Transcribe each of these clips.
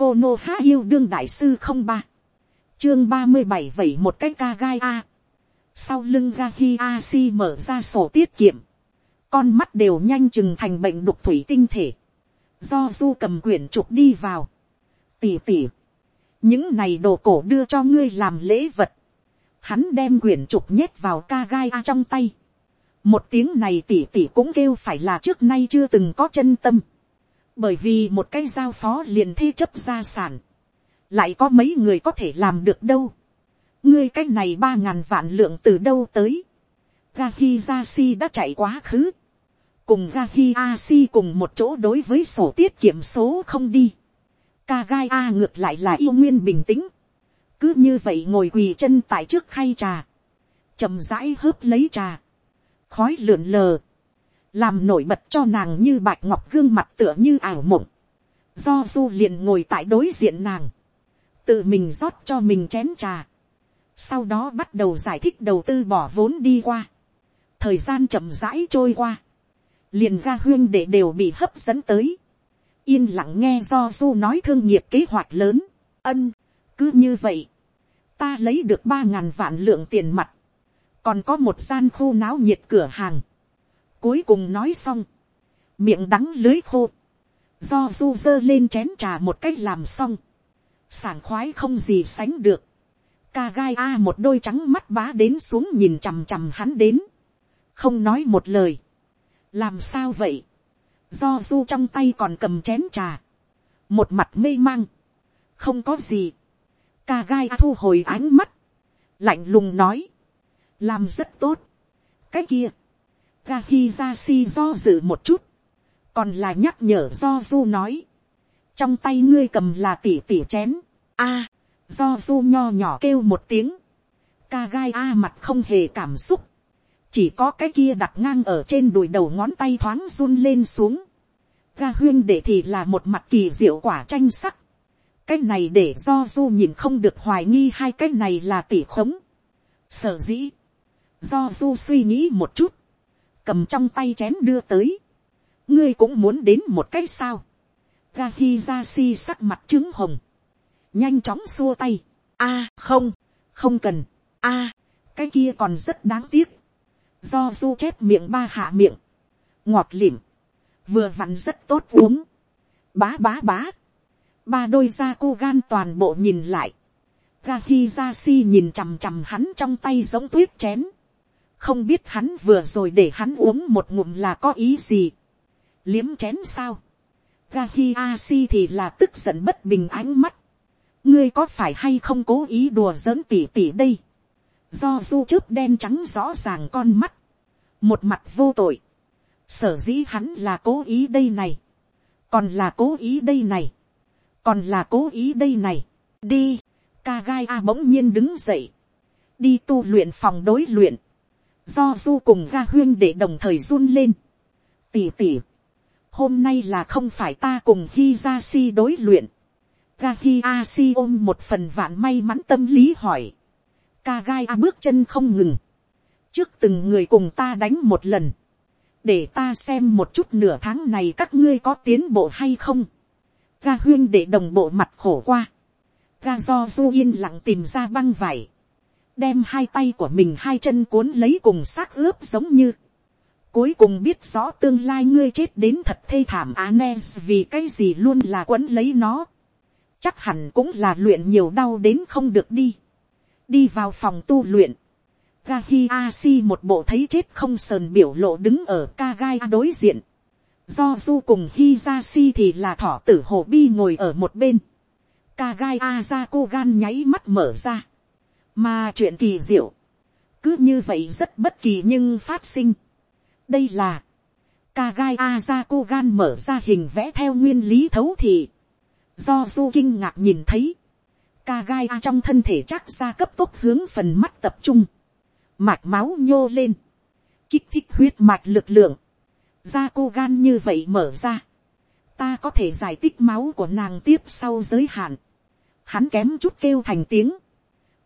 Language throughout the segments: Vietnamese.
cô nô há yêu đương đại sư không ba, chương ba mươi bảy vẩy một cái ca gai a, sau lưng ga hi a si mở ra sổ tiết kiệm, con mắt đều nhanh chừng thành bệnh đục thủy tinh thể, do du cầm quyển trục đi vào, tỉ tỉ, những này đồ cổ đưa cho ngươi làm lễ vật, hắn đem quyển trục nhét vào ca gai a trong tay, một tiếng này tỉ tỉ cũng kêu phải là trước nay chưa từng có chân tâm, bởi vì một cái giao phó liền thi chấp gia sản, lại có mấy người có thể làm được đâu, ngươi cái này ba ngàn vạn lượng từ đâu tới, Gahizashi đã chạy quá khứ, cùng Gahiashi cùng một chỗ đối với sổ tiết kiệm số không đi, Kagai A ngược lại là yêu nguyên bình tĩnh, cứ như vậy ngồi quỳ chân tại trước khay trà, chậm rãi hớp lấy trà, khói lượn lờ, làm nổi bật cho nàng như bạch ngọc gương mặt tựa như ảo mộng, do du liền ngồi tại đối diện nàng, tự mình rót cho mình chén trà, sau đó bắt đầu giải thích đầu tư bỏ vốn đi qua, thời gian chậm rãi trôi qua, liền ra huyên để đều bị hấp dẫn tới, yên lặng nghe do du nói thương nghiệp kế hoạch lớn, ân, cứ như vậy, ta lấy được ba ngàn vạn lượng tiền mặt, còn có một gian khu náo nhiệt cửa hàng, cuối cùng nói xong, miệng đắng lưới khô, do du dơ lên chén trà một cách làm xong, sảng khoái không gì sánh được, ca gai a một đôi trắng mắt bá đến xuống nhìn chằm chằm hắn đến, không nói một lời, làm sao vậy, do du trong tay còn cầm chén trà, một mặt mê mang, không có gì, ca gai a thu hồi ánh mắt, lạnh lùng nói, làm rất tốt, cái kia, ga hi ra si do dự một chút, còn là nhắc nhở do du nói, trong tay ngươi cầm là tỉ tỉ chén, a, do du nho nhỏ kêu một tiếng, ca gai a mặt không hề cảm xúc, chỉ có cái kia đặt ngang ở trên đùi đầu ngón tay thoáng run lên xuống, ga huyên để thì là một mặt kỳ diệu quả tranh sắc, cái này để do du nhìn không được hoài nghi hai cái này là tỷ khống, sở dĩ, do du suy nghĩ một chút, cầm trong tay chén đưa tới, ngươi cũng muốn đến một cái sao, gahizashi sắc mặt trứng hồng, nhanh chóng xua tay, a không, không cần, a cái kia còn rất đáng tiếc, do du chép miệng ba hạ miệng, ngọt lịm, vừa vặn rất tốt uống, bá bá bá, ba đôi da cô gan toàn bộ nhìn lại, Gahizashi nhìn chằm chằm hắn trong tay giống tuyết chén, không biết hắn vừa rồi để hắn uống một ngụm là có ý gì, liếm chén sao, gahi asi thì là tức giận bất bình ánh mắt, ngươi có phải hay không cố ý đùa giỡn tỉ tỉ đây, do du chớp đen trắng rõ ràng con mắt, một mặt vô tội, sở dĩ hắn là cố ý đây này, còn là cố ý đây này, còn là cố ý đây này, đi, ca gai a bỗng nhiên đứng dậy, đi tu luyện phòng đối luyện, do du cùng ga huyên để đồng thời run lên, tỉ tỉ, hôm nay là không phải ta cùng hi ra si đối luyện, ga hi a si ôm một phần vạn may mắn tâm lý hỏi, ca gai a bước chân không ngừng, trước từng người cùng ta đánh một lần, để ta xem một chút nửa tháng này các ngươi có tiến bộ hay không. ga huyên để đồng bộ mặt khổ qua. ga do du yên lặng tìm ra băng vải đem hai tay của mình hai chân cuốn lấy cùng xác ướp giống như. cuối cùng biết rõ tương lai ngươi chết đến thật thê thảm à Anes vì cái gì luôn là quấn lấy nó. chắc hẳn cũng là luyện nhiều đau đến không được đi. đi vào phòng tu luyện Gahiashi một bộ thấy chết không sờn biểu lộ đứng ở Kagai đối diện. Do du cùng Hizashi thì là thỏ tử hồ bi ngồi ở một bên. Kagai Azako gan nháy mắt mở ra. Mà chuyện kỳ diệu. Cứ như vậy rất bất kỳ nhưng phát sinh. Đây là. Kagai azakogan mở ra hình vẽ theo nguyên lý thấu thị. Do du kinh ngạc nhìn thấy. Kagai trong thân thể chắc ra cấp tốc hướng phần mắt tập trung mạch máu nhô lên, kích thích huyết mạch lực lượng, da cô gan như vậy mở ra, ta có thể giải tích máu của nàng tiếp sau giới hạn, hắn kém chút kêu thành tiếng,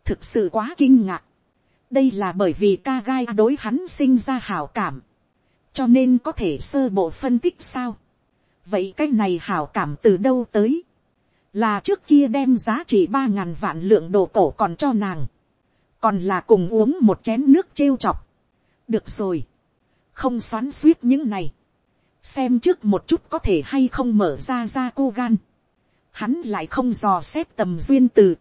thực sự quá kinh ngạc, đây là bởi vì ca gai đối hắn sinh ra hảo cảm, cho nên có thể sơ bộ phân tích sao, vậy cái này hảo cảm từ đâu tới, là trước kia đem giá trị ba ngàn vạn lượng đồ cổ còn cho nàng, còn là cùng uống một chén nước trêu chọc. được rồi, không xoắn suýt những này, xem trước một chút có thể hay không mở ra ra cô gan, hắn lại không dò xét tầm duyên từ,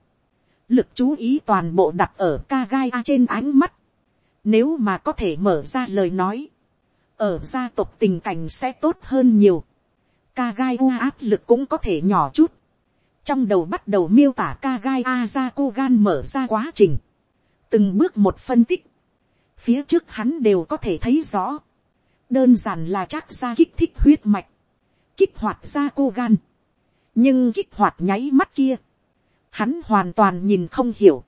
lực chú ý toàn bộ đặt ở ca gai a trên ánh mắt, nếu mà có thể mở ra lời nói, ở gia tộc tình cảnh sẽ tốt hơn nhiều, ca gai u áp lực cũng có thể nhỏ chút, trong đầu bắt đầu miêu tả ca gai a ra cô gan mở ra quá trình, từng bước một phân tích, phía trước hắn đều có thể thấy rõ, đơn giản là chắc ra kích thích huyết mạch, kích hoạt ra cô gan, nhưng kích hoạt nháy mắt kia, hắn hoàn toàn nhìn không hiểu,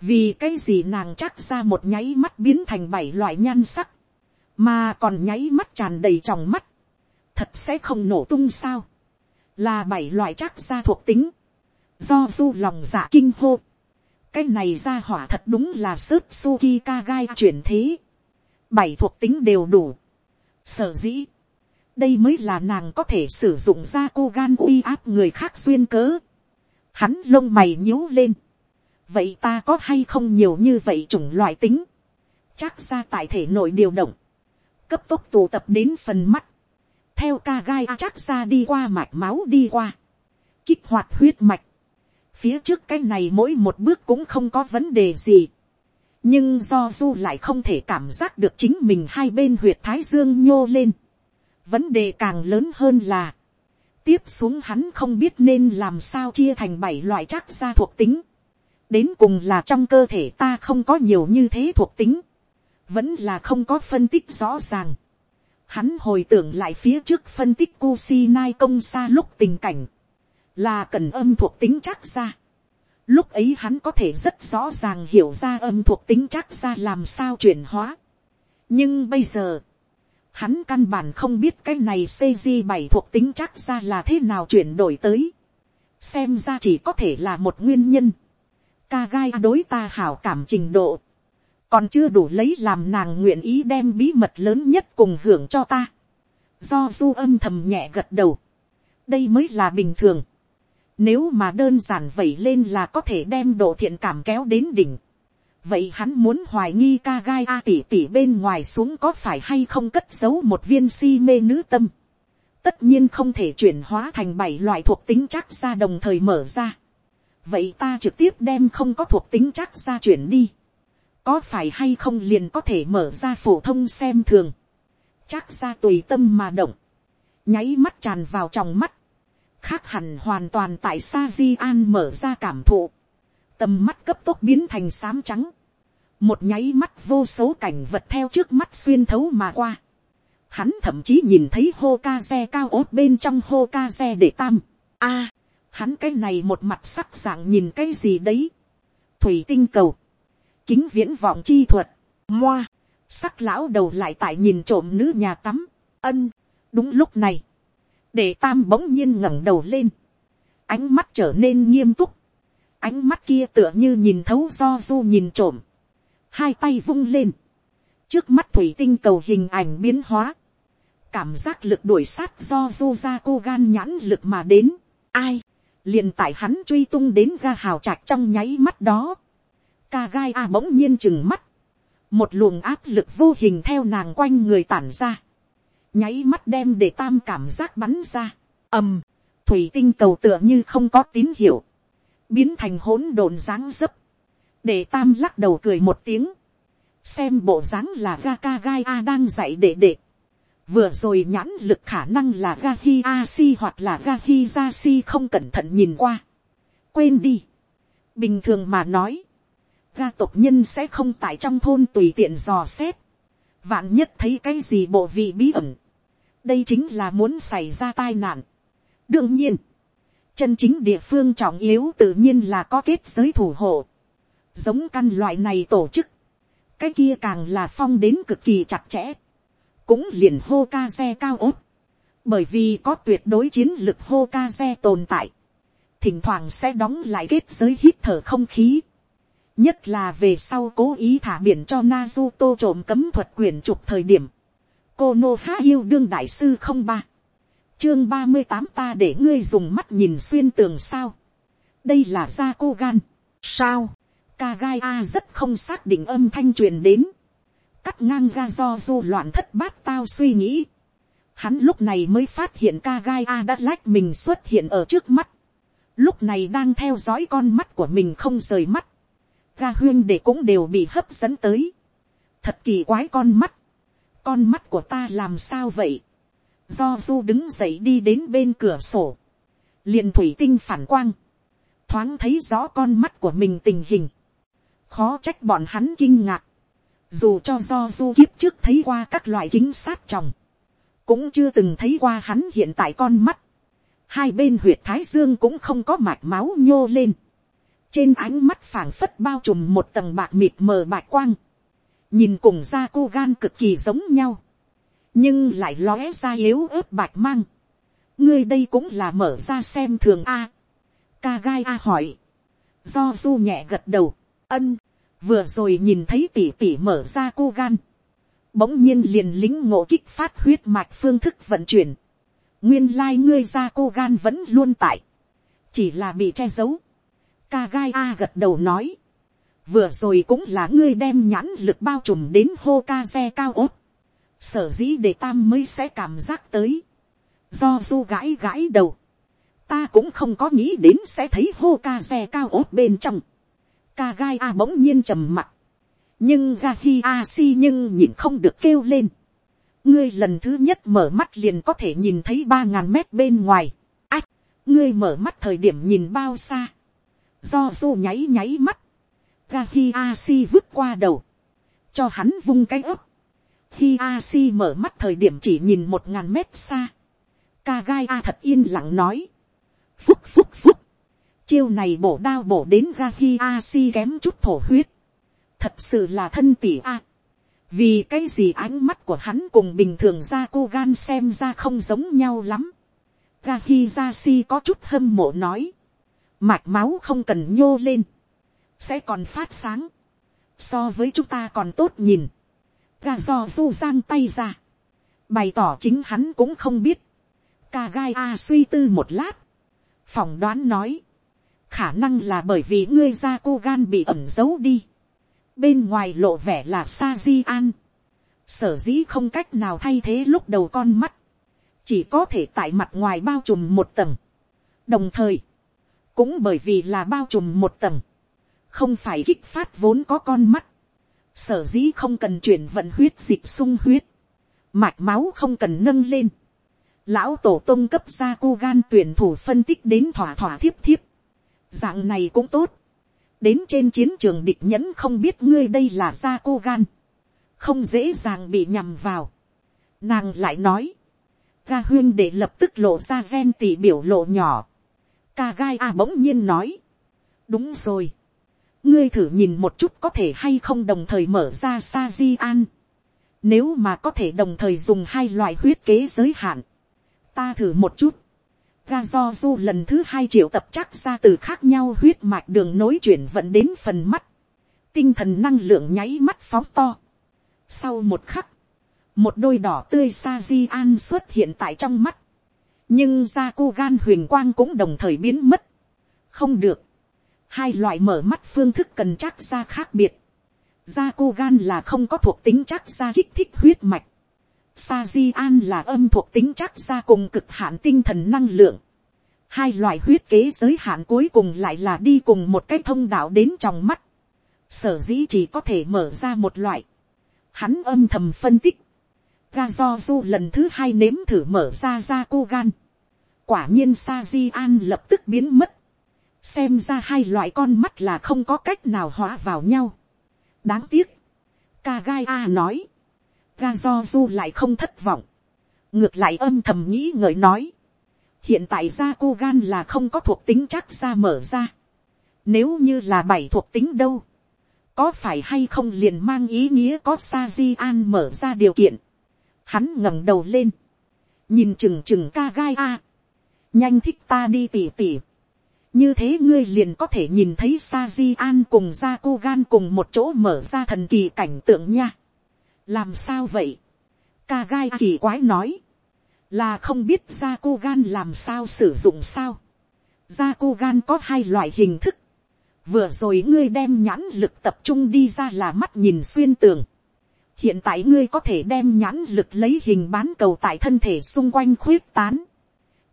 vì cái gì nàng chắc ra một nháy mắt biến thành bảy loại nhan sắc, mà còn nháy mắt tràn đầy tròng mắt, thật sẽ không nổ tung sao, là bảy loại chắc ra thuộc tính, do du lòng dạ kinh hô, cái này ra hỏa thật đúng là sớt suki ka gai chuyển thế, bảy thuộc tính đều đủ, sở dĩ, đây mới là nàng có thể sử dụng ra cô gan uy áp người khác xuyên cớ, hắn lông mày nhíu lên, vậy ta có hay không nhiều như vậy chủng loại tính, chắc ra tại thể nội điều động, cấp tốc tụ tập đến phần mắt, theo ca gai chắc ra đi qua mạch máu đi qua, kích hoạt huyết mạch, phía trước cái này mỗi một bước cũng không có vấn đề gì, nhưng do du lại không thể cảm giác được chính mình hai bên huyệt thái dương nhô lên, vấn đề càng lớn hơn là, tiếp xuống hắn không biết nên làm sao chia thành bảy loại chắc ra thuộc tính, đến cùng là trong cơ thể ta không có nhiều như thế thuộc tính, vẫn là không có phân tích rõ ràng. Hắn hồi tưởng lại phía trước phân tích Kusinai công xa lúc tình cảnh, là cần âm thuộc tính chắc ra. Lúc ấy hắn có thể rất rõ ràng hiểu ra âm thuộc tính chắc ra làm sao chuyển hóa. Nhưng bây giờ, hắn căn bản không biết cái này cg bảy thuộc tính chắc ra là thế nào chuyển đổi tới. xem ra chỉ có thể là một nguyên nhân. ca gai đối ta hảo cảm trình độ, còn chưa đủ lấy làm nàng nguyện ý đem bí mật lớn nhất cùng hưởng cho ta. do du âm thầm nhẹ gật đầu, đây mới là bình thường. nếu mà đơn giản vẩy lên là có thể đem độ thiện cảm kéo đến đỉnh vậy hắn muốn hoài nghi ca gai a tỷ tỷ bên ngoài xuống có phải hay không cất giấu một viên si mê nữ tâm. tất nhiên không thể chuyển hóa thành bảy loại thuộc tính chắc ra đồng thời mở ra. vậy ta trực tiếp đem không có thuộc tính chắc ra chuyển đi. Có phải hay không liền có thể mở ra phổ thông xem thường, chắc ra tùy tâm mà động, nháy mắt tràn vào trong mắt, khác hẳn hoàn toàn tại sa di an mở ra cảm thụ, tầm mắt cấp tốc biến thành xám trắng, một nháy mắt vô số cảnh vật theo trước mắt xuyên thấu mà qua, hắn thậm chí nhìn thấy hô ca xe cao ốt bên trong hô ca xe để tam, a, hắn cái này một mặt sắc dạng nhìn cái gì đấy, thủy tinh cầu, kính viễn vọng chi thuật, moa, sắc lão đầu lại tại nhìn trộm nữ nhà tắm, ân, đúng lúc này, để tam bỗng nhiên ngẩng đầu lên, ánh mắt trở nên nghiêm túc, ánh mắt kia tựa như nhìn thấu do du nhìn trộm, hai tay vung lên, trước mắt thủy tinh cầu hình ảnh biến hóa, cảm giác lực đuổi sát do du ra cô gan nhãn lực mà đến, ai, liền tại hắn truy tung đến ga hào trạch trong nháy mắt đó, ca gai a bỗng nhiên chừng mắt, một luồng áp lực vô hình theo nàng quanh người tản ra, nháy mắt đem để tam cảm giác bắn ra, ầm, thủy tinh cầu tựa như không có tín hiệu, biến thành hỗn độn dáng dấp, để tam lắc đầu cười một tiếng, xem bộ dáng là ga ca gai a đang dạy đệ đệ vừa rồi nhãn lực khả năng là ga hi a si hoặc là ga hi ra si không cẩn thận nhìn qua, quên đi, bình thường mà nói, ga tộc nhân sẽ không tại trong thôn tùy tiện dò xét. Vạn nhất thấy cái gì bộ vị bí ẩn. Đây chính là muốn xảy ra tai nạn. Đương nhiên, chân chính địa phương trọng yếu tự nhiên là có kết giới thủ hộ. Giống căn loại này tổ chức. Cái kia càng là phong đến cực kỳ chặt chẽ. Cũng liền hô ca xe cao ốt. Bởi vì có tuyệt đối chiến lực hô ca xe tồn tại. Thỉnh thoảng sẽ đóng lại kết giới hít thở không khí nhất là về sau cố ý thả biển cho Nazuto trộm cấm thuật quyền trục thời điểm, cô nô há yêu đương đại sư không ba, chương ba mươi tám ta để ngươi dùng mắt nhìn xuyên tường sao. đây là da cô gan. sao, ca gai a rất không xác định âm thanh truyền đến. cắt ngang ga do du loạn thất bát tao suy nghĩ. hắn lúc này mới phát hiện ca gai a đã lách mình xuất hiện ở trước mắt. lúc này đang theo dõi con mắt của mình không rời mắt. ga huyên để cũng đều bị hấp dẫn tới. thật kỳ quái con mắt. con mắt của ta làm sao vậy do du đứng dậy đi đến bên cửa sổ, liền thủy tinh phản quang, thoáng thấy rõ con mắt của mình tình hình, khó trách bọn hắn kinh ngạc, dù cho do du kiếp trước thấy qua các loại kính sát tròng, cũng chưa từng thấy qua hắn hiện tại con mắt, hai bên huyệt thái dương cũng không có mạch máu nhô lên, trên ánh mắt phảng phất bao trùm một tầng bạc mịt mờ bạc quang, nhìn cùng ra cô gan cực kỳ giống nhau, nhưng lại lóe ra yếu ớt bạch mang. ngươi đây cũng là mở ra xem thường a. ca gai a hỏi. do du nhẹ gật đầu, ân, vừa rồi nhìn thấy tỉ tỉ mở ra cô gan. bỗng nhiên liền lính ngộ kích phát huyết mạch phương thức vận chuyển. nguyên lai ngươi ra cô gan vẫn luôn tại. chỉ là bị che giấu. ca gai a gật đầu nói. vừa rồi cũng là ngươi đem nhãn lực bao trùm đến hô ca xe cao ốt sở dĩ để tam mới sẽ cảm giác tới, do du gãi gãi đầu, ta cũng không có nghĩ đến sẽ thấy hô ca xe cao ốt bên trong, ca gai a bỗng nhiên trầm mặt, nhưng ga hi a si nhưng nhìn không được kêu lên, ngươi lần thứ nhất mở mắt liền có thể nhìn thấy ba ngàn mét bên ngoài, ách, ngươi mở mắt thời điểm nhìn bao xa, do du nháy nháy mắt, ga hi a si vứt qua đầu, cho hắn vung cái ấp, khi a si mở mắt thời điểm chỉ nhìn một ngàn mét xa, ca gai a thật yên lặng nói, phúc phúc phúc, chiêu này bổ đao bổ đến ga hi a si kém chút thổ huyết, thật sự là thân tỷ a, vì cái gì ánh mắt của hắn cùng bình thường ra cô gan xem ra không giống nhau lắm, ga hi có chút hâm mộ nói, mạch máu không cần nhô lên, sẽ còn phát sáng, so với chúng ta còn tốt nhìn, ga do du giang tay ra, bày tỏ chính hắn cũng không biết, ca gai a suy tư một lát, phỏng đoán nói, khả năng là bởi vì ngươi ra cô gan bị ẩm giấu đi, bên ngoài lộ vẻ là sa di an, sở dĩ không cách nào thay thế lúc đầu con mắt, chỉ có thể tại mặt ngoài bao trùm một tầng, đồng thời, cũng bởi vì là bao trùm một tầng, không phải kích phát vốn có con mắt, sở dĩ không cần chuyển vận huyết dịch sung huyết, mạch máu không cần nâng lên, lão tổ tông cấp ra cô gan tuyển thủ phân tích đến thỏa thỏa thiếp thiếp, dạng này cũng tốt, đến trên chiến trường địch nhẫn không biết ngươi đây là ra cô gan, không dễ dàng bị nhầm vào, nàng lại nói, ga huyên để lập tức lộ ra gen tỉ biểu lộ nhỏ, ca gai a bỗng nhiên nói, đúng rồi, ngươi thử nhìn một chút có thể hay không đồng thời mở ra sa di an. Nếu mà có thể đồng thời dùng hai loại huyết kế giới hạn. Ta thử một chút. Ga do du lần thứ hai triệu tập chắc ra từ khác nhau huyết mạch đường nối chuyển vận đến phần mắt. Tinh thần năng lượng nháy mắt phóng to. Sau một khắc. Một đôi đỏ tươi sa di an xuất hiện tại trong mắt. Nhưng ra cô gan huyền quang cũng đồng thời biến mất. Không được hai loại mở mắt phương thức cần chắc ra khác biệt. Gia cô gan là không có thuộc tính chắc ra kích thích huyết mạch. Sa di an là âm thuộc tính chắc ra cùng cực hạn tinh thần năng lượng. Hai loại huyết kế giới hạn cuối cùng lại là đi cùng một cái thông đạo đến trong mắt. Sở dĩ chỉ có thể mở ra một loại. Hắn âm thầm phân tích. Ga do du lần thứ hai nếm thử mở ra ra cô gan. Quả nhiên Sa di an lập tức biến mất xem ra hai loại con mắt là không có cách nào hóa vào nhau. đáng tiếc, ca gai a nói, ga do du lại không thất vọng, ngược lại âm thầm nghĩ ngợi nói, hiện tại ra cô gan là không có thuộc tính chắc ra mở ra, nếu như là bảy thuộc tính đâu, có phải hay không liền mang ý nghĩa có sa di an mở ra điều kiện, hắn ngẩng đầu lên, nhìn chừng chừng ca gai a, nhanh thích ta đi tỉ tỉ, như thế ngươi liền có thể nhìn thấy sa di an cùng ra cô gan cùng một chỗ mở ra thần kỳ cảnh tượng nha. làm sao vậy. ca gai kỳ quái nói. là không biết ra cô gan làm sao sử dụng sao. ra cô gan có hai loại hình thức. vừa rồi ngươi đem nhãn lực tập trung đi ra là mắt nhìn xuyên tường. hiện tại ngươi có thể đem nhãn lực lấy hình bán cầu tại thân thể xung quanh khuyết tán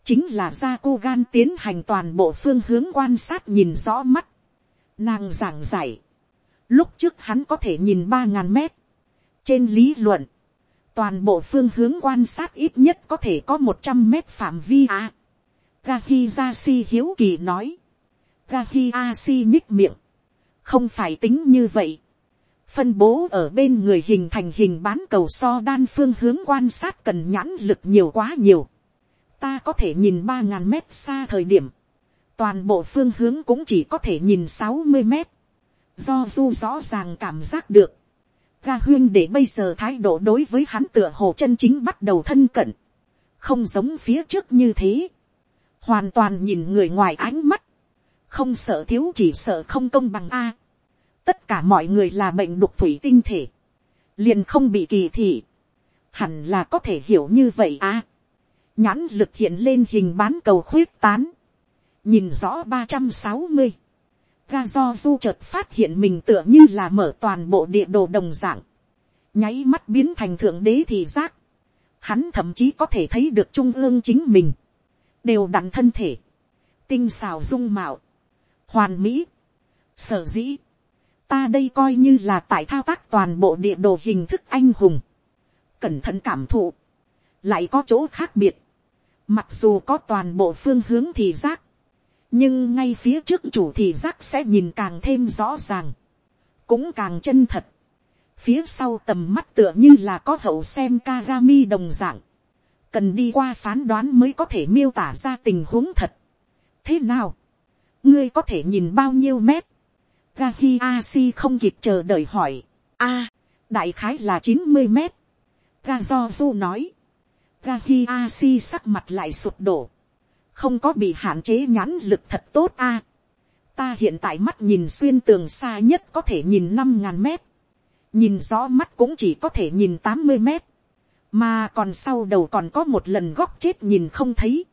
chính là ra cô gan tiến hành toàn bộ phương hướng quan sát nhìn rõ mắt. nàng giảng giải. lúc trước hắn có thể nhìn ba ngàn mét. trên lý luận, toàn bộ phương hướng quan sát ít nhất có thể có một trăm mét phạm vi a. À, Gahizashi hiếu kỳ nói. Gahiashi nhích miệng. Không phải tính như vậy. Phân bố ở bên người hình thành hình bán cầu so đan phương hướng quan sát cần nhãn lực nhiều quá nhiều. Ta có thể nhìn ba ngàn mét xa thời điểm. Toàn bộ phương hướng cũng chỉ có thể nhìn sáu mươi mét. Do du rõ ràng cảm giác được ga huyên để bây giờ thái độ đối với hắn tựa hồ chân chính bắt đầu thân cận, không giống phía trước như thế, hoàn toàn nhìn người ngoài ánh mắt, không sợ thiếu chỉ sợ không công bằng a. tất cả mọi người là bệnh đục thủy tinh thể, liền không bị kỳ thị, hẳn là có thể hiểu như vậy a nhãn lực hiện lên hình bán cầu khuyết tán, nhìn rõ ba trăm sáu mươi, ga do du chợt phát hiện mình tựa như là mở toàn bộ địa đồ đồng dạng, nháy mắt biến thành thượng đế thị giác, hắn thậm chí có thể thấy được trung ương chính mình, đều đặn thân thể, tinh xào dung mạo, hoàn mỹ, sở dĩ, ta đây coi như là tại thao tác toàn bộ địa đồ hình thức anh hùng, cẩn thận cảm thụ, lại có chỗ khác biệt, mặc dù có toàn bộ phương hướng thị giác, nhưng ngay phía trước chủ thị giác sẽ nhìn càng thêm rõ ràng, cũng càng chân thật. phía sau tầm mắt tựa như là có hậu xem Kagami đồng dạng, cần đi qua phán đoán mới có thể miêu tả ra tình huống thật. thế nào, ngươi có thể nhìn bao nhiêu mét, Gahi Asi không kịp chờ đợi hỏi, a, đại khái là chín mươi mét, Gazozu nói, Gahi Asi sắc mặt lại sụp đổ, không có bị hạn chế nhãn lực thật tốt a. ta hiện tại mắt nhìn xuyên tường xa nhất có thể nhìn năm ngàn mét, nhìn rõ mắt cũng chỉ có thể nhìn tám mươi mét, mà còn sau đầu còn có một lần góc chết nhìn không thấy.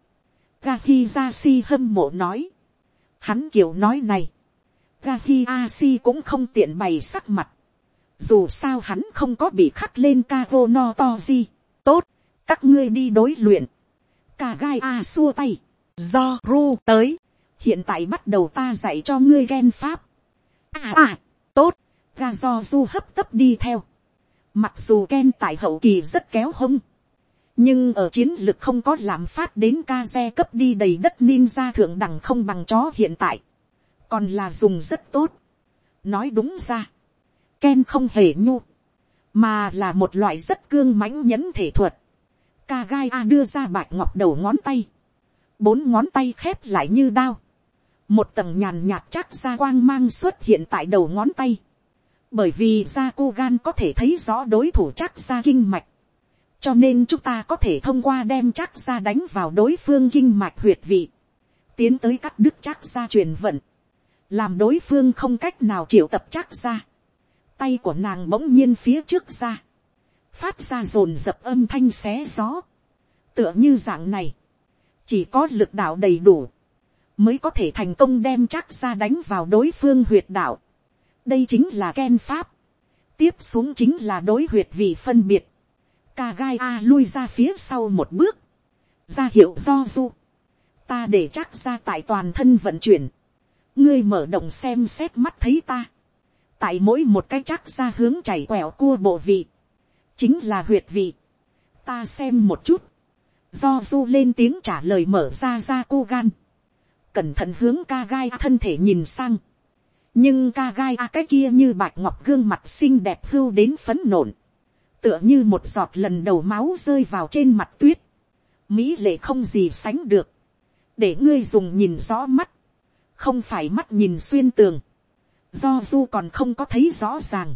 Gahizashi hâm mộ nói, hắn kiểu nói này, Gahiashi cũng không tiện bày sắc mặt, dù sao hắn không có bị khắc lên Kago no gì tốt, các ngươi đi đối luyện, cả gai a xua tay, do ru tới, hiện tại bắt đầu ta dạy cho ngươi ghen pháp. À à, tốt, ga do du hấp tấp đi theo. Mặc dù Ken tại hậu kỳ rất kéo hông. Nhưng ở chiến lược không có làm phát đến ca xe cấp đi đầy đất ninja thượng đẳng không bằng chó hiện tại. Còn là dùng rất tốt. Nói đúng ra. Ken không hề nhu. Mà là một loại rất cương mãnh nhẫn thể thuật. Ca gai A đưa ra bạch ngọc đầu ngón tay. Bốn ngón tay khép lại như đao, một tầng nhàn nhạt chắc ra quang mang xuất hiện tại đầu ngón tay, bởi vì Ra cô gan có thể thấy rõ đối thủ chắc ra kinh mạch, cho nên chúng ta có thể thông qua đem chắc ra đánh vào đối phương kinh mạch huyệt vị, tiến tới cắt đứt chắc ra truyền vận, làm đối phương không cách nào triệu tập chắc ra, tay của nàng bỗng nhiên phía trước ra, phát ra rồn rập âm thanh xé gió, tựa như dạng này, chỉ có lực đạo đầy đủ, mới có thể thành công đem chắc ra đánh vào đối phương huyệt đạo. đây chính là ken pháp. tiếp xuống chính là đối huyệt vị phân biệt. ca gai a lui ra phía sau một bước, ra hiệu do du. ta để chắc ra tại toàn thân vận chuyển. ngươi mở động xem xét mắt thấy ta. tại mỗi một cái chắc ra hướng chảy quẹo cua bộ vị chính là huyệt vị. ta xem một chút. Do du lên tiếng trả lời mở ra ra cô gan, cẩn thận hướng ca gai thân thể nhìn sang, nhưng ca gai a cái kia như bạch ngọc gương mặt xinh đẹp hưu đến phấn nộn, tựa như một giọt lần đầu máu rơi vào trên mặt tuyết, mỹ lệ không gì sánh được, để ngươi dùng nhìn rõ mắt, không phải mắt nhìn xuyên tường, do du còn không có thấy rõ ràng,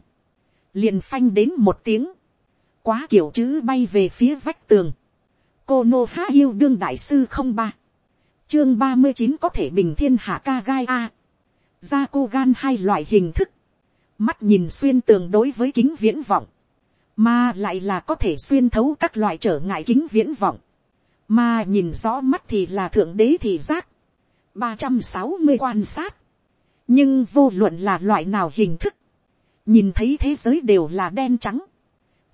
liền phanh đến một tiếng, quá kiểu chữ bay về phía vách tường, cô nô há yêu đương đại sư không ba. Chương ba mươi chín có thể bình thiên hạ ca gai a. Ra cô gan hai loại hình thức. Mắt nhìn xuyên tường đối với kính viễn vọng. Mà lại là có thể xuyên thấu các loại trở ngại kính viễn vọng. Mà nhìn rõ mắt thì là thượng đế thị giác, ba trăm sáu mươi quan sát, nhưng vô luận là loại nào hình thức, nhìn thấy thế giới đều là đen trắng,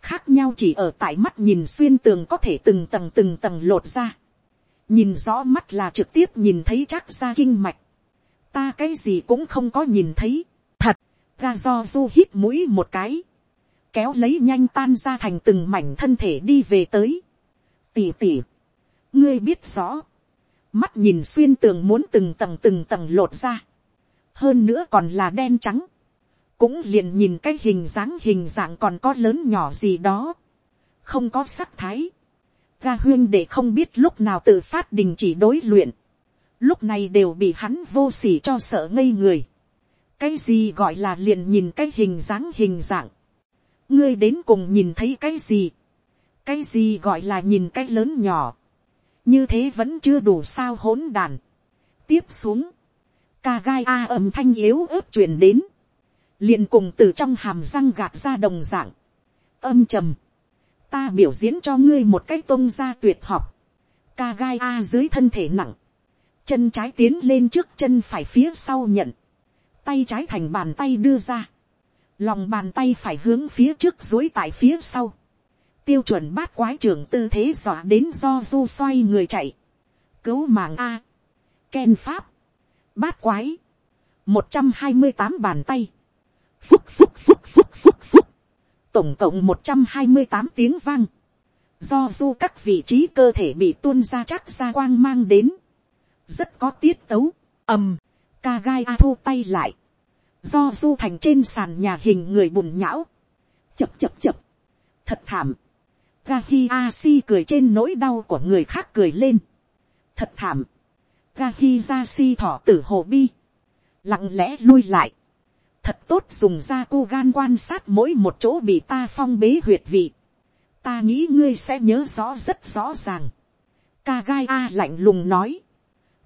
khác nhau chỉ ở tại mắt nhìn xuyên tường có thể từng tầng từng tầng lột ra, nhìn rõ mắt là trực tiếp nhìn thấy chắc ra kinh mạch, ta cái gì cũng không có nhìn thấy, thật, ga do du hít mũi một cái, kéo lấy nhanh tan ra thành từng mảnh thân thể đi về tới, tỉ tỉ, ngươi biết rõ, mắt nhìn xuyên tường muốn từng tầng từng tầng lột ra, hơn nữa còn là đen trắng, cũng liền nhìn cái hình dáng hình dạng còn có lớn nhỏ gì đó, không có sắc thái, ga huyên để không biết lúc nào tự phát đình chỉ đối luyện, lúc này đều bị hắn vô s ỉ cho sợ ngây người, cái gì gọi là liền nhìn cái hình dáng hình dạng, ngươi đến cùng nhìn thấy cái gì, cái gì gọi là nhìn cái lớn nhỏ, như thế vẫn chưa đủ sao hỗn đàn. tiếp xuống, ca gai a âm thanh yếu ớt truyền đến, liền cùng từ trong hàm răng gạt ra đồng dạng, âm trầm, ta biểu diễn cho ngươi một cách tôn gia tuyệt học, ca gai a dưới thân thể nặng, chân trái tiến lên trước chân phải phía sau nhận, tay trái thành bàn tay đưa ra, lòng bàn tay phải hướng phía trước dối tại phía sau, tiêu chuẩn bát quái trưởng tư thế dọa đến do du xoay người chạy, cứu mạng a, ken pháp, bát quái, một trăm hai mươi tám bàn tay, phúc phúc phúc phúc phúc phúc, tổng cộng một trăm hai mươi tám tiếng vang, do du các vị trí cơ thể bị tuôn ra chắc ra quang mang đến, rất có tiết tấu, ầm, ca gai a thu tay lại, do du thành trên sàn nhà hình người bùn nhão, chập chập chập, thật thảm, Gahi Asi cười trên nỗi đau của người khác cười lên. Thật thảm. Gahi Jasi thỏ tử hồ bi. Lặng lẽ lui lại. Thật tốt dùng ra cu gan quan sát mỗi một chỗ bị ta phong bế huyệt vị. Ta nghĩ ngươi sẽ nhớ rõ rất rõ ràng. Kagai A lạnh lùng nói.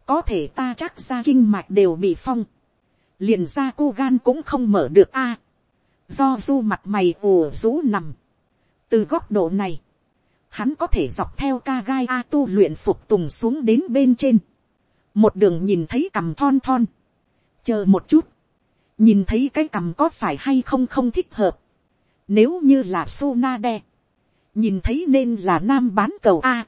Có thể ta chắc ra kinh mạch đều bị phong. Liền ra cu gan cũng không mở được A. Do du mặt mày ủ rú nằm. Từ góc độ này hắn có thể dọc theo ca gai a tu luyện phục tùng xuống đến bên trên, một đường nhìn thấy cằm thon thon, chờ một chút, nhìn thấy cái cằm có phải hay không không thích hợp, nếu như là su na đe, nhìn thấy nên là nam bán cầu a,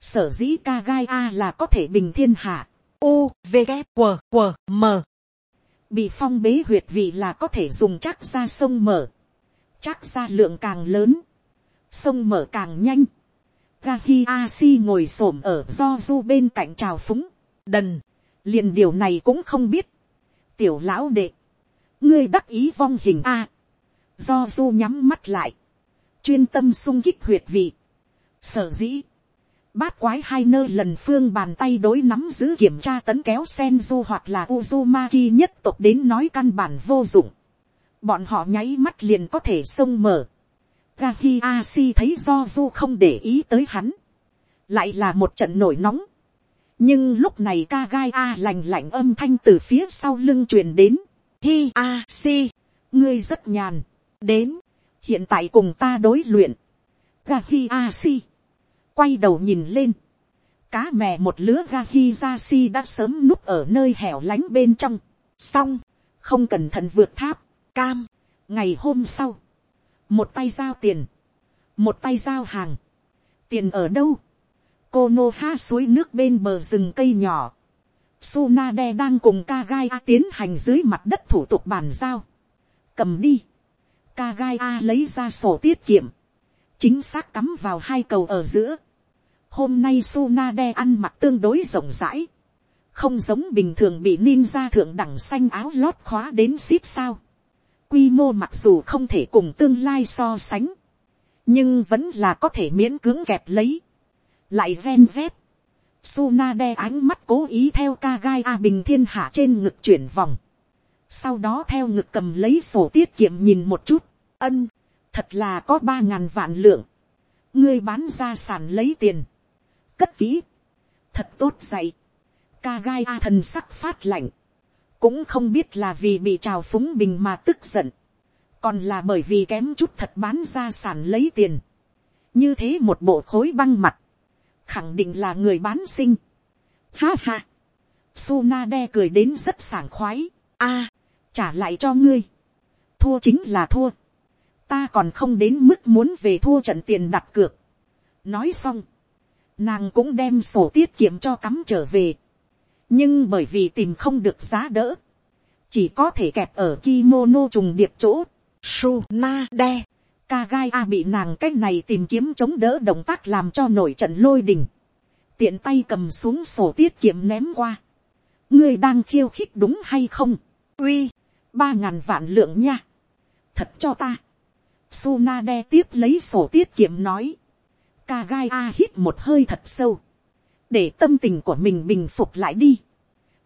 sở dĩ ca gai a là có thể bình thiên hạ, u v g q q m. Bị phong bế huyệt vị là có thể dùng chắc ra sông mở, chắc ra lượng càng lớn, sông mở càng nhanh, Gahi Asi ngồi xổm ở do du bên cạnh trào phúng, đần, liền điều này cũng không biết. Tiểu lão đệ, ngươi đắc ý vong hình a, do du nhắm mắt lại, chuyên tâm sung kích huyệt vị, sở dĩ, bát quái hai nơi lần phương bàn tay đối nắm giữ kiểm tra tấn kéo sen du hoặc là uzumaki nhất tộc đến nói căn bản vô dụng, bọn họ nháy mắt liền có thể xông mở, Gahi Asi thấy do du không để ý tới hắn. Lại là một trận nổi nóng. Nhưng lúc này ca gai A lành lạnh âm thanh từ phía sau lưng truyền đến. Hi Asi, ngươi rất nhàn. Đến, hiện tại cùng ta đối luyện. Gahi si, quay đầu nhìn lên. Cá mè một lứa Gahi Jasi đã sớm núp ở nơi hẻo lánh bên trong. Xong, không cẩn thận vượt tháp, cam. Ngày hôm sau một tay giao tiền, một tay giao hàng, tiền ở đâu, cô nô ha suối nước bên bờ rừng cây nhỏ, Sunade đang cùng Kagaya tiến hành dưới mặt đất thủ tục bàn giao. Cầm đi. Kagaya lấy ra sổ tiết kiệm. Chính xác cắm vào hai cầu ở giữa. Hôm nay Sunade ăn mặc tương đối rộng rãi. Không giống bình thường bị ninja thượng đẳng xanh áo lót khóa đến ship sao quy mô mặc dù không thể cùng tương lai so sánh, nhưng vẫn là có thể miễn cưỡng kẹp lấy, lại ven dép. Suna đe ánh mắt cố ý theo ca gai A bình thiên hạ trên ngực chuyển vòng. Sau đó theo ngực cầm lấy sổ tiết kiệm nhìn một chút. Ân, thật là có ba ngàn vạn lượng. Ngươi bán ra sản lấy tiền. Cất kỹ. Thật tốt dạy. Ca gai A thần sắc phát lạnh cũng không biết là vì bị trào phúng bình mà tức giận, còn là bởi vì kém chút thật bán ra sản lấy tiền, như thế một bộ khối băng mặt, khẳng định là người bán sinh. Ha ha, Sunade cười đến rất sảng khoái. A, trả lại cho ngươi. Thua chính là thua. Ta còn không đến mức muốn về thua trận tiền đặt cược. Nói xong, nàng cũng đem sổ tiết kiệm cho cắm trở về. Nhưng bởi vì tìm không được giá đỡ, chỉ có thể kẹp ở kimono trùng điệp chỗ. Sunade, Kagai A bị nàng cách này tìm kiếm chống đỡ động tác làm cho nổi trận lôi đình. Tiện tay cầm xuống sổ tiết kiệm ném qua. Ngươi đang khiêu khích đúng hay không, uy, ba ngàn vạn lượng nha, thật cho ta, Suna đe tiếp lấy sổ tiết kiệm nói, ca gai a hít một hơi thật sâu, để tâm tình của mình bình phục lại đi,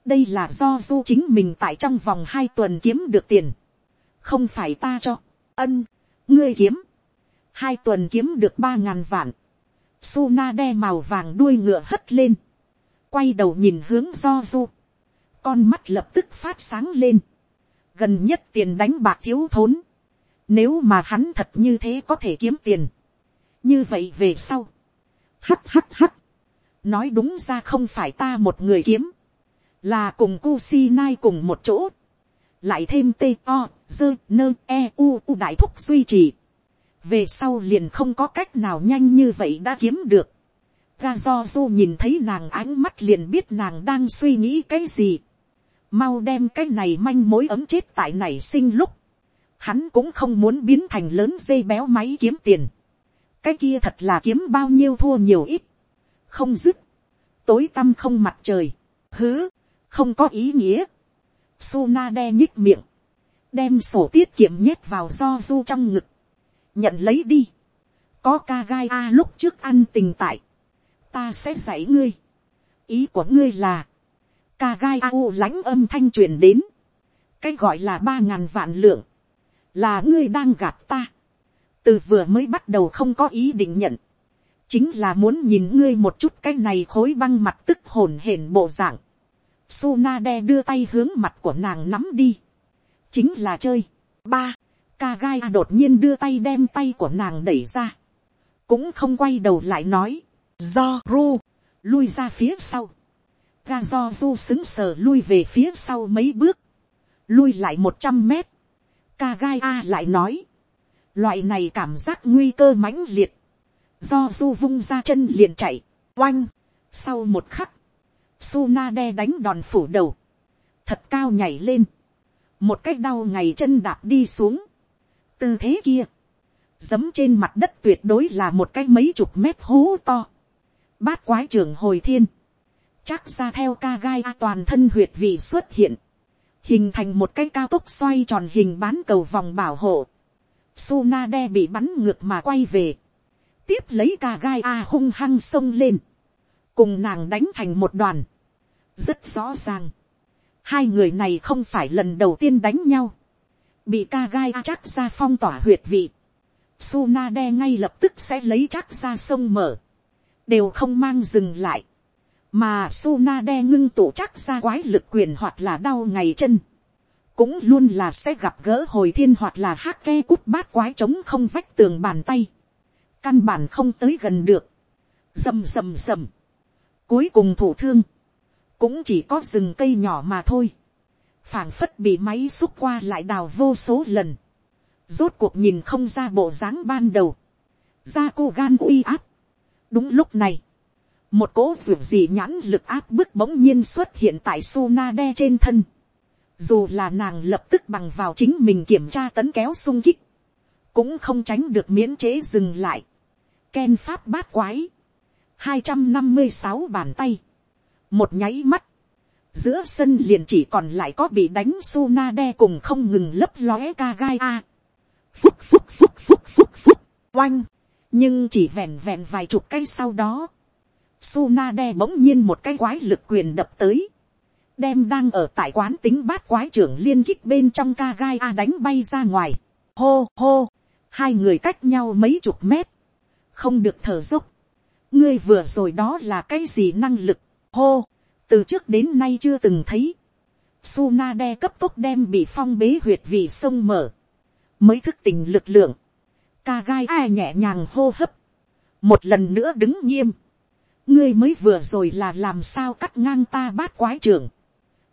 đây là do du chính mình tại trong vòng hai tuần kiếm được tiền, không phải ta cho, ân, ngươi kiếm, hai tuần kiếm được ba ngàn vạn, Suna đe màu vàng đuôi ngựa hất lên, quay đầu nhìn hướng do du, con mắt lập tức phát sáng lên, gần nhất tiền đánh bạc thiếu thốn, nếu mà hắn thật như thế có thể kiếm tiền, như vậy về sau, hắt hắt hắt, nói đúng ra không phải ta một người kiếm, là cùng Kusinai cùng một chỗ, lại thêm t o dơ nơ e u u đại thúc duy trì, về sau liền không có cách nào nhanh như vậy đã kiếm được, ga do du nhìn thấy nàng ánh mắt liền biết nàng đang suy nghĩ cái gì, mau đem cái này manh mối ấm chết tại nảy sinh lúc, hắn cũng không muốn biến thành lớn dây béo máy kiếm tiền, cái kia thật là kiếm bao nhiêu thua nhiều ít, không dứt, tối tăm không mặt trời, hứ, không có ý nghĩa, Suna đe nhích miệng, đem sổ tiết kiệm nhét vào do du trong ngực, nhận lấy đi, có ca gai a lúc trước ăn tình tại, ta sẽ dạy ngươi, ý của ngươi là, ca gai a u lãnh âm thanh truyền đến, cái gọi là ba ngàn vạn lượng, là ngươi đang gạt ta, từ vừa mới bắt đầu không có ý định nhận, chính là muốn nhìn ngươi một chút cái này khối băng mặt tức hồn hển bộ dạng, Sunade đưa tay hướng mặt của nàng nắm đi, chính là chơi, ba, Kagai đột nhiên đưa tay đem tay của nàng đẩy ra, cũng không quay đầu lại nói, do ru, lui ra phía sau, ga do du xứng sờ lui về phía sau mấy bước, lui lại một trăm mét, Kagai a lại nói, loại này cảm giác nguy cơ mãnh liệt, do du vung ra chân liền chạy, oanh, sau một khắc, Suna đe đánh đòn phủ đầu, thật cao nhảy lên, một cách đau ngày chân đạp đi xuống, tư thế kia, giấm trên mặt đất tuyệt đối là một cái mấy chục mét hố to, bát quái trưởng hồi thiên, chắc ra theo ca gai toàn thân huyệt vị xuất hiện, hình thành một cái cao tốc xoay tròn hình bán cầu vòng bảo hộ, Suna đe bị bắn ngược mà quay về, tiếp lấy ca gai a hung hăng sông lên, cùng nàng đánh thành một đoàn, rất rõ ràng, hai người này không phải lần đầu tiên đánh nhau, bị ca gai chắc ra phong tỏa huyệt vị, Suna đe ngay lập tức sẽ lấy chắc ra sông mở, đều không mang dừng lại, mà Suna đe ngưng tụ chắc ra quái lực quyền hoặc là đau ngày chân, cũng luôn là sẽ gặp gỡ hồi thiên hoặc là hát ke cút bát quái trống không vách tường bàn tay, căn bản không tới gần được, rầm rầm rầm, cuối cùng thủ thương, cũng chỉ có rừng cây nhỏ mà thôi, phảng phất bị máy xúc qua lại đào vô số lần, rốt cuộc nhìn không ra bộ dáng ban đầu, ra cô gan uy áp. đúng lúc này, một cỗ ruột gì nhãn lực áp bức bỗng nhiên xuất hiện tại Suna đe trên thân. Dù là nàng lập tức bằng vào chính mình kiểm tra tấn kéo sung kích. Cũng không tránh được miễn chế dừng lại. Ken pháp bát quái. hai trăm năm mươi sáu bàn tay. Một nháy mắt. Giữa sân liền chỉ còn lại có bị đánh Suna đe cùng không ngừng lấp lóe ca gai a. Phúc phúc phúc phúc phúc phúc. Oanh. Nhưng chỉ vẹn vẹn vài chục cây sau đó Suna đe bỗng nhiên một cái quái lực quyền đập tới. Đem đang ở tại quán tính bát quái trưởng liên kích bên trong ca gai A đánh bay ra ngoài. Hô hô. Hai người cách nhau mấy chục mét. Không được thở dốc. Ngươi vừa rồi đó là cái gì năng lực. Hô. Từ trước đến nay chưa từng thấy. Suna đe cấp tốc đem bị phong bế huyệt vì sông mở. Mới thức tỉnh lực lượng. Ca gai ai nhẹ nhàng hô hấp. Một lần nữa đứng nghiêm ngươi mới vừa rồi là làm sao cắt ngang ta bát quái trưởng.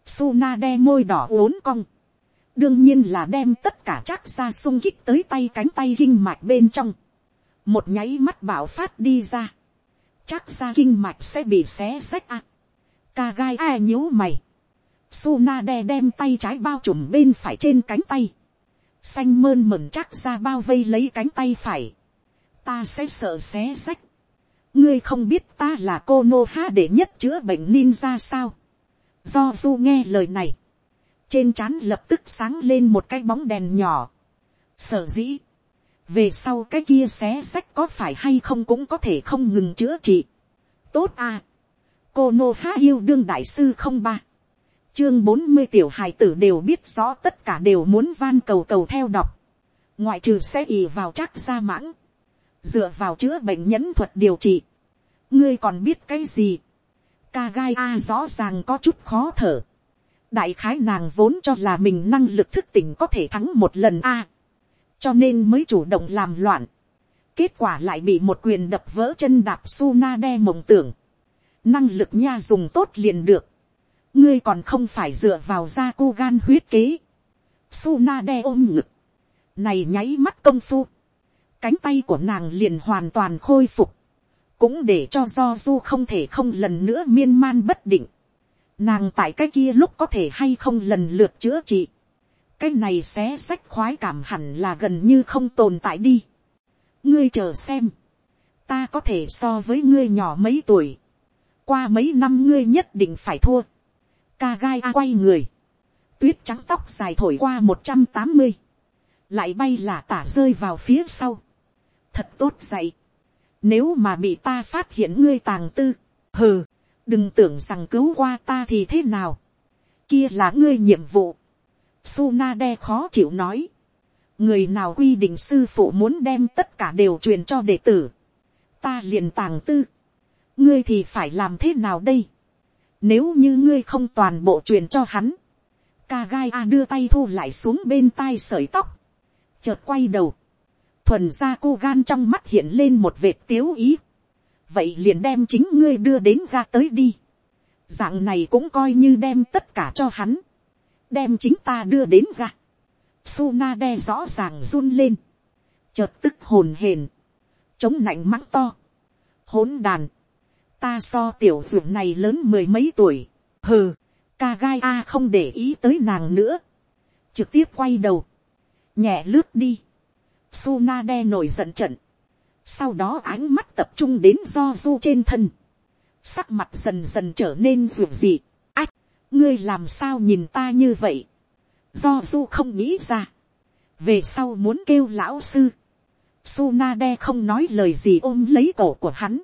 Suna đe môi đỏ ốn cong. đương nhiên là đem tất cả chắc ra sung kích tới tay cánh tay kinh mạch bên trong. một nháy mắt bảo phát đi ra chắc ra kinh mạch sẽ bị xé xách à. ca gai a nhíu mày. Suna đe đem tay trái bao trùm bên phải trên cánh tay. Xanh mơn mẩn chắc ra bao vây lấy cánh tay phải. Ta sẽ sợ xé xách. Ngươi không biết ta là cô nô ha để nhất chữa bệnh ninja sao. Do du nghe lời này. Trên trán lập tức sáng lên một cái bóng đèn nhỏ. Sở dĩ. Về sau cái kia xé sách có phải hay không cũng có thể không ngừng chữa trị. Tốt à. Cô nô há yêu đương đại sư không ba chương bốn mươi tiểu hài tử đều biết rõ tất cả đều muốn van cầu cầu theo đọc. ngoại trừ sẽ ì vào chắc ra mãng. dựa vào chữa bệnh nhẫn thuật điều trị. ngươi còn biết cái gì. ca gai a rõ ràng có chút khó thở. đại khái nàng vốn cho là mình năng lực thức tỉnh có thể thắng một lần a cho nên mới chủ động làm loạn. kết quả lại bị một quyền đập vỡ chân đạp su na đe mộng tưởng. năng lực nha dùng tốt liền được ngươi còn không phải dựa vào da cu gan huyết kế. Suna đe ôm ngực. Này nháy mắt công phu. Cánh tay của nàng liền hoàn toàn khôi phục. Cũng để cho do du không thể không lần nữa miên man bất định. Nàng tại cái kia lúc có thể hay không lần lượt chữa trị. Cái này xé sách khoái cảm hẳn là gần như không tồn tại đi. Ngươi chờ xem. Ta có thể so với ngươi nhỏ mấy tuổi. Qua mấy năm ngươi nhất định phải thua. Ca gai a quay người, tuyết trắng tóc dài thổi qua một trăm tám mươi, lại bay là tả rơi vào phía sau, thật tốt dậy, nếu mà bị ta phát hiện ngươi tàng tư, hừ, đừng tưởng rằng cứu qua ta thì thế nào, kia là ngươi nhiệm vụ, Suna đe khó chịu nói, người nào quy định sư phụ muốn đem tất cả đều truyền cho đệ tử, ta liền tàng tư, ngươi thì phải làm thế nào đây, nếu như ngươi không toàn bộ truyền cho hắn. Kagaya A đưa tay thu lại xuống bên tai sợi tóc. Chợt quay đầu. Thuần ra cô gan trong mắt hiện lên một vệt tiếu ý. Vậy liền đem chính ngươi đưa đến ra tới đi. Dạng này cũng coi như đem tất cả cho hắn. Đem chính ta đưa đến ra. Suna đe rõ ràng run lên. Chợt tức hồn hền. Chống nạnh mắng to. Hỗn đàn ta so tiểu ruộng này lớn mười mấy tuổi, hừ, ca gai a không để ý tới nàng nữa, trực tiếp quay đầu, nhẹ lướt đi, Suna đe nổi giận trận, sau đó ánh mắt tập trung đến do du trên thân, sắc mặt dần dần trở nên ruột dị ngươi làm sao nhìn ta như vậy, do du không nghĩ ra, về sau muốn kêu lão sư, Suna đe không nói lời gì ôm lấy cổ của hắn,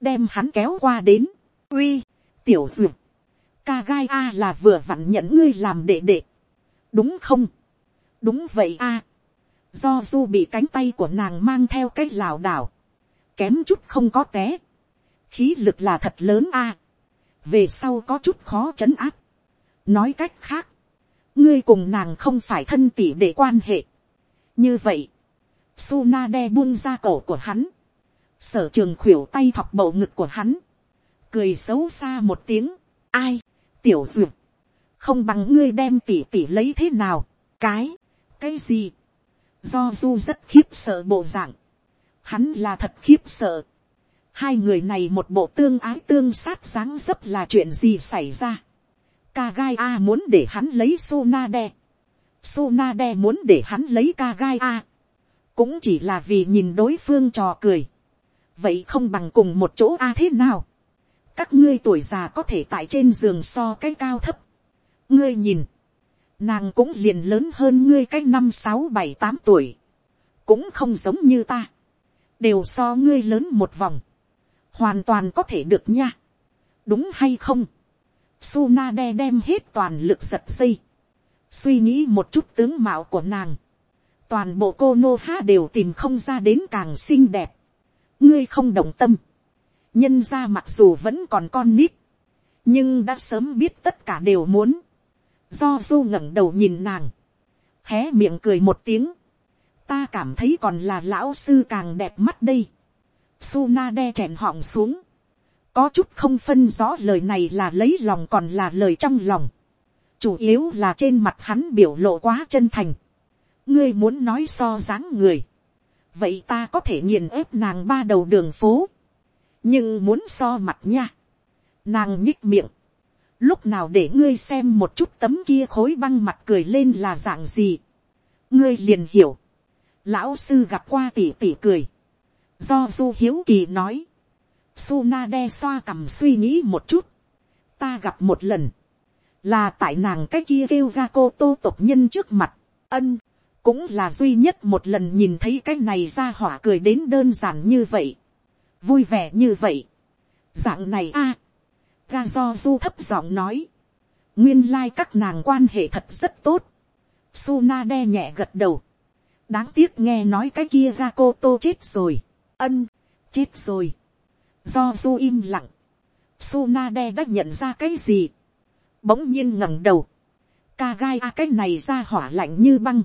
đem hắn kéo qua đến, uy, tiểu dược, ca gai a là vừa vặn nhận ngươi làm đệ đệ, đúng không, đúng vậy a, do du bị cánh tay của nàng mang theo cái lảo đảo, kém chút không có té, khí lực là thật lớn a, về sau có chút khó chấn áp, nói cách khác, ngươi cùng nàng không phải thân tỷ để quan hệ, như vậy, Suna đe buông ra cổ của hắn, sở trường khuỷu tay thọc bầu ngực của hắn, cười xấu xa một tiếng, ai, tiểu duyệt, không bằng ngươi đem tỷ tỷ lấy thế nào, cái, cái gì, do du rất khiếp sợ bộ dạng, hắn là thật khiếp sợ, hai người này một bộ tương ái tương sát dáng dấp là chuyện gì xảy ra, kagaya a muốn để hắn lấy sunade. Sunade muốn để hắn lấy kagaya a, cũng chỉ là vì nhìn đối phương trò cười, vậy không bằng cùng một chỗ a thế nào. các ngươi tuổi già có thể tại trên giường so cái cao thấp. ngươi nhìn, nàng cũng liền lớn hơn ngươi cái năm sáu bảy tám tuổi, cũng không giống như ta, đều so ngươi lớn một vòng, hoàn toàn có thể được nha, đúng hay không. Suna đe đem hết toàn lực giật dây, suy nghĩ một chút tướng mạo của nàng, toàn bộ cô nô ha đều tìm không ra đến càng xinh đẹp, ngươi không đồng tâm, nhân ra mặc dù vẫn còn con nít, nhưng đã sớm biết tất cả đều muốn, do du ngẩng đầu nhìn nàng, hé miệng cười một tiếng, ta cảm thấy còn là lão sư càng đẹp mắt đây, Suna đe chẹn họng xuống, có chút không phân rõ lời này là lấy lòng còn là lời trong lòng, chủ yếu là trên mặt hắn biểu lộ quá chân thành, ngươi muốn nói so dáng người, vậy ta có thể nghiền ép nàng ba đầu đường phố, nhưng muốn so mặt nha, nàng nhích miệng, lúc nào để ngươi xem một chút tấm kia khối băng mặt cười lên là dạng gì, ngươi liền hiểu, lão sư gặp qua tỉ tỉ cười, do du hiếu kỳ nói, Suna đe xoa cầm suy nghĩ một chút, ta gặp một lần, là tại nàng cái kia kêu ra cô tô tộc nhân trước mặt, ân, cũng là duy nhất một lần nhìn thấy cái này ra hỏa cười đến đơn giản như vậy, vui vẻ như vậy, dạng này a, ga do du thấp giọng nói, nguyên lai các nàng quan hệ thật rất tốt, Suna đe nhẹ gật đầu, đáng tiếc nghe nói cái kia ra cô tô chết rồi, ân, chết rồi, do du im lặng, Suna đe đã nhận ra cái gì, bỗng nhiên ngẩng đầu, ca gai a cái này ra hỏa lạnh như băng,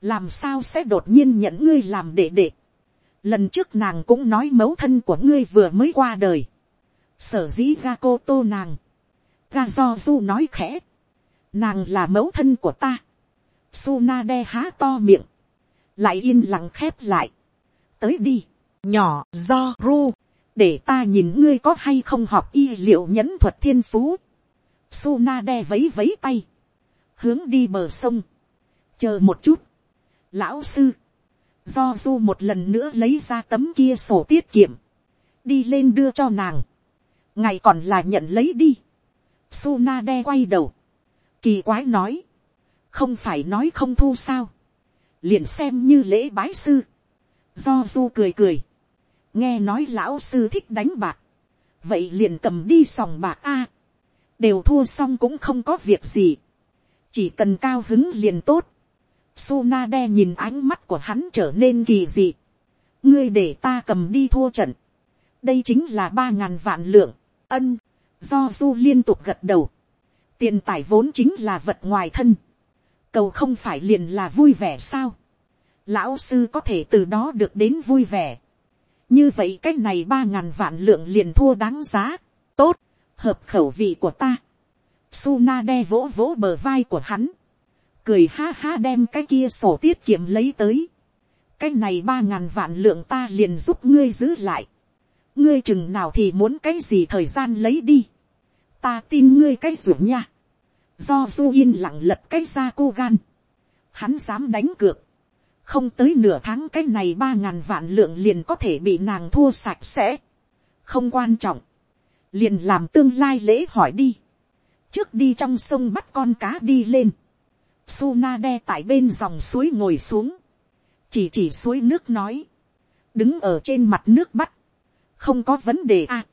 làm sao sẽ đột nhiên nhận ngươi làm đệ đệ. lần trước nàng cũng nói mẫu thân của ngươi vừa mới qua đời, sở dĩ ga cô tô nàng, ga do du nói khẽ, nàng là mẫu thân của ta, Suna đe há to miệng, lại yên lặng khép lại, tới đi, nhỏ do ru, để ta nhìn ngươi có hay không học y liệu nhẫn thuật thiên phú, Suna đe vấy vấy tay. Hướng đi bờ sông. Chờ một chút. Lão sư. Do du một lần nữa lấy ra tấm kia sổ tiết kiệm. Đi lên đưa cho nàng. Ngày còn là nhận lấy đi. Suna đe quay đầu. Kỳ quái nói. Không phải nói không thu sao. Liền xem như lễ bái sư. Do du cười cười. Nghe nói lão sư thích đánh bạc. Vậy liền cầm đi sòng bạc a đều thua xong cũng không có việc gì, chỉ cần cao hứng liền tốt. Suna đe nhìn ánh mắt của hắn trở nên kỳ dị. ngươi để ta cầm đi thua trận. đây chính là ba ngàn vạn lượng, ân, do du liên tục gật đầu. tiền tài vốn chính là vật ngoài thân. cầu không phải liền là vui vẻ sao. lão sư có thể từ đó được đến vui vẻ như vậy cái này ba ngàn vạn lượng liền thua đáng giá. tốt, hợp khẩu vị của ta. Suna đe vỗ vỗ bờ vai của hắn. Cười ha ha đem cái kia sổ tiết kiệm lấy tới. Cái này ba ngàn vạn lượng ta liền giúp ngươi giữ lại. Ngươi chừng nào thì muốn cái gì thời gian lấy đi. Ta tin ngươi cái ruộng nha. Do du yên lặng lật cái ra cô gan. Hắn dám đánh cược. Không tới nửa tháng cái này ba ngàn vạn lượng liền có thể bị nàng thua sạch sẽ. Không quan trọng. liền làm tương lai lễ hỏi đi, trước đi trong sông bắt con cá đi lên, Suna đe tại bên dòng suối ngồi xuống, chỉ chỉ suối nước nói, đứng ở trên mặt nước bắt, không có vấn đề à,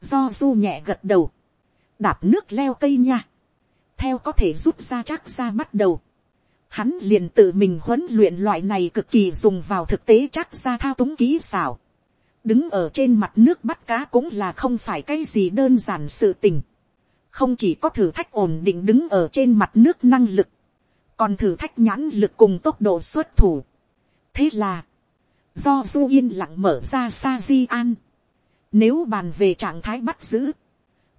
do du nhẹ gật đầu, đạp nước leo cây nha, theo có thể rút ra chắc ra bắt đầu, hắn liền tự mình huấn luyện loại này cực kỳ dùng vào thực tế chắc ra thao túng ký xảo, đứng ở trên mặt nước bắt cá cũng là không phải cái gì đơn giản sự tình. không chỉ có thử thách ổn định đứng ở trên mặt nước năng lực, còn thử thách nhãn lực cùng tốc độ xuất thủ. thế là, do du yên lặng mở ra sa di an, nếu bàn về trạng thái bắt giữ,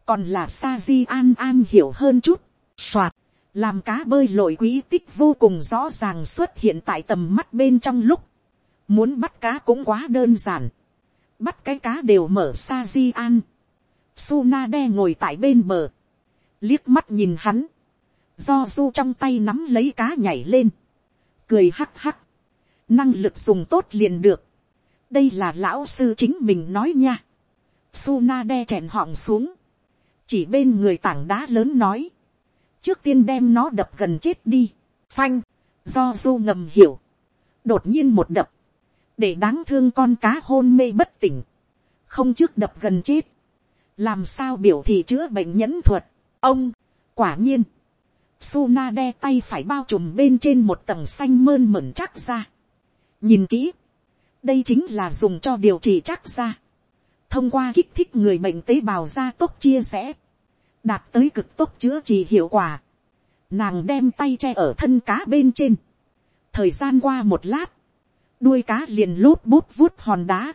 còn là sa di an an hiểu hơn chút, soạt, làm cá bơi lội quý tích vô cùng rõ ràng xuất hiện tại tầm mắt bên trong lúc, muốn bắt cá cũng quá đơn giản, bắt cái cá đều mở xa di an. Suna đe ngồi tại bên bờ, liếc mắt nhìn hắn, do du trong tay nắm lấy cá nhảy lên, cười hắc hắc, năng lực dùng tốt liền được, đây là lão sư chính mình nói nha, Suna đe chèn họng xuống, chỉ bên người tảng đá lớn nói, trước tiên đem nó đập gần chết đi, phanh, do du ngầm hiểu, đột nhiên một đập, để đáng thương con cá hôn mê bất tỉnh, không trước đập gần chết, làm sao biểu thị chữa bệnh nhẫn thuật, ông, quả nhiên, Suna đe tay phải bao trùm bên trên một tầng xanh mơn mẩn chắc ra. nhìn kỹ, đây chính là dùng cho điều trị chắc ra, thông qua kích thích người bệnh tế bào da tốc chia sẻ, đạt tới cực tốc chữa trị hiệu quả. Nàng đem tay che ở thân cá bên trên. thời gian qua một lát, đuôi cá liền lốp bút vuốt hòn đá,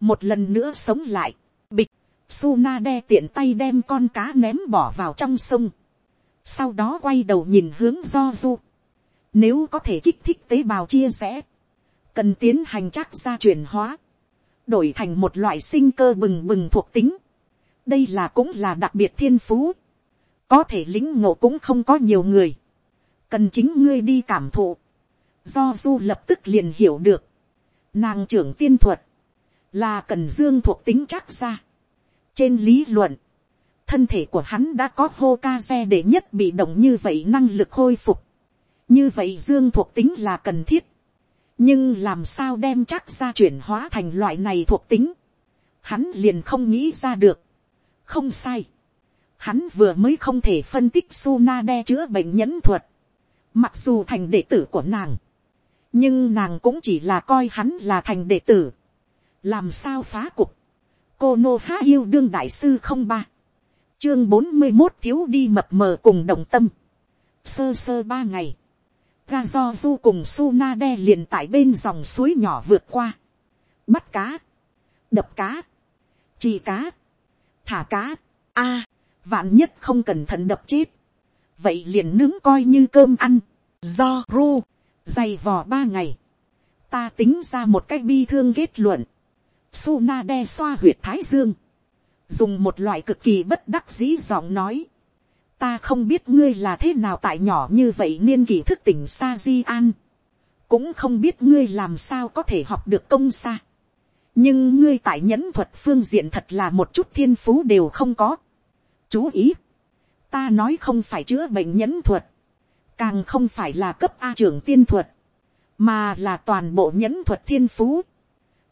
một lần nữa sống lại, bịch, Suna đe tiện tay đem con cá ném bỏ vào trong sông. Sau đó quay đầu nhìn hướng do du. Nếu có thể kích thích tế bào chia sẻ. Cần tiến hành chắc ra chuyển hóa. Đổi thành một loại sinh cơ bừng bừng thuộc tính. Đây là cũng là đặc biệt thiên phú. Có thể lính ngộ cũng không có nhiều người. Cần chính ngươi đi cảm thụ. Do du lập tức liền hiểu được. Nàng trưởng tiên thuật. Là cần dương thuộc tính chắc ra trên lý luận, thân thể của hắn đã có hô ca xe để nhất bị động như vậy năng lực khôi phục. Như vậy dương thuộc tính là cần thiết. Nhưng làm sao đem chắc ra chuyển hóa thành loại này thuộc tính. Hắn liền không nghĩ ra được. Không sai. Hắn vừa mới không thể phân tích Suna đe chữa bệnh nhẫn thuật. Mặc dù thành đệ tử của nàng. Nhưng nàng cũng chỉ là coi hắn là thành đệ tử. Làm sao phá cục cô nô há yêu đương đại sư không ba chương bốn mươi một thiếu đi mập mờ cùng đồng tâm sơ sơ ba ngày ga do du cùng Suna đe liền tại bên dòng suối nhỏ vượt qua bắt cá đập cá chi cá thả cá a, vạn nhất không cẩn thận đập chết vậy liền nướng coi như cơm ăn do, ru, dày vò ba ngày ta tính ra một cách bi thương kết luận Suna đe xoa huyệt thái dương. Dùng một loại cực kỳ bất đắc dĩ giọng nói. Ta không biết ngươi là thế nào tại nhỏ như vậy niên kỳ thức tỉnh sa di an. Cũng không biết ngươi làm sao có thể học được công sa. Nhưng ngươi tại nhẫn thuật phương diện thật là một chút thiên phú đều không có. Chú ý. Ta nói không phải chữa bệnh nhẫn thuật. Càng không phải là cấp A trưởng tiên thuật. Mà là toàn bộ nhẫn thuật thiên phú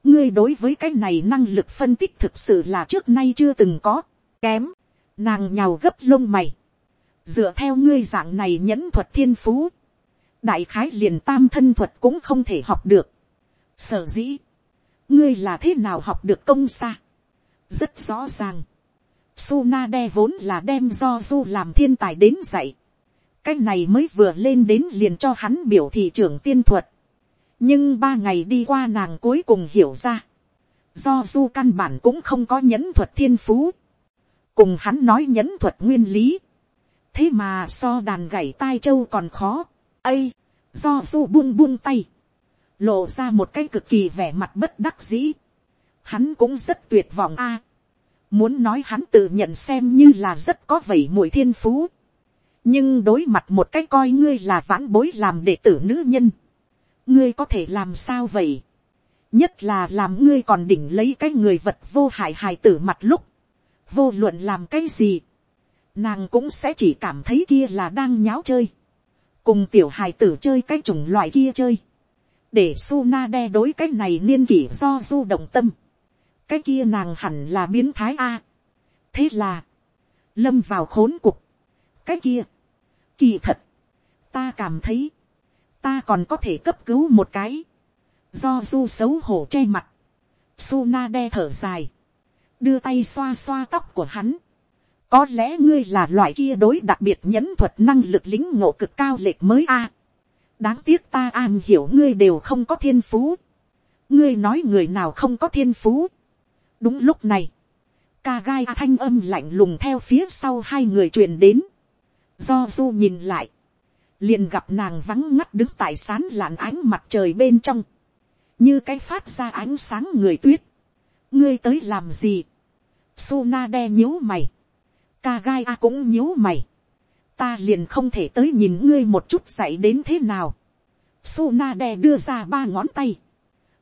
ngươi đối với cái này năng lực phân tích thực sự là trước nay chưa từng có, kém, nàng nhào gấp lông mày, dựa theo ngươi dạng này nhẫn thuật thiên phú, đại khái liền tam thân thuật cũng không thể học được, sở dĩ, ngươi là thế nào học được công xa, rất rõ ràng, Suna đe vốn là đem do du làm thiên tài đến dạy. Cái này mới vừa lên đến liền cho hắn biểu thị trưởng tiên thuật. Nhưng ba ngày đi qua nàng cuối cùng hiểu ra, do du căn bản cũng không có nhẫn thuật thiên phú, cùng hắn nói nhẫn thuật nguyên lý, thế mà so đàn gảy tai châu còn khó, ây, do du buông buông tay, lộ ra một cái cực kỳ vẻ mặt bất đắc dĩ, hắn cũng rất tuyệt vọng a, muốn nói hắn tự nhận xem như là rất có vẩy mùi thiên phú, nhưng đối mặt một cái coi ngươi là vãn bối làm đệ tử nữ nhân, ngươi có thể làm sao vậy, nhất là làm ngươi còn đỉnh lấy cái người vật vô hại hài tử mặt lúc, vô luận làm cái gì, nàng cũng sẽ chỉ cảm thấy kia là đang nháo chơi, cùng tiểu hài tử chơi cái chủng loại kia chơi, để su na đe đối cái này niên kỷ do du động tâm, cái kia nàng hẳn là biến thái a, thế là, lâm vào khốn cục, cái kia, kỳ thật, ta cảm thấy, ta còn có thể cấp cứu một cái, do du xấu hổ che mặt, Suna đe thở dài, đưa tay xoa xoa tóc của hắn, có lẽ ngươi là loại kia đối đặc biệt nhẫn thuật năng lực lính ngộ cực cao lệch mới a đáng tiếc ta an hiểu ngươi đều không có thiên phú. ngươi nói người nào không có thiên phú. đúng lúc này, ca gai thanh âm lạnh lùng theo phía sau hai người truyền đến. do du nhìn lại, liền gặp nàng vắng ngắt đứng tại sán lạn ánh mặt trời bên trong, như cái phát ra ánh sáng người tuyết. ngươi tới làm gì, Suna đe nhíu mày, ca gai a cũng nhíu mày, ta liền không thể tới nhìn ngươi một chút dạy đến thế nào. Suna đè đưa ra ba ngón tay,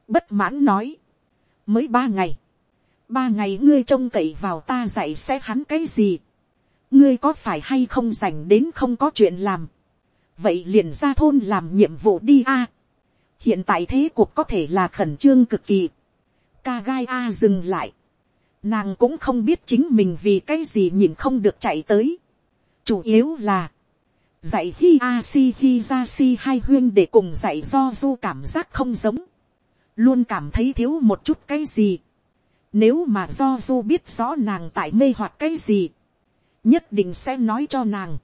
bất mãn nói, mới ba ngày, ba ngày ngươi trông cậy vào ta dạy sẽ hắn cái gì, ngươi có phải hay không dành đến không có chuyện làm, vậy liền ra thôn làm nhiệm vụ đi a. hiện tại thế cuộc có thể là khẩn trương cực kỳ. ca gai a dừng lại. nàng cũng không biết chính mình vì cái gì nhìn không được chạy tới chủ yếu là, dạy hi a si hi ra si hai huyên để cùng dạy do du cảm giác không giống. luôn cảm thấy thiếu một chút cái gì. nếu mà do du biết rõ nàng tại mê hoặc cái gì, nhất định sẽ nói cho nàng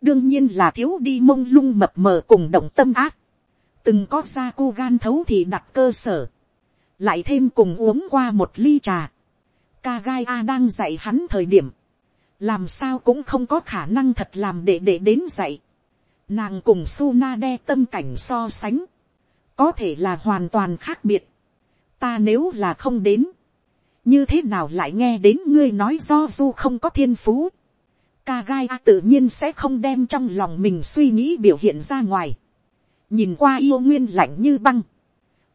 đương nhiên là thiếu đi mông lung mập mờ cùng động tâm ác, từng có ra cô gan thấu thì đặt cơ sở, lại thêm cùng uống qua một ly trà, Kagai A đang dạy hắn thời điểm. Làm sao cũng không có khả năng thật làm để để đến dạy. Nàng cùng Suna đe tâm cảnh so sánh. Có thể là hoàn toàn khác biệt. Ta nếu là không đến. Như thế nào lại nghe đến ngươi nói do du không có thiên phú. Kagai A tự nhiên sẽ không đem trong lòng mình suy nghĩ biểu hiện ra ngoài. Nhìn qua yêu nguyên lạnh như băng.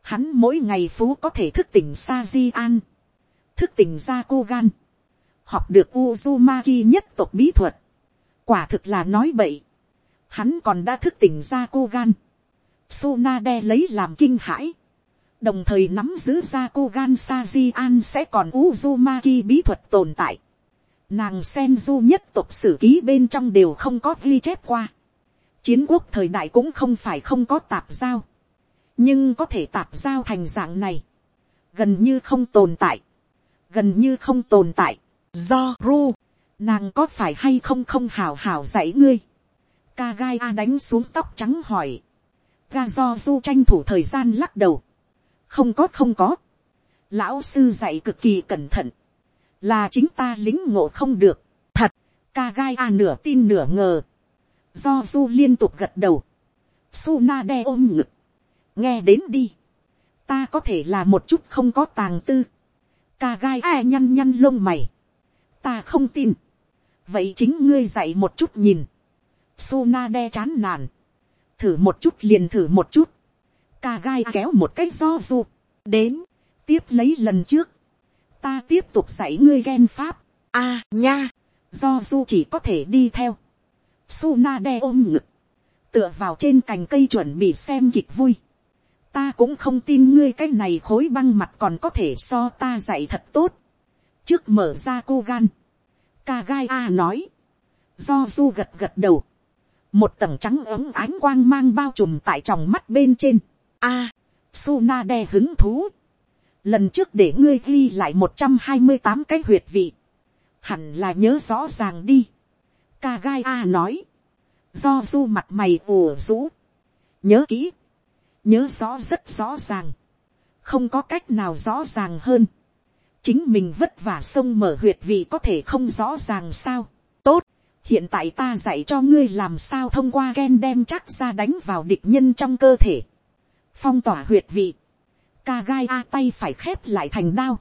Hắn mỗi ngày phú có thể thức tỉnh sa di an thức tỉnh ra cô gan, học được Uzumaki nhất tộc bí thuật, quả thực là nói bậy, hắn còn đã thức tỉnh ra cô gan, Sunade lấy làm kinh hãi, đồng thời nắm giữ ra cô gan Saji An sẽ còn Uzumaki bí thuật tồn tại. Nàng Senju nhất tộc sử ký bên trong đều không có ghi chép qua. Chiến quốc thời đại cũng không phải không có tạp giao. Nhưng có thể tạp giao thành dạng này. Gần như không tồn tại gần như không tồn tại. Do ru, nàng có phải hay không không hào hào dạy ngươi. Ca gai a đánh xuống tóc trắng hỏi. Ga do du tranh thủ thời gian lắc đầu. Không có không có. Lão sư dạy cực kỳ cẩn thận. Là chính ta lính ngộ không được. Thật, ca gai a nửa tin nửa ngờ. Do du liên tục gật đầu. Suna đe ôm ngực. Nghe đến đi. Ta có thể là một chút không có tàng tư ca gai a nhăn nhăn lông mày ta không tin. vậy chính ngươi dạy một chút nhìn. Suna đe chán nản. thử một chút liền thử một chút. ca gai kéo một cái do du. đến, tiếp lấy lần trước. ta tiếp tục dạy ngươi ghen pháp. a nha, do du chỉ có thể đi theo. Suna đe ôm ngực. tựa vào trên cành cây chuẩn bị xem kịch vui ta cũng không tin ngươi cái này khối băng mặt còn có thể so ta dạy thật tốt trước mở ra cô gan, ca gai a nói, do du gật gật đầu, một tầng trắng ấm ánh quang mang bao trùm tại tròng mắt bên trên, a, à, Suna đe hứng thú, lần trước để ngươi ghi lại một trăm hai mươi tám cái huyệt vị, hẳn là nhớ rõ ràng đi, ca gai a nói, do du mặt mày ùa rũ, nhớ kỹ, nhớ rõ rất rõ ràng, không có cách nào rõ ràng hơn, chính mình vất vả sông mở huyệt vị có thể không rõ ràng sao, tốt, hiện tại ta dạy cho ngươi làm sao thông qua gen đem chắc ra đánh vào địch nhân trong cơ thể, phong tỏa huyệt vị, ca gai a tay phải khép lại thành đao,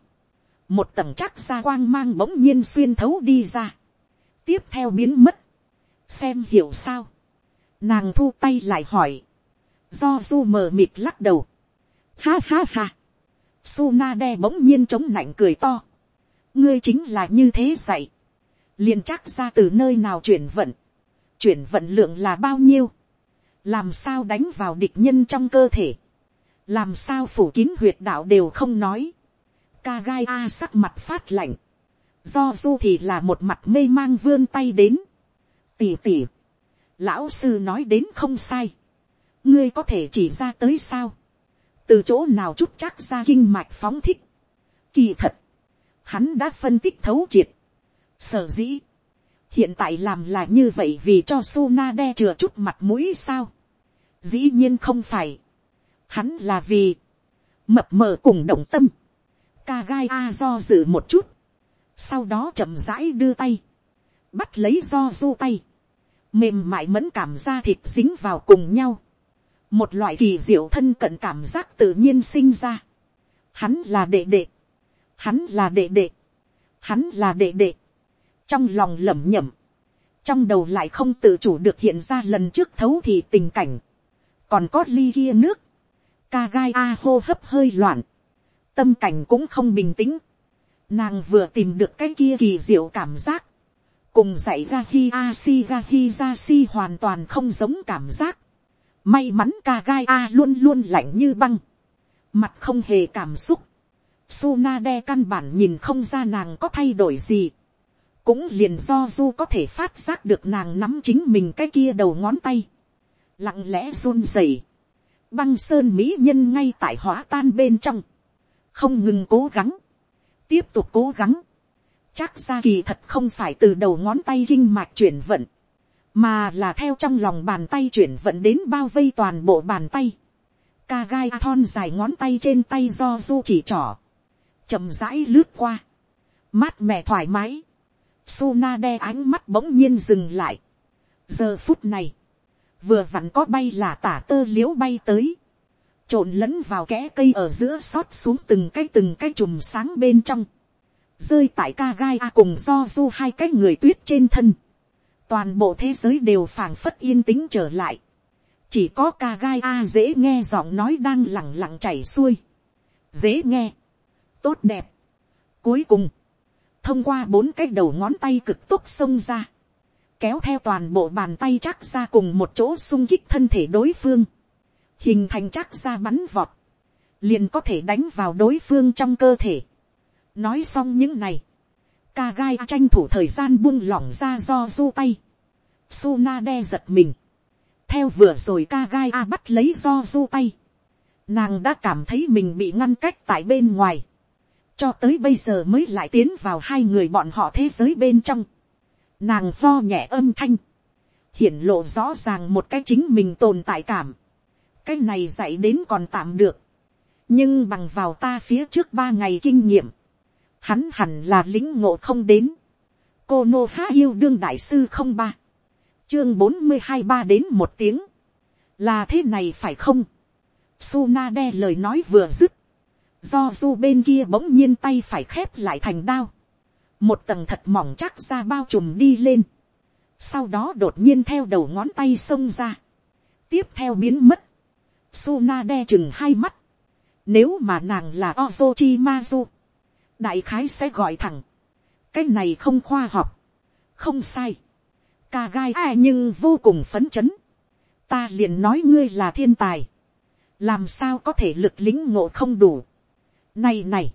một tầng chắc ra quang mang bỗng nhiên xuyên thấu đi ra, tiếp theo biến mất, xem hiểu sao, nàng thu tay lại hỏi, do du mờ mịt lắc đầu. Ha ha ha. Suna đe bỗng nhiên chống nạnh cười to. ngươi chính là như thế dạy. liền chắc ra từ nơi nào chuyển vận. chuyển vận lượng là bao nhiêu. làm sao đánh vào địch nhân trong cơ thể. làm sao phủ kín huyệt đạo đều không nói. ca gai a sắc mặt phát lạnh. do du thì là một mặt mê mang vươn tay đến. tỉ tỉ. lão sư nói đến không sai ngươi có thể chỉ ra tới sao, từ chỗ nào chút chắc ra kinh mạch phóng thích. Kỳ thật, hắn đã phân tích thấu triệt. Sở dĩ, hiện tại làm là như vậy vì cho Suna đe chừa chút mặt mũi sao. Dĩ nhiên không phải. Hắn là vì, mập mờ cùng động tâm. Ca gai a do dự một chút. Sau đó chậm rãi đưa tay. Bắt lấy do du tay. Mềm mại mẫn cảm ra thịt dính vào cùng nhau một loại kỳ diệu thân cận cảm giác tự nhiên sinh ra. Hắn là đệ đệ, hắn là đệ đệ, hắn là đệ đệ. Trong lòng lẩm nhẩm, trong đầu lại không tự chủ được hiện ra lần trước thấu thì tình cảnh. Còn có ly kia nước, ca gai a hô hấp hơi loạn, tâm cảnh cũng không bình tĩnh. Nàng vừa tìm được cái kia kỳ diệu cảm giác, cùng dạy ra hi a si ra hi ra si hoàn toàn không giống cảm giác May mắn ca gai a luôn luôn lạnh như băng. Mặt không hề cảm xúc. Sunade căn bản nhìn không ra nàng có thay đổi gì. Cũng liền do du có thể phát giác được nàng nắm chính mình cái kia đầu ngón tay. Lặng lẽ run rẩy. Băng sơn mỹ nhân ngay tại hóa tan bên trong. Không ngừng cố gắng. Tiếp tục cố gắng. Chắc ra kỳ thật không phải từ đầu ngón tay kinh mạch chuyển vận mà là theo trong lòng bàn tay chuyển vận đến bao vây toàn bộ bàn tay. Ca gai thon dài ngón tay trên tay do du chỉ trỏ, chậm rãi lướt qua, mát mẻ thoải mái, Suna đe ánh mắt bỗng nhiên dừng lại. giờ phút này, vừa vặn có bay là tả tơ l i ễ u bay tới, trộn lẫn vào kẽ cây ở giữa xót xuống từng cái từng cái chùm sáng bên trong, rơi tại ca gai a cùng do du hai cái người tuyết trên thân, toàn bộ thế giới đều phảng phất yên tĩnh trở lại, chỉ có ca gai a dễ nghe giọng nói đang lẳng lặng chảy xuôi, dễ nghe, tốt đẹp. Cuối cùng, thông qua bốn cái đầu ngón tay cực tốc xông ra, kéo theo toàn bộ bàn tay chắc ra cùng một chỗ sung kích thân thể đối phương, hình thành chắc ra bắn vọt, liền có thể đánh vào đối phương trong cơ thể. nói xong những này, ca gai tranh thủ thời gian buông lỏng ra do du tay, Suna đe giật mình, theo vừa rồi ca gai a bắt lấy do du tay, nàng đã cảm thấy mình bị ngăn cách tại bên ngoài, cho tới bây giờ mới lại tiến vào hai người bọn họ thế giới bên trong, nàng lo nhẹ âm thanh, hiển lộ rõ ràng một cái chính mình tồn tại cảm, cái này dạy đến còn tạm được, nhưng bằng vào ta phía trước ba ngày kinh nghiệm, hắn hẳn là lính ngộ không đến, cô nô há yêu đương đại sư không ba, chương bốn mươi hai ba đến một tiếng, là thế này phải không, Suna đe lời nói vừa dứt, do du bên kia bỗng nhiên tay phải khép lại thành đao, một tầng thật mỏng chắc ra bao trùm đi lên, sau đó đột nhiên theo đầu ngón tay xông ra, tiếp theo biến mất, Suna đe chừng hai mắt, nếu mà nàng là Ozochi Mazu, đại khái sẽ gọi thẳng, cái này không khoa học, không sai, ca gai ai nhưng vô cùng phấn chấn. ta liền nói ngươi là thiên tài. làm sao có thể lực lính ngộ không đủ. này này,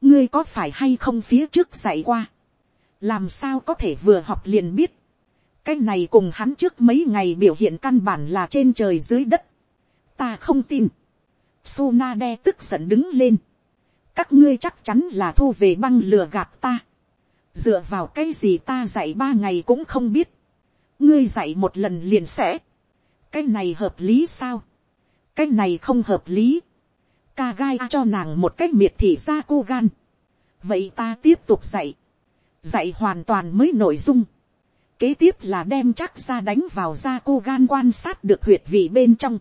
ngươi có phải hay không phía trước dạy qua. làm sao có thể vừa học liền biết. cái này cùng hắn trước mấy ngày biểu hiện căn bản là trên trời dưới đất. ta không tin. Suna đe tức giận đứng lên các ngươi chắc chắn là thu về băng lừa gạt ta. Dựa vào cái gì ta dạy ba ngày cũng không biết. Ngươi dạy một lần liền sẽ, cái này hợp lý sao, cái này không hợp lý, ca gai cho nàng một cách miệt thị ra cô gan, vậy ta tiếp tục dạy, dạy hoàn toàn mới nội dung, kế tiếp là đem chắc ra đánh vào da cô gan quan sát được huyệt vị bên trong,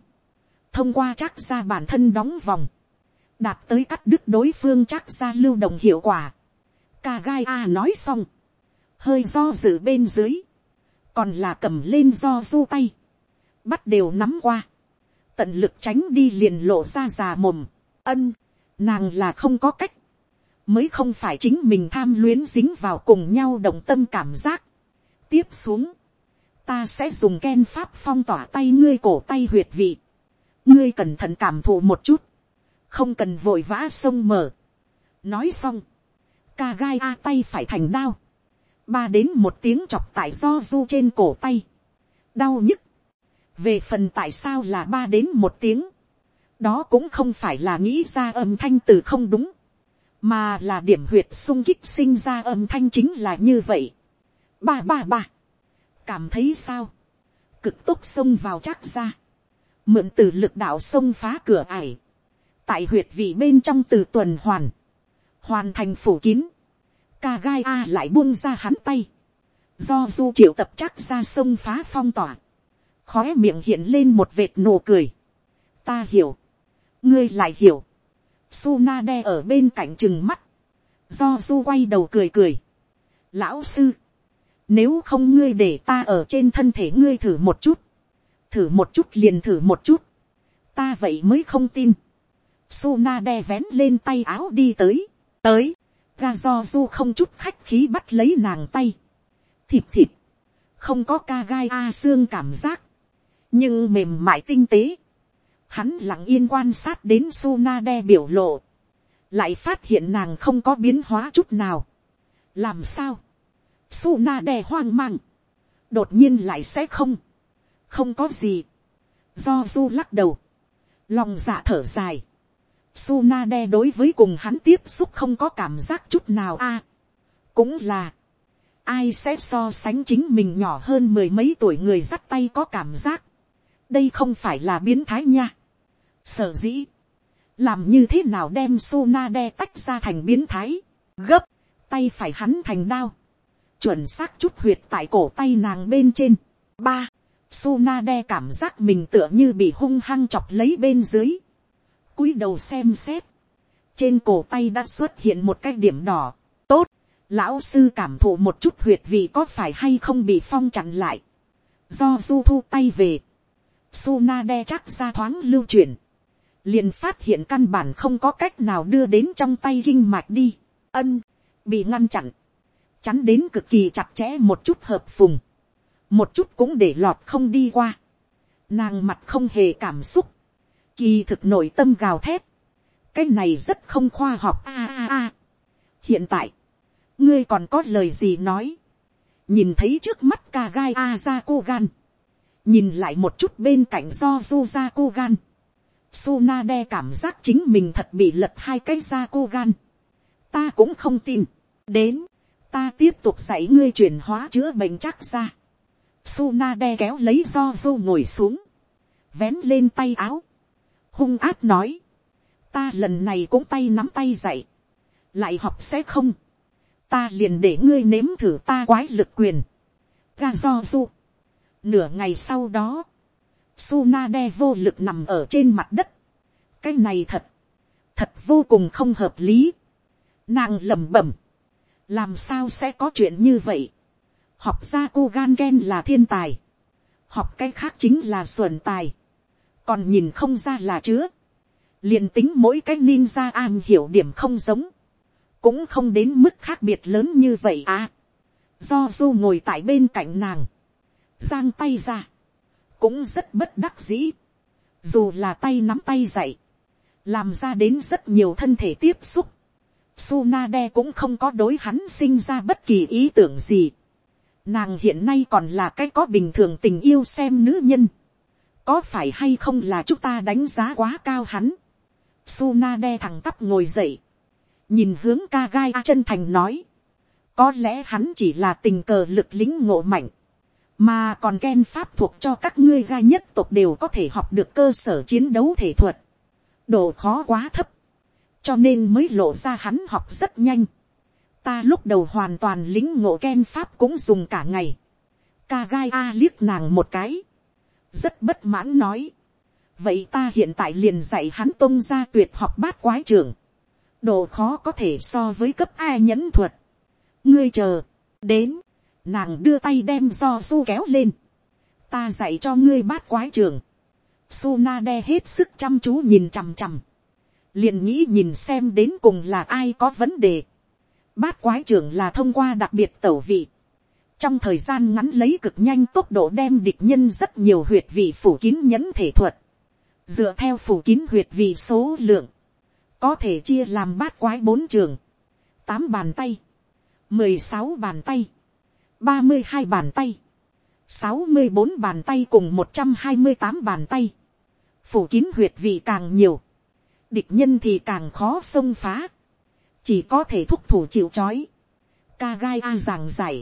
thông qua chắc ra bản thân đóng vòng, đạt tới cắt đứt đối phương chắc ra lưu động hiệu quả. Ca gai a nói xong, hơi do dự bên dưới, còn là cầm lên do du tay, bắt đều nắm qua, tận lực tránh đi liền lộ ra già mồm, ân, nàng là không có cách, mới không phải chính mình tham luyến dính vào cùng nhau đồng tâm cảm giác. tiếp xuống, ta sẽ dùng ken pháp phong tỏa tay ngươi cổ tay huyệt vị, ngươi cẩn thận cảm thụ một chút, không cần vội vã sông mở. nói xong, ca gai a tay phải thành đao, ba đến một tiếng chọc tại do du trên cổ tay, đau nhức, về phần tại sao là ba đến một tiếng, đó cũng không phải là nghĩ ra âm thanh từ không đúng, mà là điểm huyệt sung kích sinh ra âm thanh chính là như vậy. ba ba ba, cảm thấy sao, cực tốc xông vào chắc ra, mượn từ lực đạo xông phá cửa ải, tại huyệt vị bên trong từ tuần hoàn, hoàn thành phủ kín, ca gai a lại buông ra hắn tay, do du triệu tập chắc ra sông phá phong tỏa, khó miệng hiện lên một vệt nụ cười, ta hiểu, ngươi lại hiểu, Suna đe ở bên cạnh chừng mắt, do du quay đầu cười cười, lão sư, nếu không ngươi để ta ở trên thân thể ngươi thử một chút, thử một chút liền thử một chút, ta vậy mới không tin, Suna đe vén lên tay áo đi tới, tới, ga do du không chút khách khí bắt lấy nàng tay. Thịt thịt. Không có ca gai a xương cảm giác. Nhưng mềm mại tinh tế. Hắn lặng yên quan sát đến Suna đe biểu lộ. Lại phát hiện nàng không có biến hóa chút nào. Làm sao? Suna đe hoang mang. Đột nhiên lại sẽ không. Không có gì. Do du lắc đầu. Lòng dạ thở dài Sunade đối với cùng hắn tiếp xúc không có cảm giác chút nào a. cũng là, ai sẽ so sánh chính mình nhỏ hơn mười mấy tuổi người dắt tay có cảm giác. đây không phải là biến thái nha. sở dĩ, làm như thế nào đem Sunade tách ra thành biến thái, gấp, tay phải hắn thành đao, chuẩn xác chút huyệt tại cổ tay nàng bên trên. ba, Suna đe cảm giác mình tựa như bị hung hăng chọc lấy bên dưới cúi đầu xem xét. Trên cổ tay đã xuất hiện một cái điểm đỏ. Tốt. Lão sư cảm thụ một chút huyệt vị có phải hay không bị phong chặn lại. Do du thu tay về. Suna đe chắc ra thoáng lưu chuyển. liền phát hiện căn bản không có cách nào đưa đến trong tay kinh mạch đi. Ân. Bị ngăn chặn. Chắn đến cực kỳ chặt chẽ một chút hợp phùng một chút cũng để lọt không đi qua, nàng mặt không hề cảm xúc, kỳ thực nội tâm gào thét, cái này rất không khoa học a a a. hiện tại, ngươi còn có lời gì nói, nhìn thấy trước mắt ca gai a ra cô gan, nhìn lại một chút bên cạnh do du ra cô gan, Suna đe cảm giác chính mình thật bị lật hai cái ra cô gan. Ta cũng không tin. Đến, ta tiếp tục dạy ngươi chuyển hóa chữa bệnh chắc ra. Suna đe kéo lấy do vô ngồi xuống. Vén lên tay áo. Hung áp nói. Ta lần này cũng tay nắm tay dậy. Lại học sẽ không. Ta liền để ngươi nếm thử ta quái lực quyền. Ga do du. Nửa ngày sau đó. Suna đe vô lực nằm ở trên mặt đất. Cái này thật. Thật vô cùng không hợp lý. Nàng lẩm bẩm. Làm sao sẽ có chuyện như vậy học ra cô gan ghen là thiên tài, học cái khác chính là xuẩn tài, còn nhìn không ra là chứa, liền tính mỗi cái ninja am hiểu điểm không giống, cũng không đến mức khác biệt lớn như vậy à. do du ngồi tại bên cạnh nàng, giang tay ra, cũng rất bất đắc dĩ, dù là tay nắm tay dậy, làm ra đến rất nhiều thân thể tiếp xúc, Sunade cũng không có đối hắn sinh ra bất kỳ ý tưởng gì. Nàng hiện nay còn là cái có bình thường tình yêu xem nữ nhân. Có phải hay không là chúng ta đánh giá quá cao hắn. Suna đe thằng tắp ngồi dậy. Nhìn hướng ca gai chân thành nói. Có lẽ hắn chỉ là tình cờ lực lính ngộ mạnh. Mà còn Ken Pháp thuộc cho các ngươi gai nhất tộc đều có thể học được cơ sở chiến đấu thể thuật. Độ khó quá thấp. Cho nên mới lộ ra hắn học rất nhanh ta lúc đầu hoàn toàn lính ngộ ken pháp cũng dùng cả ngày. ca gai a liếc nàng một cái rất bất mãn nói. vậy ta hiện tại liền dạy hắn tôn ra tuyệt học bát quái trường. độ khó có thể so với cấp a nhẫn thuật. ngươi chờ, đến, nàng đưa tay đem do su kéo lên. ta dạy cho ngươi bát quái trường. Suna đe hết sức chăm chú nhìn chằm chằm. liền nghĩ nhìn xem đến cùng là ai có vấn đề Bát quái trưởng là thông qua đặc biệt tẩu vị. Trong thời gian ngắn lấy cực nhanh tốc độ đem địch nhân rất nhiều huyệt vị phủ kín nhẫn thể thuật. Dựa theo phủ kín huyệt vị số lượng. Có thể chia làm bát quái bốn trường. tám bàn tay. mười sáu bàn tay. ba mươi hai bàn tay. sáu mươi bốn bàn tay cùng một trăm hai mươi tám bàn tay. Phủ kín huyệt vị càng nhiều. Địch nhân thì càng khó xông phá chỉ có thể thúc thủ chịu c h ó i ca gai a giảng giải,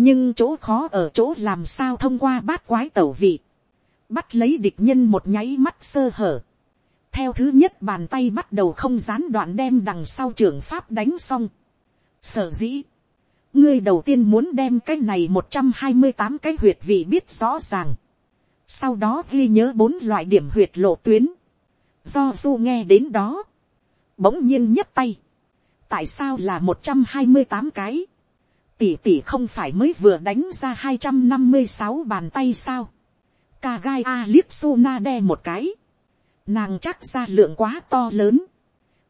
nhưng chỗ khó ở chỗ làm sao thông qua bát quái tẩu vị, bắt lấy địch nhân một nháy mắt sơ hở, theo thứ nhất bàn tay bắt đầu không gián đoạn đem đằng sau trưởng pháp đánh xong, sở dĩ, ngươi đầu tiên muốn đem cái này một trăm hai mươi tám cái huyệt vị biết rõ ràng, sau đó ghi nhớ bốn loại điểm huyệt lộ tuyến, do du nghe đến đó, bỗng nhiên nhấp tay, tại sao là một trăm hai mươi tám cái, tỷ tỷ không phải mới vừa đánh ra hai trăm năm mươi sáu bàn tay sao, ca gai a liếc su na đe một cái, nàng chắc ra lượng quá to lớn,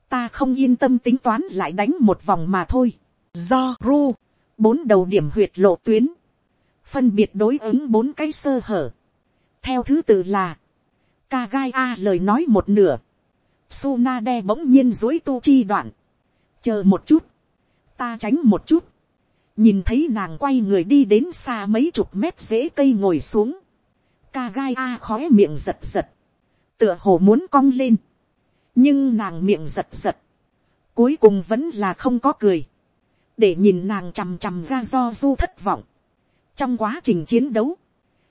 ta không yên tâm tính toán lại đánh một vòng mà thôi, do ru, bốn đầu điểm huyệt lộ tuyến, phân biệt đối ứng bốn cái sơ hở, theo thứ tự là, ca gai a lời nói một nửa, su na đe bỗng nhiên dối tu chi đoạn, chờ một chút, ta tránh một chút, nhìn thấy nàng quay người đi đến xa mấy chục mét dễ cây ngồi xuống, ca gai a khói miệng giật giật, tựa hồ muốn cong lên, nhưng nàng miệng giật giật, cuối cùng vẫn là không có cười, để nhìn nàng chằm chằm ra do du thất vọng. trong quá trình chiến đấu,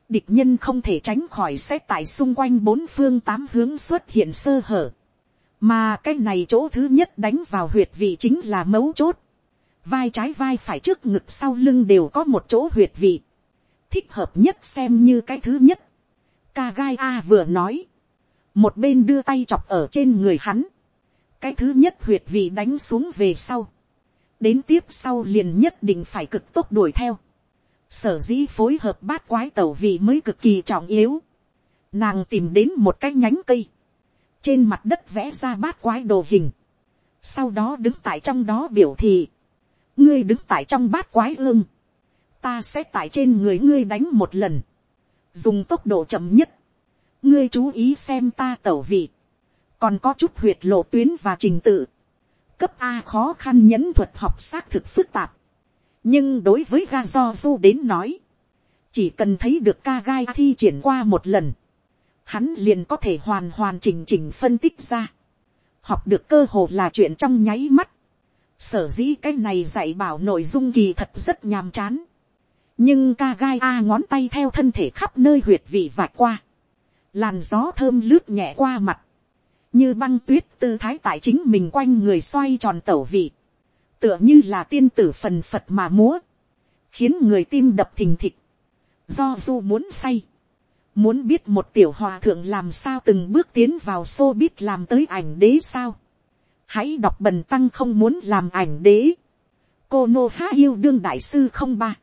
địch nhân không thể tránh khỏi sẽ tại xung quanh bốn phương tám hướng xuất hiện sơ hở. Mà cái này chỗ thứ nhất đánh vào huyệt vị chính là mấu chốt vai trái vai phải trước ngực sau lưng đều có một chỗ huyệt vị, thích hợp nhất xem như cái thứ nhất. Ca gai A vừa nói, một bên đưa tay chọc ở trên người hắn, cái thứ nhất huyệt vị đánh xuống về sau, đến tiếp sau liền nhất định phải cực tốc đuổi theo, sở dĩ phối hợp bát quái tẩu vị mới cực kỳ trọng yếu, nàng tìm đến một cái nhánh cây, trên mặt đất vẽ ra bát quái đồ hình, sau đó đứng tại trong đó biểu thị, ngươi đứng tại trong bát quái ương, ta sẽ tại trên người ngươi đánh một lần, dùng tốc độ chậm nhất, ngươi chú ý xem ta tẩu vị, còn có chút huyệt lộ tuyến và trình tự, cấp a khó khăn nhẫn thuật học xác thực phức tạp, nhưng đối với ga do du đến nói, chỉ cần thấy được ca gai thi triển qua một lần, hắn liền có thể hoàn hoàn chỉnh chỉnh phân tích ra, học được cơ hồ là chuyện trong nháy mắt, sở dĩ cái này dạy bảo nội dung kỳ thật rất nhàm chán, nhưng ca gai a ngón tay theo thân thể khắp nơi huyệt vị vạch qua, làn gió thơm lướt nhẹ qua mặt, như băng tuyết tư thái tại chính mình quanh người xoay tròn tẩu vị, tựa như là tiên tử phần phật mà múa, khiến người tim đập thình thịch, do du muốn say, muốn biết một tiểu hòa thượng làm sao từng bước tiến vào xô biết làm tới ảnh đế sao, hãy đọc bần tăng không muốn làm ảnh đế, cô nô há yêu đương đại sư không ba,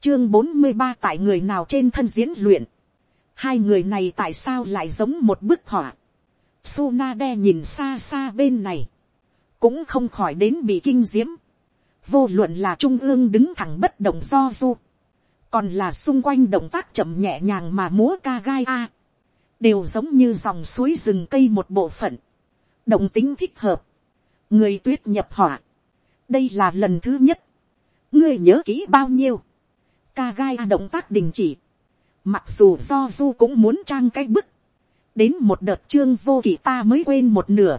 chương bốn mươi ba tại người nào trên thân diễn luyện, hai người này tại sao lại giống một bức họa, Sunade nhìn xa xa bên này, cũng không khỏi đến bị kinh diễm. Vô luận là trung ương đứng thẳng bất động do du, còn là xung quanh động tác chậm nhẹ nhàng mà múa ca gai a, đều giống như dòng suối rừng cây một bộ phận, động tính thích hợp, người tuyết nhập hỏa, đây là lần thứ nhất, ngươi nhớ kỹ bao nhiêu, ca gai động tác đình chỉ, mặc dù do du cũng muốn trang cái bức, đến một đợt chương vô kỷ ta mới quên một nửa,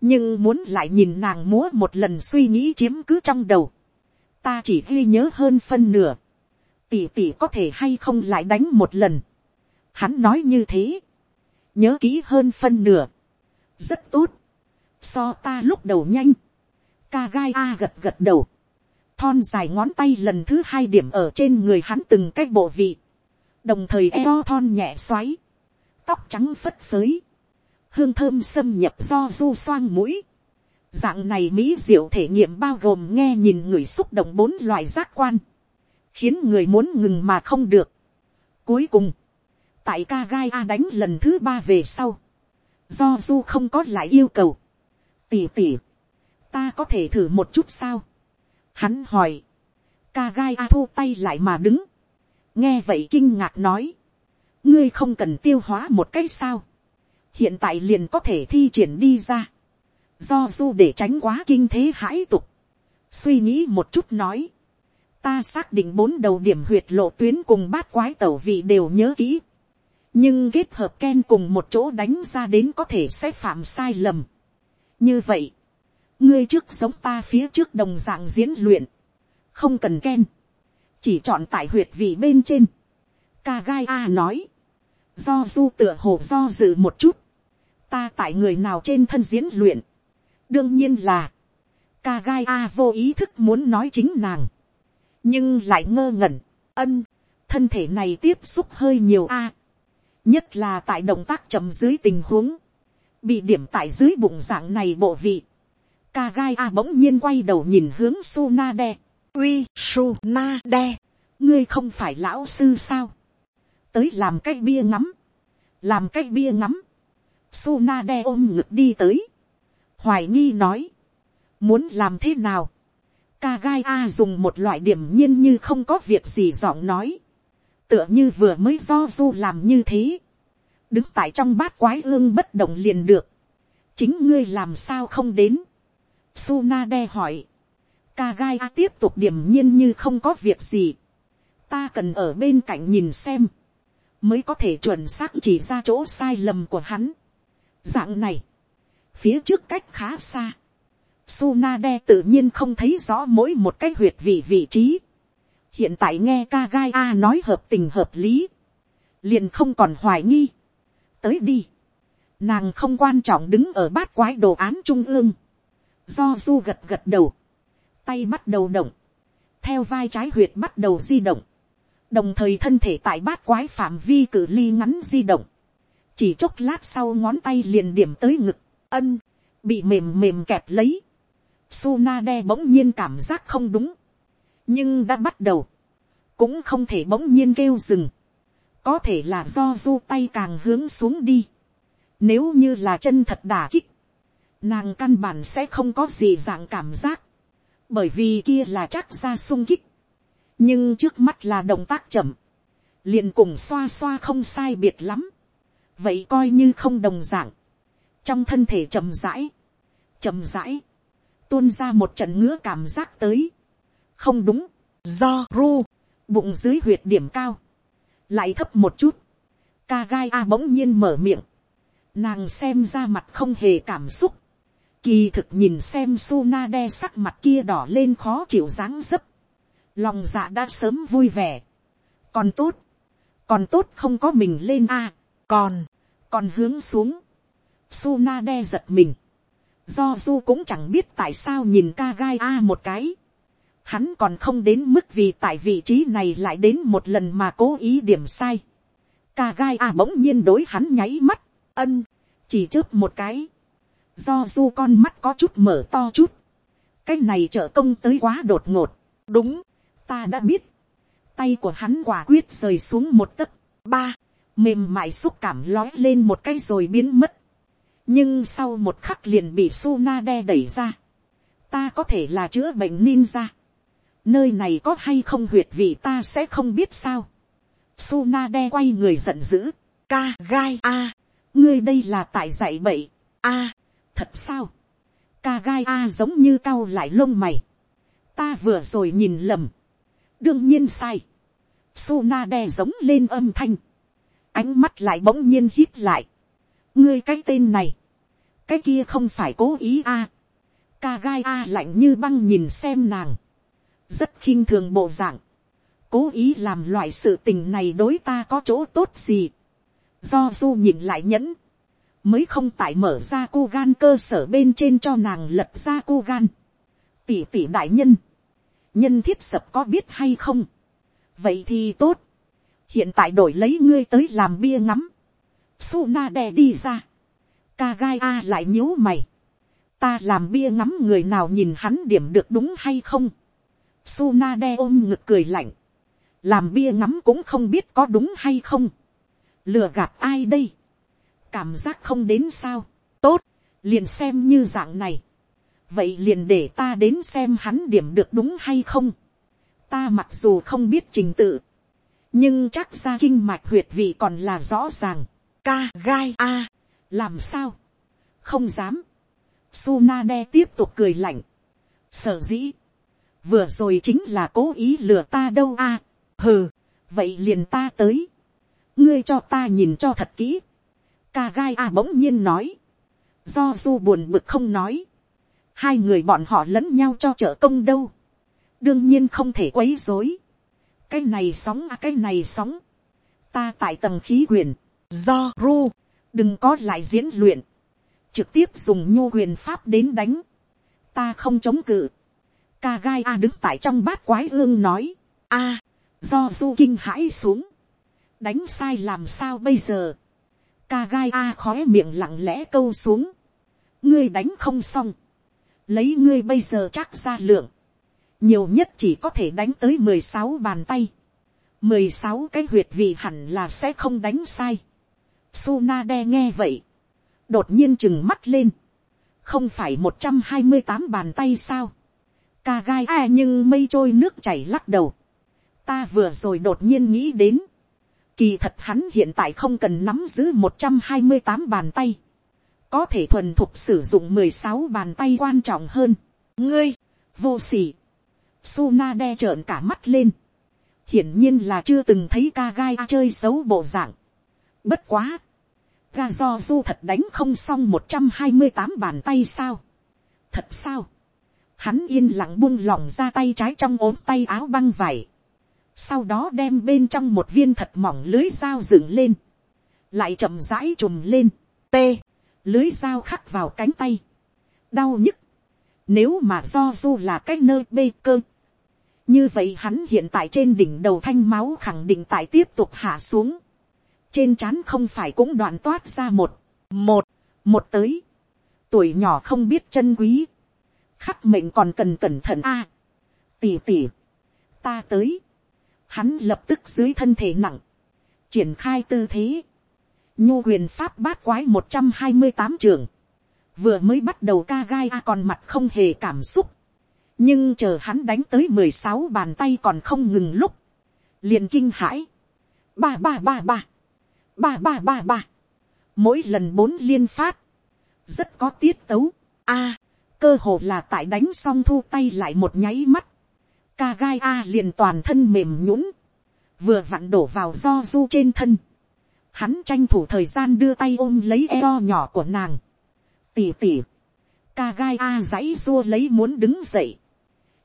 nhưng muốn lại nhìn nàng múa một lần suy nghĩ chiếm cứ trong đầu, ta chỉ ghi nhớ hơn phân nửa, tỷ tỷ có thể hay không lại đánh một lần, hắn nói như thế, nhớ kỹ hơn phân nửa, rất tốt, so ta lúc đầu nhanh, ca gai a gật gật đầu, thon dài ngón tay lần thứ hai điểm ở trên người hắn từng cái bộ vị, đồng thời eo thon nhẹ xoáy, tóc trắng phất phới, hương thơm xâm nhập do du xoang mũi. Dạng này mỹ diệu thể nghiệm bao gồm nghe nhìn người xúc động bốn loại giác quan, khiến người muốn ngừng mà không được. Cuối cùng, tại ca gai a đánh lần thứ ba về sau, do du không có lại yêu cầu tỉ tỉ, ta có thể thử một chút sao. Hắn hỏi, ca gai a thu tay lại mà đứng, nghe vậy kinh ngạc nói, ngươi không cần tiêu hóa một cái sao, hiện tại liền có thể thi triển đi ra, do du để tránh quá kinh thế hãi tục, suy nghĩ một chút nói, ta xác định bốn đầu điểm huyệt lộ tuyến cùng bát quái tẩu vị đều nhớ kỹ, nhưng kết hợp ken cùng một chỗ đánh ra đến có thể sẽ phạm sai lầm như vậy, ngươi trước sống ta phía trước đồng dạng diễn luyện, không cần ken, chỉ chọn tại huyệt vị bên trên. Ca gai a nói, do du tựa hồ do dự một chút, ta tại người nào trên thân diễn luyện, đương nhiên là, ca gai a vô ý thức muốn nói chính nàng, nhưng lại ngơ ngẩn, ân, thân thể này tiếp xúc hơi nhiều a, nhất là tại động tác chậm dưới tình huống, bị điểm tại dưới bụng dạng này bộ vị, ca gai a bỗng nhiên quay đầu nhìn hướng su na đe, uy su na đe, ngươi không phải lão sư sao, tới làm cái bia ngắm, làm cái bia ngắm, su na đe ôm ngực đi tới, hoài nghi nói, muốn làm thế nào, ca gai a dùng một loại điểm nhiên như không có việc gì giọng nói, tựa như vừa mới do du làm như thế, đứng tại trong bát quái ương bất động liền được, chính ngươi làm sao không đến, su đe hỏi, Kagai a tiếp tục điểm nhiên như không có việc gì, ta cần ở bên cạnh nhìn xem, mới có thể chuẩn xác chỉ ra chỗ sai lầm của hắn. Dạng này, phía trước cách khá xa, Sunade tự nhiên không thấy rõ mỗi một cái huyệt vị vị trí. Hiện tại nghe Kagai A nói hợp tình hợp lý, liền không còn hoài nghi. Tới đi, nàng không quan trọng đứng ở bát quái đồ án trung ương. Do du gật gật đầu, tay bắt đầu động, theo vai trái huyệt bắt đầu di động, đồng thời thân thể tại bát quái phạm vi cử ly ngắn di động, chỉ chốc lát sau ngón tay liền điểm tới ngực, ân, bị mềm mềm kẹp lấy, Sunade bỗng nhiên cảm giác không đúng, nhưng đã bắt đầu, cũng không thể bỗng nhiên kêu dừng, có thể là do du tay càng hướng xuống đi, nếu như là chân thật đả kích, nàng căn bản sẽ không có gì dạng cảm giác, bởi vì kia là chắc ra sung kích, nhưng trước mắt là động tác chậm, liền cùng xoa xoa không sai biệt lắm, vậy coi như không đồng dạng, trong thân thể chậm rãi, chậm rãi, tuôn ra một trận ngứa cảm giác tới, không đúng, do ru, bụng dưới huyệt điểm cao, lại thấp một chút, ca gai a bỗng nhiên mở miệng, nàng xem ra mặt không hề cảm xúc, kỳ thực nhìn xem su na đe sắc mặt kia đỏ lên khó chịu dáng dấp, lòng dạ đã sớm vui vẻ, còn tốt, còn tốt không có mình lên a, còn, còn hướng xuống, su na đe giật mình, do du cũng chẳng biết tại sao nhìn ca gai a một cái, hắn còn không đến mức vì tại vị trí này lại đến một lần mà cố ý điểm sai, Cà gai à bỗng nhiên đối hắn nháy mắt, ân, chỉ trước một cái, do du con mắt có chút mở to chút, cái này trợ công tới quá đột ngột, đúng, ta đã biết, tay của hắn quả quyết rời xuống một tấc, ba, mềm mại xúc cảm lói lên một cái rồi biến mất, nhưng sau một khắc liền bị su na đe đẩy ra, ta có thể là chữa bệnh ninja, nơi này có hay không huyệt vị ta sẽ không biết sao, Suna đe quay người giận dữ, ca gai a, ngươi đây là tại dạy bậy, a, thật sao, ca gai a giống như cau lại lông mày, ta vừa rồi nhìn lầm, đương nhiên sai, Suna đe giống lên âm thanh, ánh mắt lại bỗng nhiên hít lại, ngươi cái tên này, cái kia không phải cố ý a, ca gai a lạnh như băng nhìn xem nàng, rất khinh thường bộ dạng, cố ý làm loại sự tình này đối ta có chỗ tốt gì, do du nhìn lại nhẫn, mới không tại mở ra cô gan cơ sở bên trên cho nàng lật ra cô gan. tỷ tỷ đại nhân, nhân thiết sập có biết hay không, vậy thì tốt, hiện tại đổi lấy ngươi tới làm bia ngắm, su na đè đi ra, ca gai a lại nhíu mày, ta làm bia ngắm người nào nhìn hắn điểm được đúng hay không, Suna đe ôm ngực cười lạnh, làm bia ngắm cũng không biết có đúng hay không, lừa gạt ai đây, cảm giác không đến sao, tốt, liền xem như dạng này, vậy liền để ta đến xem hắn điểm được đúng hay không, ta mặc dù không biết trình tự, nhưng chắc ra kinh mạch huyệt vị còn là rõ ràng, ca gai a, làm sao, không dám, Suna đe tiếp tục cười lạnh, sở dĩ, vừa rồi chính là cố ý lừa ta đâu a, hừ, vậy liền ta tới, ngươi cho ta nhìn cho thật kỹ, ca gai a bỗng nhiên nói, do du buồn bực không nói, hai người bọn họ lẫn nhau cho trợ công đâu, đương nhiên không thể quấy dối, cái này sóng à cái này sóng, ta tại tầng khí quyền, do ru, đừng có lại diễn luyện, trực tiếp dùng nhu quyền pháp đến đánh, ta không chống cự, ca gai a đứng tại trong bát quái ương nói, a, do du kinh hãi xuống, đánh sai làm sao bây giờ, ca gai a khói miệng lặng lẽ câu xuống, ngươi đánh không xong, lấy ngươi bây giờ chắc ra lượng, nhiều nhất chỉ có thể đánh tới mười sáu bàn tay, mười sáu cái huyệt vị hẳn là sẽ không đánh sai. Suna đe nghe vậy, đột nhiên chừng mắt lên, không phải một trăm hai mươi tám bàn tay sao, ca gai a nhưng mây trôi nước chảy lắc đầu, ta vừa rồi đột nhiên nghĩ đến, kỳ thật hắn hiện tại không cần nắm giữ một trăm hai mươi tám bàn tay, có thể thuần thục sử dụng mười sáu bàn tay quan trọng hơn. ngươi, vô s ỉ Suna đe trợn cả mắt lên. Hiển nhiên là chưa từng thấy ca gai chơi xấu bộ dạng. Bất quá. Ga do du thật đánh không xong một trăm hai mươi tám bàn tay sao. Thật sao. Hắn yên lặng buông lỏng ra tay trái trong ốm tay áo băng vải. Sau đó đem bên trong một viên thật mỏng lưới dao dựng lên. Lại chậm rãi trùm lên. T. Lưới dao khắc vào cánh tay. Đau nhức Nếu mà do du là cái nơi bê cơ. Như vậy hắn hiện tại trên đỉnh đầu thanh máu khẳng định tại tiếp tục hạ xuống. Trên chán không phải cũng đoạn toát ra một, một, một tới. Tuổi nhỏ không biết chân quý. Khắc mệnh còn cần cẩn thận a. À, Tỉ tỉ. Ta tới. Hắn lập tức dưới thân thể nặng. Triển khai tư thế. Nhu quyền pháp bát quái một trăm hai mươi tám trường. Vừa mới bắt đầu ca gai a còn mặt không hề cảm xúc, nhưng chờ hắn đánh tới mười sáu bàn tay còn không ngừng lúc, liền kinh hãi, ba ba ba ba, ba ba ba ba, mỗi lần bốn liên phát, rất có tiết tấu, a, cơ hồ là tại đánh xong thu tay lại một nháy mắt, ca gai a liền toàn thân mềm nhũng, vừa vặn đổ vào do du trên thân, hắn tranh thủ thời gian đưa tay ôm lấy eo nhỏ của nàng, tỉ tỉ, ca gai a dãy dua lấy muốn đứng dậy,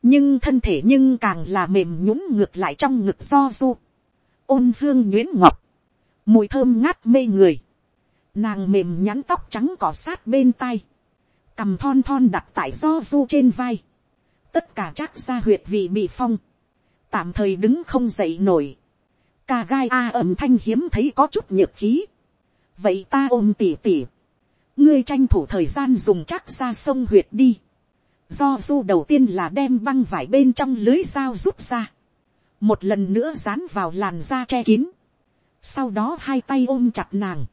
nhưng thân thể nhưng càng là mềm nhũng ngược lại trong ngực do du, ôn hương nhuyễn ngọc, mùi thơm ngát mê người, nàng mềm nhắn tóc trắng cỏ sát bên tay, cầm thon thon đặt tại do du trên vai, tất cả chắc ra huyệt vị bị phong, tạm thời đứng không dậy nổi, ca gai a ẩm thanh hiếm thấy có chút nhược khí, vậy ta ôm tỉ tỉ, ngươi tranh thủ thời gian dùng chắc ra sông huyệt đi. Do du đầu tiên là đem băng vải bên trong lưới dao rút ra. Một lần nữa dán vào làn da che kín. Sau đó hai tay ôm chặt nàng.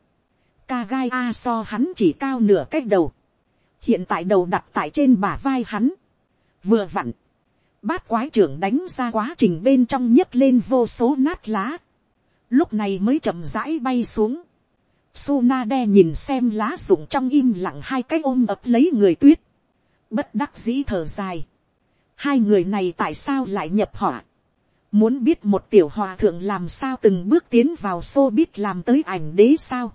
Ca gai A so hắn chỉ cao nửa cách đầu. Hiện tại đầu đặt tại trên bả vai hắn. Vừa vặn. Bát quái trưởng đánh ra quá trình bên trong nhấc lên vô số nát lá. Lúc này mới chậm rãi bay xuống Sunade nhìn xem lá rụng trong im lặng hai cái ôm ập lấy người tuyết. Bất đắc dĩ thở dài. Hai người này tại sao lại nhập họa? Muốn biết một tiểu hòa thượng làm sao từng bước tiến vào xô biết làm tới ảnh đế sao?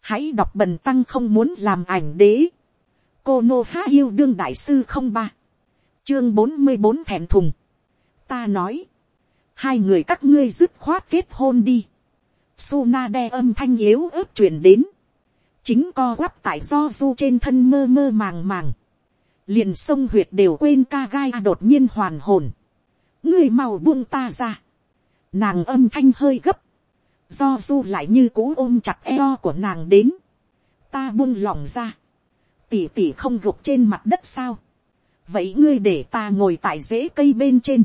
Hãy đọc bần tăng không muốn làm ảnh đế. Cô Nô Há yêu đương đại sư không ba. Chương bốn mươi bốn thèm thùng. Ta nói. Hai người các ngươi dứt khoát kết hôn đi Suna đe âm thanh yếu ớt truyền đến. Chính co quắp tại do du trên thân mơ mơ màng màng. Liền sông huyệt đều quên ca gai à đột nhiên hoàn hồn. Người màu buông ta ra. Nàng âm thanh hơi gấp. Do du lại như cú ôm chặt eo của nàng đến. Ta buông lỏng ra. Tỉ tỉ không gục trên mặt đất sao. Vậy ngươi để ta ngồi tại rễ cây bên trên.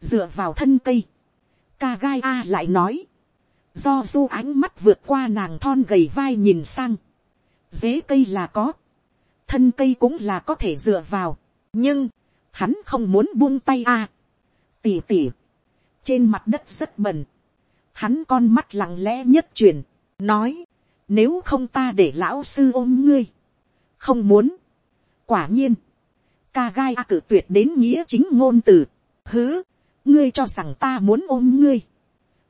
Dựa vào thân cây. Ca gai a lại nói do du ánh mắt vượt qua nàng thon gầy vai nhìn sang, dế cây là có, thân cây cũng là có thể dựa vào, nhưng, hắn không muốn buông tay a, à. tỉ tỉ, trên mặt đất rất bẩn, hắn con mắt lặng lẽ nhất truyền, nói, nếu không ta để lão sư ôm ngươi, không muốn, quả nhiên, ca gai a cử tuyệt đến nghĩa chính ngôn từ, hứ, ngươi cho rằng ta muốn ôm ngươi,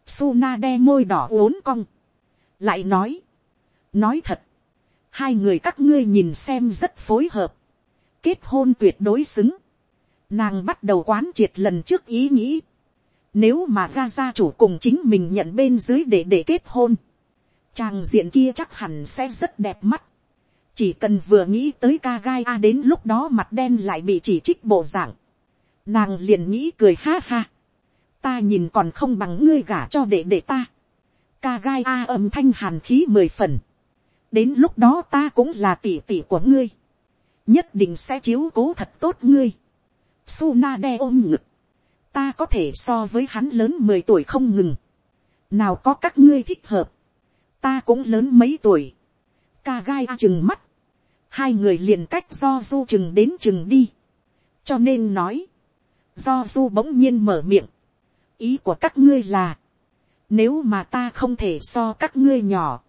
Suna đe môi đỏ uốn cong. Lại nói. Nói thật. Hai người các ngươi nhìn xem rất phối hợp. Kết hôn tuyệt đối xứng. Nàng bắt đầu quán triệt lần trước ý nghĩ. Nếu mà ra gia chủ cùng chính mình nhận bên dưới để để kết hôn. Chàng diện kia chắc hẳn sẽ rất đẹp mắt. Chỉ cần vừa nghĩ tới ca gai a đến lúc đó mặt đen lại bị chỉ trích bộ dạng. Nàng liền nghĩ cười ha ha ta nhìn còn không bằng ngươi gả cho đệ đệ ta. ca gai a âm thanh hàn khí mười phần. đến lúc đó ta cũng là tỷ tỷ của ngươi. nhất định sẽ chiếu cố thật tốt ngươi. Suna đe ôm ngực. ta có thể so với hắn lớn mười tuổi không ngừng. nào có các ngươi thích hợp. ta cũng lớn mấy tuổi. ca gai a chừng mắt hai người liền cách do du chừng đến chừng đi. cho nên nói. do du bỗng nhiên mở miệng ý của các ngươi là, nếu mà ta không thể so các ngươi nhỏ,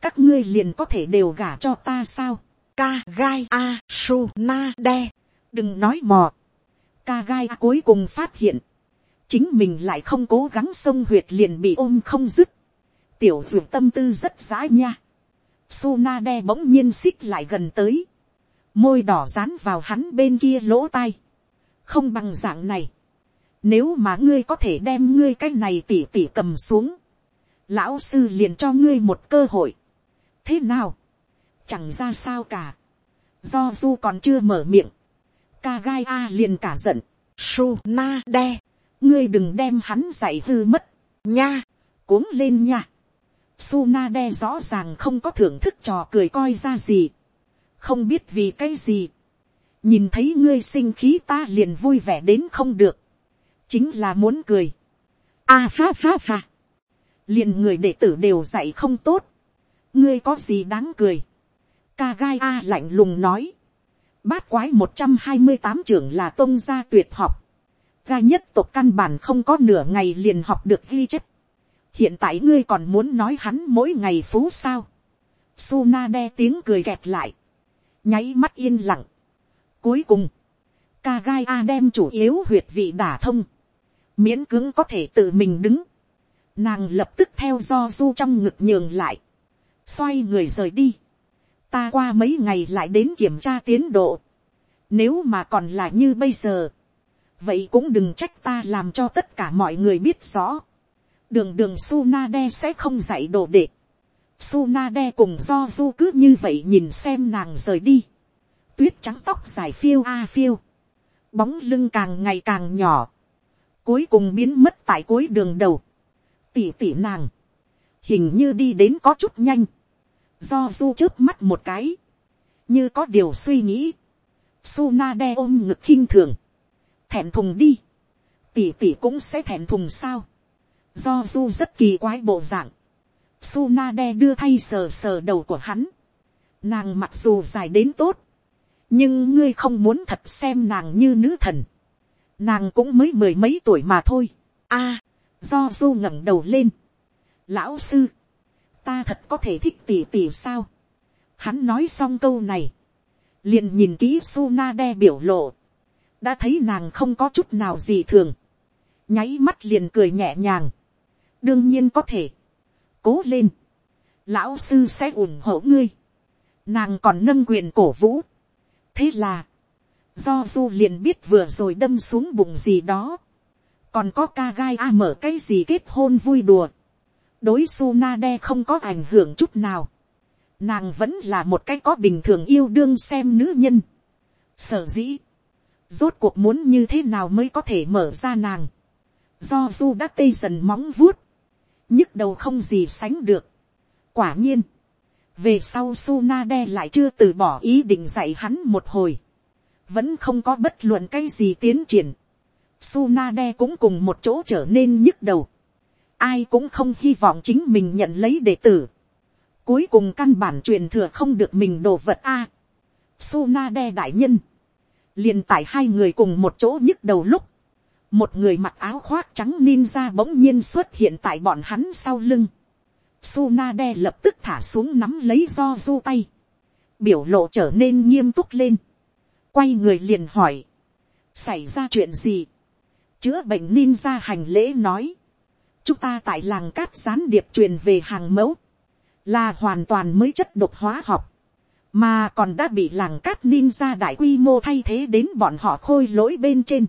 các ngươi liền có thể đều gả cho ta sao. Ca gai a su na de, đừng nói mò. Ca gai a cuối cùng phát hiện, chính mình lại không cố gắng sông huyệt liền bị ôm không dứt. Tiểu dược tâm tư rất giã nha. Suna đe bỗng nhiên xích lại gần tới. Môi đỏ dán vào hắn bên kia lỗ tai. Không bằng dạng này nếu mà ngươi có thể đem ngươi cái này tỉ tỉ cầm xuống. Lão sư liền cho ngươi một cơ hội. Thế nào? Chẳng ra sao cả. Do du còn chưa mở miệng. ca gai a liền cả giận, Suna đe, ngươi đừng đem hắn dạy hư mất, nha, cuống lên nha. Suna đe rõ ràng không có thưởng thức trò cười coi ra gì, không biết vì cái gì, nhìn thấy ngươi sinh khí ta liền vui vẻ đến không được, chính là muốn cười, a à, ha ha ha, liền người đệ tử đều dạy không tốt, ngươi có gì đáng cười, ca gai a lạnh lùng nói, bát quái một trăm hai mươi tám trưởng là tôn gia tuyệt học, gai nhất tộc căn bản không có nửa ngày liền học được ghi chép, hiện tại ngươi còn muốn nói hắn mỗi ngày phú sao, Suna đe tiếng cười kẹt lại, nháy mắt yên lặng. Cuối cùng, Kagai a đem chủ yếu huyệt vị đả thông, miễn cứng có thể tự mình đứng, nàng lập tức theo do du trong ngực nhường lại, xoay người rời đi, ta qua mấy ngày lại đến kiểm tra tiến độ, nếu mà còn là như bây giờ, vậy cũng đừng trách ta làm cho tất cả mọi người biết rõ, đường đường su na đe sẽ không dạy đồ đệ, su na đe cùng do du cứ như vậy nhìn xem nàng rời đi, tuyết trắng tóc dài phiêu a phiêu, bóng lưng càng ngày càng nhỏ, cuối cùng biến mất tại cuối đường đầu, tỉ tỉ nàng, hình như đi đến có chút nhanh, do du trước mắt một cái, như có điều suy nghĩ, su na đe ôm ngực khinh thường, thẹn thùng đi, tỉ tỉ cũng sẽ thẹn thùng sao, do du rất kỳ quái bộ dạng, su na đe đưa thay sờ sờ đầu của hắn, nàng mặc dù dài đến tốt, nhưng ngươi không muốn thật xem nàng như nữ thần, nàng cũng mới mười mấy tuổi mà thôi, a, do du ngẩng đầu lên, lão sư, ta thật có thể thích tỉ tỉ sao, hắn nói xong câu này, liền nhìn kỹ su na đe biểu lộ, đã thấy nàng không có chút nào gì thường, nháy mắt liền cười nhẹ nhàng, đương nhiên có thể, cố lên, lão sư sẽ ủng hộ ngươi, nàng còn nâng quyền cổ vũ, thế là, do du liền biết vừa rồi đâm xuống bụng gì đó, còn có ca gai a mở cái gì kết hôn vui đùa, đối su na đe không có ảnh hưởng chút nào, nàng vẫn là một cái có bình thường yêu đương xem nữ nhân, sở dĩ, rốt cuộc muốn như thế nào mới có thể mở ra nàng, do du đã tây dần móng vuốt, nhức đầu không gì sánh được. quả nhiên, về sau Suna đe lại chưa từ bỏ ý định dạy hắn một hồi, vẫn không có bất luận cái gì tiến triển. Suna đe cũng cùng một chỗ trở nên nhức đầu, ai cũng không hy vọng chính mình nhận lấy đệ tử. cuối cùng căn bản truyền thừa không được mình đồ vật a. À, Suna đe đại nhân, liền tại hai người cùng một chỗ nhức đầu lúc, một người mặc áo khoác trắng ninja bỗng nhiên xuất hiện tại bọn hắn sau lưng. Sunade lập tức thả xuống nắm lấy do du tay. Biểu lộ trở nên nghiêm túc lên. Quay người liền hỏi. Xảy ra chuyện gì? Chữa bệnh ninja hành lễ nói. Chúng ta tại làng cát gián điệp truyền về hàng mẫu. Là hoàn toàn mới chất độc hóa học. Mà còn đã bị làng cát ninja đại quy mô thay thế đến bọn họ khôi lỗi bên trên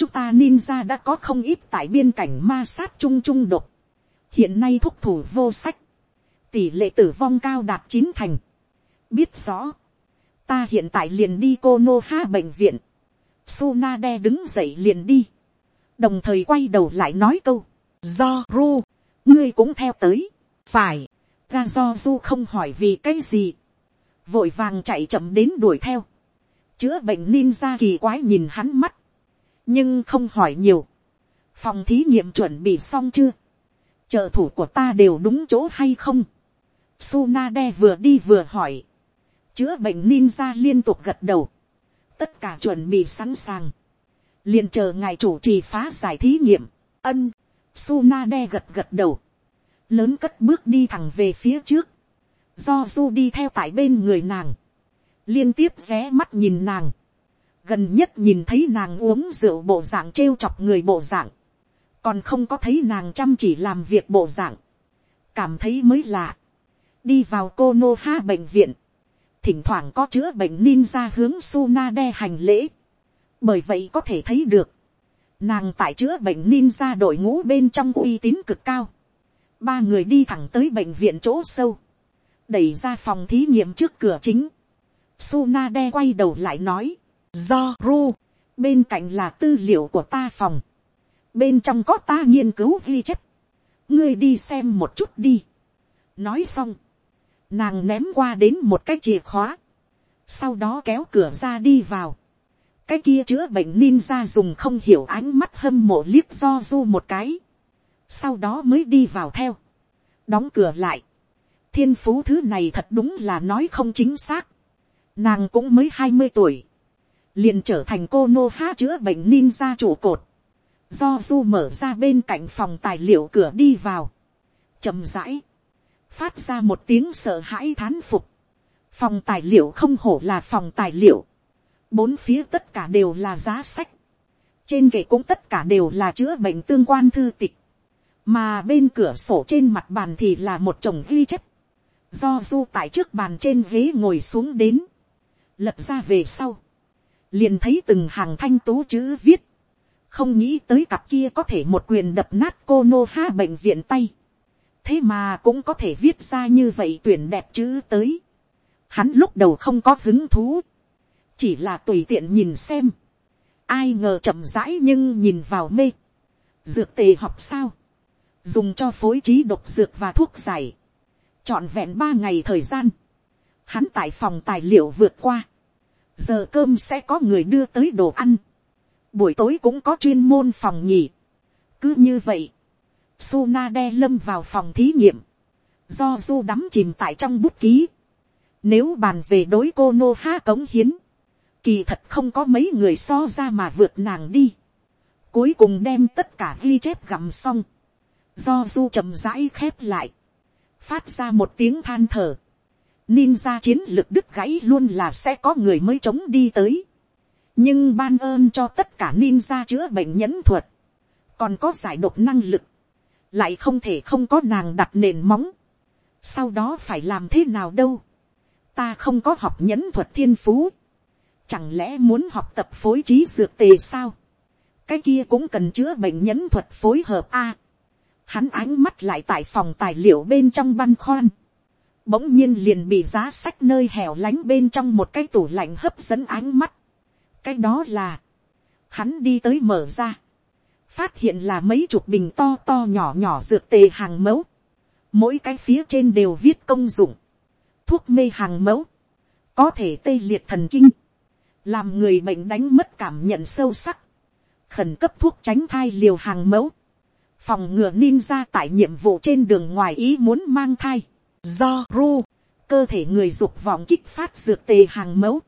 chúng ta ninja đã có không ít tại biên cảnh ma sát chung chung độc. hiện nay thúc thủ vô sách, tỷ lệ tử vong cao đạt chín thành. biết rõ, ta hiện tại liền đi cô nô ha bệnh viện, Sunade đứng dậy liền đi, đồng thời quay đầu lại nói câu, do ru, ngươi cũng theo tới, phải, ga do du không hỏi vì cái gì, vội vàng chạy chậm đến đuổi theo, chữa bệnh ninja kỳ quái nhìn hắn mắt, nhưng không hỏi nhiều, phòng thí nghiệm chuẩn bị xong chưa, trợ thủ của ta đều đúng chỗ hay không, Sunade vừa đi vừa hỏi, chữa bệnh ninja liên tục gật đầu, tất cả chuẩn bị sẵn sàng, liền chờ ngài chủ trì phá giải thí nghiệm, ân, Sunade gật gật đầu, lớn cất bước đi thẳng về phía trước, do du đi theo tại bên người nàng, liên tiếp ré mắt nhìn nàng, gần nhất nhìn thấy nàng uống rượu bộ dạng trêu chọc người bộ dạng, còn không có thấy nàng chăm chỉ làm việc bộ dạng, cảm thấy mới lạ, đi vào cô nô ha bệnh viện, thỉnh thoảng có chữa bệnh ninja hướng Suna đe hành lễ, bởi vậy có thể thấy được, nàng tại chữa bệnh ninja đội ngũ bên trong uy tín cực cao, ba người đi thẳng tới bệnh viện chỗ sâu, đẩy ra phòng thí nghiệm trước cửa chính, Suna đe quay đầu lại nói, do ru, bên cạnh là tư liệu của ta phòng, bên trong có ta nghiên cứu ghi chép, ngươi đi xem một chút đi. nói xong, nàng ném qua đến một cái chìa khóa, sau đó kéo cửa ra đi vào, cái kia chữa bệnh ninja dùng không hiểu ánh mắt hâm mộ liếc do du một cái, sau đó mới đi vào theo, đóng cửa lại, thiên phú thứ này thật đúng là nói không chính xác, nàng cũng mới hai mươi tuổi, liền trở thành cô nô ha chữa bệnh ninja trụ cột, do du mở ra bên cạnh phòng tài liệu cửa đi vào, chậm rãi, phát ra một tiếng sợ hãi thán phục, phòng tài liệu không hổ là phòng tài liệu, bốn phía tất cả đều là giá sách, trên kệ cũng tất cả đều là chữa bệnh tương quan thư tịch, mà bên cửa sổ trên mặt bàn thì là một chồng ghi chép, do du tại trước bàn trên ghế ngồi xuống đến, lật ra về sau, liền thấy từng hàng thanh tú chữ viết, không nghĩ tới cặp kia có thể một quyền đập nát cô nô ha bệnh viện tay, thế mà cũng có thể viết ra như vậy tuyển đẹp chữ tới, hắn lúc đầu không có hứng thú, chỉ là tùy tiện nhìn xem, ai ngờ chậm rãi nhưng nhìn vào mê, dược tề học sao, dùng cho phối trí độc dược và thuốc giải, trọn vẹn ba ngày thời gian, hắn tại phòng tài liệu vượt qua, giờ cơm sẽ có người đưa tới đồ ăn, buổi tối cũng có chuyên môn phòng nhỉ, cứ như vậy, Suna đe lâm vào phòng thí nghiệm, do du đắm chìm tại trong bút ký, nếu bàn về đối cô nô ha cống hiến, kỳ thật không có mấy người so ra mà vượt nàng đi, cuối cùng đem tất cả ghi chép gặm xong, do du chậm rãi khép lại, phát ra một tiếng than thở, ninja chiến lược đứt gãy luôn là sẽ có người mới chống đi tới, nhưng ban ơn cho tất cả ninja chữa bệnh nhẫn thuật, còn có giải độc năng lực, lại không thể không có nàng đặt nền móng, sau đó phải làm thế nào đâu, ta không có học nhẫn thuật thiên phú, chẳng lẽ muốn học tập phối trí dược tề sao, cái kia cũng cần chữa bệnh nhẫn thuật phối hợp a, hắn ánh mắt lại tại phòng tài liệu bên trong băn khoăn, bỗng nhiên liền bị giá sách nơi hẻo lánh bên trong một cái tủ lạnh hấp dẫn ánh mắt. cái đó là, hắn đi tới mở ra, phát hiện là mấy chục bình to to nhỏ nhỏ dược tề hàng mẫu, mỗi cái phía trên đều viết công dụng, thuốc mê hàng mẫu, có thể tê liệt thần kinh, làm người bệnh đánh mất cảm nhận sâu sắc, khẩn cấp thuốc tránh thai liều hàng mẫu, phòng ngừa ninja tại nhiệm vụ trên đường ngoài ý muốn mang thai, do ru, cơ thể người dục vọng kích phát dược tề hàng mẫu,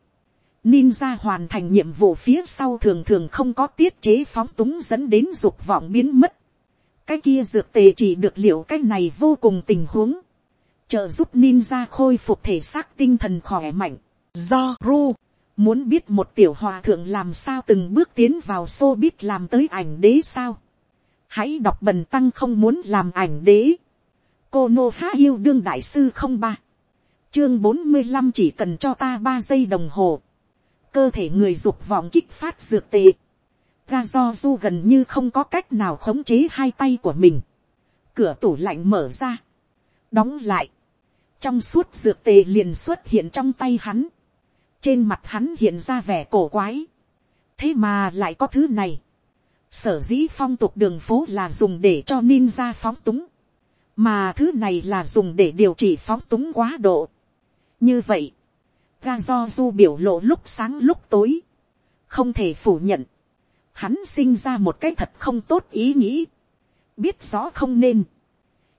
ninja hoàn thành nhiệm vụ phía sau thường thường không có tiết chế phóng túng dẫn đến dục vọng biến mất, cái kia dược tề chỉ được liệu cái này vô cùng tình huống, trợ giúp ninja khôi phục thể xác tinh thần khỏe mạnh, do ru, muốn biết một tiểu hòa thượng làm sao từng bước tiến vào xô biết làm tới ảnh đế sao, hãy đọc bần tăng không muốn làm ảnh đế cô nô há yêu đương đại sư không ba, chương bốn mươi năm chỉ cần cho ta ba giây đồng hồ, cơ thể người dục vọng kích phát dược tệ, ga do du gần như không có cách nào khống chế hai tay của mình, cửa tủ lạnh mở ra, đóng lại, trong suốt dược tề liền xuất hiện trong tay hắn, trên mặt hắn hiện ra vẻ cổ quái, thế mà lại có thứ này, Sở dĩ phong tục đường phố là dùng để cho ninja phóng túng. Mà thứ này là dùng để điều trị phóng túng quá độ. Như vậy, ga do du biểu lộ lúc sáng lúc tối. Không thể phủ nhận. Hắn sinh ra một cái thật không tốt ý nghĩ. Biết rõ không nên.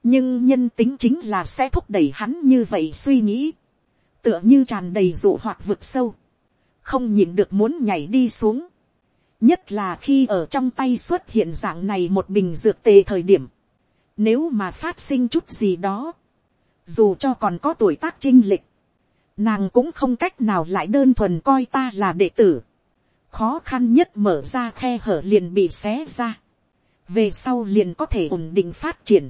Nhưng nhân tính chính là sẽ thúc đẩy hắn như vậy suy nghĩ. Tựa như tràn đầy dụ hoạt vực sâu. Không nhìn được muốn nhảy đi xuống nhất là khi ở trong tay xuất hiện dạng này một bình dược tề thời điểm, nếu mà phát sinh chút gì đó, dù cho còn có tuổi tác chinh lịch, nàng cũng không cách nào lại đơn thuần coi ta là đệ tử, khó khăn nhất mở ra khe hở liền bị xé ra, về sau liền có thể ổn định phát triển,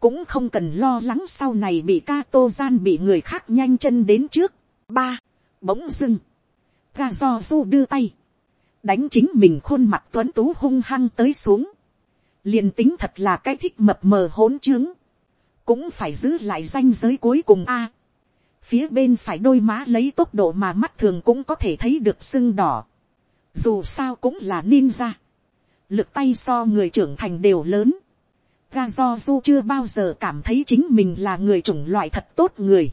cũng không cần lo lắng sau này bị ca tô gian bị người khác nhanh chân đến trước. ba, bỗng dưng, ga do du đưa tay, đánh chính mình khuôn mặt tuấn tú hung hăng tới xuống, liền tính thật là cái thích mập mờ hỗn trướng, cũng phải giữ lại danh giới cuối cùng a. phía bên phải đôi má lấy tốc độ mà mắt thường cũng có thể thấy được sưng đỏ, dù sao cũng là ninja, lực tay so người trưởng thành đều lớn, ga do du chưa bao giờ cảm thấy chính mình là người chủng loại thật tốt người,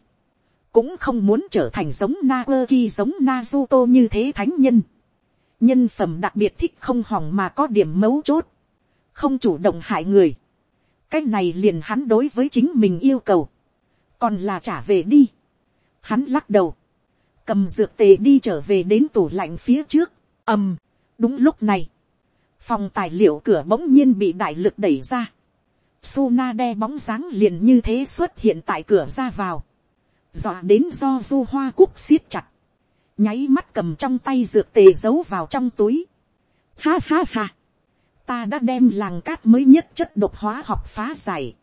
cũng không muốn trở thành giống na ơ khi giống Naruto như thế thánh nhân. nhân phẩm đặc biệt thích không hỏng mà có điểm mấu chốt, không chủ động hại người. cái này liền hắn đối với chính mình yêu cầu, còn là trả về đi. hắn lắc đầu, cầm dược tề đi trở về đến tủ lạnh phía trước, ầm, đúng lúc này, phòng tài liệu cửa bỗng nhiên bị đại lực đẩy ra, Suna đe bóng dáng liền như thế xuất hiện tại cửa ra vào, dọa đến do du hoa cúc siết chặt, nháy mắt cầm trong tay dược tề giấu vào trong túi. Ha ha ha, ta đã đem làng cát mới nhất chất độc hóa học phá giải.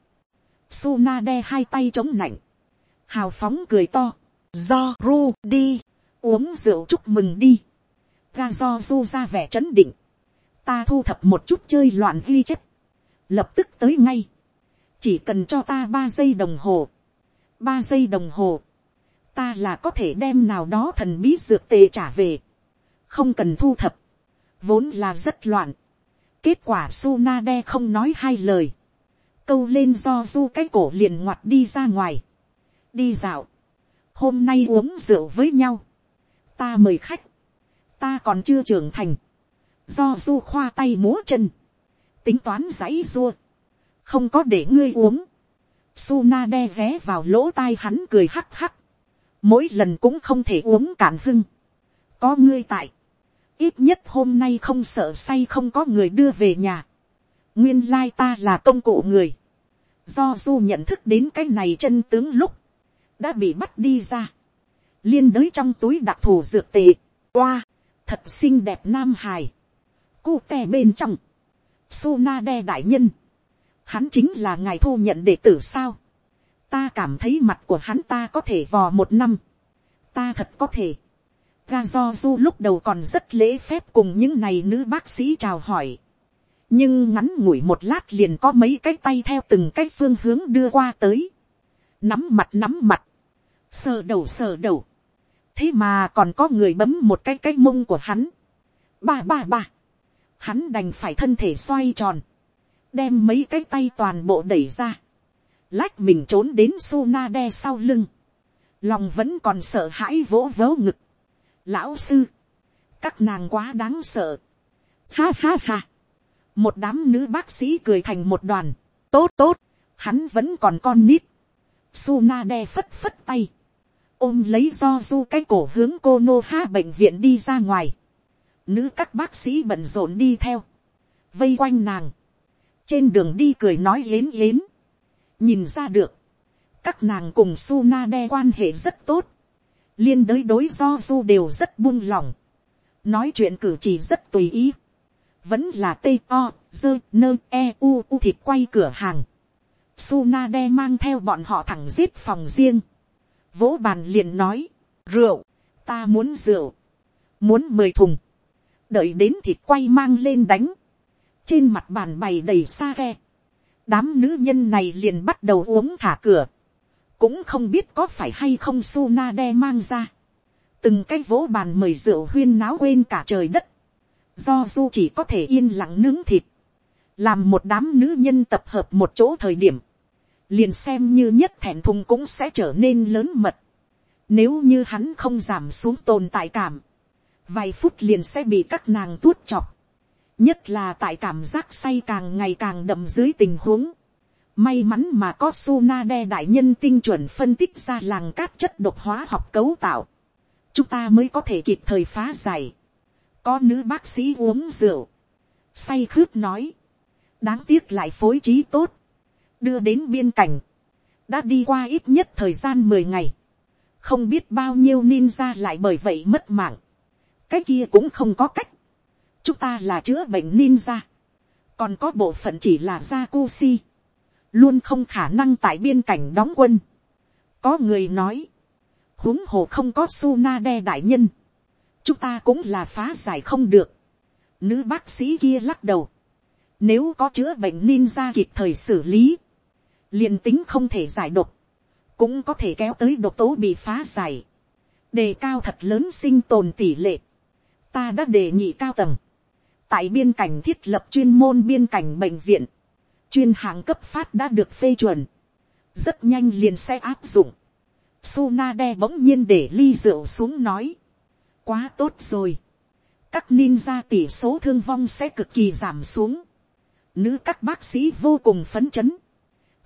Suna đe hai tay chống nạnh, hào phóng cười to, do ru đi, uống rượu chúc mừng đi. Ga do du ra vẻ chấn định, ta thu thập một chút chơi loạn ghi chép, lập tức tới ngay, chỉ cần cho ta ba giây đồng hồ, ba giây đồng hồ, ta là có thể đem nào đó thần bí dược tề trả về, không cần thu thập, vốn là rất loạn, kết quả su na đe không nói hai lời, câu lên do du cái cổ liền ngoặt đi ra ngoài, đi dạo, hôm nay uống rượu với nhau, ta mời khách, ta còn chưa trưởng thành, do du khoa tay múa chân, tính toán giấy rua. không có để ngươi uống, Sunade vé vào lỗ tai hắn cười hắc hắc. Mỗi lần cũng không thể uống cạn hưng. Có ngươi tại. Ít nhất hôm nay không sợ say không có người đưa về nhà. Nguyên lai ta là công cụ người. Do du nhận thức đến cái này chân tướng lúc. Đã bị bắt đi ra. Liên đới trong túi đặc thù dược tệ. Qua. Thật xinh đẹp nam hài. Cu te bên trong. Suna đe đại nhân hắn chính là ngài thu nhận đệ tử sao. ta cảm thấy mặt của hắn ta có thể vò một năm. ta thật có thể ga do du lúc đầu còn rất lễ phép cùng những này nữ bác sĩ chào hỏi. nhưng ngắn ngủi một lát liền có mấy cái tay theo từng cái phương hướng đưa qua tới. nắm mặt nắm mặt. sờ đầu sờ đầu. thế mà còn có người bấm một cái cái mông của hắn. ba ba ba. hắn đành phải thân thể xoay tròn đem mấy cái tay toàn bộ đẩy ra, lách mình trốn đến su na đe sau lưng, lòng vẫn còn sợ hãi vỗ vớ ngực. Lão sư, các nàng quá đáng sợ. Ha ha ha, một đám nữ bác sĩ cười thành một đoàn, tốt tốt, hắn vẫn còn con nít. Suna đe phất phất tay, ôm lấy do du cái cổ hướng cô nô ha bệnh viện đi ra ngoài. Nữ các bác sĩ bận rộn đi theo, vây quanh nàng. Trên đường đi cười nói yến yến, nhìn ra được, các nàng cùng Suna đe quan hệ rất tốt, liên đới đối do du đều rất buông lỏng, nói chuyện cử chỉ rất tùy ý, vẫn là t o dơ nơ e u u thịt quay cửa hàng, su na đe mang theo bọn họ thẳng giết phòng riêng, vỗ bàn liền nói, rượu, ta muốn rượu, muốn mười thùng, đợi đến thịt quay mang lên đánh, trên mặt bàn bày đầy xa ghe, đám nữ nhân này liền bắt đầu uống thả cửa, cũng không biết có phải hay không su na đe mang ra, từng cái vỗ bàn mời rượu huyên náo quên cả trời đất, do du chỉ có thể yên lặng nướng thịt, làm một đám nữ nhân tập hợp một chỗ thời điểm, liền xem như nhất thẹn thùng cũng sẽ trở nên lớn mật, nếu như hắn không giảm xuống tồn tại cảm, vài phút liền sẽ bị các nàng tuốt chọc, nhất là tại cảm giác say càng ngày càng đậm dưới tình huống. May mắn mà có Suna đe đại nhân tinh chuẩn phân tích ra làng cát chất độc hóa học cấu tạo. Chúng ta mới có thể kịp thời phá giải. Có nữ bác sĩ uống rượu. Say khướt nói. Đáng tiếc lại phối trí tốt. Đưa đến biên cảnh. Đã đi qua ít nhất thời gian mười ngày. Không biết bao nhiêu ninja lại bởi vậy mất mạng. Cái kia cũng không có cách chúng ta là chữa bệnh ninja, còn có bộ phận chỉ là gia si, luôn không khả năng tại biên cảnh đóng quân. có người nói, huống hồ không có su na đe đại nhân, chúng ta cũng là phá giải không được. Nữ bác sĩ kia lắc đầu, nếu có chữa bệnh ninja kịp thời xử lý, liền tính không thể giải độc, cũng có thể kéo tới độc tố bị phá giải, đề cao thật lớn sinh tồn tỷ lệ ta đã đề nghị cao tầng, tại biên cảnh thiết lập chuyên môn biên cảnh bệnh viện, chuyên hạng cấp phát đã được phê chuẩn, rất nhanh liền sẽ áp dụng. Sunade bỗng nhiên để ly rượu xuống nói, quá tốt rồi, các ninja tỷ số thương vong sẽ cực kỳ giảm xuống, nữ các bác sĩ vô cùng phấn chấn,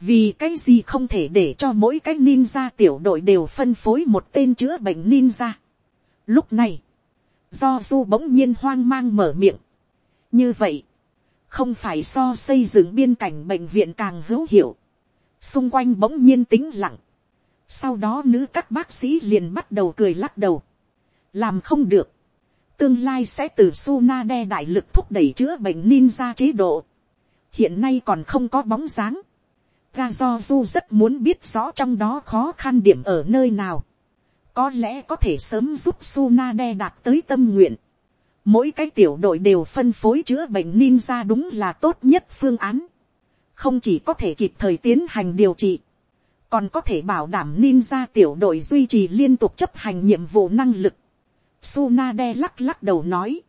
vì cái gì không thể để cho mỗi cái ninja tiểu đội đều phân phối một tên chữa bệnh ninja. Lúc này, do du bỗng nhiên hoang mang mở miệng. như vậy, không phải so xây dựng biên cảnh bệnh viện càng hữu hiệu, xung quanh bỗng nhiên tính lặng. sau đó nữ các bác sĩ liền bắt đầu cười lắc đầu, làm không được, tương lai sẽ từ Suna đe đại lực thúc đẩy chữa bệnh ninja chế độ, hiện nay còn không có bóng dáng, ga do du rất muốn biết rõ trong đó khó khăn điểm ở nơi nào, có lẽ có thể sớm giúp Suna đe đạt tới tâm nguyện, mỗi cái tiểu đội đều phân phối chữa bệnh ninja đúng là tốt nhất phương án, không chỉ có thể kịp thời tiến hành điều trị, còn có thể bảo đảm ninja tiểu đội duy trì liên tục chấp hành nhiệm vụ năng lực. Sunade lắc lắc đầu nói,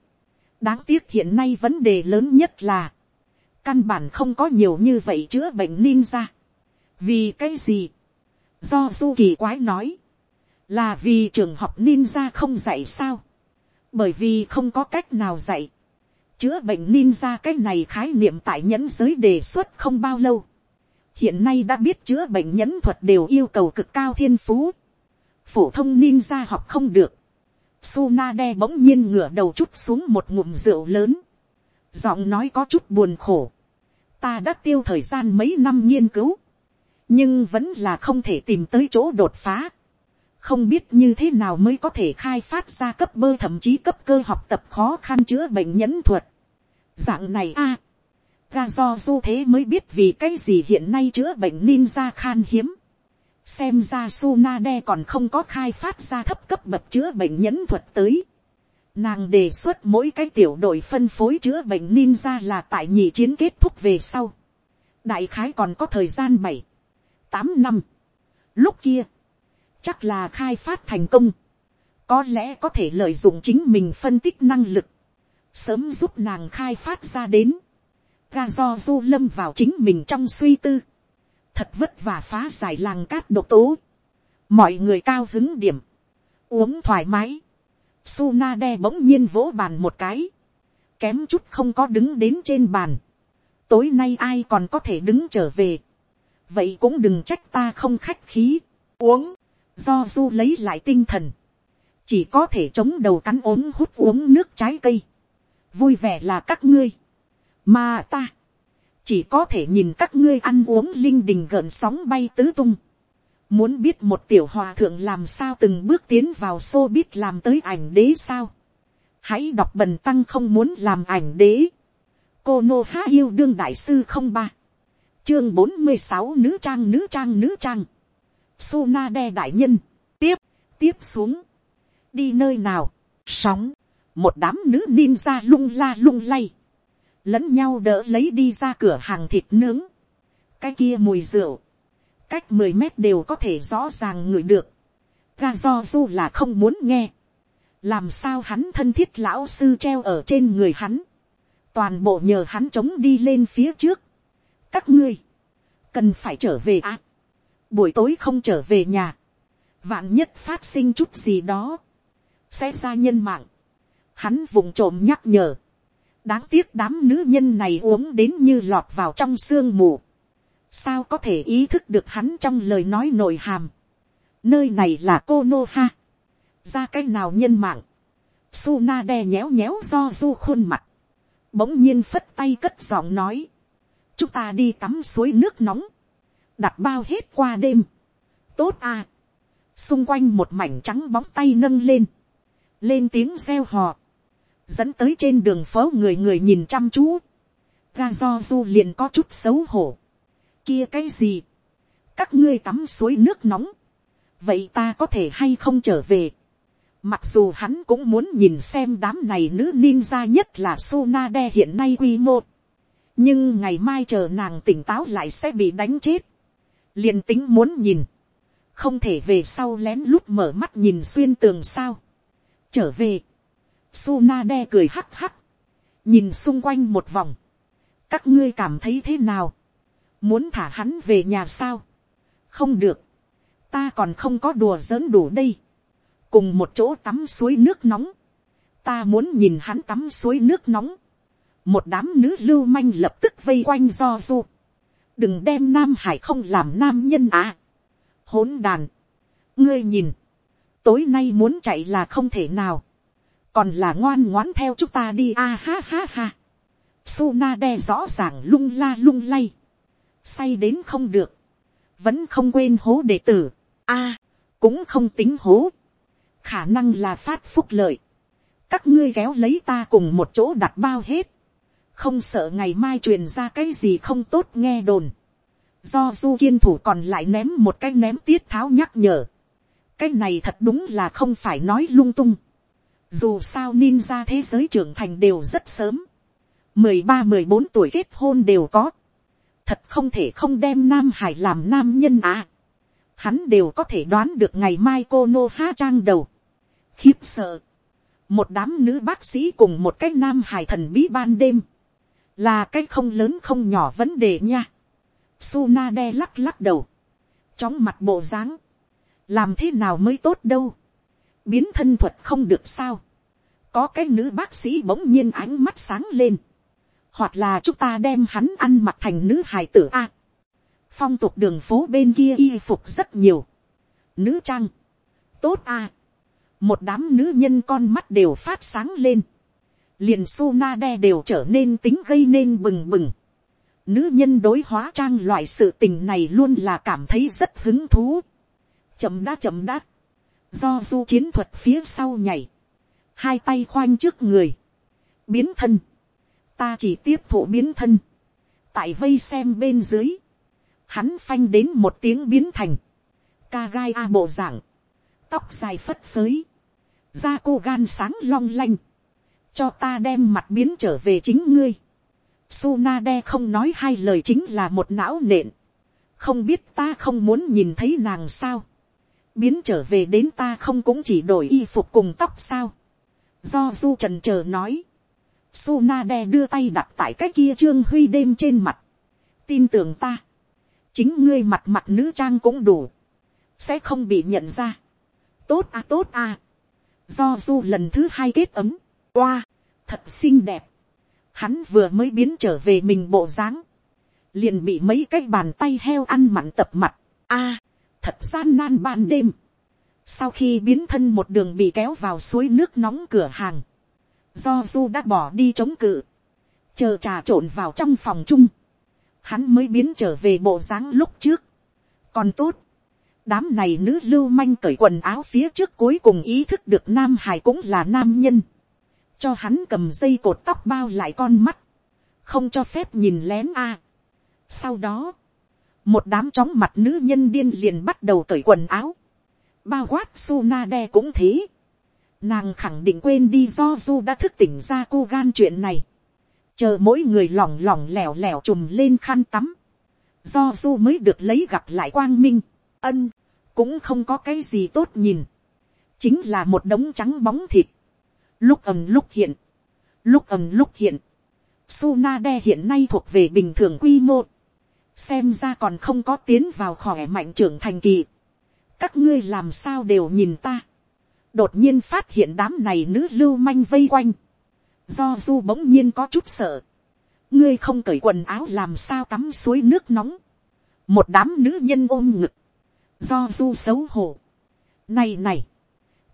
đáng tiếc hiện nay vấn đề lớn nhất là, căn bản không có nhiều như vậy chữa bệnh ninja. vì cái gì, do du kỳ quái nói, là vì trường học ninja không dạy sao, bởi vì không có cách nào dạy, chữa bệnh ninja cái này khái niệm tại nhẫn giới đề xuất không bao lâu. Hiện nay đã biết chữa bệnh nhẫn thuật đều yêu cầu cực cao thiên phú. Phổ thông ninja học không được. Sunade bỗng nhiên ngửa đầu chút xuống một ngụm rượu lớn. Giọng nói có chút buồn khổ. Ta đã tiêu thời gian mấy năm nghiên cứu. Nhưng vẫn là không thể tìm tới chỗ đột phá. Không biết như thế nào mới có thể khai phát ra cấp bơ thậm chí cấp cơ học tập khó khăn chữa bệnh nhẫn thuật. Dạng này a Ga do du thế mới biết vì cái gì hiện nay chữa bệnh ninja khan hiếm. Xem ra Sunade còn không có khai phát ra thấp cấp bậc chữa bệnh nhẫn thuật tới. Nàng đề xuất mỗi cái tiểu đội phân phối chữa bệnh ninja là tại nhị chiến kết thúc về sau. Đại khái còn có thời gian bảy tám năm. Lúc kia, chắc là khai phát thành công. Có lẽ có thể lợi dụng chính mình phân tích năng lực. Sớm giúp nàng khai phát ra đến, ga do du lâm vào chính mình trong suy tư, thật vất vả phá giải làng cát độc tố, mọi người cao hứng điểm, uống thoải mái, Suna đe bỗng nhiên vỗ bàn một cái, kém chút không có đứng đến trên bàn, tối nay ai còn có thể đứng trở về, vậy cũng đừng trách ta không khách khí, uống, do du lấy lại tinh thần, chỉ có thể chống đầu cắn ốm hút uống nước trái cây, vui vẻ là các ngươi, mà ta, chỉ có thể nhìn các ngươi ăn uống linh đình gợn sóng bay tứ tung, muốn biết một tiểu hòa thượng làm sao từng bước tiến vào xô biết làm tới ảnh đế sao, hãy đọc bần tăng không muốn làm ảnh đế, cô nô há yêu đương đại sư không ba, chương bốn mươi sáu nữ trang nữ trang nữ trang, Suna đe đại nhân, tiếp, tiếp xuống, đi nơi nào, sóng, một đám nữ ninja lung la lung lay, lẫn nhau đỡ lấy đi ra cửa hàng thịt nướng, cái kia mùi rượu, cách mười mét đều có thể rõ ràng ngửi được, ga do du là không muốn nghe, làm sao hắn thân thiết lão sư treo ở trên người hắn, toàn bộ nhờ hắn chống đi lên phía trước, các ngươi, cần phải trở về à, buổi tối không trở về nhà, vạn nhất phát sinh chút gì đó, sẽ ra nhân mạng, hắn vùng trộm nhắc nhở, đáng tiếc đám nữ nhân này uống đến như lọt vào trong sương mù, sao có thể ý thức được hắn trong lời nói nội hàm, nơi này là cô nô ha, ra cái nào nhân mạng, Suna đe nhéo nhéo do du khuôn mặt, bỗng nhiên phất tay cất giọng nói, chúng ta đi tắm suối nước nóng, đặt bao hết qua đêm, tốt à, xung quanh một mảnh trắng bóng tay nâng lên, lên tiếng reo hò, dẫn tới trên đường phố người người nhìn chăm chú, ga do du liền có chút xấu hổ, kia cái gì, các ngươi tắm suối nước nóng, vậy ta có thể hay không trở về, mặc dù hắn cũng muốn nhìn xem đám này nữ ninja nhất là Sunade hiện nay quy mô, nhưng ngày mai chờ nàng tỉnh táo lại sẽ bị đánh chết, liền tính muốn nhìn, không thể về sau lén lút mở mắt nhìn xuyên tường sao, trở về, Suna đe cười hắc hắc. Nhìn xung quanh một vòng. Các ngươi cảm thấy thế nào? Muốn thả hắn về nhà sao? Không được. Ta còn không có đùa giỡn đủ đây. Cùng một chỗ tắm suối nước nóng. Ta muốn nhìn hắn tắm suối nước nóng. Một đám nữ lưu manh lập tức vây quanh do du. Đừng đem Nam Hải không làm nam nhân à. Hỗn đàn. Ngươi nhìn. Tối nay muốn chạy là không thể nào còn là ngoan ngoãn theo chúng ta đi a ha ha ha. Suna đe rõ ràng lung la lung lay, say đến không được, vẫn không quên hố đệ tử, a, cũng không tính hố, khả năng là phát phúc lợi, các ngươi kéo lấy ta cùng một chỗ đặt bao hết, không sợ ngày mai truyền ra cái gì không tốt nghe đồn, do du kiên thủ còn lại ném một cái ném tiết tháo nhắc nhở, cái này thật đúng là không phải nói lung tung, dù sao ninja thế giới trưởng thành đều rất sớm. mười ba mười bốn tuổi kết hôn đều có. Thật không thể không đem Nam Hải làm nam nhân à. Hắn đều có thể đoán được ngày mai cô Nô há Trang đầu. Khiếp sợ. Một đám nữ bác sĩ cùng một cái Nam Hải thần bí ban đêm. Là cái không lớn không nhỏ vấn đề nha. Suna đe lắc lắc đầu. Chóng mặt bộ dáng. Làm thế nào mới tốt đâu biến thân thuật không được sao. có cái nữ bác sĩ bỗng nhiên ánh mắt sáng lên. hoặc là chúng ta đem hắn ăn mặc thành nữ hài tử a. phong tục đường phố bên kia y phục rất nhiều. nữ trang. tốt a. một đám nữ nhân con mắt đều phát sáng lên liền su na đe đều trở nên tính gây nên bừng bừng. Nữ nhân đối hóa trang loại sự tình này luôn là cảm thấy rất hứng thú. chậm đã chậm đã. Do du chiến thuật phía sau nhảy, hai tay khoanh trước người, biến thân, ta chỉ tiếp thụ biến thân, tại vây xem bên dưới, hắn phanh đến một tiếng biến thành, ca gai a bộ dạng, tóc dài phất phới, da cô gan sáng long lanh, cho ta đem mặt biến trở về chính ngươi. Suna đe không nói hai lời chính là một não nện, không biết ta không muốn nhìn thấy nàng sao biến trở về đến ta không cũng chỉ đổi y phục cùng tóc sao. do du trần chờ nói, Suna đe đưa tay đặt tại cái kia trương huy đêm trên mặt. tin tưởng ta, chính ngươi mặt mặt nữ trang cũng đủ, sẽ không bị nhận ra. tốt à tốt à. do du lần thứ hai kết ấm, oa, thật xinh đẹp. hắn vừa mới biến trở về mình bộ dáng, liền bị mấy cái bàn tay heo ăn mặn tập mặt. a, thật gian nan ban đêm. Sau khi biến thân một đường bị kéo vào suối nước nóng cửa hàng. Do Du đã bỏ đi chống cự. Chờ trà trộn vào trong phòng chung. Hắn mới biến trở về bộ dáng lúc trước. Còn tốt. Đám này nữ lưu manh cởi quần áo phía trước cuối cùng ý thức được Nam Hải cũng là nam nhân. Cho hắn cầm dây cột tóc bao lại con mắt. Không cho phép nhìn lén a. Sau đó một đám chóng mặt nữ nhân điên liền bắt đầu cởi quần áo, bao quát Suna đe cũng thế, nàng khẳng định quên đi do du đã thức tỉnh ra cô gan chuyện này, chờ mỗi người lỏng lỏng lẻo lẻo trùm lên khăn tắm, do du mới được lấy gặp lại quang minh, ân, cũng không có cái gì tốt nhìn, chính là một đống trắng bóng thịt, lúc ầm lúc hiện, lúc ầm lúc hiện, Suna đe hiện nay thuộc về bình thường quy mô, xem ra còn không có tiến vào khỏe mạnh trưởng thành kỳ. các ngươi làm sao đều nhìn ta. đột nhiên phát hiện đám này nữ lưu manh vây quanh. do du bỗng nhiên có chút sợ. ngươi không cởi quần áo làm sao tắm suối nước nóng. một đám nữ nhân ôm ngực. do du xấu hổ. này này,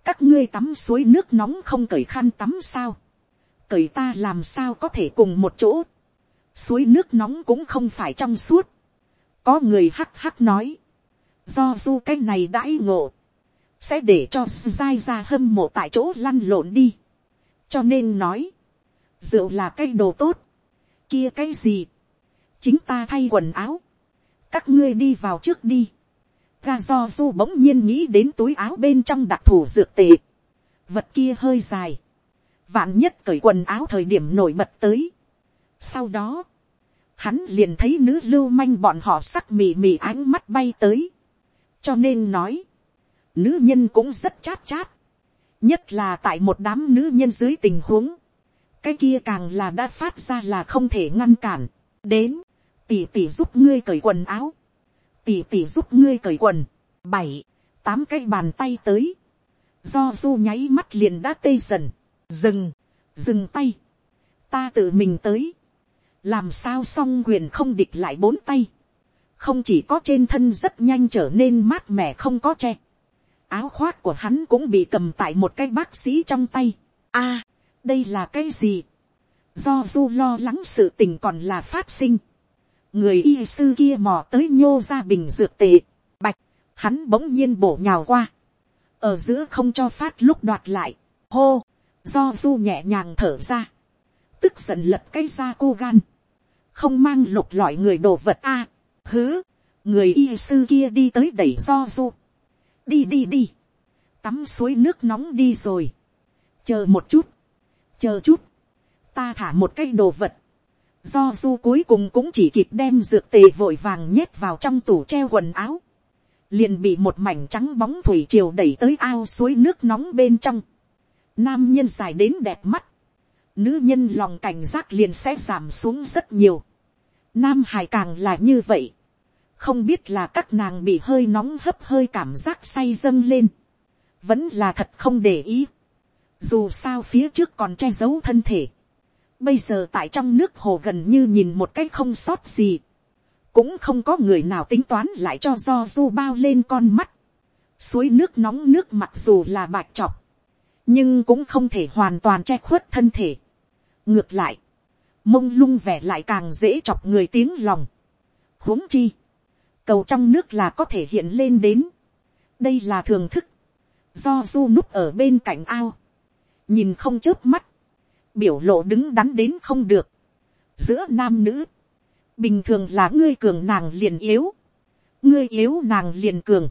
các ngươi tắm suối nước nóng không cởi khăn tắm sao. cởi ta làm sao có thể cùng một chỗ suối nước nóng cũng không phải trong suốt. có người hắc hắc nói, do du cái này đãi ngộ, sẽ để cho dai ra hâm mộ tại chỗ lăn lộn đi. cho nên nói, rượu là cái đồ tốt, kia cái gì, chính ta thay quần áo, các ngươi đi vào trước đi ga do du bỗng nhiên nghĩ đến túi áo bên trong đặc thù dược tệ, vật kia hơi dài, vạn nhất cởi quần áo thời điểm nổi bật tới, sau đó, hắn liền thấy nữ lưu manh bọn họ sắc mì mì ánh mắt bay tới. cho nên nói, nữ nhân cũng rất chát chát. nhất là tại một đám nữ nhân dưới tình huống, cái kia càng là đã phát ra là không thể ngăn cản, đến, tỉ tỉ giúp ngươi cởi quần áo, tỉ tỉ giúp ngươi cởi quần, bảy, tám cái bàn tay tới, do du nháy mắt liền đã tê dần, dừng, dừng tay, ta tự mình tới, làm sao xong quyền không địch lại bốn tay, không chỉ có trên thân rất nhanh trở nên mát mẻ không có che, áo khoác của hắn cũng bị cầm tại một cái bác sĩ trong tay. a, đây là cái gì, do du lo lắng sự tình còn là phát sinh, người y sư kia mò tới nhô ra bình dược tệ, bạch, hắn bỗng nhiên bổ nhào qua, ở giữa không cho phát lúc đoạt lại, hô, do du nhẹ nhàng thở ra, tức giận lật cái ra cô gan, không mang lục lọi người đồ vật a, hứ, người y sư kia đi tới đẩy do du, đi đi đi, tắm suối nước nóng đi rồi, chờ một chút, chờ chút, ta thả một cái đồ vật, do du cuối cùng cũng chỉ kịp đem dược tề vội vàng nhét vào trong tủ treo quần áo, liền bị một mảnh trắng bóng thủy triều đẩy tới ao suối nước nóng bên trong, nam nhân dài đến đẹp mắt, nữ nhân lòng cảnh giác liền sẽ giảm xuống rất nhiều, nam hải càng là như vậy, không biết là các nàng bị hơi nóng hấp hơi cảm giác say dâng lên, vẫn là thật không để ý, dù sao phía trước còn che giấu thân thể, bây giờ tại trong nước hồ gần như nhìn một cái không sót gì, cũng không có người nào tính toán lại cho do du bao lên con mắt, suối nước nóng nước mặc dù là bạch trọc. nhưng cũng không thể hoàn toàn che khuất thân thể. ngược lại, mông lung vẻ lại càng dễ chọc người tiếng lòng. huống chi, cầu trong nước là có thể hiện lên đến. đây là thường thức, do du núp ở bên cạnh ao, nhìn không chớp mắt, biểu lộ đứng đắn đến không được, giữa nam nữ, bình thường là ngươi cường nàng liền yếu, ngươi yếu nàng liền cường,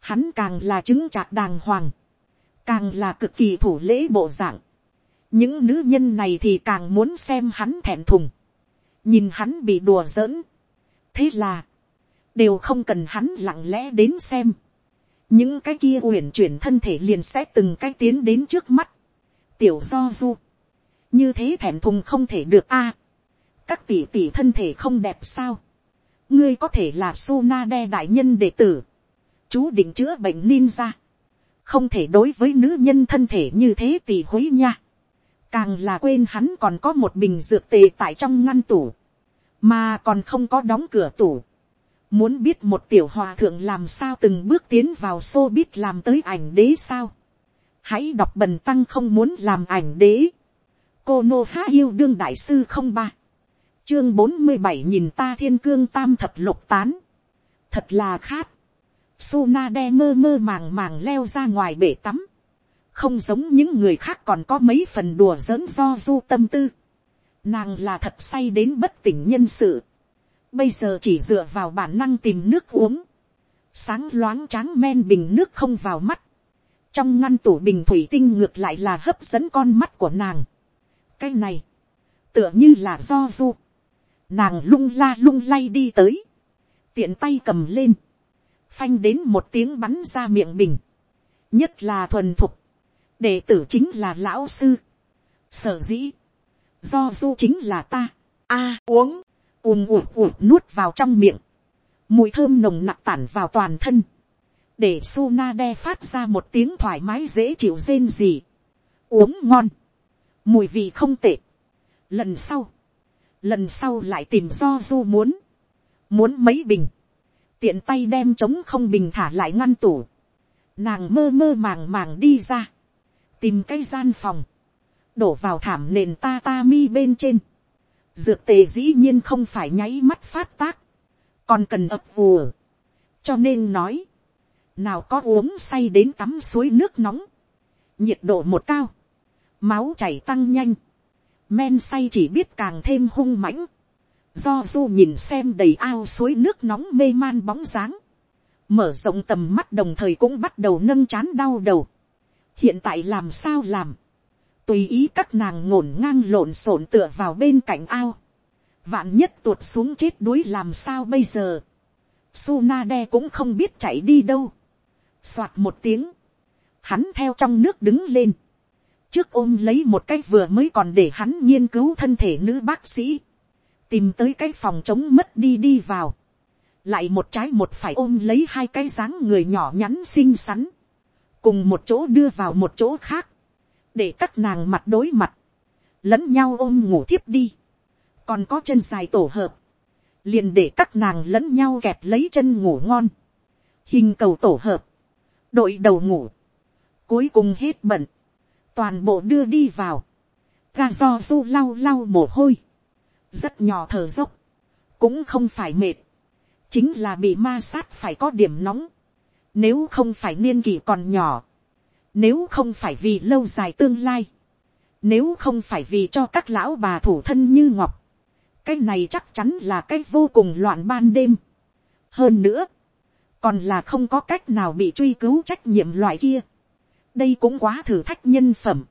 hắn càng là chứng trạc đàng hoàng, càng là cực kỳ thủ lễ bộ dạng, những nữ nhân này thì càng muốn xem hắn thẹn thùng, nhìn hắn bị đùa giỡn, thế là, đều không cần hắn lặng lẽ đến xem, những cái kia uyển chuyển thân thể liền sẽ từng cái tiến đến trước mắt, tiểu do du, như thế thẹn thùng không thể được a, các tỷ tỷ thân thể không đẹp sao, ngươi có thể là su na đe đại nhân đệ tử, chú định chữa bệnh ninja, không thể đối với nữ nhân thân thể như thế tỷ hối nha, càng là quên hắn còn có một bình dược tề tại trong ngăn tủ, mà còn không có đóng cửa tủ, Muốn biết một tiểu hòa thượng làm sao từng bước tiến vào xô biết làm tới ảnh đế sao. Hãy đọc bần tăng không muốn làm ảnh đế. Cô Nô Há yêu đương đại sư không ba. Chương bốn mươi bảy nhìn ta thiên cương tam thập lục tán. Thật là khát. Suna đe mơ mơ màng màng leo ra ngoài bể tắm. Không giống những người khác còn có mấy phần đùa giỡn do du tâm tư. Nàng là thật say đến bất tỉnh nhân sự bây giờ chỉ dựa vào bản năng tìm nước uống, sáng loáng tráng men bình nước không vào mắt, trong ngăn tủ bình thủy tinh ngược lại là hấp dẫn con mắt của nàng cái này, tựa như là do du, nàng lung la lung lay đi tới, tiện tay cầm lên, phanh đến một tiếng bắn ra miệng bình, nhất là thuần thục, đệ tử chính là lão sư, sở dĩ, do du chính là ta, a uống, ùm ùm ùm nuốt vào trong miệng, mùi thơm nồng nặc tản vào toàn thân, để su na đe phát ra một tiếng thoải mái dễ chịu rên gì, uống ngon, mùi vị không tệ. Lần sau, lần sau lại tìm do du muốn, muốn mấy bình, tiện tay đem trống không bình thả lại ngăn tủ, nàng mơ mơ màng màng đi ra, tìm cái gian phòng, đổ vào thảm nền ta ta mi bên trên, dược tề dĩ nhiên không phải nháy mắt phát tác, còn cần ập vùa. cho nên nói, nào có uống say đến tắm suối nước nóng, nhiệt độ một cao, máu chảy tăng nhanh, men say chỉ biết càng thêm hung mãnh, do du nhìn xem đầy ao suối nước nóng mê man bóng dáng, mở rộng tầm mắt đồng thời cũng bắt đầu nâng chán đau đầu. hiện tại làm sao làm, tùy ý các nàng ngổn ngang lộn xộn tựa vào bên cạnh ao, vạn nhất tuột xuống chết đuối làm sao bây giờ, Suna De cũng không biết chạy đi đâu, soạt một tiếng, hắn theo trong nước đứng lên, trước ôm lấy một cái vừa mới còn để hắn nghiên cứu thân thể nữ bác sĩ, tìm tới cái phòng chống mất đi đi vào, lại một trái một phải ôm lấy hai cái dáng người nhỏ nhắn xinh xắn, cùng một chỗ đưa vào một chỗ khác, để các nàng mặt đối mặt, lẫn nhau ôm ngủ thiếp đi, còn có chân dài tổ hợp, liền để các nàng lẫn nhau kẹp lấy chân ngủ ngon, hình cầu tổ hợp, đội đầu ngủ, cuối cùng hết bận, toàn bộ đưa đi vào, ga do du lau lau mồ hôi, rất nhỏ thở dốc, cũng không phải mệt, chính là bị ma sát phải có điểm nóng, nếu không phải niên kỷ còn nhỏ, nếu không phải vì lâu dài tương lai, nếu không phải vì cho các lão bà thủ thân như ngọc, cái này chắc chắn là cái vô cùng loạn ban đêm. hơn nữa, còn là không có cách nào bị truy cứu trách nhiệm loại kia đây cũng quá thử thách nhân phẩm.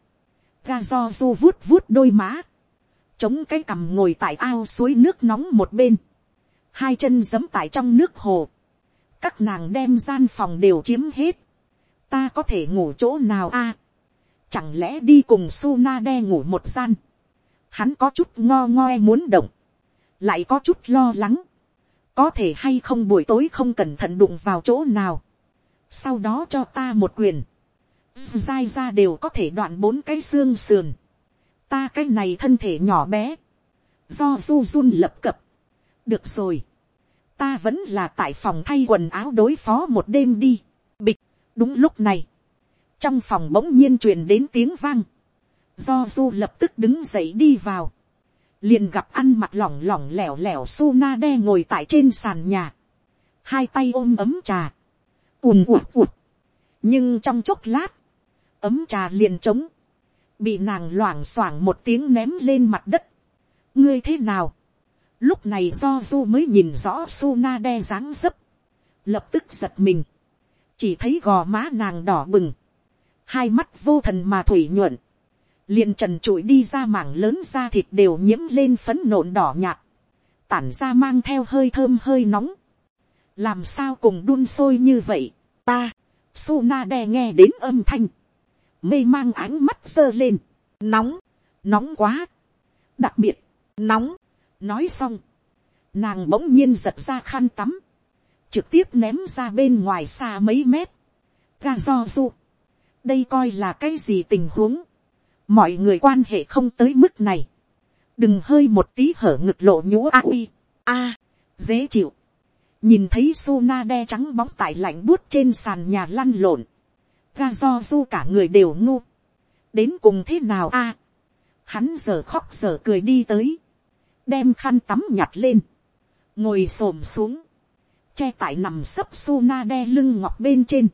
ga do du vuốt vuốt đôi má, chống cái cằm ngồi tại ao suối nước nóng một bên, hai chân giấm tại trong nước hồ, các nàng đem gian phòng đều chiếm hết, ta có thể ngủ chỗ nào a, chẳng lẽ đi cùng su na đe ngủ một gian, hắn có chút ngo ngoe muốn động, lại có chút lo lắng, có thể hay không buổi tối không cẩn thận đụng vào chỗ nào, sau đó cho ta một quyền, dai ra đều có thể đoạn bốn cái xương sườn, ta cái này thân thể nhỏ bé, do du run lập cập, được rồi, ta vẫn là tại phòng thay quần áo đối phó một đêm đi, bịch, đúng lúc này, trong phòng bỗng nhiên truyền đến tiếng vang, do du lập tức đứng dậy đi vào, liền gặp ăn mặt lỏng lỏng lẻo lẻo su na đe ngồi tại trên sàn nhà, hai tay ôm ấm trà, ùn ụt ụt, nhưng trong chốc lát, ấm trà liền trống, bị nàng loảng xoảng một tiếng ném lên mặt đất. ngươi thế nào, lúc này do du mới nhìn rõ su na đe dáng dấp, lập tức giật mình, chỉ thấy gò má nàng đỏ bừng, hai mắt vô thần mà thủy nhuận, liền trần trụi đi ra mảng lớn da thịt đều nhiễm lên phấn nộn đỏ nhạt, tản ra mang theo hơi thơm hơi nóng, làm sao cùng đun sôi như vậy, ta, su na đe nghe đến âm thanh, mê mang ánh mắt giơ lên, nóng, nóng quá, đặc biệt, nóng, nói xong, nàng bỗng nhiên giật ra khăn tắm, trực tiếp ném ra bên ngoài xa mấy mét, ga do du, đây coi là cái gì tình huống, mọi người quan hệ không tới mức này, đừng hơi một tí hở ngực lộ nhũ a uy, a, dễ chịu, nhìn thấy su na đe trắng bóng tại lạnh buốt trên sàn nhà lăn lộn, ga do du cả người đều ngu, đến cùng thế nào a, hắn giờ khóc giờ cười đi tới, đem khăn tắm nhặt lên, ngồi s ổ m xuống, che tại nằm sấp su na đe lưng ngọc bên trên,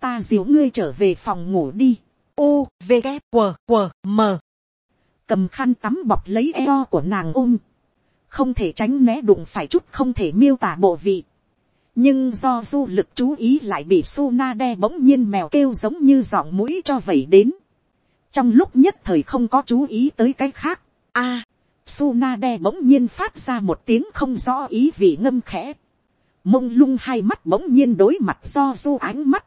ta diếu ngươi trở về phòng ngủ đi, u v g q q m. Cầm khăn tắm bọc lấy eo của nàng ôm. Không thể tránh né đụng phải chút không thể miêu tả bộ vị nhưng do du lực chú ý lại bị su na đe bỗng nhiên mèo kêu giống như giọng mũi cho vẩy đến. Trong lúc nhất thời không có chú ý tới cái khác a à, su na đe bỗng nhiên phát ra một tiếng không rõ ý vì ngâm khẽ. Mông lung hai mắt bỗng nhiên đối mặt do du ánh mắt.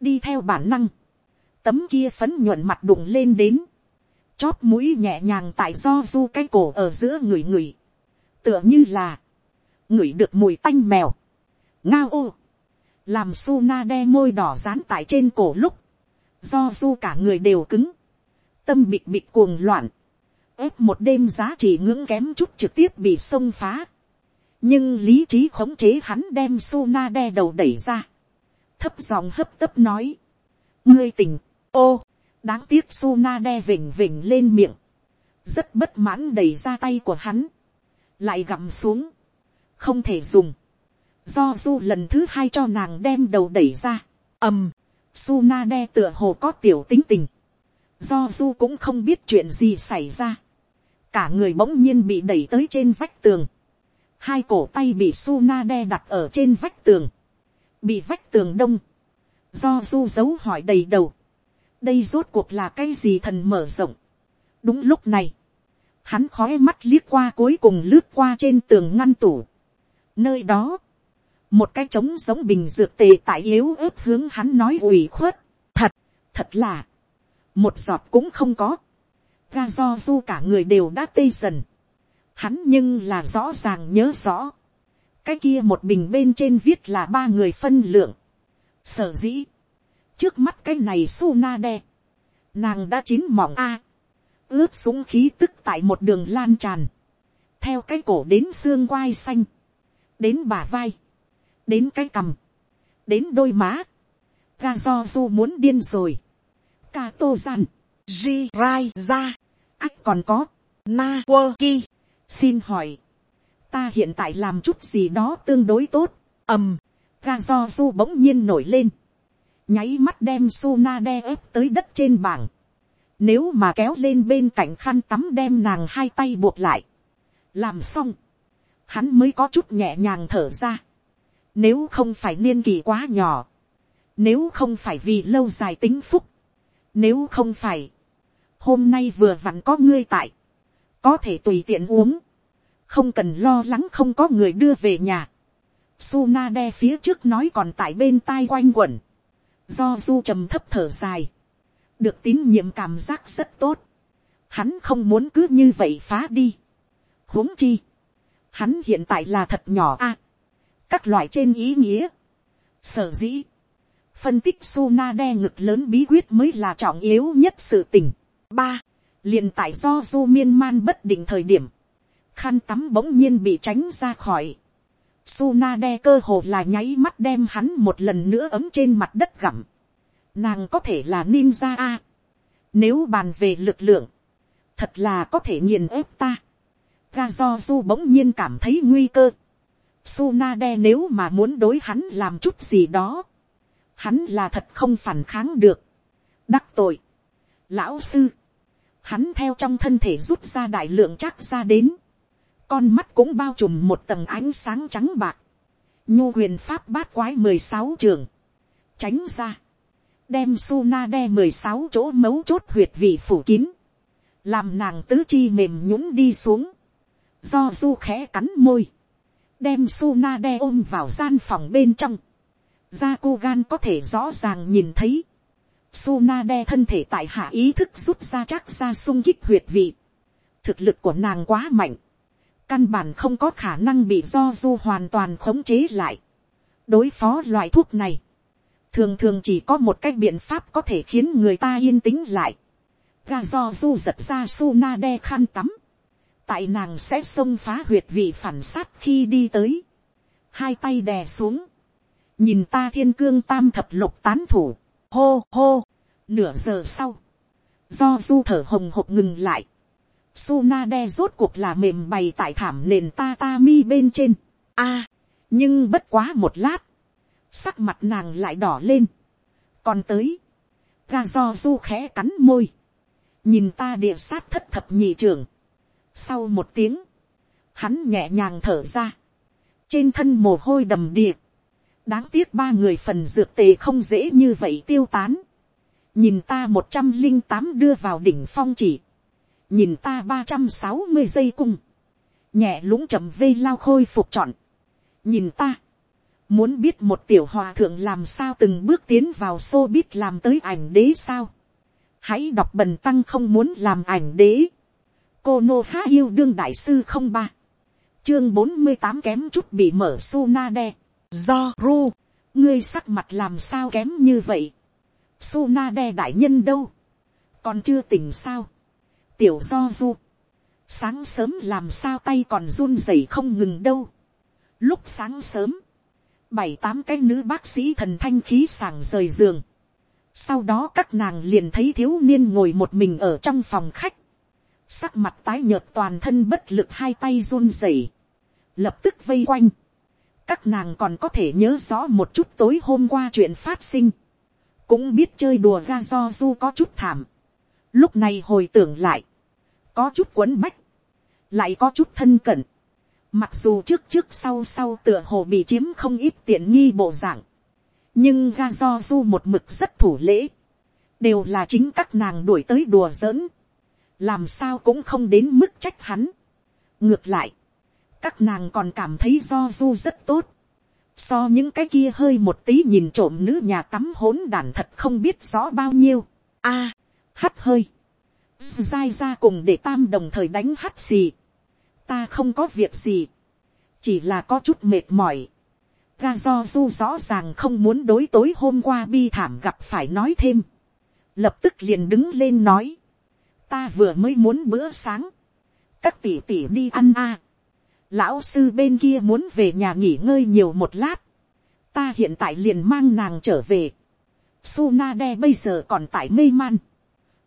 Đi theo bản năng. Tấm kia phấn nhuận mặt đụng lên đến, chóp mũi nhẹ nhàng tại do du cái cổ ở giữa người người, tựa như là, ngửi được mùi tanh mèo, ngao ô, làm su na đe môi đỏ dán tại trên cổ lúc, do du cả người đều cứng, tâm bị bị cuồng loạn, ép một đêm giá trị ngưỡng kém chút trực tiếp bị xông phá, nhưng lý trí khống chế hắn đem su na đe đầu đẩy ra, thấp giọng hấp tấp nói, ngươi tình ô, đáng tiếc su na đe vỉnh vỉnh lên miệng, rất bất mãn đẩy ra tay của hắn, lại gặm xuống, không thể dùng, do du lần thứ hai cho nàng đem đầu đẩy ra, ầm, su na đe tựa hồ có tiểu tính tình, do du cũng không biết chuyện gì xảy ra, cả người bỗng nhiên bị đẩy tới trên vách tường, hai cổ tay bị su na đe đặt ở trên vách tường, bị vách tường đông, do du giấu hỏi đầy đầu, đây rốt cuộc là cái gì thần mở rộng. đúng lúc này, hắn khói mắt liếc qua cuối cùng lướt qua trên tường ngăn tủ. nơi đó, một cái trống giống bình dược tề tại yếu ớt hướng hắn nói ủy khuất, thật, thật là, một giọt cũng không có, ga do du cả người đều đã tê dần, hắn nhưng là rõ ràng nhớ rõ, cái kia một bình bên trên viết là ba người phân lượng, sở dĩ, trước mắt cái này su na đe, nàng đã chín mỏng a, ướp súng khí tức tại một đường lan tràn, theo cái cổ đến xương quai xanh, đến bả vai, đến cái cằm, đến đôi má, ga do du muốn điên rồi, ca tô gian, ji rai ra, ách còn có, na quơ ki, xin hỏi, ta hiện tại làm chút gì đó tương đối tốt, ầm, ga do du bỗng nhiên nổi lên, nháy mắt đem su na đe ép tới đất trên bảng, nếu mà kéo lên bên cạnh khăn tắm đem nàng hai tay buộc lại, làm xong, hắn mới có chút nhẹ nhàng thở ra, nếu không phải niên kỳ quá nhỏ, nếu không phải vì lâu dài tính phúc, nếu không phải, hôm nay vừa vặn có ngươi tại, có thể tùy tiện uống, không cần lo lắng không có người đưa về nhà. Suna đe phía trước nói còn tại bên tai quanh quẩn, do du trầm thấp thở dài, được tín nhiệm cảm giác rất tốt, hắn không muốn cứ như vậy phá đi. huống chi, hắn hiện tại là thật nhỏ a, các loại trên ý nghĩa, sở dĩ, phân tích Suna đe ngực lớn bí quyết mới là trọng yếu nhất sự tình. ba, liền tại do du miên man bất định thời điểm, khăn tắm bỗng nhiên bị tránh ra khỏi. Suna đe cơ hồ là nháy mắt đem hắn một lần nữa ấm trên mặt đất gặm. Nàng có thể là ninja a. Nếu bàn về lực lượng, thật là có thể nghiền ép ta. Ga do du bỗng nhiên cảm thấy nguy cơ. Sunade nếu mà muốn đối hắn làm chút gì đó. Hắn là thật không phản kháng được. Đắc tội. Lão sư. Hắn theo trong thân thể rút ra đại lượng chắc ra đến con mắt cũng bao trùm một tầng ánh sáng trắng bạc, nhu huyền pháp bát quái mười sáu trường, tránh ra, đem Sunade mười sáu chỗ mấu chốt huyệt vị phủ kín, làm nàng tứ chi mềm nhũng đi xuống, do du khẽ cắn môi, đem Sunade đe ôm vào gian phòng bên trong, Jakugan có thể rõ ràng nhìn thấy, Sunade đe thân thể tại hạ ý thức rút ra chắc ra sung kích huyệt vị, thực lực của nàng quá mạnh, căn bản không có khả năng bị do du hoàn toàn khống chế lại. đối phó loại thuốc này, thường thường chỉ có một cách biện pháp có thể khiến người ta yên tĩnh lại. ga do du giật ra Sunade đe khăn tắm, tại nàng sẽ xông phá huyệt vị phản sát khi đi tới, hai tay đè xuống, nhìn ta thiên cương tam thập lục tán thủ, hô hô, nửa giờ sau, do du thở hồng hộc ngừng lại, Sunade rốt cuộc là mềm bày tại thảm nền tatami bên trên. A, nhưng bất quá một lát, sắc mặt nàng lại đỏ lên. Còn tới, ga do du khẽ cắn môi, nhìn ta địa sát thất thập nhị trường. Sau một tiếng, hắn nhẹ nhàng thở ra, trên thân mồ hôi đầm đìa. đáng tiếc ba người phần dược tề không dễ như vậy tiêu tán. nhìn ta một trăm linh tám đưa vào đỉnh phong chỉ. Nhìn ta ba trăm sáu mươi giây cung, nhẹ lũng chậm vây lao khôi phục chọn, nhìn ta, muốn biết một tiểu hòa thượng làm sao từng bước tiến vào xô biết làm tới ảnh đế sao, hãy đọc bần tăng không muốn làm ảnh đế, cô nô há yêu đương đại sư không ba, chương bốn mươi tám kém chút bị mở su na đe, do ru, ngươi sắc mặt làm sao kém như vậy, su na đe đại nhân đâu, còn chưa tỉnh sao, tiểu do du, sáng sớm làm sao tay còn run rẩy không ngừng đâu. Lúc sáng sớm, bảy tám cái nữ bác sĩ thần thanh khí sảng rời giường. Sau đó các nàng liền thấy thiếu niên ngồi một mình ở trong phòng khách. Sắc mặt tái nhợt toàn thân bất lực hai tay run rẩy. Lập tức vây quanh. Các nàng còn có thể nhớ rõ một chút tối hôm qua chuyện phát sinh. Cũng biết chơi đùa ga do du có chút thảm. Lúc này hồi tưởng lại, có chút quấn bách, lại có chút thân cận, mặc dù trước trước sau sau tựa hồ bị chiếm không ít tiện nghi bộ dạng, nhưng ga do du một mực rất thủ lễ, đều là chính các nàng đuổi tới đùa giỡn, làm sao cũng không đến mức trách hắn. ngược lại, các nàng còn cảm thấy do du rất tốt, so những cái kia hơi một tí nhìn trộm nữ nhà tắm hỗn đàn thật không biết rõ bao nhiêu. a, à, hắt hơi, dai ra cùng để tam đồng thời đánh hắt gì. ta không có việc gì, chỉ là có chút mệt mỏi. ga do du rõ ràng không muốn đối tối hôm qua bi thảm gặp phải nói thêm. lập tức liền đứng lên nói, ta vừa mới muốn bữa sáng, các tỷ tỷ đi ăn a. lão sư bên kia muốn về nhà nghỉ ngơi nhiều một lát, ta hiện tại liền mang nàng trở về. Sunade bây giờ còn tại mê man,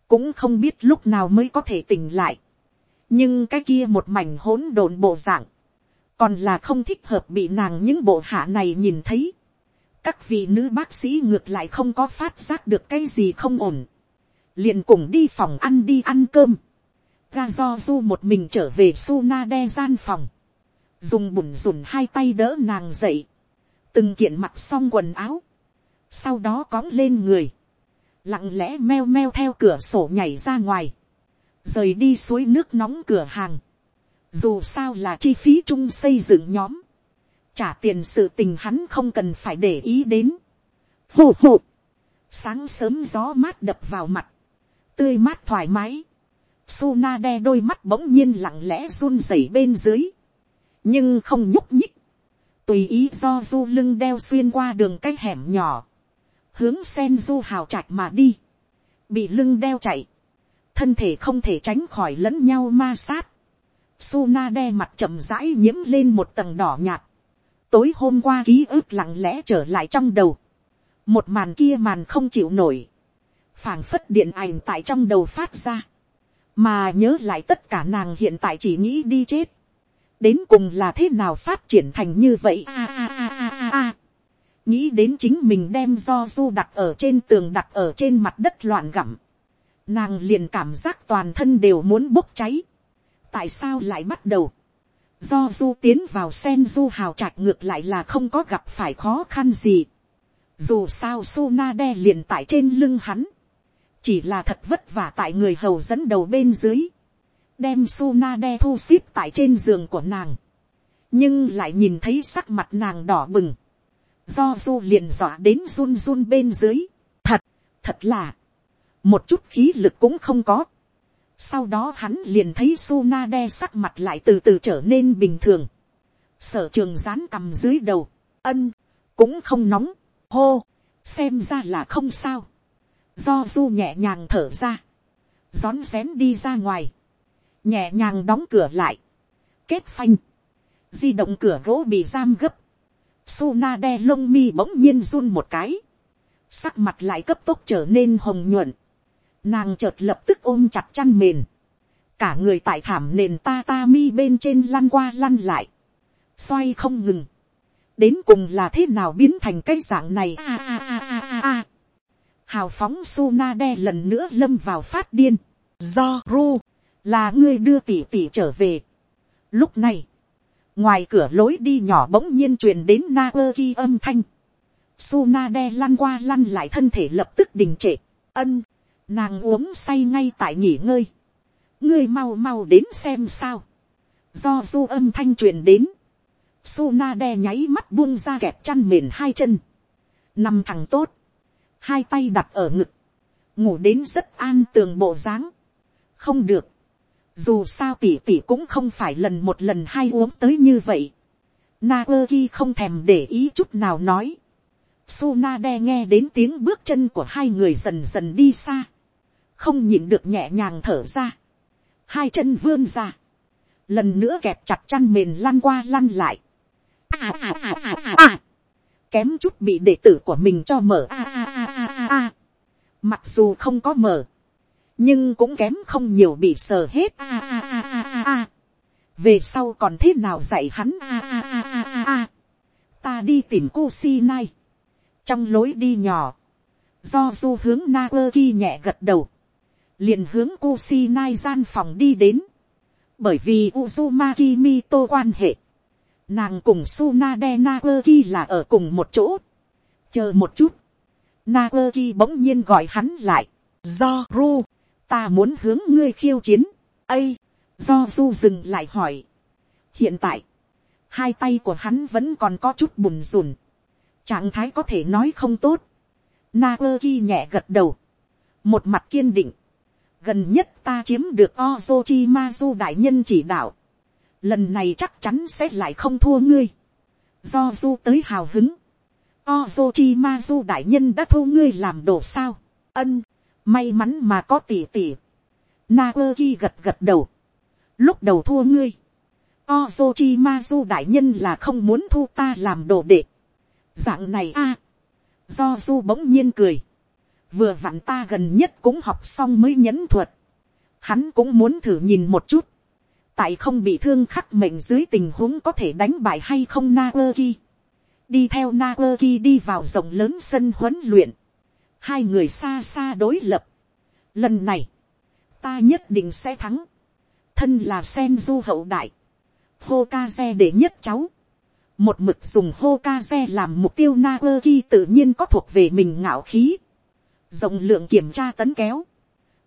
cũng không biết lúc nào mới có thể tỉnh lại. nhưng cái kia một mảnh hỗn độn bộ dạng, còn là không thích hợp bị nàng những bộ hạ này nhìn thấy. các vị nữ bác sĩ ngược lại không có phát giác được cái gì không ổn, liền cùng đi phòng ăn đi ăn cơm. Ga do du một mình trở về su na đe gian phòng, dùng bùn rùn hai tay đỡ nàng dậy, từng kiện mặc xong quần áo, sau đó cóng lên người, lặng lẽ meo meo theo cửa sổ nhảy ra ngoài, rời đi suối nước nóng cửa hàng, dù sao là chi phí chung xây dựng nhóm, trả tiền sự tình hắn không cần phải để ý đến, Phù phù, sáng sớm gió mát đập vào mặt, tươi mát thoải mái, Suna đe đôi mắt bỗng nhiên lặng lẽ run rẩy bên dưới. Nhưng không nhúc nhích. Tùy ý do du lưng đeo xuyên qua đường cái hẻm nhỏ. Hướng sen du hào trạch mà đi. Bị lưng đeo chạy. Thân thể không thể tránh khỏi lẫn nhau ma sát. Suna đe mặt chậm rãi nhiễm lên một tầng đỏ nhạt. Tối hôm qua ký ức lặng lẽ trở lại trong đầu. Một màn kia màn không chịu nổi phảng phất điện ảnh tại trong đầu phát ra. Mà nhớ lại tất cả nàng hiện tại chỉ nghĩ đi chết, đến cùng là thế nào phát triển thành như vậy? A a a a a a. nghĩ đến chính mình đem do du đặt ở trên tường đặt ở trên mặt đất loạn gặm, nàng liền cảm giác toàn thân đều muốn bốc cháy, tại sao lại bắt đầu, do du tiến vào sen du hào trạch ngược lại là không có gặp phải khó khăn gì, dù sao su na đe liền tại trên lưng hắn, chỉ là thật vất vả tại người hầu dẫn đầu bên dưới, đem Suna đe thu xếp tại trên giường của nàng, nhưng lại nhìn thấy sắc mặt nàng đỏ bừng, do du liền dọa đến run run bên dưới, thật, thật là, một chút khí lực cũng không có. Sau đó hắn liền thấy Suna đe sắc mặt lại từ từ trở nên bình thường. Sở trường dán cầm dưới đầu, ân, cũng không nóng, hô, xem ra là không sao do du nhẹ nhàng thở ra, rón rén đi ra ngoài, nhẹ nhàng đóng cửa lại, kết phanh, di động cửa gỗ bị giam gấp, Suna đe lông mi bỗng nhiên run một cái, sắc mặt lại cấp tốc trở nên hồng nhuận, nàng chợt lập tức ôm chặt chăn mền, cả người tại thảm nền ta ta mi bên trên lăn qua lăn lại, xoay không ngừng, đến cùng là thế nào biến thành cái dạng này? A a a a a a hào phóng Sunade lần nữa lâm vào phát điên. Do Ru, là ngươi đưa tỷ tỷ trở về. Lúc này, ngoài cửa lối đi nhỏ bỗng nhiên truyền đến na ơ ki âm thanh. Sunade lăn qua lăn lại thân thể lập tức đình trệ. Ân, nàng uống say ngay tại nghỉ ngơi. Ngươi mau mau đến xem sao. Do du âm thanh truyền đến. Sunade nháy mắt buông ra kẹp chăn mền hai chân. Nằm thẳng tốt hai tay đặt ở ngực, ngủ đến rất an tường bộ dáng. không được, dù sao tỉ tỉ cũng không phải lần một lần hai uống tới như vậy. Na ơ ki không thèm để ý chút nào nói. Suna đe nghe đến tiếng bước chân của hai người dần dần đi xa. Không nhịn được nhẹ nhàng thở ra. Hai chân vươn ra. Lần nữa kẹp chặt chăn mền lăn qua lăn lại. À à à à à, à kém chút bị đệ tử của mình cho mở a a a a a a. Mặc dù không có mở, nhưng cũng kém không nhiều bị sờ hết a a a a a a. Về sau còn thế nào dạy hắn a a a a a a. Ta đi tìm cô si nai. Trong lối đi nhỏ, do du hướng na ơ ki nhẹ gật đầu, liền hướng cô si nai gian phòng đi đến. Bởi vì Uzumaki Mito quan hệ Nàng cùng Sunade Naoki là ở cùng một chỗ. Chờ một chút. Naoki bỗng nhiên gọi hắn lại. Do Ru, ta muốn hướng ngươi khiêu chiến. Ây, do Du dừng lại hỏi. Hiện tại, hai tay của hắn vẫn còn có chút bùn rùn, trạng thái có thể nói không tốt, na ki nhẹ gật đầu, một mặt kiên định, gần nhất ta chiếm được Ozochimazu đại nhân chỉ đạo, lần này chắc chắn sẽ lại không thua ngươi, do du tới hào hứng, ozochi mazu đại nhân đã thu ngươi làm đồ sao, ân, may mắn mà có tỉ tỉ, na gật gật đầu, lúc đầu thua ngươi, ozochi mazu đại nhân là không muốn thu ta làm đồ đệ, dạng này a, do du bỗng nhiên cười, vừa vặn ta gần nhất cũng học xong mới nhẫn thuật, hắn cũng muốn thử nhìn một chút, tại không bị thương khắc mệnh dưới tình huống có thể đánh bại hay không na ơ ki, đi theo na ơ ki đi vào rộng lớn sân huấn luyện, hai người xa xa đối lập, lần này, ta nhất định sẽ thắng, thân là sen du hậu đại, hô ca xe để nhất cháu, một mực dùng hô ca xe làm mục tiêu na ơ ki tự nhiên có thuộc về mình ngạo khí, rộng lượng kiểm tra tấn kéo,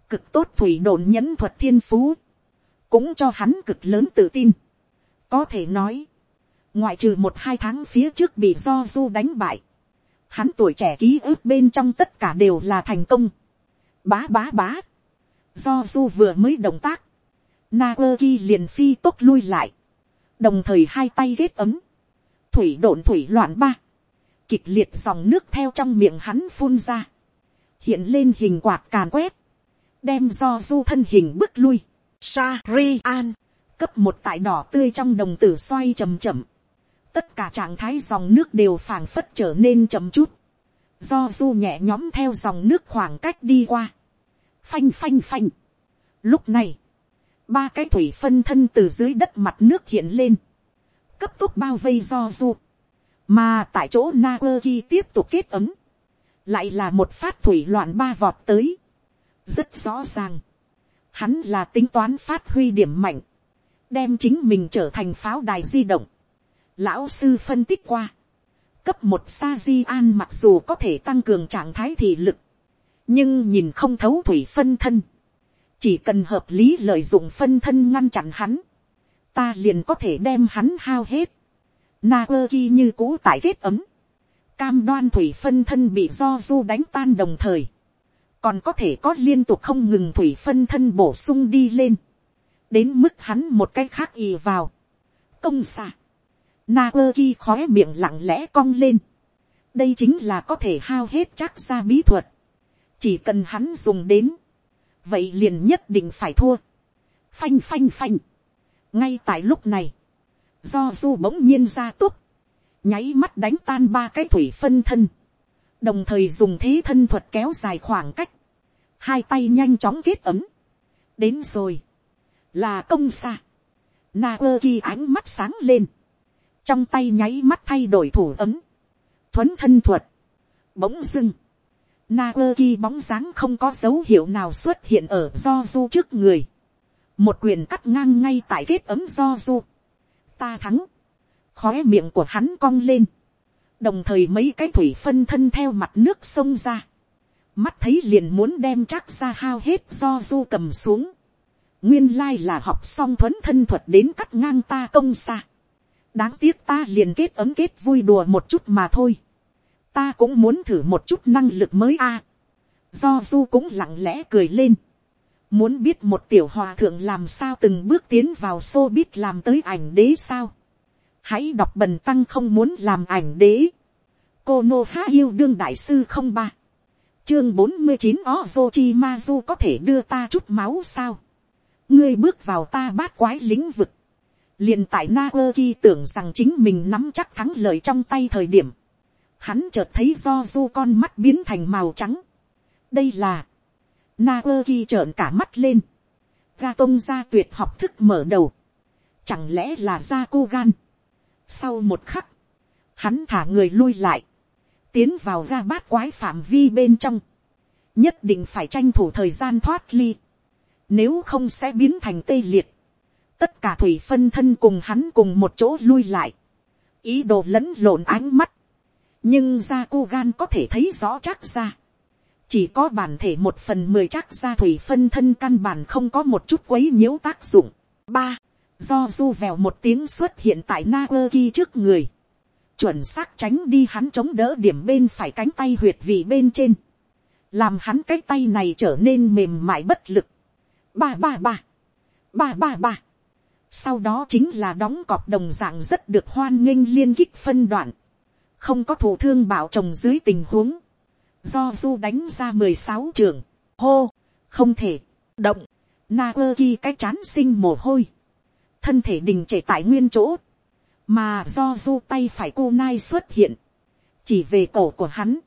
cực tốt thủy đồn nhẫn thuật thiên phú, cũng cho hắn cực lớn tự tin. có thể nói, ngoại trừ một hai tháng phía trước bị do du đánh bại, hắn tuổi trẻ ký ức bên trong tất cả đều là thành công. bá bá bá, do du vừa mới động tác, na ki liền phi tốt lui lại, đồng thời hai tay ghét ấm, thủy độn thủy loạn ba, kịch liệt dòng nước theo trong miệng hắn phun ra, hiện lên hình quạt càn quét, đem do du thân hình bước lui, sa an, cấp một tại đỏ tươi trong đồng tử xoay chậm chậm, tất cả trạng thái dòng nước đều phảng phất trở nên chậm chút, do du nhẹ nhóm theo dòng nước khoảng cách đi qua, phanh phanh phanh. Lúc này, ba cái thủy phân thân từ dưới đất mặt nước hiện lên, cấp tốc bao vây do du, mà tại chỗ Naoki tiếp tục kết ấm, lại là một phát thủy loạn ba vọt tới, rất rõ ràng, hắn là tính toán phát huy điểm mạnh, đem chính mình trở thành pháo đài di động. Lão sư phân tích qua, cấp một sa di an mặc dù có thể tăng cường trạng thái thị lực, nhưng nhìn không thấu thủy phân thân, chỉ cần hợp lý lợi dụng phân thân ngăn chặn hắn, ta liền có thể đem hắn hao hết. Na ơ ki như cũ tại vết ấm, cam đoan thủy phân thân bị do du đánh tan đồng thời, còn có thể có liên tục không ngừng thủy phân thân bổ sung đi lên, đến mức hắn một cái khác ì vào, công xạ, na ơ ki khói miệng lặng lẽ cong lên, đây chính là có thể hao hết chắc ra bí thuật, chỉ cần hắn dùng đến, vậy liền nhất định phải thua, phanh phanh phanh, ngay tại lúc này, do du bỗng nhiên ra túc, nháy mắt đánh tan ba cái thủy phân thân, đồng thời dùng thế thân thuật kéo dài khoảng cách, hai tay nhanh chóng kết ấm, đến rồi, là công xa, na ơ ki ánh mắt sáng lên, trong tay nháy mắt thay đổi thủ ấm, thuấn thân thuật, bỗng dưng, na ơ ki bóng dáng không có dấu hiệu nào xuất hiện ở do du trước người, một quyền cắt ngang ngay tại kết ấm do du, ta thắng, khói miệng của hắn cong lên, đồng thời mấy cái thủy phân thân theo mặt nước sông ra, mắt thấy liền muốn đem chắc ra hao hết do du cầm xuống, nguyên lai là học xong thuấn thân thuật đến cắt ngang ta công xa, đáng tiếc ta liền kết ấm kết vui đùa một chút mà thôi, ta cũng muốn thử một chút năng lực mới a, do du cũng lặng lẽ cười lên, muốn biết một tiểu hòa thượng làm sao từng bước tiến vào xô biết làm tới ảnh đế sao, hãy đọc bần tăng không muốn làm ảnh đế. cô nô há yêu đương đại sư không ba. chương bốn mươi chín osho chi ma du có thể đưa ta chút máu sao. ngươi bước vào ta bát quái lĩnh vực. liền tại na ơ ki tưởng rằng chính mình nắm chắc thắng lợi trong tay thời điểm. hắn chợt thấy do du con mắt biến thành màu trắng. đây là, na ơ ki trợn cả mắt lên. ga tông ra tuyệt học thức mở đầu. chẳng lẽ là ra cô gan sau một khắc, hắn thả người lui lại, tiến vào ga bát quái phạm vi bên trong, nhất định phải tranh thủ thời gian thoát ly, nếu không sẽ biến thành tê liệt, tất cả thủy phân thân cùng hắn cùng một chỗ lui lại, ý đồ lẫn lộn ánh mắt, nhưng ra cô gan có thể thấy rõ chắc ra, chỉ có bản thể một phần mười chắc ra thủy phân thân căn bản không có một chút quấy nhiễu tác dụng. ba, do du vèo một tiếng xuất hiện tại na ơ ki trước người, chuẩn xác tránh đi hắn chống đỡ điểm bên phải cánh tay huyệt vị bên trên, làm hắn cái tay này trở nên mềm mại bất lực. ba ba ba, ba ba ba. sau đó chính là đóng cọp đồng dạng rất được hoan nghênh liên kích phân đoạn, không có thủ thương bảo chồng dưới tình huống, do du đánh ra mười sáu trường, hô, không thể, động, na ơ ki cái chán sinh mồ hôi, thân thể đình trệ tại nguyên chỗ, mà do du tay phải cô nai xuất hiện, chỉ về cổ của hắn.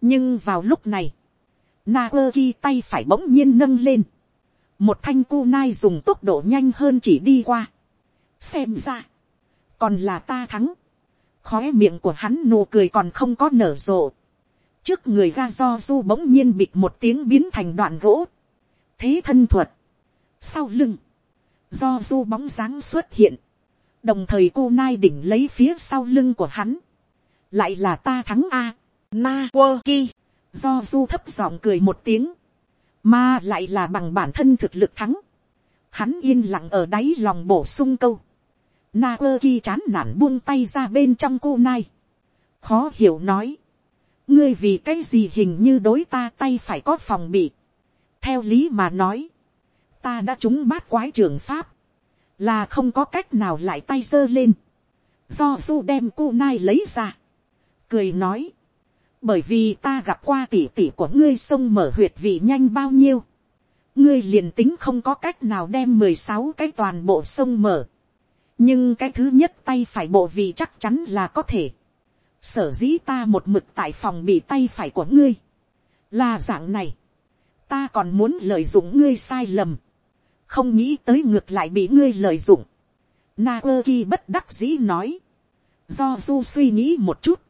nhưng vào lúc này, na ơ ki tay phải bỗng nhiên nâng lên, một thanh cô nai dùng tốc độ nhanh hơn chỉ đi qua. xem ra, còn là ta thắng, Khói miệng của hắn nụ cười còn không có nở rộ. trước người ga do du bỗng nhiên bịt một tiếng biến thành đoạn gỗ. thế thân thuật. sau lưng, do du bóng dáng xuất hiện, đồng thời cô nai đỉnh lấy phía sau lưng của hắn, lại là ta thắng a, na quơ ki, do du thấp giọng cười một tiếng, mà lại là bằng bản thân thực lực thắng, hắn yên lặng ở đáy lòng bổ sung câu, na quơ ki chán nản buông tay ra bên trong cô nai, khó hiểu nói, ngươi vì cái gì hình như đối ta tay phải có phòng bị, theo lý mà nói, ta đã trúng bát quái trường pháp, là không có cách nào lại tay giơ lên, do du đem cu nai lấy ra, cười nói, bởi vì ta gặp qua tỉ tỉ của ngươi sông mở huyệt vị nhanh bao nhiêu, ngươi liền tính không có cách nào đem mười sáu cái toàn bộ sông mở, nhưng cái thứ nhất tay phải bộ vị chắc chắn là có thể, sở dĩ ta một mực tại phòng bị tay phải của ngươi, là dạng này, ta còn muốn lợi dụng ngươi sai lầm, không nghĩ tới ngược lại bị ngươi lợi dụng. Na ơ ki bất đắc dĩ nói. Do du suy nghĩ một chút.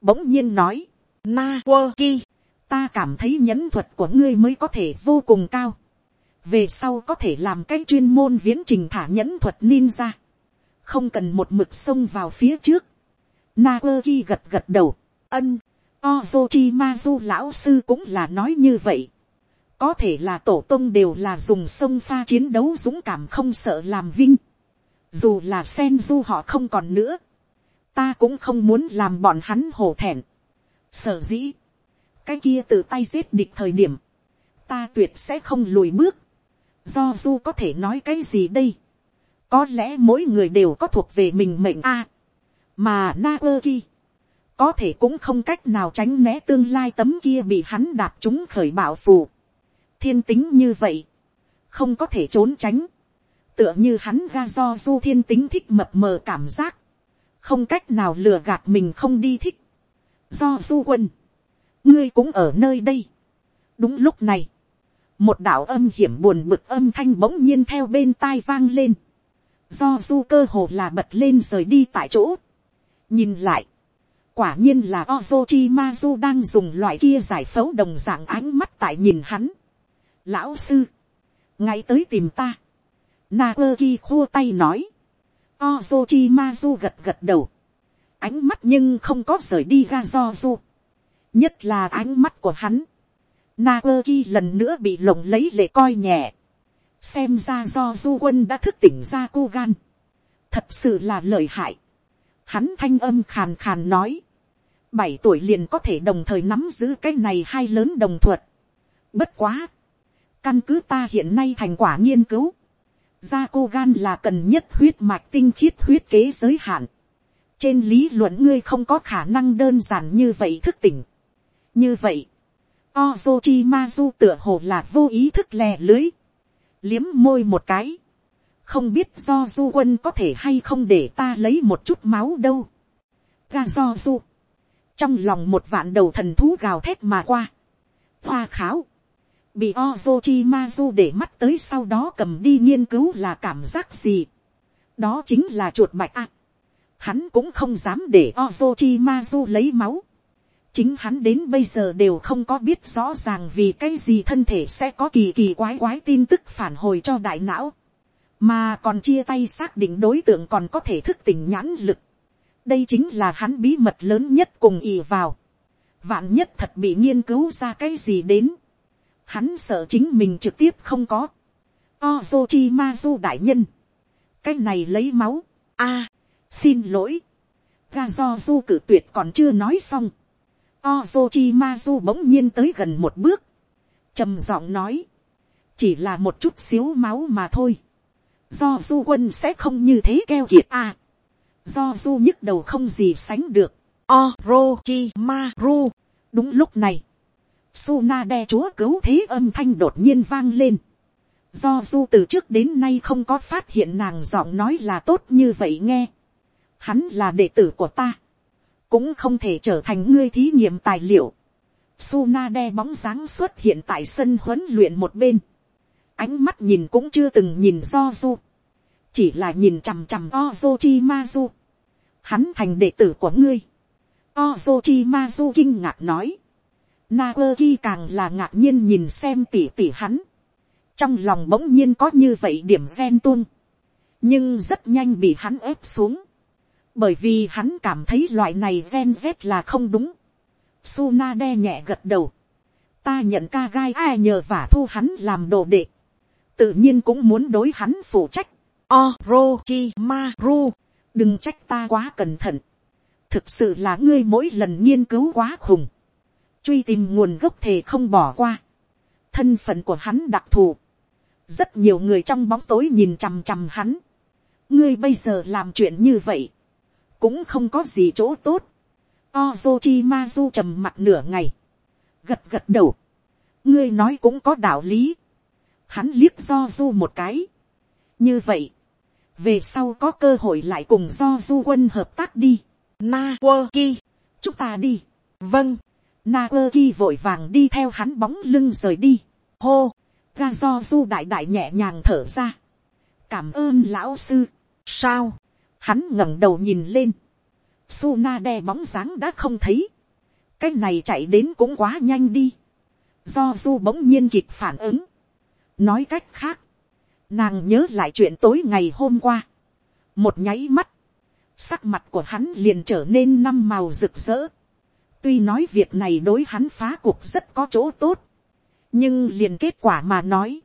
Bỗng nhiên nói. Na ơ ki. Ta cảm thấy nhẫn thuật của ngươi mới có thể vô cùng cao. Về sau có thể làm cái chuyên môn viễn trình thả nhẫn thuật ninja. Không cần một mực xông vào phía trước. Na ơ ki gật gật đầu. Ân. Ozochimazu lão sư cũng là nói như vậy có thể là tổ tông đều là dùng sông pha chiến đấu dũng cảm không sợ làm vinh. Dù là sen du họ không còn nữa. Ta cũng không muốn làm bọn hắn hổ thẹn. Sở dĩ. Cái kia tự tay giết địch thời điểm. Ta tuyệt sẽ không lùi bước. Do du có thể nói cái gì đây. Có lẽ mỗi người đều có thuộc về mình mệnh a. mà na ơ ki. Có thể cũng không cách nào tránh né tương lai tấm kia bị hắn đạp chúng khởi bảo phù thiên tính như vậy, không có thể trốn tránh, tựa như hắn ga do du thiên tính thích mập mờ cảm giác, không cách nào lừa gạt mình không đi thích, do du quân, ngươi cũng ở nơi đây. đúng lúc này, một đạo âm hiểm buồn bực âm thanh bỗng nhiên theo bên tai vang lên, do du cơ hồ là bật lên rời đi tại chỗ, nhìn lại, quả nhiên là Ozochi Mazu đang dùng loại kia giải phẫu đồng dạng ánh mắt tại nhìn hắn lão sư, ngay tới tìm ta, na quơ ki khua tay nói, ozochi mazu gật gật đầu, ánh mắt nhưng không có rời đi ra do du, nhất là ánh mắt của hắn, na quơ ki lần nữa bị lồng lấy lệ coi nhẹ, xem ra do du quân đã thức tỉnh ra cô gan, thật sự là lợi hại, hắn thanh âm khàn khàn nói, bảy tuổi liền có thể đồng thời nắm giữ cái này hai lớn đồng thuật, bất quá, Căn cứ ta hiện nay thành quả nghiên cứu. Gia cô gan là cần nhất huyết mạch tinh khiết huyết kế giới hạn. Trên lý luận ngươi không có khả năng đơn giản như vậy thức tỉnh. Như vậy. Ozochimazu tựa hồ là vô ý thức lè lưới. Liếm môi một cái. Không biết do du quân có thể hay không để ta lấy một chút máu đâu. Ga do du. Trong lòng một vạn đầu thần thú gào thét mà qua. Hoa kháo bị Ozochimazu để mắt tới sau đó cầm đi nghiên cứu là cảm giác gì. đó chính là chuột mạch. ạ. hắn cũng không dám để Ozochimazu lấy máu. chính hắn đến bây giờ đều không có biết rõ ràng vì cái gì thân thể sẽ có kỳ kỳ quái quái tin tức phản hồi cho đại não. mà còn chia tay xác định đối tượng còn có thể thức tỉnh nhãn lực. đây chính là hắn bí mật lớn nhất cùng ì vào. vạn nhất thật bị nghiên cứu ra cái gì đến hắn sợ chính mình trực tiếp không có. Ozochimazu đại nhân, cái này lấy máu, a, xin lỗi, ga do du cử tuyệt còn chưa nói xong, Ozochimazu bỗng nhiên tới gần một bước, trầm giọng nói, chỉ là một chút xíu máu mà thôi, do du quân sẽ không như thế keo kiệt à. a, do du nhức đầu không gì sánh được, Orochimaru, đúng lúc này, Suna đe chúa cứu thế âm thanh đột nhiên vang lên. Do du từ trước đến nay không có phát hiện nàng giọng nói là tốt như vậy nghe. Hắn là đệ tử của ta. Cũng không thể trở thành ngươi thí nghiệm tài liệu. Suna đe bóng dáng xuất hiện tại sân huấn luyện một bên. Ánh mắt nhìn cũng chưa từng nhìn do du. Chỉ là nhìn chằm chằm Ozochimazu. Hắn thành đệ tử của ngươi. Ozochimazu kinh ngạc nói Na quơ ki càng là ngạc nhiên nhìn xem tỉ tỉ hắn. Trong lòng bỗng nhiên có như vậy điểm ghen tuông. Nhưng rất nhanh bị hắn ép xuống. Bởi vì hắn cảm thấy loại này gen z là không đúng. Suna đe nhẹ gật đầu. Ta nhận ca gai ai nhờ vả thu hắn làm đồ đệ. Tự nhiên cũng muốn đối hắn phụ trách. Orochimaru. Đừng trách ta quá cẩn thận. Thực sự là ngươi mỗi lần nghiên cứu quá khủng truy tìm nguồn gốc thể không bỏ qua, thân phận của hắn đặc thù, rất nhiều người trong bóng tối nhìn chằm chằm hắn, ngươi bây giờ làm chuyện như vậy, cũng không có gì chỗ tốt, Ozochimazu trầm mặt nửa ngày, gật gật đầu, ngươi nói cũng có đạo lý, hắn liếc do du một cái, như vậy, về sau có cơ hội lại cùng do du quân hợp tác đi, na quơ ki, chúng ta đi, vâng, Na ơ ki vội vàng đi theo hắn bóng lưng rời đi. Hô, ga do du đại đại nhẹ nhàng thở ra. Cảm ơn lão sư. Sao? Hắn ngẩng đầu nhìn lên. Su na đe bóng dáng đã không thấy. Cái này chạy đến cũng quá nhanh đi. Do du bỗng nhiên kịp phản ứng. Nói cách khác. Nàng nhớ lại chuyện tối ngày hôm qua. Một nháy mắt. Sắc mặt của hắn liền trở nên năm màu rực rỡ Tuy nói việc này đối hắn phá cuộc rất có chỗ tốt. Nhưng liền kết quả mà nói.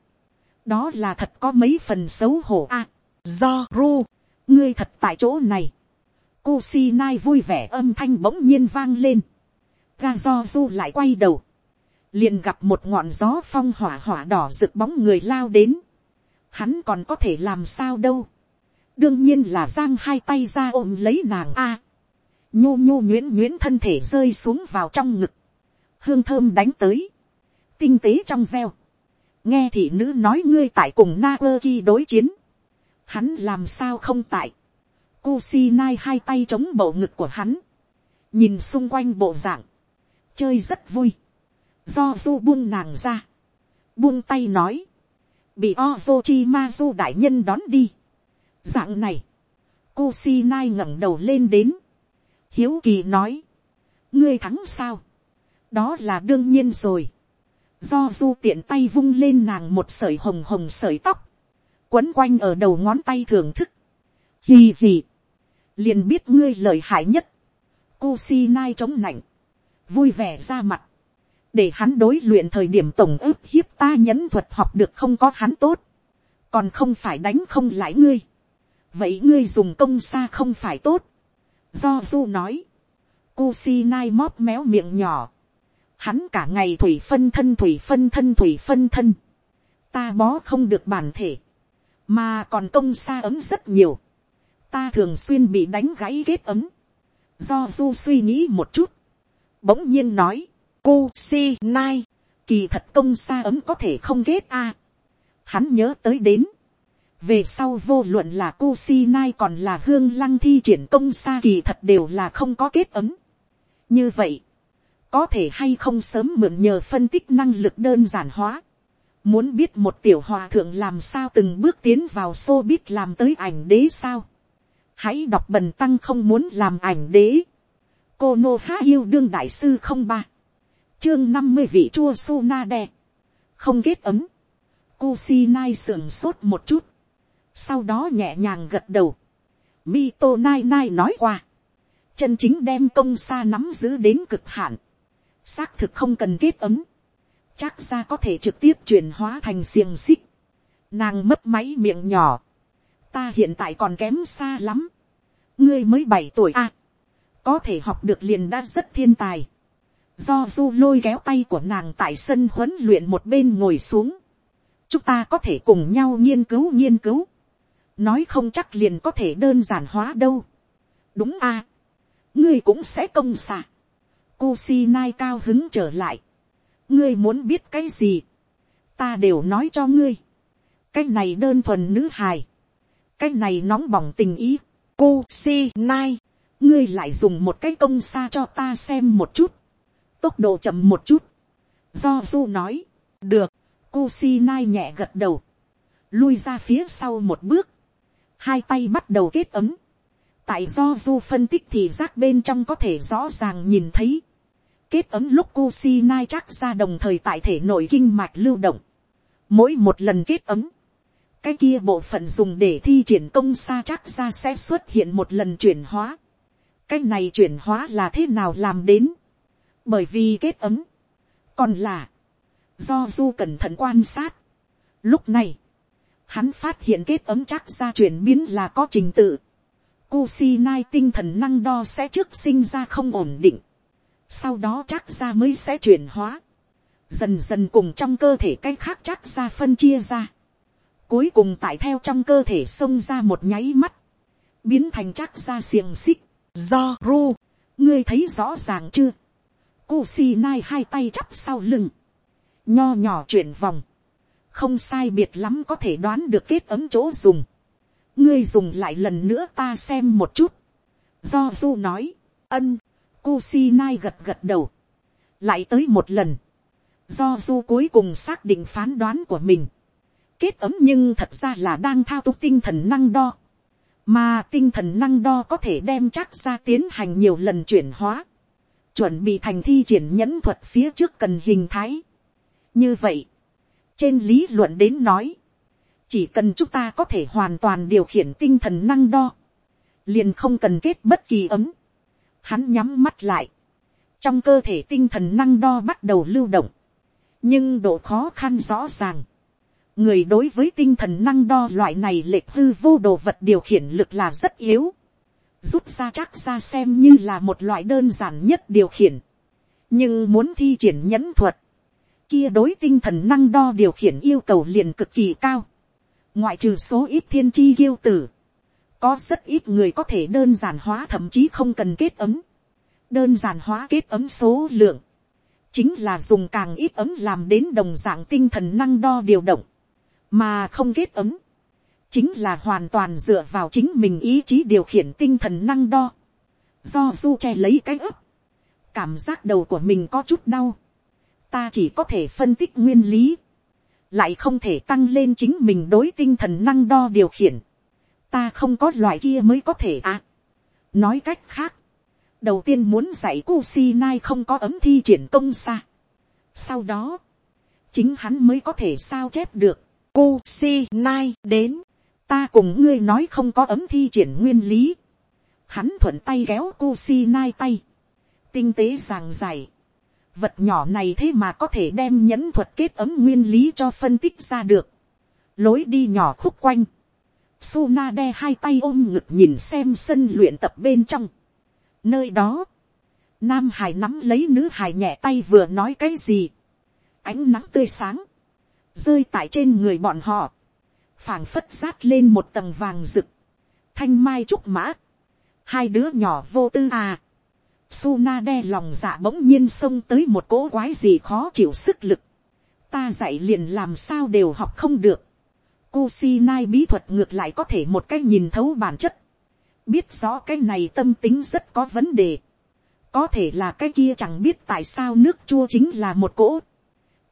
Đó là thật có mấy phần xấu hổ a Do ru. Ngươi thật tại chỗ này. Kusinai vui vẻ âm thanh bỗng nhiên vang lên. Ga do du lại quay đầu. Liền gặp một ngọn gió phong hỏa hỏa đỏ rực bóng người lao đến. Hắn còn có thể làm sao đâu. Đương nhiên là giang hai tay ra ôm lấy nàng a Nhu nhu nhuyễn nhuyễn thân thể rơi xuống vào trong ngực, hương thơm đánh tới, tinh tế trong veo, nghe thị nữ nói ngươi tại cùng na Ơ ki đối chiến, hắn làm sao không tại, Kusi nai hai tay chống bộ ngực của hắn, nhìn xung quanh bộ dạng, chơi rất vui, do du buông nàng ra, buông tay nói, bị ozochi ma du đại nhân đón đi, dạng này, Kusi nai ngẩng đầu lên đến, hiếu kỳ nói, ngươi thắng sao, đó là đương nhiên rồi, do du tiện tay vung lên nàng một sợi hồng hồng sợi tóc, quấn quanh ở đầu ngón tay thưởng thức, hì hì, liền biết ngươi lời hại nhất, cô si nai chống nạnh, vui vẻ ra mặt, để hắn đối luyện thời điểm tổng ước hiếp ta nhẫn thuật học được không có hắn tốt, còn không phải đánh không lại ngươi, vậy ngươi dùng công xa không phải tốt, Do du nói. Kusinai móp méo miệng nhỏ. Hắn cả ngày thủy phân thân, thủy phân thân, thủy phân thân. Ta bó không được bản thể. Mà còn công xa ấm rất nhiều. Ta thường xuyên bị đánh gãy kết ấm. Do du suy nghĩ một chút. Bỗng nhiên nói. Kusinai. Kỳ thật công xa ấm có thể không kết a. Hắn nhớ tới đến về sau vô luận là Kusinai còn là hương lăng thi triển công xa kỳ thật đều là không có kết ấm. như vậy, có thể hay không sớm mượn nhờ phân tích năng lực đơn giản hóa. muốn biết một tiểu hòa thượng làm sao từng bước tiến vào xô biết làm tới ảnh đế sao. hãy đọc bần tăng không muốn làm ảnh đế. cô nô há yêu đương đại sư không ba. chương năm mươi vị chua su na đe. không kết ấm. Kusinai sườn sốt một chút sau đó nhẹ nhàng gật đầu, Mito Nai Nai nói qua, chân chính đem công xa nắm giữ đến cực hạn, xác thực không cần kết ấm, chắc ra có thể trực tiếp chuyển hóa thành xiềng xích, nàng mấp máy miệng nhỏ, ta hiện tại còn kém xa lắm, ngươi mới bảy tuổi a, à, có thể học được liền đã rất thiên tài, do du lôi kéo tay của nàng tại sân huấn luyện một bên ngồi xuống, chúng ta có thể cùng nhau nghiên cứu nghiên cứu, nói không chắc liền có thể đơn giản hóa đâu. đúng a, ngươi cũng sẽ công xạ. Kusinai cao hứng trở lại. ngươi muốn biết cái gì, ta đều nói cho ngươi. cái này đơn thuần nữ hài, cái này nóng bỏng tình ý. Kusinai, ngươi lại dùng một cái công xa cho ta xem một chút, tốc độ chậm một chút. do du nói, được, Kusinai nhẹ gật đầu, lui ra phía sau một bước, hai tay bắt đầu kết ấm, tại do du phân tích thì giác bên trong có thể rõ ràng nhìn thấy, kết ấm lúc Kusinai chắc ra đồng thời tại thể nội kinh mạch lưu động, mỗi một lần kết ấm, cái kia bộ phận dùng để thi triển công xa chắc ra sẽ xuất hiện một lần chuyển hóa, cái này chuyển hóa là thế nào làm đến, bởi vì kết ấm, còn là, do du cẩn thận quan sát. Lúc này, hắn phát hiện kết ấm chắc ra chuyển biến là có trình tự. Kusinai tinh thần năng đo sẽ trước sinh ra không ổn định. Sau đó chắc ra mới sẽ chuyển hóa. Dần dần cùng trong cơ thể cái khác chắc ra phân chia ra. Cuối cùng tại theo trong cơ thể xông ra một nháy mắt. Biến thành chắc ra xiềng xích. Do ru. Ngươi thấy rõ ràng chưa? Kusinai hai tay chắp sau lưng nho nhỏ chuyển vòng, không sai biệt lắm có thể đoán được kết ấm chỗ dùng. ngươi dùng lại lần nữa ta xem một chút. do du nói, ân, Kusinai gật gật đầu, lại tới một lần. do du cuối cùng xác định phán đoán của mình. kết ấm nhưng thật ra là đang thao túng tinh thần năng đo. mà tinh thần năng đo có thể đem chắc ra tiến hành nhiều lần chuyển hóa. chuẩn bị thành thi triển nhẫn thuật phía trước cần hình thái như vậy, trên lý luận đến nói, chỉ cần chúng ta có thể hoàn toàn điều khiển tinh thần năng đo, liền không cần kết bất kỳ ấm. Hắn nhắm mắt lại, trong cơ thể tinh thần năng đo bắt đầu lưu động, nhưng độ khó khăn rõ ràng. người đối với tinh thần năng đo loại này lệch hư vô đồ vật điều khiển lực là rất yếu. rút ra chắc ra xem như là một loại đơn giản nhất điều khiển. nhưng muốn thi triển nhẫn thuật, kia đối tinh thần năng đo điều khiển yêu cầu liền cực kỳ cao. ngoại trừ số ít thiên chi yêu tử, có rất ít người có thể đơn giản hóa thậm chí không cần kết ấm. đơn giản hóa kết ấm số lượng, chính là dùng càng ít ấm làm đến đồng dạng tinh thần năng đo điều động, mà không kết ấm, chính là hoàn toàn dựa vào chính mình ý chí điều khiển tinh thần năng đo, do du che lấy cái ức, cảm giác đầu của mình có chút đau, ta chỉ có thể phân tích nguyên lý, lại không thể tăng lên chính mình đối tinh thần năng đo điều khiển, ta không có loại kia mới có thể à. nói cách khác, đầu tiên muốn dạy Kusinai không có ấm thi triển công xa. sau đó, chính hắn mới có thể sao chép được. Kusinai đến, ta cùng ngươi nói không có ấm thi triển nguyên lý. hắn thuận tay kéo Kusinai tay, tinh tế giảng giải vật nhỏ này thế mà có thể đem nhẫn thuật kết ấm nguyên lý cho phân tích ra được. lối đi nhỏ khúc quanh. Suna đe hai tay ôm ngực nhìn xem sân luyện tập bên trong. nơi đó, nam hải nắm lấy nữ hải nhẹ tay vừa nói cái gì. ánh nắng tươi sáng, rơi tại trên người bọn họ, phảng phất rát lên một tầng vàng rực, thanh mai trúc mã, hai đứa nhỏ vô tư à Suna đe lòng dạ bỗng nhiên xông tới một cỗ quái gì khó chịu sức lực. Ta dạy liền làm sao đều học không được. Kusinai bí thuật ngược lại có thể một cách nhìn thấu bản chất. Biết rõ cái này tâm tính rất có vấn đề. Có thể là cái kia chẳng biết tại sao nước chua chính là một cỗ.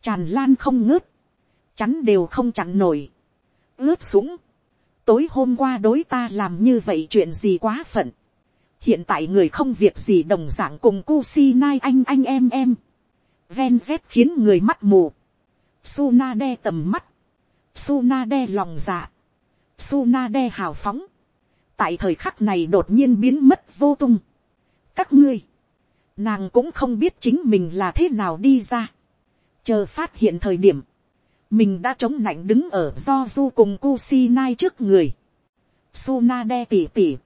Tràn lan không ngớt. Chắn đều không chặn nổi. ướp súng. Tối hôm qua đối ta làm như vậy chuyện gì quá phận hiện tại người không việc gì đồng dạng cùng Kusinai anh anh em em. Gen Z khiến người mắt mù. Suna đe tầm mắt. Suna đe lòng dạ. Suna đe hào phóng. Tại thời khắc này đột nhiên biến mất vô tung. Các ngươi. Nàng cũng không biết chính mình là thế nào đi ra. Chờ phát hiện thời điểm. Mình đã chống nạnh đứng ở do du cùng Kusinai trước người. Suna đe tỉ tỉ.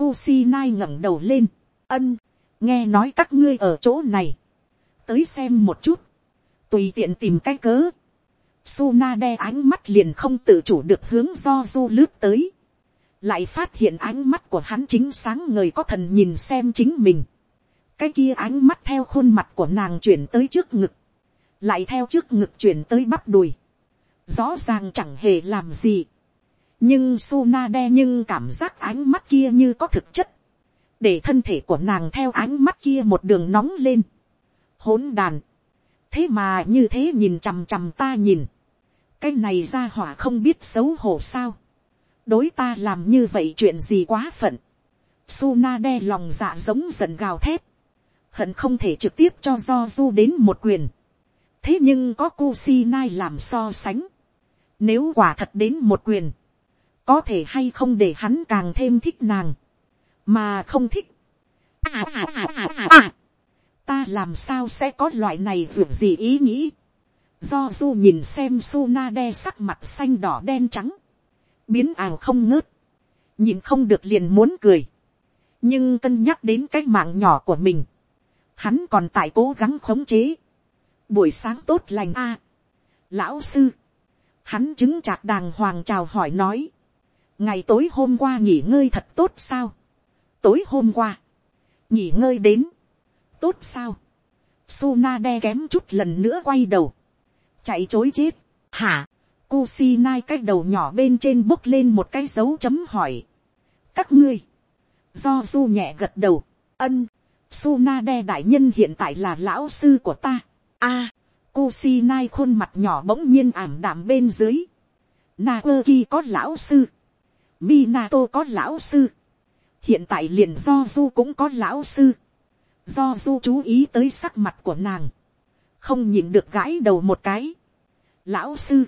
Kusinai ngẩng đầu lên. Ân, nghe nói các ngươi ở chỗ này. Tới xem một chút. Tùy tiện tìm cái cớ. Suna đe ánh mắt liền không tự chủ được hướng do du lướt tới. Lại phát hiện ánh mắt của hắn chính sáng người có thần nhìn xem chính mình. Cái kia ánh mắt theo khuôn mặt của nàng chuyển tới trước ngực. Lại theo trước ngực chuyển tới bắp đùi. Rõ ràng chẳng hề làm gì nhưng Suna đe nhưng cảm giác ánh mắt kia như có thực chất, để thân thể của nàng theo ánh mắt kia một đường nóng lên, hỗn đàn, thế mà như thế nhìn chằm chằm ta nhìn, cái này ra hỏa không biết xấu hổ sao, đối ta làm như vậy chuyện gì quá phận, Suna đe lòng dạ giống giận gào thét, hận không thể trực tiếp cho do du đến một quyền, thế nhưng có Kusinai làm so sánh, nếu quả thật đến một quyền, có thể hay không để hắn càng thêm thích nàng, mà không thích. À, à, à, à, à, à. ta làm sao sẽ có loại này việc gì ý nghĩ. do du nhìn xem Suna đe sắc mặt xanh đỏ đen trắng, biến ảo không ngớt, nhìn không được liền muốn cười, nhưng cân nhắc đến cái mạng nhỏ của mình, hắn còn tại cố gắng khống chế. buổi sáng tốt lành a, lão sư, hắn chứng chạc đàng hoàng chào hỏi nói, ngày tối hôm qua nghỉ ngơi thật tốt sao, tối hôm qua, nghỉ ngơi đến, tốt sao, Suna đe kém chút lần nữa quay đầu, chạy chối chết, hả, Kusinai cái đầu nhỏ bên trên bốc lên một cái dấu chấm hỏi. Các ngươi, do du nhẹ gật đầu, ân, Suna đe đại nhân hiện tại là lão sư của ta. a, à, Kusinai khuôn mặt nhỏ bỗng nhiên ảm đạm bên dưới. Naoki có lão sư. Minato có lão sư. Hiện tại liền do du cũng có lão sư. Do du chú ý tới sắc mặt của nàng. Không nhìn được gãi đầu một cái. Lão sư.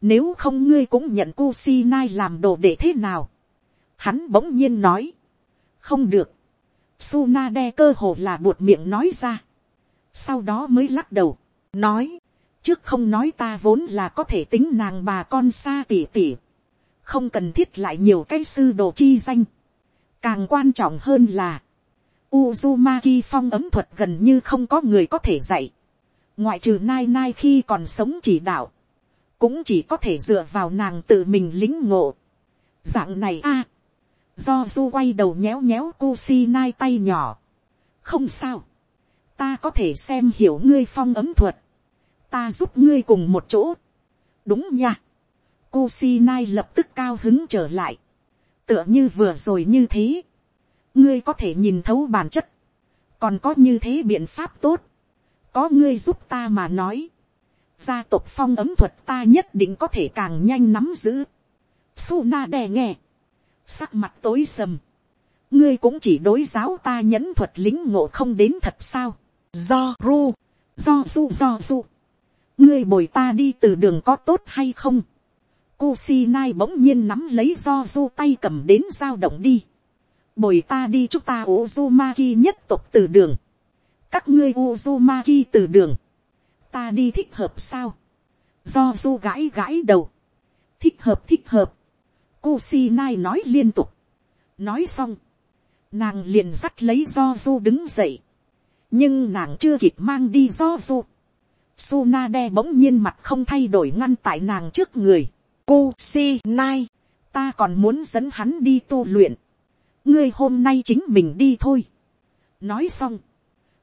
Nếu không ngươi cũng nhận Kusinai làm đồ để thế nào? Hắn bỗng nhiên nói. Không được. Suna đe cơ hồ là buột miệng nói ra. Sau đó mới lắc đầu. Nói. Trước không nói ta vốn là có thể tính nàng bà con xa tỉ tỉ không cần thiết lại nhiều cái sư đồ chi danh. Càng quan trọng hơn là, Uzumaki phong ấm thuật gần như không có người có thể dạy. Ngoại trừ Nai Nai khi còn sống chỉ đạo, cũng chỉ có thể dựa vào nàng tự mình lính ngộ. Dạng này a, do du quay đầu nhéo nhéo Kusi Nai tay nhỏ. Không sao, ta có thể xem hiểu ngươi phong ấm thuật, ta giúp ngươi cùng một chỗ. đúng nha Kusinai lập tức cao hứng trở lại. Tựa như vừa rồi như thế. Ngươi có thể nhìn thấu bản chất. Còn có như thế biện pháp tốt. Có ngươi giúp ta mà nói. Gia tộc phong ấm thuật ta nhất định có thể càng nhanh nắm giữ. Suna đè nghe. Sắc mặt tối sầm. Ngươi cũng chỉ đối giáo ta nhẫn thuật lính ngộ không đến thật sao. Do ru. Do du do du. Ngươi bồi ta đi từ đường có tốt hay không? Kusinai bỗng nhiên nắm lấy do du tay cầm đến giao động đi. Bồi ta đi chúng ta Uzumaki nhất tục từ đường. Các ngươi Uzumaki từ đường. Ta đi thích hợp sao? Do du gãi gãi đầu. Thích hợp thích hợp. Kusinai nói liên tục. Nói xong. Nàng liền dắt lấy do du đứng dậy. Nhưng nàng chưa kịp mang đi do du. Sunade bỗng nhiên mặt không thay đổi ngăn tại nàng trước người Cú Si Nai, ta còn muốn dẫn hắn đi tu luyện. ngươi hôm nay chính mình đi thôi. nói xong,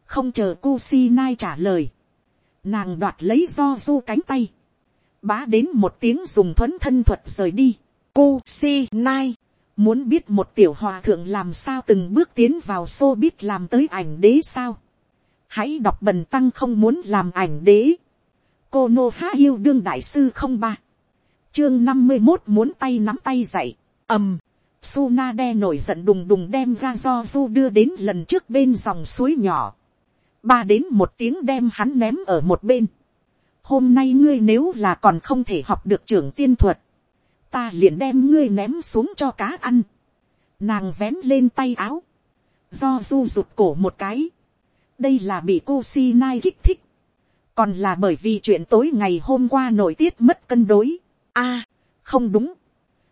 không chờ Cú Si Nai trả lời. nàng đoạt lấy do du cánh tay. bá đến một tiếng dùng thuấn thân thuật rời đi. Cú Si Nai muốn biết một tiểu hòa thượng làm sao từng bước tiến vào xô biết làm tới ảnh đế sao. hãy đọc bần tăng không muốn làm ảnh đế. cô nô há yêu đương đại sư không ba chương năm mươi một muốn tay nắm tay dậy, ầm, Suna đe nổi giận đùng đùng đem ra do du đưa đến lần trước bên dòng suối nhỏ. Ba đến một tiếng đem hắn ném ở một bên. Hôm nay ngươi nếu là còn không thể học được trưởng tiên thuật. Ta liền đem ngươi ném xuống cho cá ăn. Nàng vén lên tay áo. Do du rụt cổ một cái. Đây là bị cô si nai kích thích. Còn là bởi vì chuyện tối ngày hôm qua nổi tiết mất cân đối a, không đúng,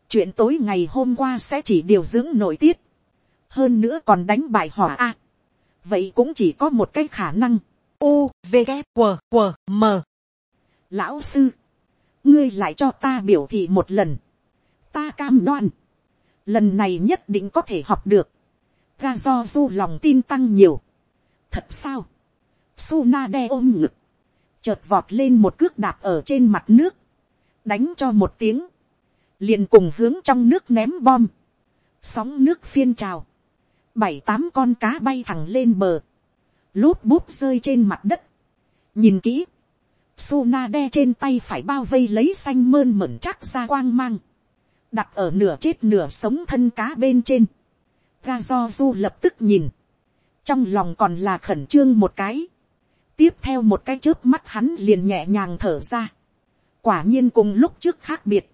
chuyện tối ngày hôm qua sẽ chỉ điều dưỡng nội tiết, hơn nữa còn đánh bại hỏa a. vậy cũng chỉ có một cái khả năng. U, V, K, Q Q M. Lão sư, ngươi lại cho ta biểu thị một lần. ta cam đoan, lần này nhất định có thể học được. ga do du lòng tin tăng nhiều. thật sao, Suna đe ôm ngực, chợt vọt lên một cước đạp ở trên mặt nước, đánh cho một tiếng, liền cùng hướng trong nước ném bom, sóng nước phiên trào, bảy tám con cá bay thẳng lên bờ, lốp búp rơi trên mặt đất, nhìn kỹ, Suna đe trên tay phải bao vây lấy xanh mơn mẩn chắc ra quang mang. Đặt ở nửa chết nửa sống thân cá bên trên. Ga do du lập tức nhìn. Trong lòng còn là khẩn trương một cái. Tiếp theo một cái chớp mắt hắn liền nhẹ nhàng thở ra. Quả nhiên cùng lúc trước khác biệt.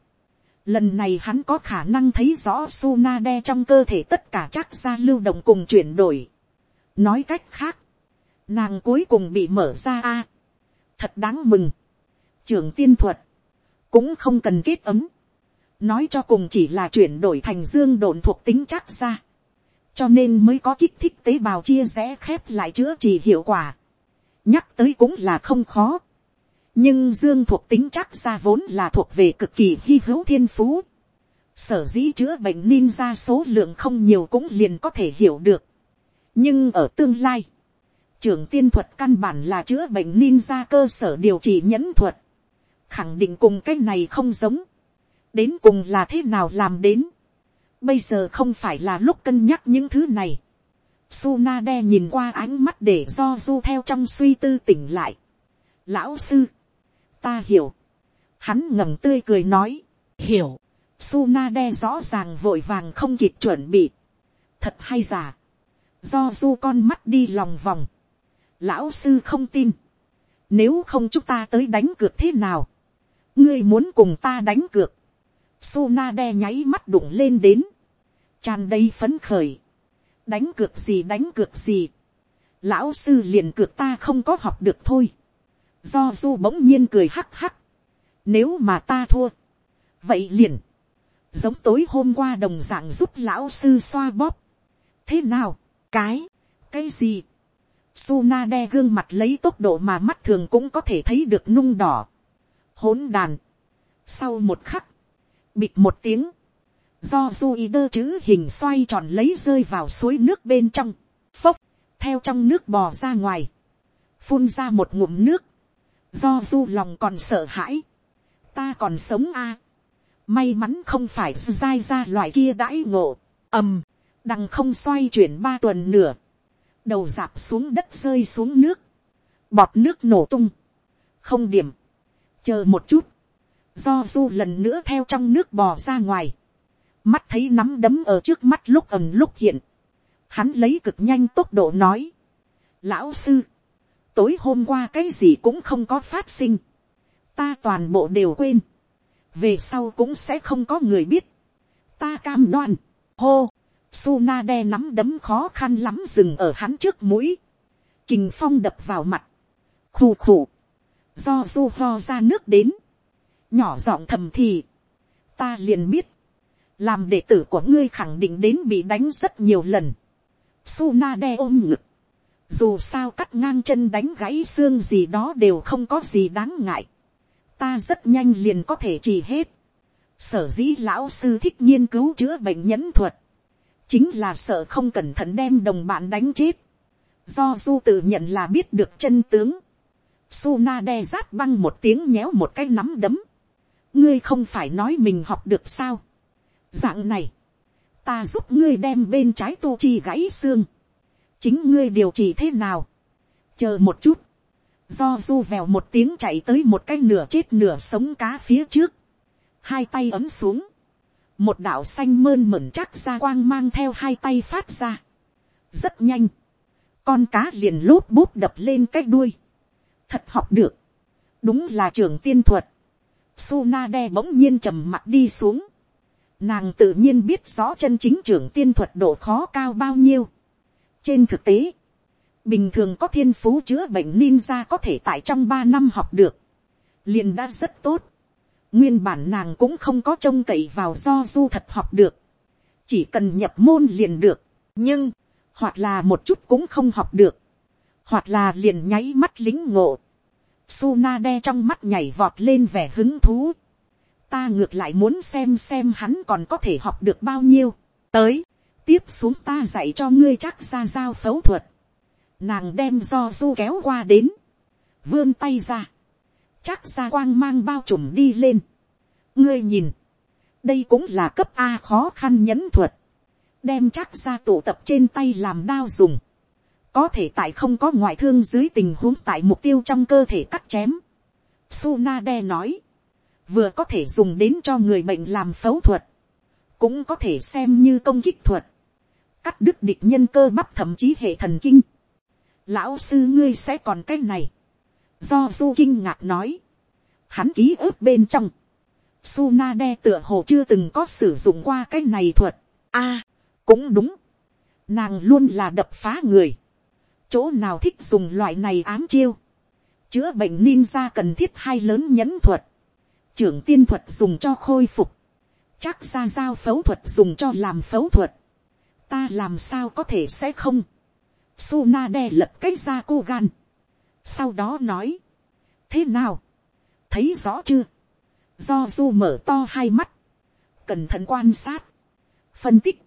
Lần này hắn có khả năng thấy rõ Sunade trong cơ thể tất cả chắc ra lưu động cùng chuyển đổi. Nói cách khác. Nàng cuối cùng bị mở ra a thật đáng mừng. trưởng tiên thuật, cũng không cần kết ấm. nói cho cùng chỉ là chuyển đổi thành dương độn thuộc tính chắc ra. cho nên mới có kích thích tế bào chia rẽ khép lại chữa trị hiệu quả. nhắc tới cũng là không khó nhưng dương thuộc tính chắc ra vốn là thuộc về cực kỳ hy hữu thiên phú. sở dĩ chữa bệnh ninja số lượng không nhiều cũng liền có thể hiểu được. nhưng ở tương lai, trưởng tiên thuật căn bản là chữa bệnh ninja cơ sở điều trị nhẫn thuật. Khẳng định cùng cái này không giống. Đến cùng là thế nào làm đến. Bây giờ không phải là lúc cân nhắc những thứ này. Sunade nhìn qua ánh mắt để do du theo trong suy tư tỉnh lại. Lão sư. Ta hiểu. Hắn ngẩng tươi cười nói. Hiểu. Sunade rõ ràng vội vàng không kịp chuẩn bị. Thật hay giả. Do du con mắt đi lòng vòng lão sư không tin, nếu không chúng ta tới đánh cược thế nào, ngươi muốn cùng ta đánh cược, Suna đe nháy mắt đụng lên đến, tràn đầy phấn khởi, đánh cược gì đánh cược gì, lão sư liền cược ta không có học được thôi, do du bỗng nhiên cười hắc hắc, nếu mà ta thua, vậy liền, giống tối hôm qua đồng dạng giúp lão sư xoa bóp, thế nào, cái, cái gì, Sunade gương mặt lấy tốc độ mà mắt thường cũng có thể thấy được nung đỏ. Hỗn đàn. Sau một khắc. Bịt một tiếng. Do du y đơ chữ hình xoay tròn lấy rơi vào suối nước bên trong. Phốc. Theo trong nước bò ra ngoài. Phun ra một ngụm nước. Do du lòng còn sợ hãi. Ta còn sống a. May mắn không phải dai ra loại kia đãi ngộ. ầm. Đằng không xoay chuyển ba tuần nửa. Đầu dạp xuống đất rơi xuống nước, bọt nước nổ tung, không điểm, chờ một chút, do du lần nữa theo trong nước bò ra ngoài, mắt thấy nắm đấm ở trước mắt lúc ầm lúc hiện, hắn lấy cực nhanh tốc độ nói, lão sư, tối hôm qua cái gì cũng không có phát sinh, ta toàn bộ đều quên, về sau cũng sẽ không có người biết, ta cam đoan, hô, Suna đe nắm đấm khó khăn lắm dừng ở hắn trước mũi. Kình phong đập vào mặt. Khù khù. Do du ho ra nước đến. Nhỏ giọng thầm thì. Ta liền biết. Làm đệ tử của ngươi khẳng định đến bị đánh rất nhiều lần. Suna đe ôm ngực. Dù sao cắt ngang chân đánh gãy xương gì đó đều không có gì đáng ngại. Ta rất nhanh liền có thể trì hết. Sở dĩ lão sư thích nghiên cứu chữa bệnh nhẫn thuật chính là sợ không cẩn thận đem đồng bạn đánh chết. Do du tự nhận là biết được chân tướng. Suna đe rát băng một tiếng nhéo một cái nắm đấm. ngươi không phải nói mình học được sao. dạng này, ta giúp ngươi đem bên trái tu chi gãy xương chính ngươi điều trị thế nào. chờ một chút. do du vèo một tiếng chạy tới một cái nửa chết nửa sống cá phía trước. hai tay ấm xuống một đạo xanh mơn mẩn chắc ra quang mang theo hai tay phát ra. rất nhanh, con cá liền lốp bút đập lên cái đuôi. thật học được, đúng là trường tiên thuật. Suna đe bỗng nhiên trầm mặt đi xuống. Nàng tự nhiên biết rõ chân chính trưởng tiên thuật độ khó cao bao nhiêu. Trên thực tế, bình thường có thiên phú chữa bệnh ninja có thể tại trong ba năm học được. liền đã rất tốt Nguyên bản nàng cũng không có trông cậy vào do du thật học được. Chỉ cần nhập môn liền được. Nhưng, hoặc là một chút cũng không học được. Hoặc là liền nháy mắt lính ngộ. Sunade trong mắt nhảy vọt lên vẻ hứng thú. Ta ngược lại muốn xem xem hắn còn có thể học được bao nhiêu. Tới, tiếp xuống ta dạy cho ngươi chắc ra giao phẫu thuật. Nàng đem do du kéo qua đến. Vươn tay ra chắc ra quang mang bao trùm đi lên. ngươi nhìn, đây cũng là cấp a khó khăn nhẫn thuật, đem chắc ra tụ tập trên tay làm đao dùng, có thể tại không có ngoại thương dưới tình huống tại mục tiêu trong cơ thể cắt chém. Sunade nói, vừa có thể dùng đến cho người bệnh làm phẫu thuật, cũng có thể xem như công kích thuật, cắt đứt địch nhân cơ bắp thậm chí hệ thần kinh. Lão sư ngươi sẽ còn cái này. Do du kinh ngạc nói, hắn ký ức bên trong, Sunade tựa hồ chưa từng có sử dụng qua cái này thuật. a, cũng đúng, nàng luôn là đập phá người, chỗ nào thích dùng loại này ám chiêu, chữa bệnh ninja cần thiết hai lớn nhẫn thuật, trưởng tiên thuật dùng cho khôi phục, chắc ra giao phẫu thuật dùng cho làm phẫu thuật, ta làm sao có thể sẽ không, Suna đe lật cách ra cô gan, sau đó nói, thế nào, thấy rõ chưa, do du mở to hai mắt, cẩn thận quan sát, phân tích,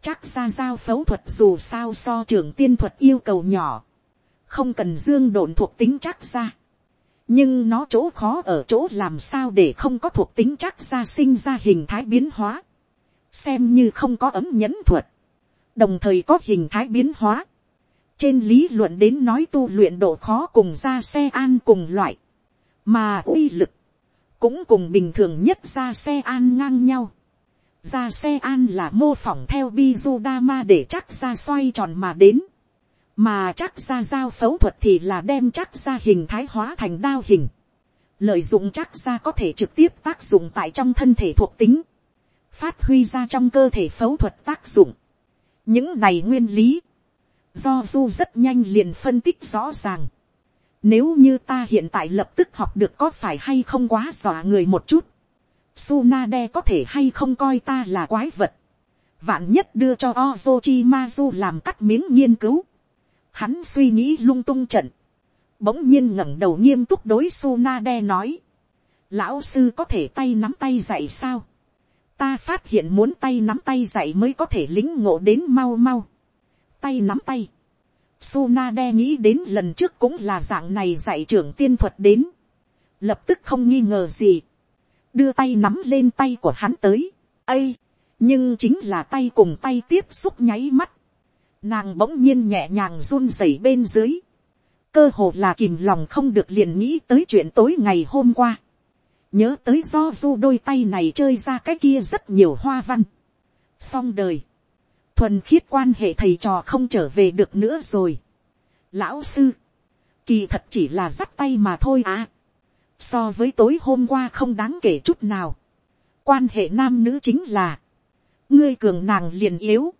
chắc ra giao phẫu thuật dù sao so trưởng tiên thuật yêu cầu nhỏ, không cần dương đồn thuộc tính chắc ra, nhưng nó chỗ khó ở chỗ làm sao để không có thuộc tính chắc ra sinh ra hình thái biến hóa, xem như không có ấm nhẫn thuật, đồng thời có hình thái biến hóa, trên lý luận đến nói tu luyện độ khó cùng ra xe an cùng loại, mà uy lực, cũng cùng bình thường nhất ra xe an ngang nhau. ra xe an là mô phỏng theo Bizudama để chắc ra xoay tròn mà đến, mà chắc ra giao phẫu thuật thì là đem chắc ra hình thái hóa thành đao hình, lợi dụng chắc ra có thể trực tiếp tác dụng tại trong thân thể thuộc tính, phát huy ra trong cơ thể phẫu thuật tác dụng những này nguyên lý, do du rất nhanh liền phân tích rõ ràng. Nếu như ta hiện tại lập tức học được có phải hay không quá dọa người một chút. Sunade có thể hay không coi ta là quái vật. Vạn nhất đưa cho Ozochimazu làm cắt miếng nghiên cứu. Hắn suy nghĩ lung tung trận. Bỗng nhiên ngẩng đầu nghiêm túc đối Sunade nói. Lão sư có thể tay nắm tay dạy sao? Ta phát hiện muốn tay nắm tay dạy mới có thể lính ngộ đến mau mau tay nắm tay. Sunade nghĩ đến lần trước cũng là dạng này dạy trưởng tiên thuật đến. Lập tức không nghi ngờ gì. Đưa tay nắm lên tay của hắn tới. Ây! Nhưng chính là tay cùng tay tiếp xúc nháy mắt. Nàng bỗng nhiên nhẹ nhàng run rẩy bên dưới. Cơ hồ là kìm lòng không được liền nghĩ tới chuyện tối ngày hôm qua. Nhớ tới do du đôi tay này chơi ra cái kia rất nhiều hoa văn. Xong đời thuần khiết quan hệ thầy trò không trở về được nữa rồi. Lão sư, kỳ thật chỉ là dắt tay mà thôi à. So với tối hôm qua không đáng kể chút nào. Quan hệ nam nữ chính là, ngươi cường nàng liền yếu,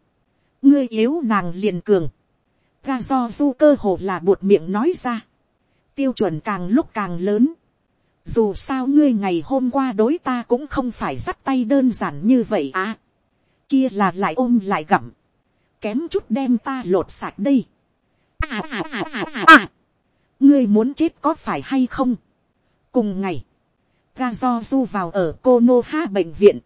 ngươi yếu nàng liền cường. Ga do du cơ hồ là buột miệng nói ra. Tiêu chuẩn càng lúc càng lớn. Dù sao ngươi ngày hôm qua đối ta cũng không phải dắt tay đơn giản như vậy à kia là lại ôm lại gặm, kém chút đem ta lột sạch đây. À, à, à, à, à, à. ngươi muốn chết có phải hay không. cùng ngày, ga do du vào ở cô nô ha bệnh viện,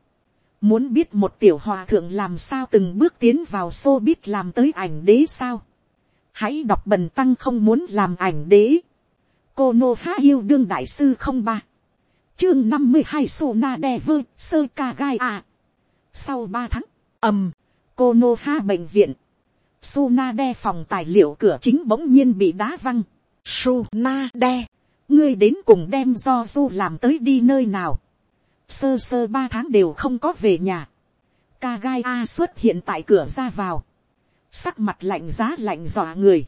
muốn biết một tiểu hòa thượng làm sao từng bước tiến vào xô biết làm tới ảnh đế sao. hãy đọc bần tăng không muốn làm ảnh đế cô nô há yêu đương đại sư không ba. chương năm mươi hai sô na đe vơ sơ ca gai à. sau ba tháng, ầm, cô nô há bệnh viện, Suna đe phòng tài liệu cửa chính bỗng nhiên bị đá văng. Suna đe, ngươi đến cùng đem do du làm tới đi nơi nào. Sơ sơ ba tháng đều không có về nhà. Ca gai A xuất hiện tại cửa ra vào. Sắc mặt lạnh giá lạnh dọa người.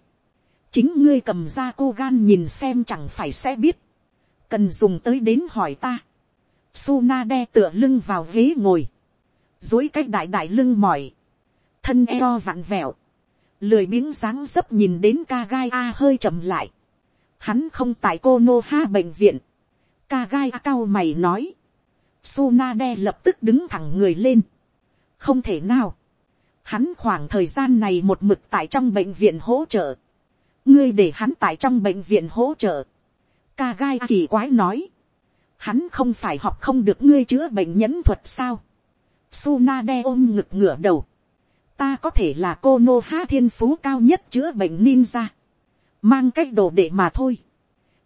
Chính ngươi cầm ra cô gan nhìn xem chẳng phải sẽ biết. Cần dùng tới đến hỏi ta. Suna đe tựa lưng vào ghế ngồi. Dối cách đại đại lưng mỏi thân eo vặn vẹo, lười biếng dáng dấp nhìn đến ca gai a hơi chậm lại, hắn không tại cô nô ha bệnh viện, ca gai a cao mày nói, Sunade lập tức đứng thẳng người lên. Không thể nào. Hắn khoảng thời gian này một mực tại trong bệnh viện hỗ trợ. Ngươi để hắn tại trong bệnh viện hỗ trợ. Ca gai kỳ quái nói. Hắn không phải học không được ngươi chữa bệnh nhẫn thuật sao. Suna đe ôm ngực ngửa đầu. Ta có thể là cô nô há thiên phú cao nhất chữa bệnh ninja. Mang cách đồ để mà thôi.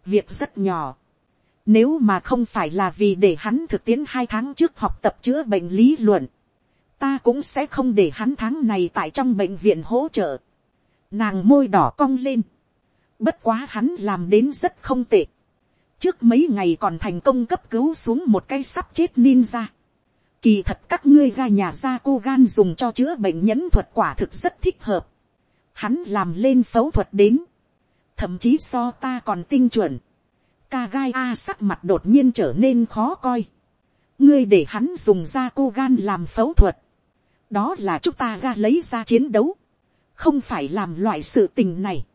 Việc rất nhỏ. Nếu mà không phải là vì để hắn thực tiễn hai tháng trước học tập chữa bệnh lý luận. Ta cũng sẽ không để hắn tháng này tại trong bệnh viện hỗ trợ. Nàng môi đỏ cong lên. Bất quá hắn làm đến rất không tệ. Trước mấy ngày còn thành công cấp cứu xuống một cái sắp chết ninja. Kỳ thật các ngươi ra nhà ra cô gan dùng cho chữa bệnh nhẫn thuật quả thực rất thích hợp. Hắn làm lên phẫu thuật đến. Thậm chí so ta còn tinh chuẩn. Ca gai A sắc mặt đột nhiên trở nên khó coi. Ngươi để hắn dùng ra cô gan làm phẫu thuật. Đó là chúng ta ra lấy ra chiến đấu. Không phải làm loại sự tình này.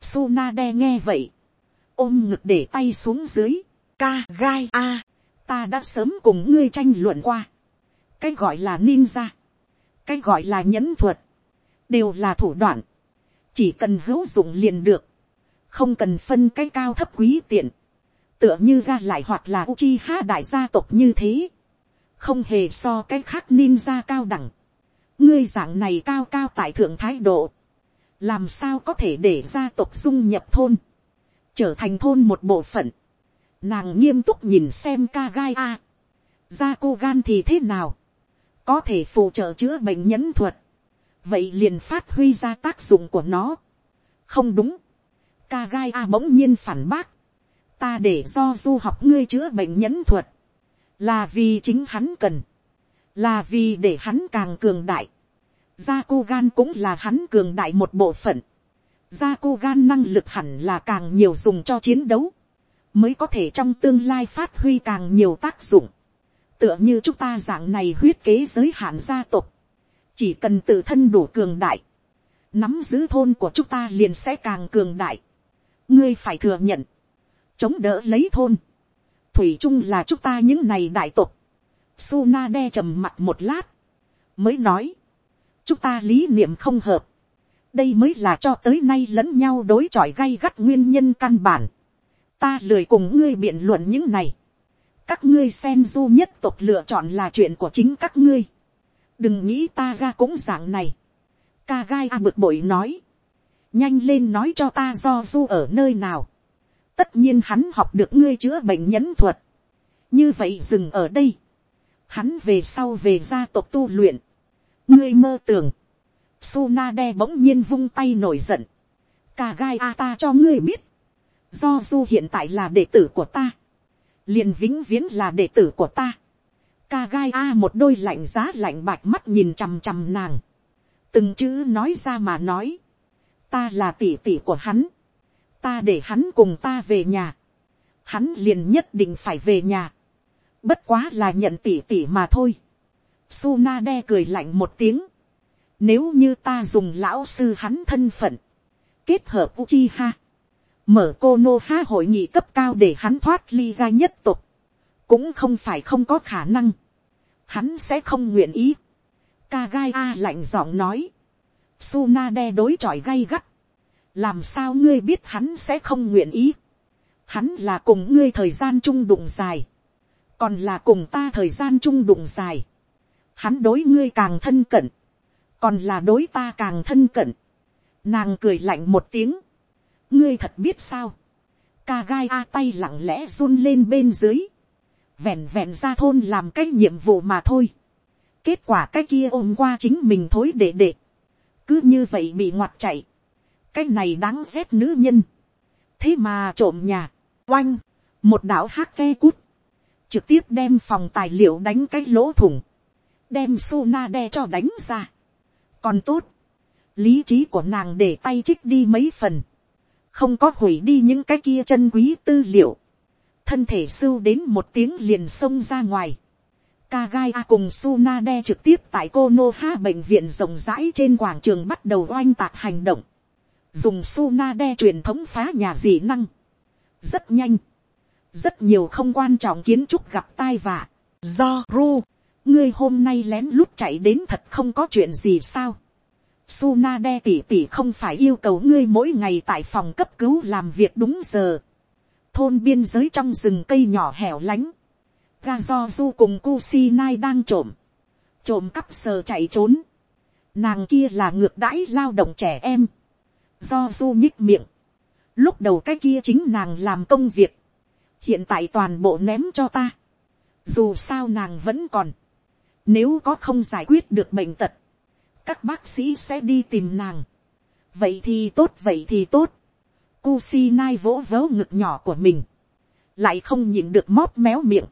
Suna đe nghe vậy. Ôm ngực để tay xuống dưới. Ca gai A. Ta đã sớm cùng ngươi tranh luận qua cái gọi là ninja, cái gọi là nhẫn thuật, đều là thủ đoạn, chỉ cần hữu dụng liền được, không cần phân cái cao thấp quý tiện, tựa như ra lại hoặc là uchi ha đại gia tộc như thế, không hề so cái khác ninja cao đẳng, ngươi dạng này cao cao tại thượng thái độ, làm sao có thể để gia tộc dung nhập thôn, trở thành thôn một bộ phận, nàng nghiêm túc nhìn xem ca gai a, gia cô gan thì thế nào, có thể phụ trợ chữa bệnh nhẫn thuật, vậy liền phát huy ra tác dụng của nó. không đúng, ca gai a bỗng nhiên phản bác, ta để do du học ngươi chữa bệnh nhẫn thuật, là vì chính hắn cần, là vì để hắn càng cường đại, gia cô gan cũng là hắn cường đại một bộ phận, gia cô gan năng lực hẳn là càng nhiều dùng cho chiến đấu, mới có thể trong tương lai phát huy càng nhiều tác dụng tựa như chúng ta dạng này huyết kế giới hạn gia tộc, chỉ cần tự thân đủ cường đại, nắm giữ thôn của chúng ta liền sẽ càng cường đại. ngươi phải thừa nhận, chống đỡ lấy thôn, thủy chung là chúng ta những này đại tộc. Suna đe trầm mặt một lát, mới nói, chúng ta lý niệm không hợp, đây mới là cho tới nay lẫn nhau đối chọi gay gắt nguyên nhân căn bản. ta lười cùng ngươi biện luận những này các ngươi sen du nhất tộc lựa chọn là chuyện của chính các ngươi. đừng nghĩ ta ga cũng dạng này. ca gai a bực bội nói. nhanh lên nói cho ta do du ở nơi nào. tất nhiên hắn học được ngươi chữa bệnh nhẫn thuật. như vậy dừng ở đây hắn về sau về gia tộc tu luyện. ngươi mơ tưởng. Suna đe bỗng nhiên vung tay nổi giận. Cả gai a ta cho ngươi biết. Do du hiện tại là đệ tử của ta liền vĩnh viễn là đệ tử của ta. Ca gai a một đôi lạnh giá lạnh bạch mắt nhìn chằm chằm nàng. Từng chữ nói ra mà nói. Ta là tỷ tỷ của hắn. Ta để hắn cùng ta về nhà. Hắn liền nhất định phải về nhà. Bất quá là nhận tỷ tỷ mà thôi. Suna đe cười lạnh một tiếng. Nếu như ta dùng lão sư hắn thân phận. Kết hợp Uchiha mở cô nô ha hội nghị cấp cao để hắn thoát ly ra nhất tục, cũng không phải không có khả năng, hắn sẽ không nguyện ý. Ca a lạnh giọng nói, Suna đe đối chọi gay gắt, làm sao ngươi biết hắn sẽ không nguyện ý, hắn là cùng ngươi thời gian chung đụng dài, còn là cùng ta thời gian chung đụng dài, hắn đối ngươi càng thân cận, còn là đối ta càng thân cận, nàng cười lạnh một tiếng, ngươi thật biết sao, ca gai a tay lặng lẽ run lên bên dưới, vẹn vẹn ra thôn làm cái nhiệm vụ mà thôi, kết quả cái kia ôm qua chính mình thối để để, cứ như vậy bị ngoặt chạy, cái này đáng rét nữ nhân, thế mà trộm nhà, oanh, một đạo hát ve cút, trực tiếp đem phòng tài liệu đánh cái lỗ thủng, đem su na đe cho đánh ra. còn tốt, lý trí của nàng để tay trích đi mấy phần, không có hủy đi những cái kia chân quý tư liệu, thân thể sưu đến một tiếng liền xông ra ngoài. Kagai cùng Sunade trực tiếp tại Konoha bệnh viện rộng rãi trên quảng trường bắt đầu oanh tạc hành động. Dùng Sunade truyền thống phá nhà dị năng. Rất nhanh. Rất nhiều không quan trọng kiến trúc gặp tai vạ. do ru, ngươi hôm nay lén lút chạy đến thật không có chuyện gì sao. Suna đe tỉ tỉ không phải yêu cầu ngươi mỗi ngày tại phòng cấp cứu làm việc đúng giờ. Thôn biên giới trong rừng cây nhỏ hẻo lánh. Ga do du cùng Kusinai đang trộm. Trộm cắp sờ chạy trốn. Nàng kia là ngược đãi lao động trẻ em. Do du nhích miệng. Lúc đầu cái kia chính nàng làm công việc. Hiện tại toàn bộ ném cho ta. Dù sao nàng vẫn còn. Nếu có không giải quyết được bệnh tật. Các bác sĩ sẽ đi tìm nàng. Vậy thì tốt, vậy thì tốt. Kusinai vỗ vỗ ngực nhỏ của mình. Lại không nhịn được móp méo miệng.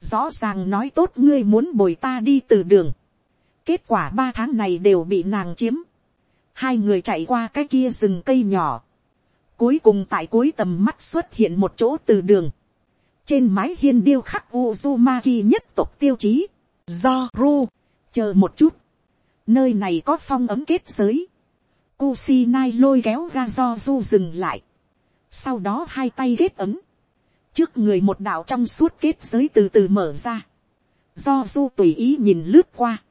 Rõ ràng nói tốt, ngươi muốn bồi ta đi từ đường. Kết quả ba tháng này đều bị nàng chiếm. Hai người chạy qua cái kia rừng cây nhỏ. Cuối cùng tại cuối tầm mắt xuất hiện một chỗ từ đường. Trên mái hiên điêu khắc Uzumaki nhất tộc tiêu chí. Do Ru. Chờ một chút. Nơi này có phong ấm kết giới. Kusinai lôi kéo ga do du dừng lại. Sau đó hai tay kết ấm. Trước người một đạo trong suốt kết giới từ từ mở ra. Do du tùy ý nhìn lướt qua.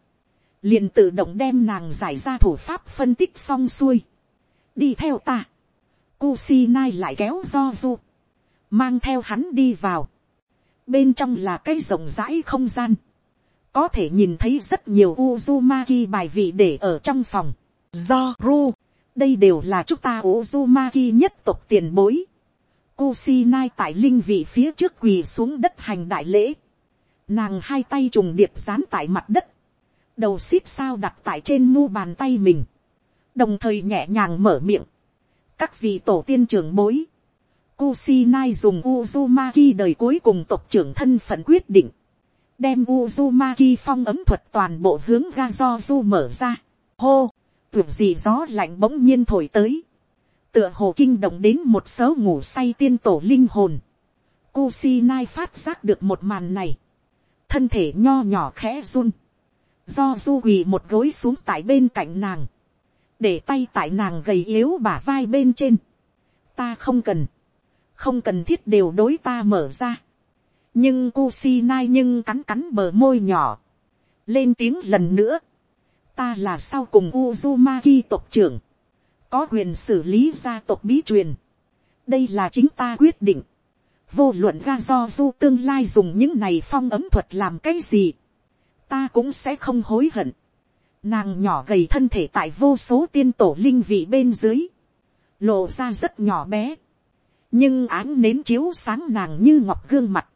Liền tự động đem nàng giải ra thủ pháp phân tích xong xuôi. Đi theo ta. Kusinai lại kéo do du. Mang theo hắn đi vào. Bên trong là cái rộng rãi không gian. Có thể nhìn thấy rất nhiều Uzumaki bài vị để ở trong phòng. Do Ru. Đây đều là chúng ta Uzumaki nhất tộc tiền bối. Kusinai tại linh vị phía trước quỳ xuống đất hành đại lễ. Nàng hai tay trùng điệp dán tại mặt đất. Đầu xít sao đặt tại trên mu bàn tay mình. Đồng thời nhẹ nhàng mở miệng. Các vị tổ tiên trưởng bối. Kusinai dùng Uzumaki đời cuối cùng tộc trưởng thân phận quyết định. Đem Uzumaki phong ấm thuật toàn bộ hướng Gazozu mở ra. Hô! Tưởng gì gió lạnh bỗng nhiên thổi tới tựa hồ kinh động đến một số ngủ say tiên tổ linh hồn. Kusinai phát giác được một màn này. Thân thể nho nhỏ khẽ run. Do du quỳ một gối xuống tại bên cạnh nàng. Để tay tại nàng gầy yếu bả vai bên trên. Ta không cần. Không cần thiết đều đối ta mở ra. Nhưng Kusinai nhưng cắn cắn bờ môi nhỏ. Lên tiếng lần nữa. Ta là sau cùng Uzumaki tộc trưởng có quyền xử lý gia tộc bí truyền. đây là chính ta quyết định. vô luận ga do du tương lai dùng những này phong ấm thuật làm cái gì. ta cũng sẽ không hối hận nàng nhỏ gầy thân thể tại vô số tiên tổ linh vị bên dưới. lộ ra rất nhỏ bé. nhưng áng nến chiếu sáng nàng như ngọc gương mặt.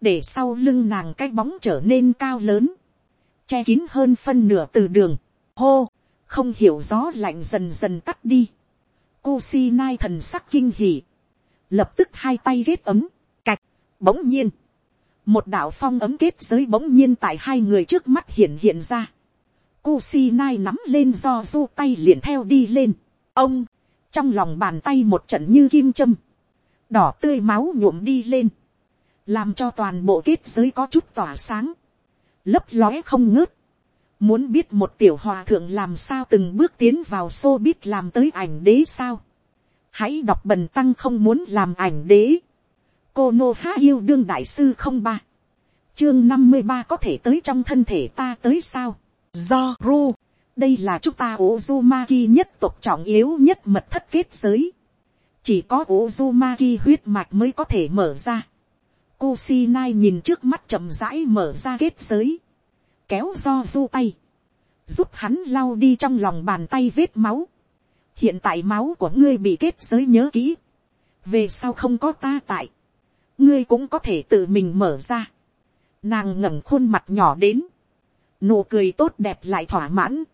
để sau lưng nàng cái bóng trở nên cao lớn. che kín hơn phân nửa từ đường. hô không hiểu gió lạnh dần dần tắt đi. cô si nai thần sắc kinh hỉ, lập tức hai tay ghét ấm, cạch, bỗng nhiên, một đạo phong ấm kết giới bỗng nhiên tại hai người trước mắt hiện hiện ra. Kusinai nắm lên do du tay liền theo đi lên. Ông, trong lòng bàn tay một trận như kim châm, đỏ tươi máu nhuộm đi lên, làm cho toàn bộ kết giới có chút tỏa sáng, lấp lóe không ngớt. Muốn biết một tiểu hòa thượng làm sao từng bước tiến vào xô biết làm tới ảnh đế sao. Hãy đọc bần tăng không muốn làm ảnh đế. Cô Nô Há yêu đương đại sư không ba. Chương năm mươi ba có thể tới trong thân thể ta tới sao. Do Ru. Đây là chúng ta Uzumaki nhất tộc trọng yếu nhất mật thất kết giới. Chỉ có Uzumaki huyết mạch mới có thể mở ra. Kusinai nhìn trước mắt chậm rãi mở ra kết giới kéo do du tay, giúp hắn lau đi trong lòng bàn tay vết máu. hiện tại máu của ngươi bị kết giới nhớ kỹ, về sau không có ta tại, ngươi cũng có thể tự mình mở ra. nàng ngẩng khuôn mặt nhỏ đến, nụ cười tốt đẹp lại thỏa mãn,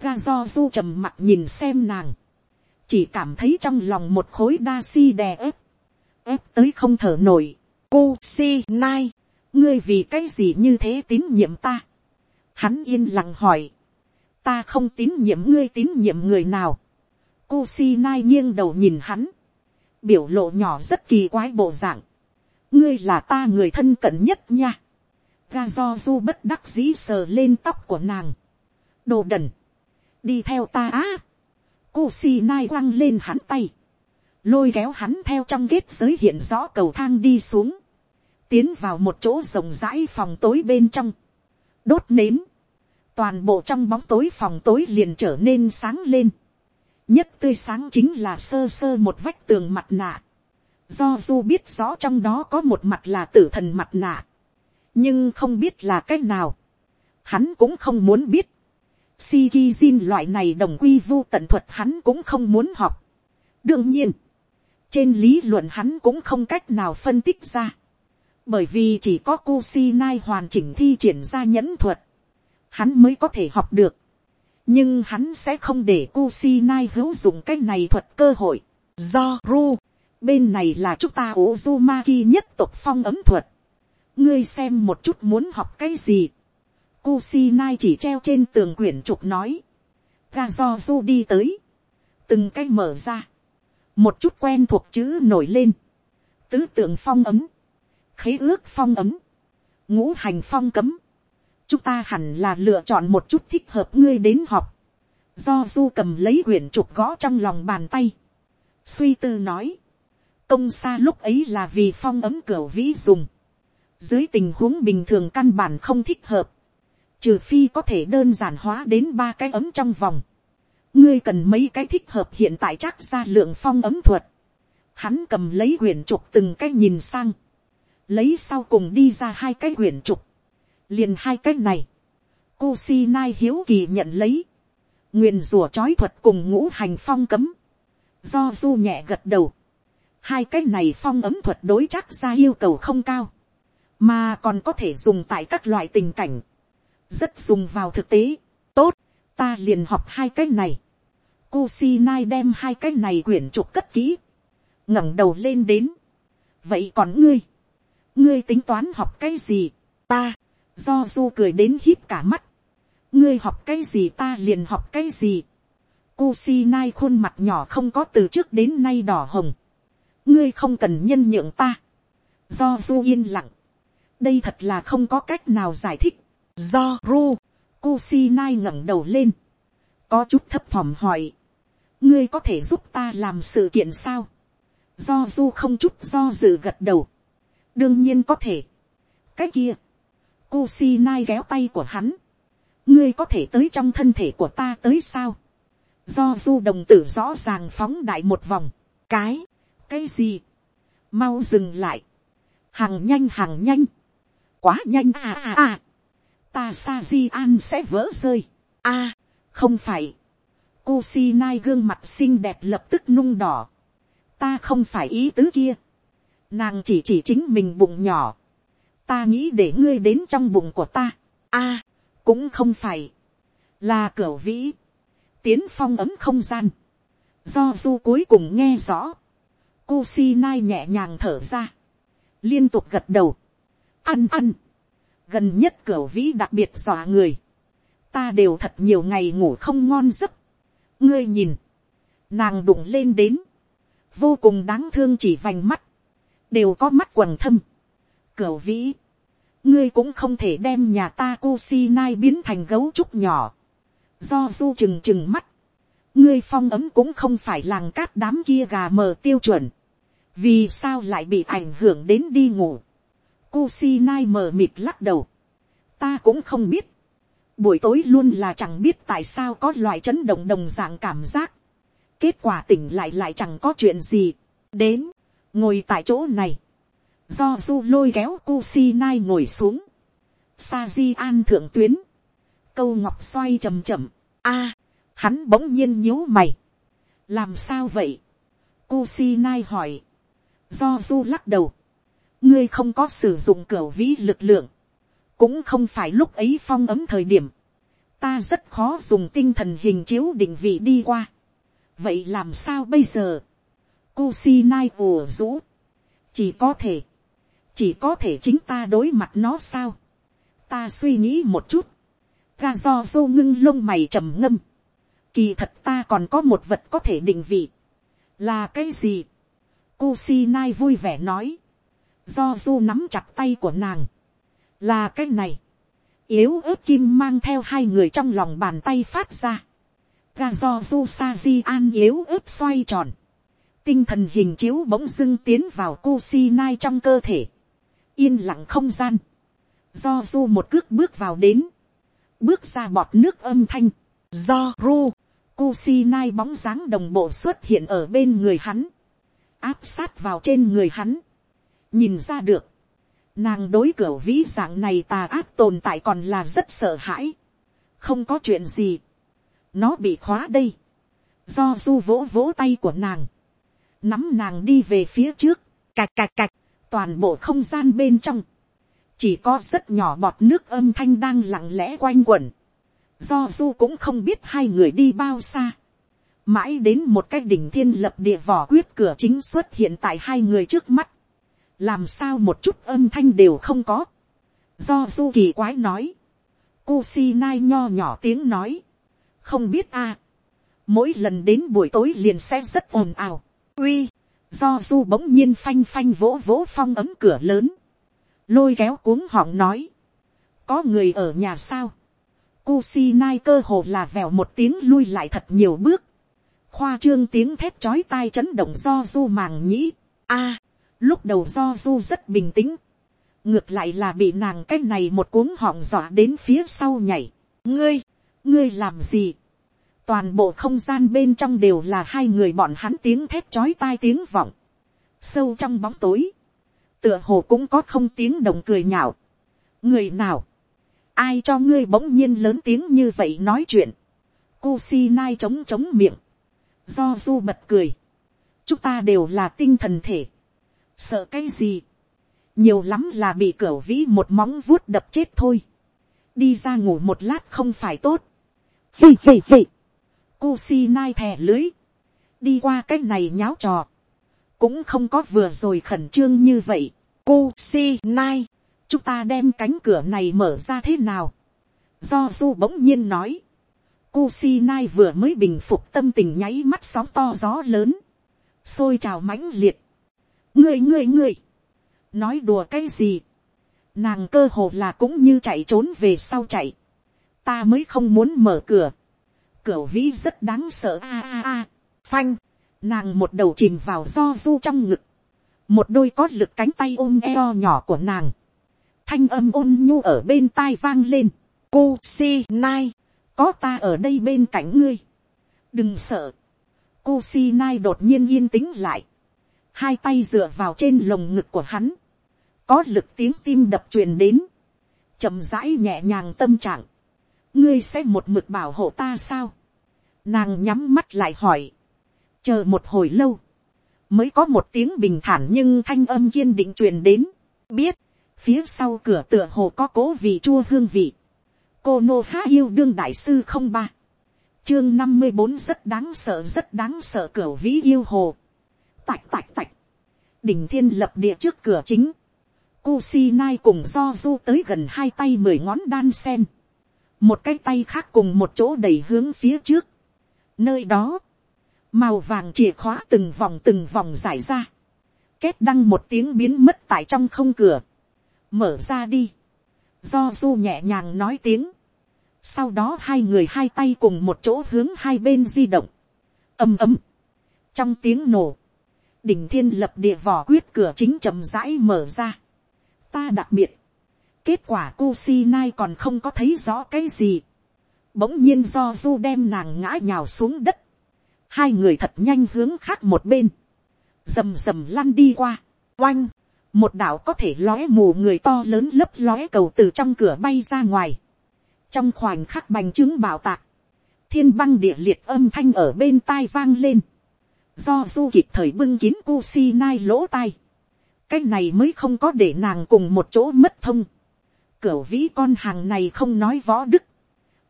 ga do du trầm mặt nhìn xem nàng, chỉ cảm thấy trong lòng một khối đa si đè ép, ép tới không thở nổi, cô si nai, ngươi vì cái gì như thế tín nhiệm ta, Hắn yên lặng hỏi. Ta không tín nhiệm ngươi tín nhiệm người nào. Kusinai nghiêng đầu nhìn hắn. Biểu lộ nhỏ rất kỳ quái bộ dạng. Ngươi là ta người thân cận nhất nha. Ga do du bất đắc dĩ sờ lên tóc của nàng. Đồ đần. Đi theo ta á. cô xin nai quăng lên hắn tay. Lôi kéo hắn theo trong kết giới hiện rõ cầu thang đi xuống. tiến vào một chỗ rộng rãi phòng tối bên trong, đốt nến, toàn bộ trong bóng tối phòng tối liền trở nên sáng lên, nhất tươi sáng chính là sơ sơ một vách tường mặt nạ, do du biết rõ trong đó có một mặt là tử thần mặt nạ, nhưng không biết là c á c h nào, hắn cũng không muốn biết, Shikijin loại này đồng quy vu tận thuật hắn cũng không muốn học. đương nhiên, trên lý luận hắn cũng không cách nào phân tích ra, bởi vì chỉ có Kusinai hoàn chỉnh thi triển ra nhẫn thuật, hắn mới có thể học được, nhưng hắn sẽ không để Kusinai hữu dụng cái này thuật cơ hội, do ru, bên này là chúng ta Uzumaki nhất tộc phong ấm thuật ngươi xem một chút muốn học cái gì. Kusinai chỉ treo trên tường quyển trục nói. ga do du đi tới. từng cái mở ra. một chút quen thuộc chữ nổi lên. tứ tượng phong ấm. khế ước phong ấm. ngũ hành phong cấm. chúng ta hẳn là lựa chọn một chút thích hợp ngươi đến học. do du cầm lấy quyển trục gõ trong lòng bàn tay. suy tư nói công xa lúc ấy là vì phong ấm cửa vĩ dùng. Dưới tình huống bình thường căn bản không thích hợp. Trừ phi có thể đơn giản hóa đến ba cái ấm trong vòng. Ngươi cần mấy cái thích hợp hiện tại chắc ra lượng phong ấm thuật. Hắn cầm lấy quyển trục từng cái nhìn sang. Lấy sau cùng đi ra hai cái quyển trục. Liền hai cái này. Kusinai hiếu kỳ nhận lấy. Nguyện rùa chói thuật cùng ngũ hành phong cấm. Do du nhẹ gật đầu hai cái này phong ấm thuật đối chắc ra yêu cầu không cao, mà còn có thể dùng tại các loại tình cảnh, rất dùng vào thực tế. tốt, ta liền học hai cái này. Kusinai đem hai cái này quyển trục cất kỹ, ngẩng đầu lên đến. vậy còn ngươi, ngươi tính toán học cái gì, ta, do du cười đến hít cả mắt, ngươi học cái gì ta liền học cái gì. Kusinai khuôn mặt nhỏ không có từ trước đến nay đỏ hồng ngươi không cần nhân nhượng ta. do du yên lặng đây thật là không có cách nào giải thích. do ru, Kusinai ngẩng đầu lên. có chút thấp thỏm hỏi. ngươi có thể giúp ta làm sự kiện sao. do du không chút do dự gật đầu. đương nhiên có thể. cái kia, Kusinai ghéo tay của hắn. ngươi có thể tới trong thân thể của ta tới sao. do du đồng tử rõ ràng phóng đại một vòng. cái, cái gì, mau dừng lại, hàng nhanh hàng nhanh, quá nhanh à à à, ta sa di an sẽ vỡ rơi, a, à, không phải, Cô si nai gương mặt xinh đẹp lập tức nung đỏ. Ta không phải ý tứ kia. Nàng chỉ chỉ chính mình bụng nhỏ. Ta nghĩ để ngươi đến trong bụng của ta. a cũng không phải. Là cửa vĩ. Tiến phong ấm không gian. Do du cuối cùng nghe rõ. Cô si nai nhẹ nhàng thở ra. Liên tục gật đầu. Ăn ăn. Gần nhất cửa vĩ đặc biệt dọa người. Ta đều thật nhiều ngày ngủ không ngon giấc. Ngươi nhìn. Nàng đụng lên đến. Vô cùng đáng thương chỉ vành mắt. Đều có mắt quần thâm. Cửa vĩ. Ngươi cũng không thể đem nhà ta cu xi nai biến thành gấu trúc nhỏ. Do du chừng chừng mắt ngươi phong ấm cũng không phải làng cát đám kia gà mờ tiêu chuẩn. vì sao lại bị ảnh hưởng đến đi ngủ. Kusinai mờ mịt lắc đầu. ta cũng không biết. buổi tối luôn là chẳng biết tại sao có loại chấn động đồng dạng cảm giác. kết quả tỉnh lại lại chẳng có chuyện gì. đến, ngồi tại chỗ này. do du lôi kéo Kusinai ngồi xuống. sa di an thượng tuyến. câu ngọc xoay chậm chậm. a Hắn bỗng nhiên nhíu mày. Làm sao vậy? Kusinai hỏi. Do du lắc đầu. Ngươi không có sử dụng cửa vĩ lực lượng. Cũng không phải lúc ấy phong ấm thời điểm. Ta rất khó dùng tinh thần hình chiếu định vị đi qua. Vậy làm sao bây giờ? Kusinai ùa rũ. Chỉ có thể. Chỉ có thể chính ta đối mặt nó sao? Ta suy nghĩ một chút. Ga do dô ngưng lông mày trầm ngâm Kỳ thật ta còn có một vật có thể định vị. Là cái gì? Kusinai vui vẻ nói. Do du nắm chặt tay của nàng. Là cái này. Yếu ớt kim mang theo hai người trong lòng bàn tay phát ra. Ga do du sa di an yếu ớt xoay tròn. Tinh thần hình chiếu bỗng dưng tiến vào cu si nai trong cơ thể. yên lặng không gian, do du một cước bước vào đến, bước ra bọt nước âm thanh, do ru, cu si nai bóng dáng đồng bộ xuất hiện ở bên người hắn, áp sát vào trên người hắn, nhìn ra được, nàng đối cửa vĩ dạng này tà ác tồn tại còn là rất sợ hãi, không có chuyện gì, nó bị khóa đây, do du vỗ vỗ tay của nàng, nắm nàng đi về phía trước, cạch cạch cạch, toàn bộ không gian bên trong, chỉ có rất nhỏ bọt nước âm thanh đang lặng lẽ quanh quẩn, do du cũng không biết hai người đi bao xa, mãi đến một cái đỉnh thiên lập địa vỏ quyết cửa chính xuất hiện tại hai người trước mắt, làm sao một chút âm thanh đều không có, do du kỳ quái nói, cu si nai nho nhỏ tiếng nói, không biết a, mỗi lần đến buổi tối liền sẽ rất ồn ào, uy, do du bỗng nhiên phanh phanh vỗ vỗ phong ấm cửa lớn, lôi kéo cuống họng nói, có người ở nhà sao, Cu si nai cơ hồ là vèo một tiếng lui lại thật nhiều bước, khoa trương tiếng thép chói tai chấn động do du màng nhĩ, a, lúc đầu do du rất bình tĩnh, ngược lại là bị nàng cái này một cuống họng dọa đến phía sau nhảy, ngươi, ngươi làm gì, toàn bộ không gian bên trong đều là hai người bọn hắn tiếng thét chói tai tiếng vọng, sâu trong bóng tối, tựa hồ cũng có không tiếng đồng cười nhạo, người nào, ai cho ngươi bỗng nhiên lớn tiếng như vậy nói chuyện, cu si nai trống trống miệng, do du bật cười, chúng ta đều là tinh thần thể, sợ cái gì, nhiều lắm là bị cửa vĩ một móng vuốt đập chết thôi, đi ra ngủ một lát không phải tốt, hì cu si nai thè lưới. Đi qua cái này nháo trò. Cũng không có vừa rồi khẩn trương như vậy. cu si nai, Chúng ta đem cánh cửa này mở ra thế nào? Do Du bỗng nhiên nói. cu si nai vừa mới bình phục tâm tình nháy mắt sóng to gió lớn. Xôi trào mãnh liệt. Ngươi ngươi ngươi. Nói đùa cái gì? Nàng cơ hồ là cũng như chạy trốn về sau chạy. Ta mới không muốn mở cửa cửa vĩ rất đáng sợ a a a. Phanh. Nàng một đầu chìm vào do du trong ngực. Một đôi có lực cánh tay ôm eo nhỏ của nàng. Thanh âm ôn nhu ở bên tai vang lên. Cô si nai. Có ta ở đây bên cạnh ngươi. Đừng sợ. Cô si nai đột nhiên yên tĩnh lại. Hai tay dựa vào trên lồng ngực của hắn. Có lực tiếng tim đập truyền đến. chậm rãi nhẹ nhàng tâm trạng ngươi sẽ một mực bảo hộ ta sao. nàng nhắm mắt lại hỏi. chờ một hồi lâu, mới có một tiếng bình thản nhưng thanh âm kiên định truyền đến. biết, phía sau cửa tựa hồ có cố vị chua hương vị. cô nô há yêu đương đại sư không ba. chương năm mươi bốn rất đáng sợ rất đáng sợ cửa vĩ yêu hồ tạch tạch tạch. đỉnh thiên lập địa trước cửa chính. Kusinai cùng do du tới gần hai tay mười ngón đan sen. Một cái tay khác cùng một chỗ đẩy hướng phía trước. nơi đó, màu vàng chìa khóa từng vòng từng vòng giải ra, kết đăng một tiếng biến mất tại trong không cửa, mở ra đi, do du nhẹ nhàng nói tiếng, sau đó hai người hai tay cùng một chỗ hướng hai bên di động, ầm ầm, trong tiếng nổ, đỉnh thiên lập địa vỏ quyết cửa chính chậm rãi mở ra, ta đặc biệt, Kết quả cu si nai còn không có thấy rõ cái gì. Bỗng nhiên do du đem nàng ngã nhào xuống đất. Hai người thật nhanh hướng khác một bên. Rầm rầm lăn đi qua. Oanh. Một đảo có thể lóe mù người to lớn lấp lóe cầu từ trong cửa bay ra ngoài. Trong khoảnh khắc bành trướng bảo tạc. Thiên băng địa liệt âm thanh ở bên tai vang lên. Do du kịp thời bưng kín cô si nai lỗ tai. Cái này mới không có để nàng cùng một chỗ mất thông Cửu vĩ con hàng này không nói võ đức.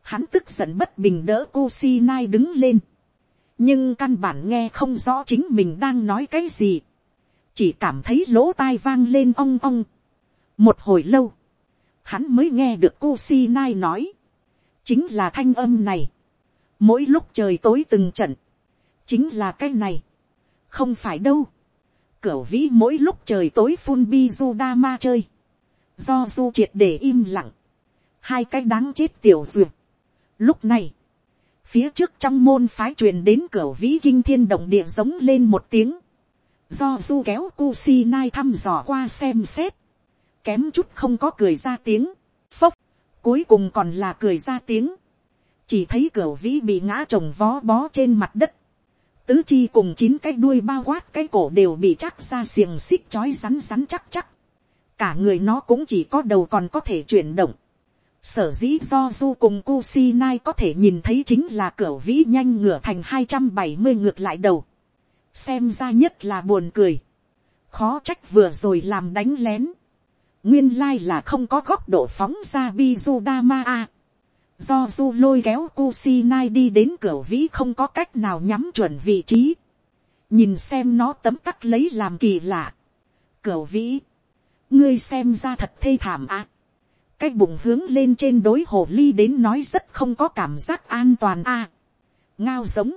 Hắn tức giận bất bình đỡ cô si nai đứng lên. Nhưng căn bản nghe không rõ chính mình đang nói cái gì. Chỉ cảm thấy lỗ tai vang lên ong ong. Một hồi lâu. Hắn mới nghe được cô si nai nói. Chính là thanh âm này. Mỗi lúc trời tối từng trận. Chính là cái này. Không phải đâu. Cửu vĩ mỗi lúc trời tối phun bi du đa ma chơi. Do du triệt để im lặng, hai cái đáng chết tiểu duyệt. Lúc này, phía trước trong môn phái truyền đến cửa vĩ kinh thiên động địa giống lên một tiếng, do du kéo Kusi nai thăm dò qua xem xét, kém chút không có cười ra tiếng, phốc, cuối cùng còn là cười ra tiếng, chỉ thấy cửa vĩ bị ngã trồng vó bó trên mặt đất, tứ chi cùng chín cái đuôi bao quát cái cổ đều bị chắc ra xiềng xích chói rắn rắn chắc chắc, cả người nó cũng chỉ có đầu còn có thể chuyển động, sở dĩ do du cùng Kusinai có thể nhìn thấy chính là cửa vĩ nhanh ngửa thành hai trăm bảy mươi ngược lại đầu, xem ra nhất là buồn cười, khó trách vừa rồi làm đánh lén, nguyên lai là không có góc độ phóng ra Bizudama a. Do du lôi kéo Kusinai đi đến cửa vĩ không có cách nào nhắm chuẩn vị trí. Nhìn xem nó tấm tắc lấy làm kỳ lạ. Cửa vĩ. Ngươi xem ra thật thê thảm a. Cái bụng hướng lên trên đối hồ ly đến nói rất không có cảm giác an toàn a. Ngao giống.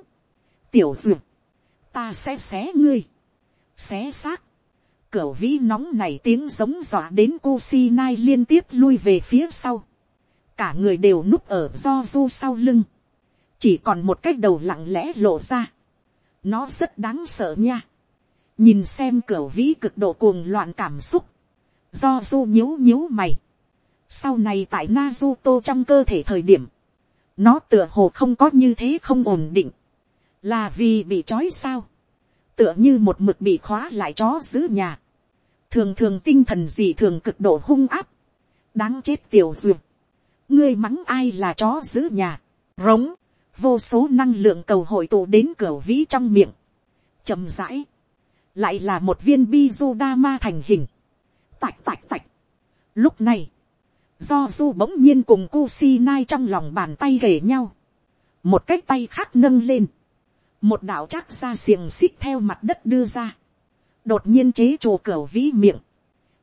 Tiểu dược. Ta sẽ xé ngươi. Xé xác Cửa vĩ nóng này tiếng giống dọa đến Kusinai liên tiếp lui về phía sau. Cả người đều núp ở do du sau lưng. Chỉ còn một cái đầu lặng lẽ lộ ra. Nó rất đáng sợ nha. Nhìn xem cửa vĩ cực độ cuồng loạn cảm xúc. Do du nhíu nhíu mày. Sau này tại na du tô trong cơ thể thời điểm. Nó tựa hồ không có như thế không ổn định. Là vì bị trói sao tựa như một mực bị khóa lại chó giữ nhà, thường thường tinh thần gì thường cực độ hung áp, đáng chết tiểu duyệt, ngươi mắng ai là chó giữ nhà, rống, vô số năng lượng cầu hội tụ đến cửa vĩ trong miệng, chậm rãi, lại là một viên bi du đa ma thành hình, tạch tạch tạch. Lúc này, do du bỗng nhiên cùng si nai trong lòng bàn tay gể nhau, một cái tay khác nâng lên, một đạo chắc ra xiềng xích theo mặt đất đưa ra, đột nhiên chế trù cửa vĩ miệng,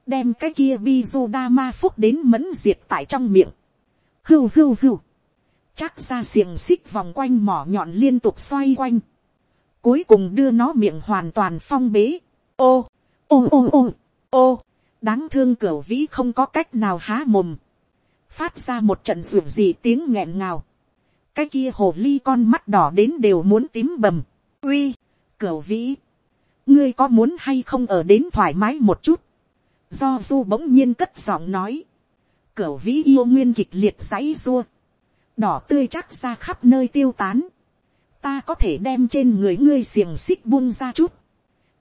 đem cái kia bi du đa ma phúc đến mẫn diệt tại trong miệng, hưu hưu hưu, chắc ra xiềng xích vòng quanh mỏ nhọn liên tục xoay quanh, cuối cùng đưa nó miệng hoàn toàn phong bế, ô, ô ô ô, ô, đáng thương cửa vĩ không có cách nào há mồm, phát ra một trận ruột gì tiếng nghẹn ngào, cái kia hồ ly con mắt đỏ đến đều muốn tím bầm. uy, cửu vĩ, ngươi có muốn hay không ở đến thoải mái một chút. do du bỗng nhiên cất giọng nói, cửa vĩ yêu nguyên kịch liệt giấy rua. đỏ tươi chắc ra khắp nơi tiêu tán. ta có thể đem trên người ngươi xiềng xích buông ra chút,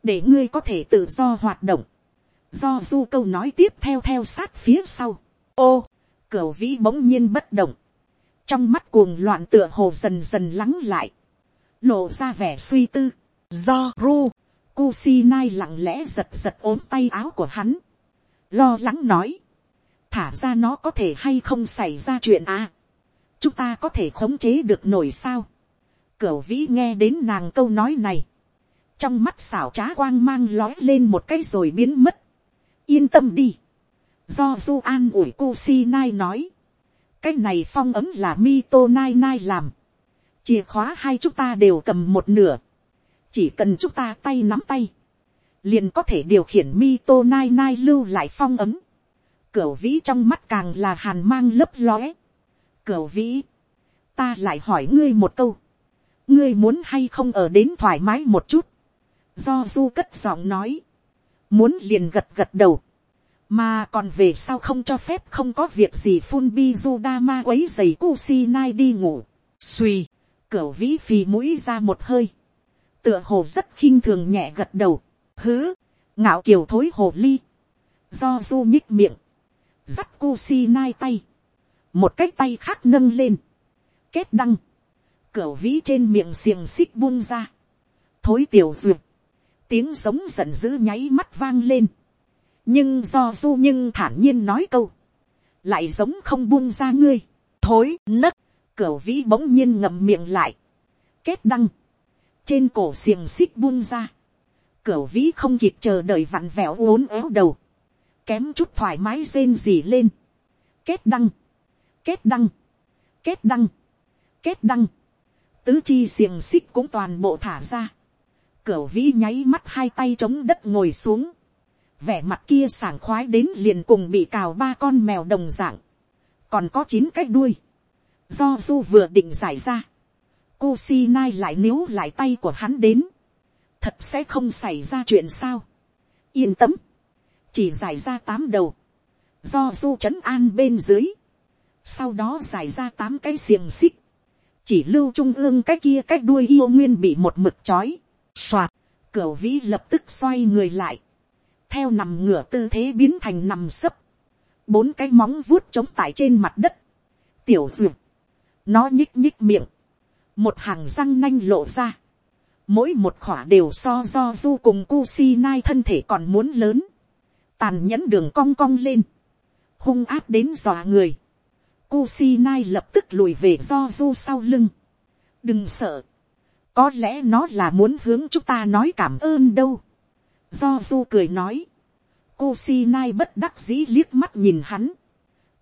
để ngươi có thể tự do hoạt động. do du câu nói tiếp theo theo sát phía sau. ô, cửa vĩ bỗng nhiên bất động trong mắt cuồng loạn tựa hồ dần dần lắng lại, lộ ra vẻ suy tư, do ru, Kusinai lặng lẽ giật giật ốm tay áo của hắn, lo lắng nói, thả ra nó có thể hay không xảy ra chuyện à, chúng ta có thể khống chế được nổi sao, cửu vĩ nghe đến nàng câu nói này, trong mắt xảo trá quang mang lói lên một cái rồi biến mất, yên tâm đi, do du an ủi Kusinai nói, cái này phong ấm là mi tô Nai Nai làm. Chìa khóa hai chúng ta đều cầm một nửa. Chỉ cần chúng ta tay nắm tay. Liền có thể điều khiển mi tô Nai Nai lưu lại phong ấm. Cửu vĩ trong mắt càng là hàn mang lấp lóe. Cửu vĩ. Ta lại hỏi ngươi một câu. Ngươi muốn hay không ở đến thoải mái một chút. Do du cất giọng nói. Muốn liền gật gật đầu mà còn về sau không cho phép không có việc gì phun bi du đa ma quấy giày Kusinai đi ngủ. Xùi, cửa vĩ phì mũi ra một hơi. Tựa hồ rất khinh thường nhẹ gật đầu. Hứ, ngạo kiều thối hồ ly. Do du nhích miệng. Dắt cu si nai tay. Một cái tay khác nâng lên. Kết đăng. Cửa vĩ trên miệng xiềng xích buông ra. Thối tiểu duyệt. Tiếng giống giận dữ nháy mắt vang lên nhưng do du nhưng thản nhiên nói câu, lại giống không buông ra ngươi, thối nấc, cửa vĩ bỗng nhiên ngậm miệng lại, kết đăng, trên cổ xiềng xích buông ra, cửa vĩ không kịp chờ đợi vặn vẹo uốn éo đầu, kém chút thoải mái rên rỉ lên, kết đăng, kết đăng, kết đăng, kết đăng, tứ chi xiềng xích cũng toàn bộ thả ra, cửa vĩ nháy mắt hai tay chống đất ngồi xuống, vẻ mặt kia sảng khoái đến liền cùng bị cào ba con mèo đồng dạng, còn có chín cái đuôi, do du vừa định giải ra, cô si nai lại níu lại tay của hắn đến, thật sẽ không xảy ra chuyện sao, yên tâm, chỉ giải ra tám đầu, do du c an bên dưới, sau đó giải ra tám cái xiềng xích, chỉ lưu trung ương cái kia cái đuôi yêu nguyên bị một mực chói, soạt, cửa vĩ lập tức xoay người lại, theo nằm ngửa tư thế biến thành nằm sấp, bốn cái móng vuốt trống tại trên mặt đất, tiểu duyệt, nó nhích nhích miệng, một hàng răng nanh lộ ra, mỗi một khỏa đều so do du cùng cu si nai thân thể còn muốn lớn, tàn nhẫn đường cong cong lên, hung áp đến dọa người, Kusinai lập tức lùi về do du sau lưng. đừng sợ, có lẽ nó là muốn hướng chúng ta nói cảm ơn đâu. do du cười nói, Kusinai bất đắc dĩ liếc mắt nhìn hắn,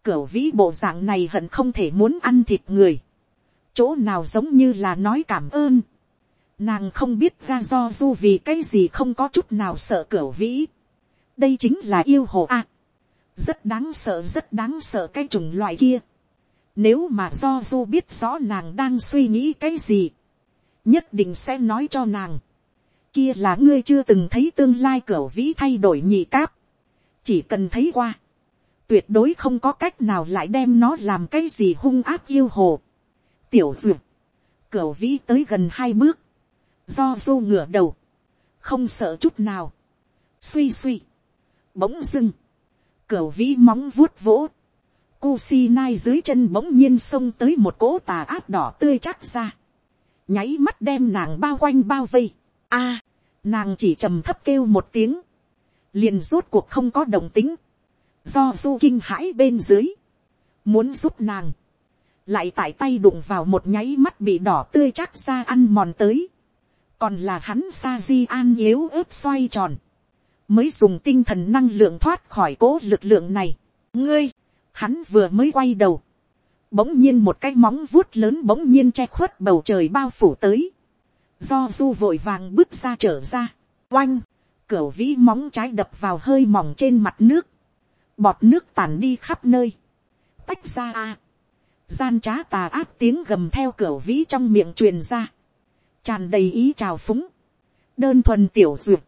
cửu vĩ bộ dạng này hận không thể muốn ăn thịt người, chỗ nào giống như là nói cảm ơn. Nàng không biết ga do du vì cái gì không có chút nào sợ cửu vĩ đây chính là yêu hồ a. rất đáng sợ, rất đáng sợ cái chủng loại kia nếu mà do du biết rõ nàng đang suy nghĩ cái gì. Nhất định sẽ nói cho nàng. Kia là ngươi chưa từng thấy tương lai cửa vĩ thay đổi nhị cáp. Chỉ cần thấy qua. Tuyệt đối không có cách nào lại đem nó làm cái gì hung áp yêu hồ. Tiểu duyệt. Cửa vĩ tới gần hai bước. Do du ngửa đầu. Không sợ chút nào. Suy suy. Bỗng dưng. Cửa vĩ móng vuốt vỗ cu sì nai dưới chân bỗng nhiên xông tới một cỗ tà áp đỏ tươi chắc ra. Nháy mắt đem nàng bao quanh bao vây. a, nàng chỉ trầm thấp kêu một tiếng. Liền rốt cuộc không có đồng tính. Do du kinh hãi bên dưới. Muốn giúp nàng. Lại tại tay đụng vào một nháy mắt bị đỏ tươi chắc ra ăn mòn tới. Còn là hắn sa di an yếu ớt xoay tròn. Mới dùng tinh thần năng lượng thoát khỏi cố lực lượng này. Ngươi, Hắn vừa mới quay đầu. Bỗng nhiên một cái móng vuốt lớn bỗng nhiên che khuất bầu trời bao phủ tới. Do du vội vàng bước ra trở ra. Oanh. Cửu vĩ móng trái đập vào hơi mỏng trên mặt nước. Bọt nước tàn đi khắp nơi. Tách ra a. Gian trá tà áp tiếng gầm theo cửu vĩ trong miệng truyền ra. Tràn đầy ý trào phúng. Đơn thuần tiểu duyệt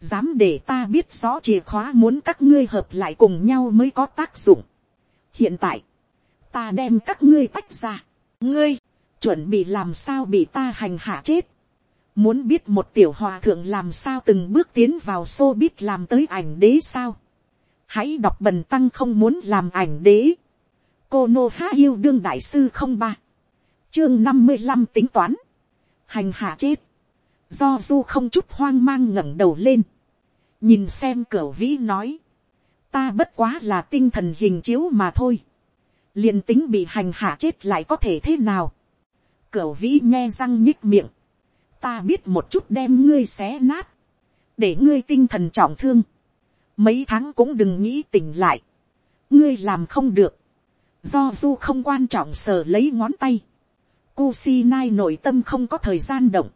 dám để ta biết rõ chìa khóa muốn các ngươi hợp lại cùng nhau mới có tác dụng. Hiện tại, ta đem các ngươi tách ra, ngươi, chuẩn bị làm sao bị ta hành hạ chết, muốn biết một tiểu hòa thượng làm sao từng bước tiến vào xô biết làm tới ảnh đế sao, hãy đọc bần tăng không muốn làm ảnh đế, cô nô há yêu đương đại sư không ba, chương năm mươi năm tính toán, hành hạ chết, do du không chút hoang mang ngẩng đầu lên, nhìn xem cửa vĩ nói, ta bất quá là tinh thần hình chiếu mà thôi. liền tính bị hành hạ chết lại có thể thế nào. Cửa vĩ nghe răng nhích miệng. ta biết một chút đem ngươi xé nát. để ngươi tinh thần trọng thương. mấy tháng cũng đừng nghĩ tỉnh lại. ngươi làm không được. do du không quan trọng sờ lấy ngón tay. Kusinai nội tâm không có thời gian động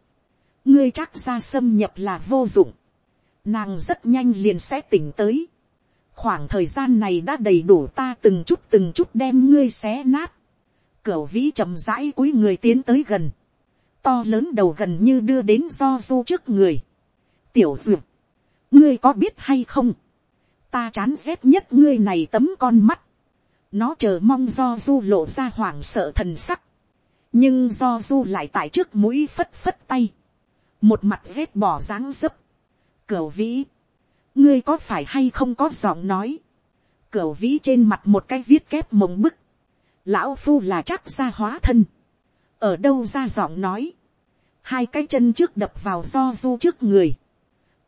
ngươi chắc ra xâm nhập là vô dụng. nàng rất nhanh liền sẽ tỉnh tới khoảng thời gian này đã đầy đủ ta từng chút từng chút đem ngươi xé nát. Cửu vĩ chậm rãi cúi người tiến tới gần. To lớn đầu gần như đưa đến do du trước người. Tiểu duyệt. Ngươi có biết hay không? Ta chán ghét nhất ngươi này tấm con mắt. Nó chờ mong do du lộ ra hoảng sợ thần sắc. Nhưng do du lại tại trước mũi phất phất tay. Một mặt ghét bỏ dáng dấp. Cửu vĩ. Ngươi có phải hay không có giọng nói, cửu vĩ trên mặt một cái viết kép mộng bức, lão phu là chắc ra hóa thân, ở đâu ra giọng nói, hai cái chân trước đập vào do du trước người,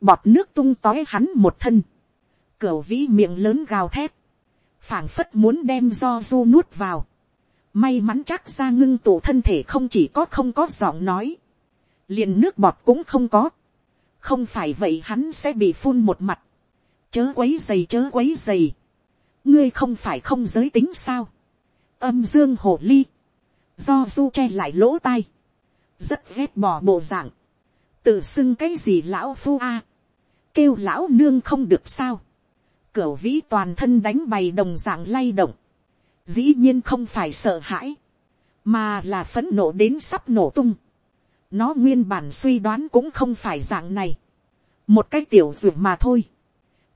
bọt nước tung tói hắn một thân, cửu vĩ miệng lớn gào thét, phảng phất muốn đem do du nuốt vào, may mắn chắc ra ngưng tụ thân thể không chỉ có không có giọng nói, liền nước bọt cũng không có, không phải vậy hắn sẽ bị phun một mặt, chớ quấy dày chớ quấy dày, ngươi không phải không giới tính sao, âm dương hồ ly, do du che lại lỗ tai, rất ghét bỏ bộ dạng, tự xưng cái gì lão phu a, kêu lão nương không được sao, cửu vĩ toàn thân đánh bày đồng dạng lay động, dĩ nhiên không phải sợ hãi, mà là phấn nộ đến sắp nổ tung, nó nguyên bản suy đoán cũng không phải dạng này. Một cái tiểu dược mà thôi.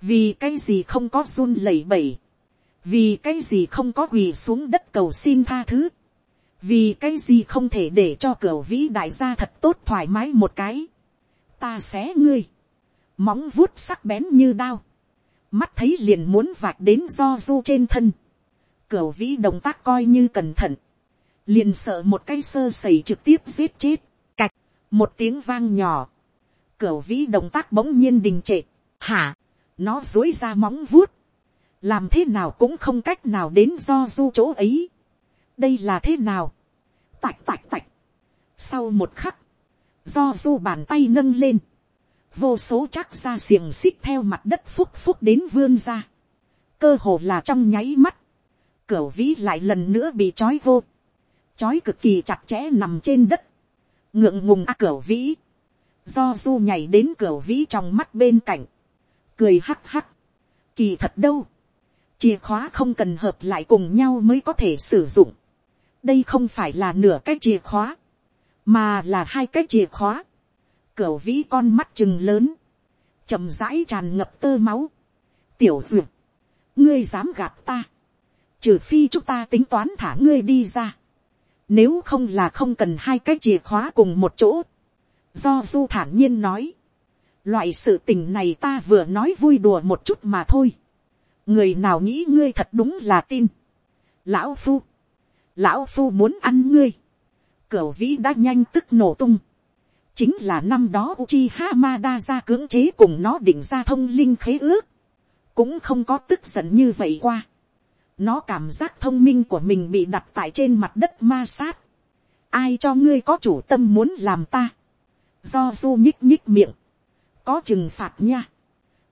Vì cái gì không có run lẩy bẩy. vì cái gì không có quỳ xuống đất cầu xin tha thứ, vì cái gì không thể để cho cửa vĩ đại gia thật tốt thoải mái một cái, ta xé ngươi, móng vuốt sắc bén như đao, mắt thấy liền muốn vạch đến do du trên thân, cửa vĩ động tác coi như cẩn thận, liền sợ một cái sơ sẩy trực tiếp giết chết, một tiếng vang nhỏ, cửa vĩ động tác bỗng nhiên đình trệ, hả, nó dối ra móng vuốt, làm thế nào cũng không cách nào đến do du chỗ ấy. đây là thế nào, tạch tạch tạch, sau một khắc, do du bàn tay nâng lên, vô số chắc ra xiềng xích theo mặt đất phúc phúc đến vươn ra, cơ hồ là trong nháy mắt, cửa vĩ lại lần nữa bị trói vô, trói cực kỳ chặt chẽ nằm trên đất, ngượng ngùng a cửa vĩ, do du nhảy đến cửa vĩ trong mắt bên cạnh, cười hắc hắc, kỳ thật đâu, chìa khóa không cần hợp lại cùng nhau mới có thể sử dụng, đây không phải là nửa cái chìa khóa, mà là hai cái chìa khóa, cửa vĩ con mắt chừng lớn, chậm rãi tràn ngập tơ máu, tiểu duyệt, ngươi dám gạt ta, trừ phi chúng ta tính toán thả ngươi đi ra, nếu không là không cần hai cái chìa khóa cùng một chỗ, do du thản nhiên nói, loại sự tình này ta vừa nói vui đùa một chút mà thôi, người nào nghĩ ngươi thật đúng là tin, lão phu, lão phu muốn ăn ngươi, cửu vĩ đã nhanh tức nổ tung, chính là năm đó Uchiha Hamada ra cưỡng chế cùng nó định ra thông linh khế ước, cũng không có tức giận như vậy qua. Nó cảm giác thông minh của mình bị đặt tại trên mặt đất ma sát. Ai cho ngươi có chủ tâm muốn làm ta? Do du nhích nhích miệng. Có trừng phạt nha.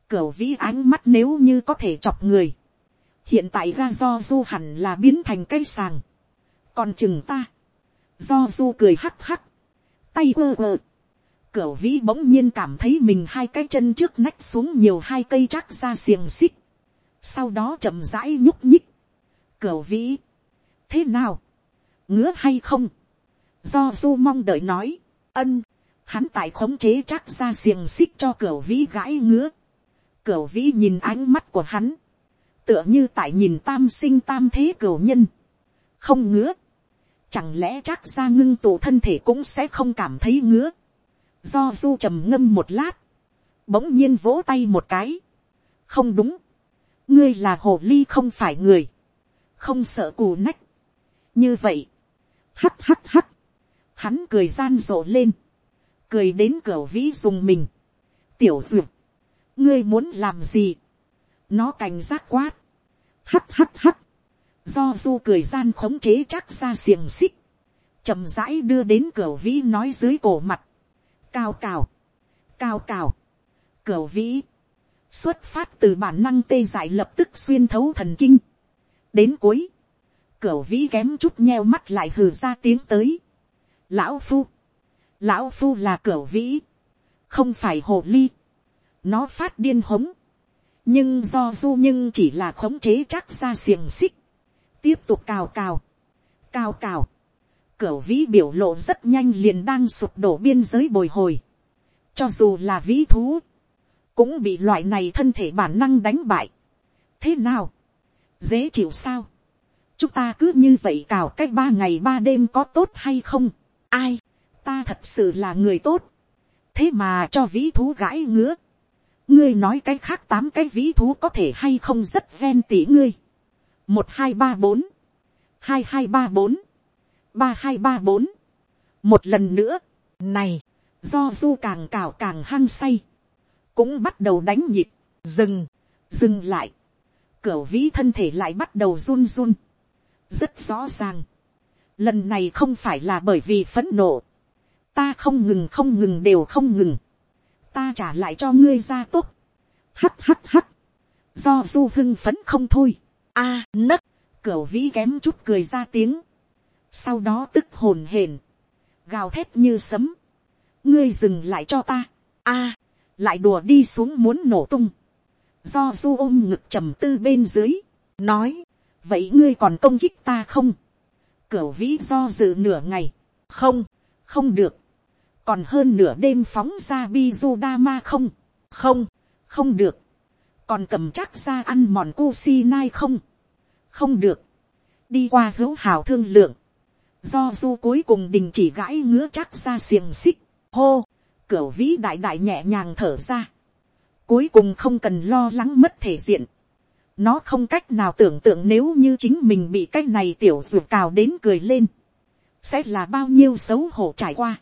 Cửu vĩ ánh mắt nếu như có thể chọc người. Hiện tại ga do du hẳn là biến thành cây sàng. Còn chừng ta. Do du cười hắc hắc. Tay quơ ơ Cửu vĩ bỗng nhiên cảm thấy mình hai cái chân trước nách xuống nhiều hai cây chắc ra xiềng xích. Sau đó chậm rãi nhúc nhích. Cửu vĩ. Thế nào? Ngứa hay không? Do du mong đợi nói. Ân. Hắn tại khống chế chắc ra xiềng xích cho cửu vĩ gãi ngứa. Cửu vĩ nhìn ánh mắt của hắn. Tựa như tại nhìn tam sinh tam thế cửu nhân. Không ngứa. Chẳng lẽ chắc ra ngưng tụ thân thể cũng sẽ không cảm thấy ngứa do du trầm ngâm một lát, bỗng nhiên vỗ tay một cái, không đúng, ngươi là hồ ly không phải người, không sợ cù nách, như vậy, hắt hắt hắt, hắn cười gian rộ lên, cười đến cửa vĩ dùng mình, tiểu duyệt, ngươi muốn làm gì, nó cảnh giác quát, hắt hắt hắt, do du cười gian khống chế chắc ra xiềng xích, chậm rãi đưa đến cửa vĩ nói dưới cổ mặt, cao cào, cao cào, cửu vĩ, xuất phát từ bản năng tê dại lập tức xuyên thấu thần kinh, đến cuối, cửu vĩ kém chút nheo mắt lại hừ ra tiếng tới, lão phu, lão phu là cửu vĩ, không phải hồ ly, nó phát điên hống, nhưng do du nhưng chỉ là khống chế chắc ra xiềng xích, tiếp tục cào cào, cào cào, Cửu vĩ biểu lộ rất nhanh liền đang sụp đổ biên giới bồi hồi. Cho dù là vĩ thú. Cũng bị loại này thân thể bản năng đánh bại. Thế nào? Dễ chịu sao? Chúng ta cứ như vậy cào cách ba ngày ba đêm có tốt hay không? Ai? Ta thật sự là người tốt. Thế mà cho vĩ thú gãi ngứa. Ngươi nói cái khác tám cái vĩ thú có thể hay không rất ven tỉ ngươi. Một hai ba bốn. Hai hai ba bốn ba hai ba bốn một lần nữa, này, do du càng cào càng hăng say, cũng bắt đầu đánh nhịp, dừng, dừng lại, cửa vĩ thân thể lại bắt đầu run run, rất rõ ràng, lần này không phải là bởi vì phẫn nộ, ta không ngừng không ngừng đều không ngừng, ta trả lại cho ngươi ra tốt, hắt hắt hắt, do du hưng phấn không thôi, a nấc, cửa vĩ kém chút cười ra tiếng, sau đó tức hồn hển, gào thét như sấm, ngươi dừng lại cho ta, a, lại đùa đi xuống muốn nổ tung, do du ôm ngực trầm tư bên dưới, nói, vậy ngươi còn công kích ta không, cửu vĩ do dự nửa ngày, không, không được, còn hơn nửa đêm phóng ra bi du ma không, không, không được, còn cầm chắc ra ăn mòn cu si nai không, không được, đi qua hữu hào thương lượng, do du cuối cùng đình chỉ gãi ngứa chắc ra xiềng xích, hô, cửa vĩ đại đại nhẹ nhàng thở ra, cuối cùng không cần lo lắng mất thể diện, nó không cách nào tưởng tượng nếu như chính mình bị cái này tiểu ruột cào đến cười lên, sẽ là bao nhiêu xấu hổ trải qua.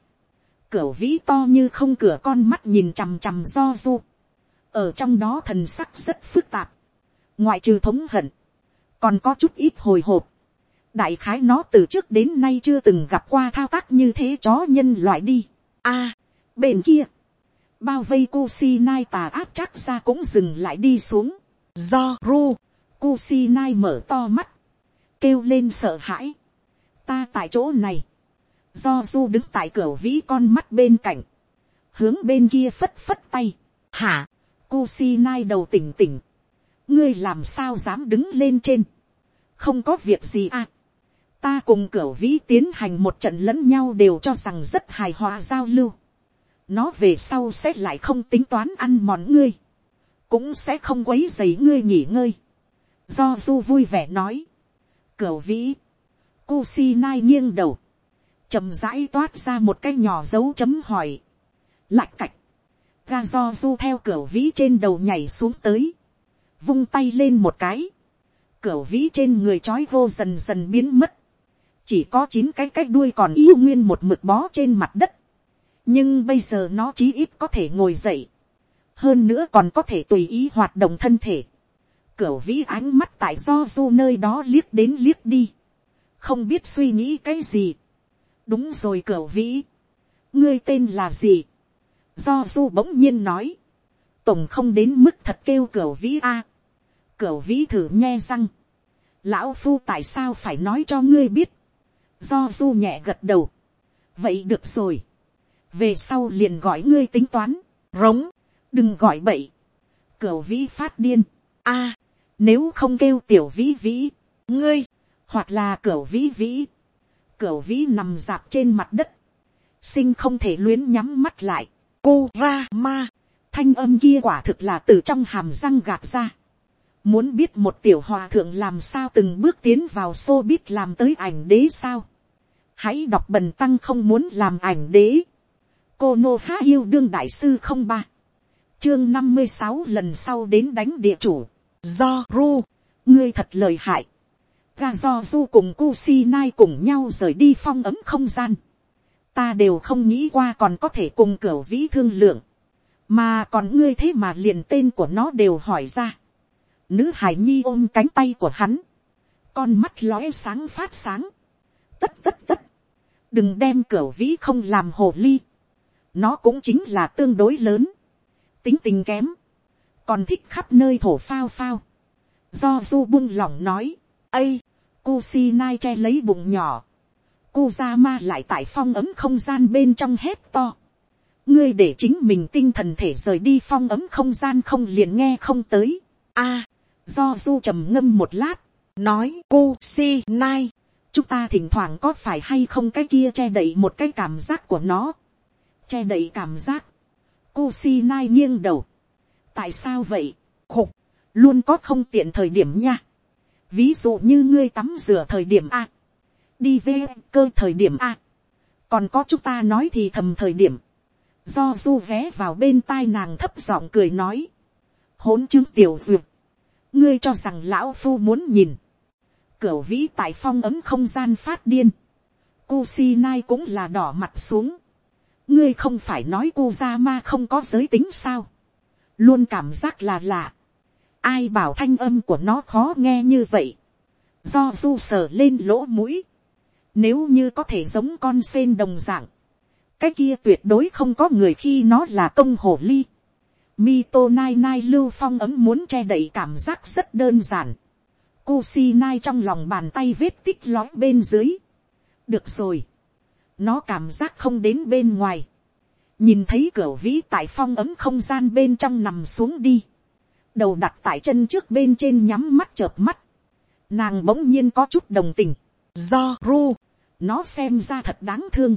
Cửa vĩ to như không cửa con mắt nhìn chằm chằm do du. ở trong đó thần sắc rất phức tạp, ngoại trừ thống hận, còn có chút ít hồi hộp. đại khái nó từ trước đến nay chưa từng gặp qua thao tác như thế chó nhân loại đi. a, bên kia, bao vây cô si nai tà áp chắc ra cũng dừng lại đi xuống Do ru, Kusinai mở to mắt. Kêu lên sợ hãi. Ta tại chỗ này. Do du đứng tại cửa vĩ con mắt bên cạnh. Hướng bên kia phất phất tay. Hả? Kusinai đầu tỉnh tỉnh. Ngươi làm sao dám đứng lên trên. Không có việc gì à. Ta cùng cửa vĩ tiến hành một trận lẫn nhau đều cho rằng rất hài hòa giao lưu. Nó về sau sẽ lại không tính toán ăn mòn ngươi cũng sẽ không quấy dày ngươi nghỉ ngơi. Do du vui vẻ nói. Cửu vĩ. Kusinai nghiêng đầu. chầm rãi toát ra một cái nhỏ dấu chấm hỏi. Lạch cạch. Ga do du theo cửu vĩ trên đầu nhảy xuống tới. Vung tay lên một cái. Cửu vĩ trên người trói vô dần dần biến mất. Chỉ có chín cái cái đuôi còn yêu nguyên một mực bó trên mặt đất. Nhưng bây giờ nó chí ít có thể ngồi dậy hơn nữa còn có thể tùy ý hoạt động thân thể. Cửu vĩ ánh mắt tại do du nơi đó liếc đến liếc đi. Không biết suy nghĩ cái gì. Đúng rồi cửu vĩ. Ngươi tên là gì? Do du bỗng nhiên nói. Tổng không đến mức thật kêu cửu vĩ a. À. Cửu vĩ thử nghe răng. Lão phu tại sao phải nói cho ngươi biết? Do du nhẹ gật đầu. Vậy được rồi. Về sau liền gọi ngươi tính toán. Rống. Đừng gọi bậy, cửu vĩ phát điên, a, nếu không kêu tiểu vĩ vĩ, ngươi, hoặc là cửu vĩ vĩ, cửu vĩ nằm dạp trên mặt đất, sinh không thể luyến nhắm mắt lại, cô ra ma, thanh âm kia quả thực là từ trong hàm răng gạt ra, muốn biết một tiểu hòa thượng làm sao từng bước tiến vào xô biết làm tới ảnh đế sao, hãy đọc bần tăng không muốn làm ảnh đế, cô nô há yêu đương đại sư không ba. Chương năm mươi sáu lần sau đến đánh địa chủ, do ru, ngươi thật lời hại, ga do du cùng Kusi nai cùng nhau rời đi phong ấm không gian, ta đều không nghĩ qua còn có thể cùng cửa vĩ thương lượng, mà còn ngươi thế mà liền tên của nó đều hỏi ra, nữ hải nhi ôm cánh tay của hắn, con mắt lóe sáng phát sáng, tất tất tất, đừng đem cửa vĩ không làm hồ ly, nó cũng chính là tương đối lớn, tính tình kém, còn thích khắp nơi thổ phao phao. Do du bung lỏng nói, ây, Kusinai che lấy bụng nhỏ. cu gia ma lại tại phong ấm không gian bên trong hét to. Ngươi để chính mình tinh thần thể rời đi phong ấm không gian không liền nghe không tới. a do du trầm ngâm một lát, nói cu si nai, chúng ta thỉnh thoảng có phải hay không cái kia che đậy một cái cảm giác của nó. Che đậy cảm giác. Kusinai nghiêng đầu. Tại sao vậy? Khục. Luôn có không tiện thời điểm nha. Ví dụ như ngươi tắm rửa thời điểm A. Đi về cơ thời điểm A. Còn có chúng ta nói thì thầm thời điểm. Do du vé vào bên tai nàng thấp giọng cười nói. Hỗn chứng tiểu duyệt. Ngươi cho rằng lão phu muốn nhìn. Cửu vĩ tại phong ấm không gian phát điên. Kusinai cũng là đỏ mặt xuống ngươi không phải nói cô ra ma không có giới tính sao, luôn cảm giác là lạ, ai bảo thanh âm của nó khó nghe như vậy, do du sờ lên lỗ mũi, nếu như có thể giống con sen đồng dạng, cái kia tuyệt đối không có người khi nó là công hồ ly. Mito nai nai lưu phong ấm muốn che đậy cảm giác rất đơn giản. Kusi nai trong lòng bàn tay vết tích lói bên dưới. được rồi nó cảm giác không đến bên ngoài, nhìn thấy cửa vĩ tại phong ấm không gian bên trong nằm xuống đi, đầu đặt tại chân trước bên trên nhắm mắt chợp mắt, nàng bỗng nhiên có chút đồng tình, do ru, nó xem ra thật đáng thương.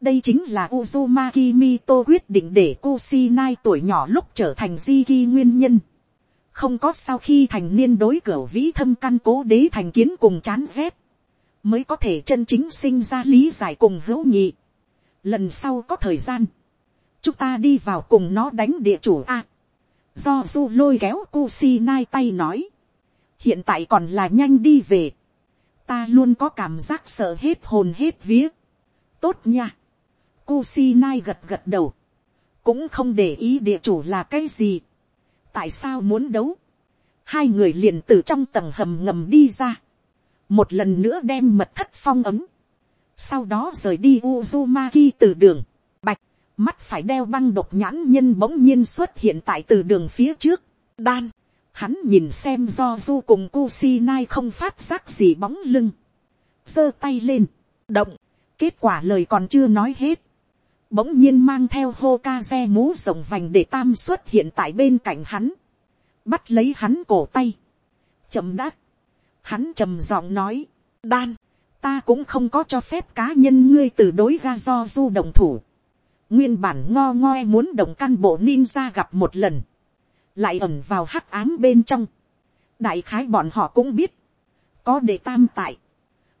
đây chính là Uzumaki Mito quyết định để Kusinai tuổi nhỏ lúc trở thành Jiki nguyên nhân. không có sau khi thành niên đối cửa vĩ thâm căn cố đế thành kiến cùng chán ghét, mới có thể chân chính sinh ra lý giải cùng hữu nhị. Lần sau có thời gian, chúng ta đi vào cùng nó đánh địa chủ a. do du lôi kéo Kusinai tay nói, hiện tại còn là nhanh đi về, ta luôn có cảm giác sợ hết hồn hết vía. tốt nha, Kusinai gật gật đầu, cũng không để ý địa chủ là cái gì, tại sao muốn đấu, hai người liền từ trong tầng hầm ngầm đi ra, một lần nữa đem mật thất phong ấm, sau đó rời đi Uzumaki từ đường, bạch, mắt phải đeo băng độc nhãn nhân bỗng nhiên xuất hiện tại từ đường phía trước, đan, hắn nhìn xem do du cùng Kusinai không phát giác gì bóng lưng, giơ tay lên, động, kết quả lời còn chưa nói hết, bỗng nhiên mang theo hô ca xe mũ rồng vành để tam xuất hiện tại bên cạnh hắn, bắt lấy hắn cổ tay, chậm đáp, hắn trầm giọng nói, đan, ta cũng không có cho phép cá nhân ngươi từ đối ga do du đồng thủ, nguyên bản ngo ngoe muốn đồng căn bộ ninja gặp một lần, lại ẩn vào hắc ám bên trong, đại khái bọn họ cũng biết, có đề tam tại,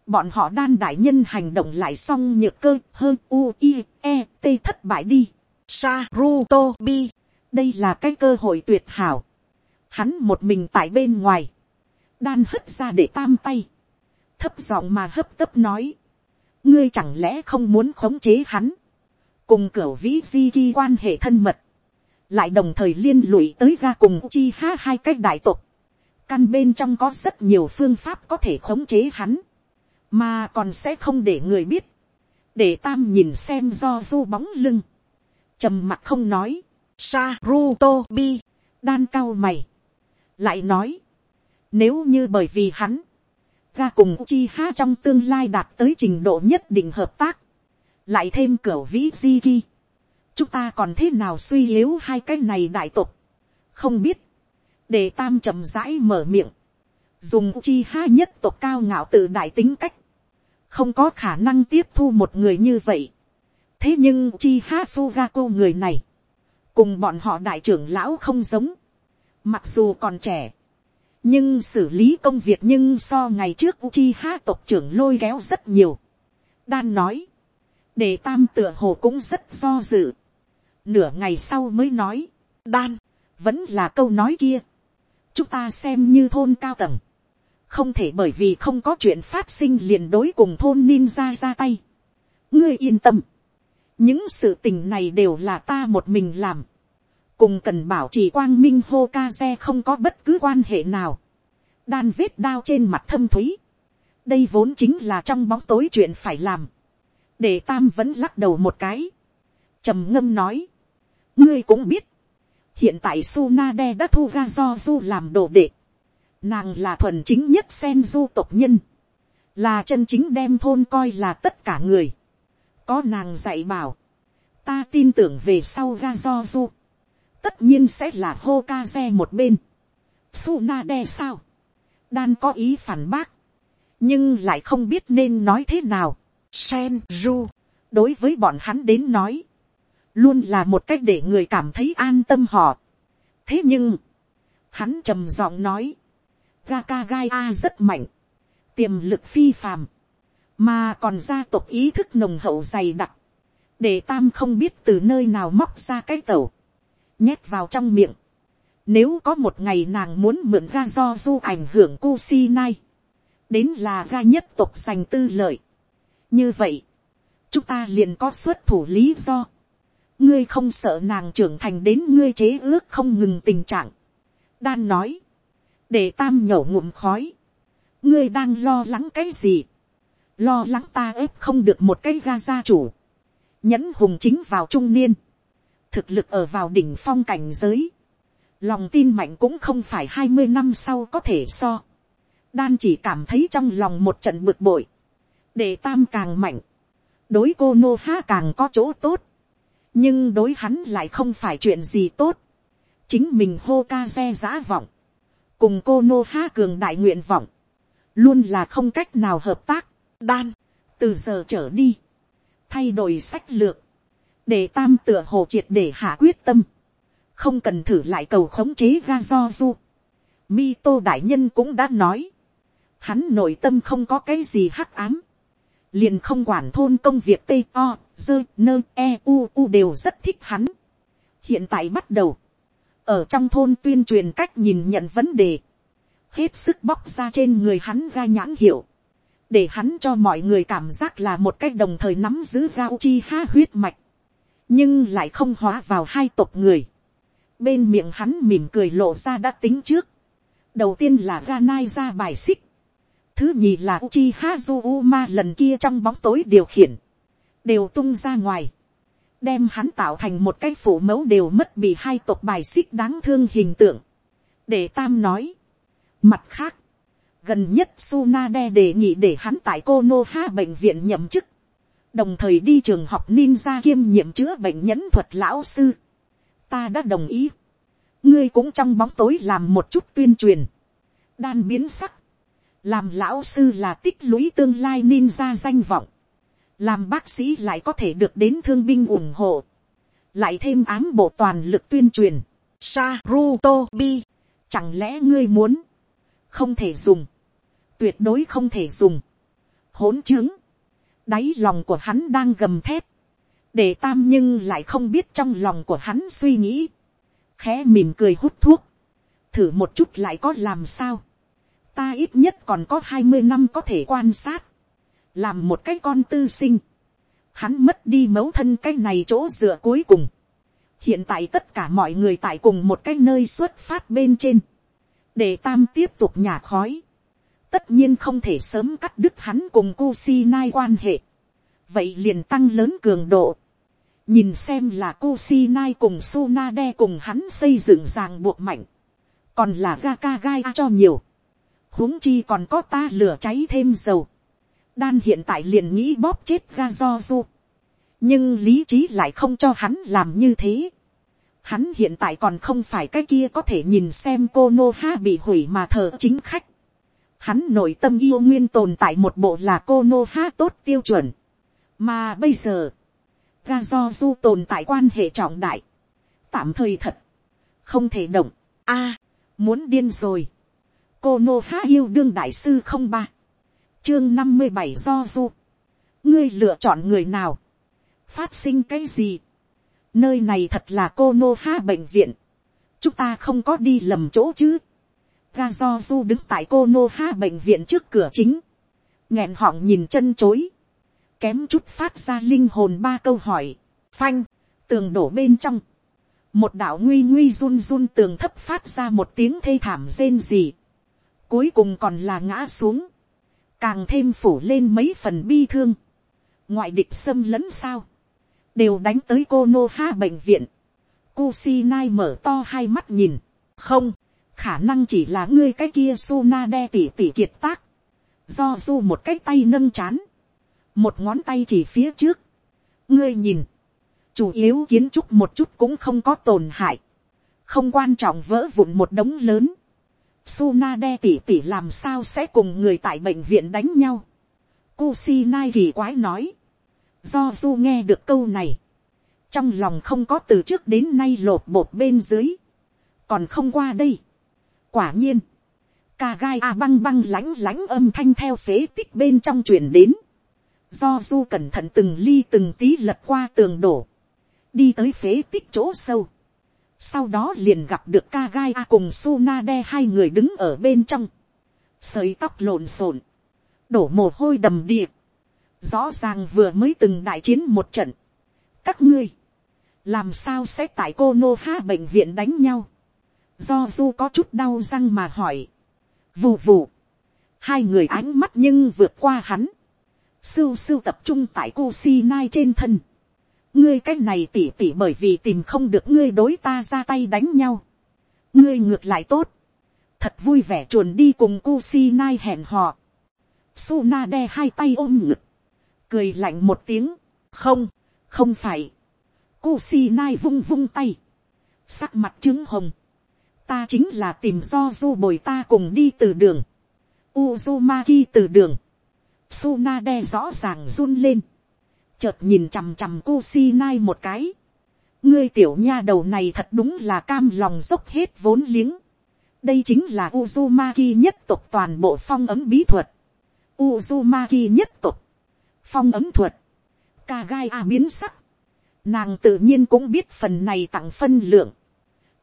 bọn họ đan đại nhân hành động lại xong nhược cơ hơn u i e t thất bại đi. Sarutobi, đây là cái cơ hội tuyệt hảo. Hắn một mình tại bên ngoài, đan hất ra để tam tay, thấp giọng mà hấp tấp nói, ngươi chẳng lẽ không muốn khống chế hắn, cùng cửa vĩ di ghi quan hệ thân mật, lại đồng thời liên lụy tới ra cùng chi ha hai cái đại tục, căn bên trong có rất nhiều phương pháp có thể khống chế hắn, mà còn sẽ không để người biết, để tam nhìn xem do du bóng lưng, trầm mặt không nói, sa ruto bi, đan cao mày, lại nói, nếu như bởi vì hắn, ga cùng Uchiha trong tương lai đạt tới trình độ nhất định hợp tác, lại thêm cửa vĩ di chúng ta còn thế nào suy yếu hai cái này đại tục, không biết, để tam chậm rãi mở miệng, dùng Uchiha nhất tộc cao ngạo tự đại tính cách, không có khả năng tiếp thu một người như vậy. thế nhưng Uchiha fugaku người này, cùng bọn họ đại trưởng lão không giống, mặc dù còn trẻ, nhưng xử lý công việc nhưng so ngày trước Uchiha tộc trưởng lôi kéo rất nhiều. Đan nói, để tam tựa hồ cũng rất do dự. Nửa ngày sau mới nói, đan, vẫn là câu nói kia. chúng ta xem như thôn cao tầng không thể bởi vì không có chuyện phát sinh liền đối cùng thôn ninja ra tay. ngươi yên tâm, những sự tình này đều là ta một mình làm, cùng cần bảo trì quang minh hô ca xe không có bất cứ quan hệ nào, đan vết đao trên mặt thâm thúy, đây vốn chính là trong bóng tối chuyện phải làm, để tam vẫn lắc đầu một cái, trầm ngâm nói, ngươi cũng biết, hiện tại Sunade đã thu ga do du làm đồ đệ, Nàng là thuần chính nhất sen du tộc nhân. Là chân chính đem thôn coi là tất cả người. Có nàng dạy bảo. Ta tin tưởng về sau ga do du. Tất nhiên sẽ là Hokage một bên. Tsunade sao? Đan có ý phản bác. Nhưng lại không biết nên nói thế nào. Senju. Đối với bọn hắn đến nói. Luôn là một cách để người cảm thấy an tâm họ. Thế nhưng. Hắn trầm giọng nói Gaka a rất mạnh, tiềm lực phi phàm, mà còn gia tộc ý thức nồng hậu dày đặc, để tam không biết từ nơi nào móc ra cái tẩu, nhét vào trong miệng. Nếu có một ngày nàng muốn mượn ga do du ảnh hưởng cu si nai. đến là ga nhất tộc giành tư lợi. Như vậy, chúng ta liền có xuất thủ lý do. Ngươi không sợ nàng trưởng thành đến ngươi chế ước không ngừng tình trạng. Đan nói, để tam nhổ ngụm khói, ngươi đang lo lắng cái gì, lo lắng ta ép không được một cái ga gia chủ, nhẫn hùng chính vào trung niên, thực lực ở vào đỉnh phong cảnh giới, lòng tin mạnh cũng không phải hai mươi năm sau có thể so, đan chỉ cảm thấy trong lòng một trận bực bội, để tam càng mạnh, đối cô nô ha càng có chỗ tốt, nhưng đối hắn lại không phải chuyện gì tốt, chính mình hô ca xe giã vọng, cùng cô nô ha cường đại nguyện vọng, luôn là không cách nào hợp tác, đan, từ giờ trở đi, thay đổi sách lược, để tam tựa hồ triệt để hạ quyết tâm, không cần thử lại cầu khống chế ga do du, mi tô đại nhân cũng đã nói, hắn nội tâm không có cái gì hắc ám, liền không quản thôn công việc tê o dơ nơ e u u đều rất thích hắn. hiện tại bắt đầu, ở trong thôn tuyên truyền cách nhìn nhận vấn đề, hết sức bóc ra trên người hắn ga nhãn hiệu, để hắn cho mọi người cảm giác là một cách đồng thời nắm giữ ga chi ha huyết mạch, nhưng lại không hóa vào hai tộc người. bên miệng hắn mỉm cười lộ ra đã tính trước, đầu tiên là ganai ra bài xích, thứ nhì là uchi Zuma lần kia trong bóng tối điều khiển, đều tung ra ngoài, đem hắn tạo thành một cái phủ mẫu đều mất bị hai tộc bài xích đáng thương hình tượng. để tam nói, mặt khác, gần nhất Sunade đề nghị để hắn tại Konoha bệnh viện nhậm chức, đồng thời đi trường học ninja kiêm nhiệm chữa bệnh nhẫn thuật lão sư. Ta đã đồng ý. ngươi cũng trong bóng tối làm một chút tuyên truyền, đan biến sắc, làm lão sư là tích lũy tương lai ninja danh vọng, làm bác sĩ lại có thể được đến thương binh ủng hộ, lại thêm ám bộ toàn lực tuyên truyền, Sarutobi, chẳng lẽ ngươi muốn, không thể dùng, tuyệt đối không thể dùng, hỗn chứng, đáy lòng của hắn đang gầm thép. để tam nhưng lại không biết trong lòng của hắn suy nghĩ, khẽ mỉm cười hút thuốc, thử một chút lại có làm sao, ta ít nhất còn có hai mươi năm có thể quan sát, làm một cái con tư sinh, hắn mất đi mẫu thân cái này chỗ dựa cuối cùng. hiện tại tất cả mọi người tại cùng một cái nơi xuất phát bên trên, để tam tiếp tục nhả khói, tất nhiên không thể sớm cắt đứt hắn cùng Kusinai quan hệ, vậy liền tăng lớn cường độ, nhìn xem là Kusinai cùng Sunade cùng hắn xây dựng ràng buộc mạnh, còn là Gaka gai cho nhiều, huống chi còn có ta lửa cháy thêm dầu, đan hiện tại liền nghĩ bóp chết ga do du, nhưng lý trí lại không cho hắn làm như thế, hắn hiện tại còn không phải cái kia có thể nhìn xem cô nô ha bị hủy mà thờ chính khách, hắn nội tâm yêu nguyên tồn tại một bộ là cô nô ha tốt tiêu chuẩn, mà bây giờ, ga do du tồn tại quan hệ trọng đại, tạm thời thật, không thể động, a, muốn điên rồi, cô nô ha yêu đương đại sư không ba, chương năm mươi bảy do du, ngươi lựa chọn người nào, phát sinh cái gì, nơi này thật là cô nô ha bệnh viện, chúng ta không có đi lầm chỗ chứ, ga do du đứng tại cô nô ha bệnh viện trước cửa chính, nghẹn họng nhìn chân chối, kém chút phát ra linh hồn ba câu hỏi, phanh, tường đổ bên trong, một đạo nguy nguy run run tường thấp phát ra một tiếng thê thảm rên gì, cuối cùng còn là ngã xuống, càng thêm phủ lên mấy phần bi thương, ngoại địch xâm lấn sao, đều đánh tới cô nô ha bệnh viện, Kusinai mở to hai mắt nhìn, không, khả năng chỉ là ngươi cái kia Suna đe tỉ tỉ kiệt tác, do du một cái tay nâng chán, một ngón tay chỉ phía trước, ngươi nhìn, chủ yếu kiến trúc một chút cũng không có tổn hại, không quan trọng vỡ vụn một đống lớn, Suna đe tỉ tỉ làm sao sẽ cùng người tại bệnh viện đánh nhau. Kusinai kỳ quái nói. Do Du nghe được câu này. Trong lòng không có từ trước đến nay lột bột bên dưới. Còn không qua đây. Quả nhiên. ca gai a băng băng lánh lánh âm thanh theo phế tích bên trong chuyển đến. Do Du cẩn thận từng ly từng tí lật qua tường đổ. Đi tới phế tích chỗ sâu sau đó liền gặp được ca gai a cùng su na đe hai người đứng ở bên trong, sợi tóc lộn xộn, đổ mồ hôi đầm đìa, rõ ràng vừa mới từng đại chiến một trận, các ngươi, làm sao sẽ tại cô nô ha bệnh viện đánh nhau, do du có chút đau răng mà hỏi, vù vù, hai người ánh mắt nhưng vượt qua hắn, sưu sưu tập trung tại cô si nai trên thân, ngươi cái này tỉ tỉ bởi vì tìm không được ngươi đối ta ra tay đánh nhau. ngươi ngược lại tốt. thật vui vẻ chuồn đi cùng ku si nai hẹn hò. Suna đe hai tay ôm ngực. cười lạnh một tiếng. không, không phải. ku si nai vung vung tay. sắc mặt trứng hồng ta chính là tìm do du bồi ta cùng đi từ đường. Uzumaki từ đường. Suna đe rõ ràng run lên chợt nhìn chằm chằm cô si nai một cái. ngươi tiểu nha đầu này thật đúng là cam lòng dốc hết vốn liếng. đây chính là Uzumaki nhất tộc toàn bộ phong ấm bí thuật. Uzumaki nhất tộc, phong ấm thuật, Kagai a biến sắc. Nàng tự nhiên cũng biết phần này tặng phân lượng.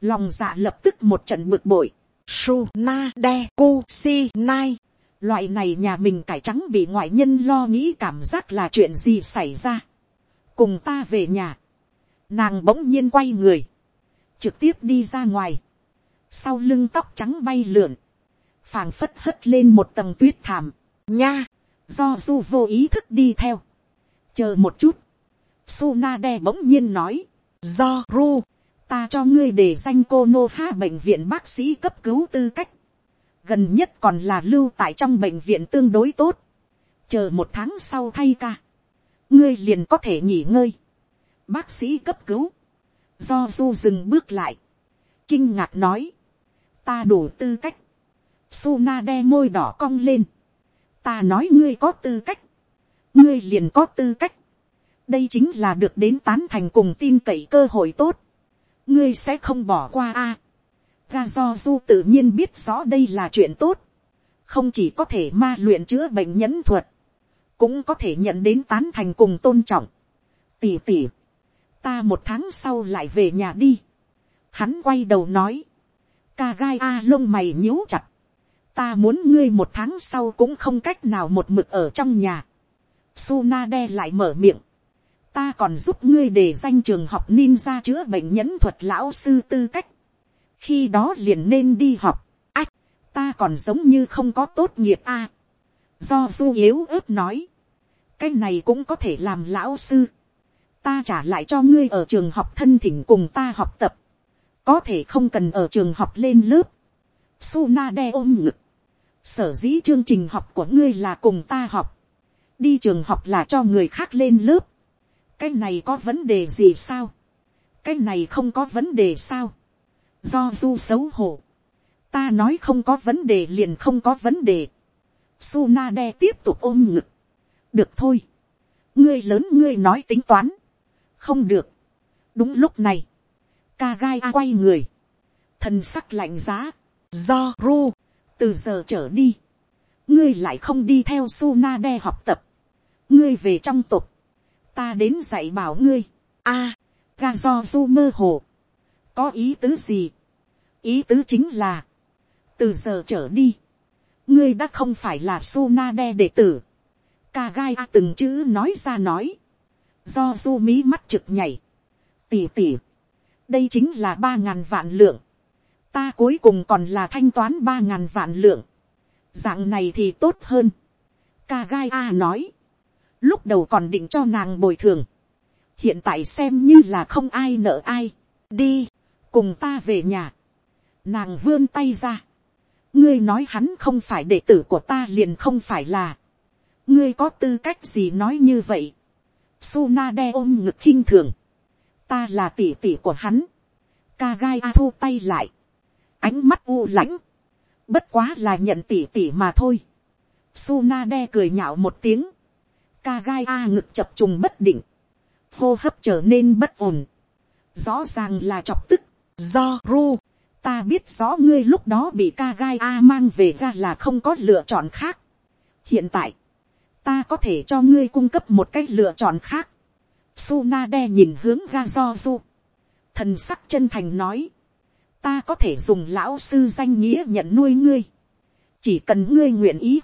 Lòng dạ lập tức một trận bực bội. Su, na, de, ku, si, nai. Loại này nhà mình cải trắng bị ngoại nhân lo nghĩ cảm giác là chuyện gì xảy ra. Cùng ta về nhà. Nàng bỗng nhiên quay người. Trực tiếp đi ra ngoài. Sau lưng tóc trắng bay lượn. phảng phất hất lên một tầng tuyết thảm. Nha. Do du vô ý thức đi theo. Chờ một chút. Sunade bỗng nhiên nói. Do ru. Ta cho ngươi để danh cô Nô Ha bệnh viện bác sĩ cấp cứu tư cách. Gần nhất còn là lưu tại trong bệnh viện tương đối tốt. Chờ một tháng sau thay ca. Ngươi liền có thể nghỉ ngơi. Bác sĩ cấp cứu. Do du dừng bước lại. Kinh ngạc nói. Ta đủ tư cách. Sunade môi đỏ cong lên. Ta nói ngươi có tư cách. Ngươi liền có tư cách đây chính là được đến tán thành cùng tin cậy cơ hội tốt, ngươi sẽ không bỏ qua a. ga do du tự nhiên biết rõ đây là chuyện tốt, không chỉ có thể ma luyện chữa bệnh nhẫn thuật, cũng có thể nhận đến tán thành cùng tôn trọng. tỉ tỉ, ta một tháng sau lại về nhà đi. hắn quay đầu nói, ca gai a lông mày nhíu chặt, ta muốn ngươi một tháng sau cũng không cách nào một mực ở trong nhà. Suna đe lại mở miệng ta còn giúp ngươi để danh trường học ninja chữa bệnh nhẫn thuật lão sư tư cách. khi đó liền nên đi học. ách, ta còn giống như không có tốt nghiệp a. do du yếu ớt nói, cái này cũng có thể làm lão sư. ta trả lại cho ngươi ở trường học thân thỉnh cùng ta học tập. có thể không cần ở trường học lên lớp. Suna đe ôm ngực. sở dĩ chương trình học của ngươi là cùng ta học. đi trường học là cho người khác lên lớp cái này có vấn đề gì sao, cái này không có vấn đề sao, do du xấu hổ, ta nói không có vấn đề liền không có vấn đề, Suna đe tiếp tục ôm ngực, được thôi, ngươi lớn ngươi nói tính toán, không được, đúng lúc này, ca gai a quay người, thần sắc lạnh giá, do ru, từ giờ trở đi, ngươi lại không đi theo Suna đe học tập, ngươi về trong tục, ta đến dạy bảo ngươi, a, ga do du mơ hồ, có ý tứ gì, ý tứ chính là, từ giờ trở đi, ngươi đã không phải là su na đe đệ tử, ca gai a từng chữ nói ra nói, do du mí mắt trực nhảy, tỉ tỉ, đây chính là ba ngàn vạn lượng, ta cuối cùng còn là thanh toán ba ngàn vạn lượng, dạng này thì tốt hơn, ca gai a nói, lúc đầu còn định cho nàng bồi thường, hiện tại xem như là không ai nợ ai, đi, cùng ta về nhà, nàng vươn tay ra, ngươi nói hắn không phải đệ tử của ta liền không phải là, ngươi có tư cách gì nói như vậy, Suna đe ôm ngực khinh thường, ta là tỷ tỷ của hắn, ca gai a thu tay lại, ánh mắt u lãnh, bất quá là nhận tỷ tỷ mà thôi, Suna đe cười nhạo một tiếng, ca gai a ngực chập trùng bất định, hô hấp trở nên bất ổn, rõ ràng là chọc tức, do ru, ta biết rõ ngươi lúc đó bị ca gai a mang về ra là không có lựa chọn khác. hiện tại, ta có thể cho ngươi cung cấp một cách lựa chọn khác. Suna đe nhìn hướng ga do du, thần sắc chân thành nói, ta có thể dùng lão sư danh nghĩa nhận nuôi ngươi, chỉ cần ngươi nguyện ý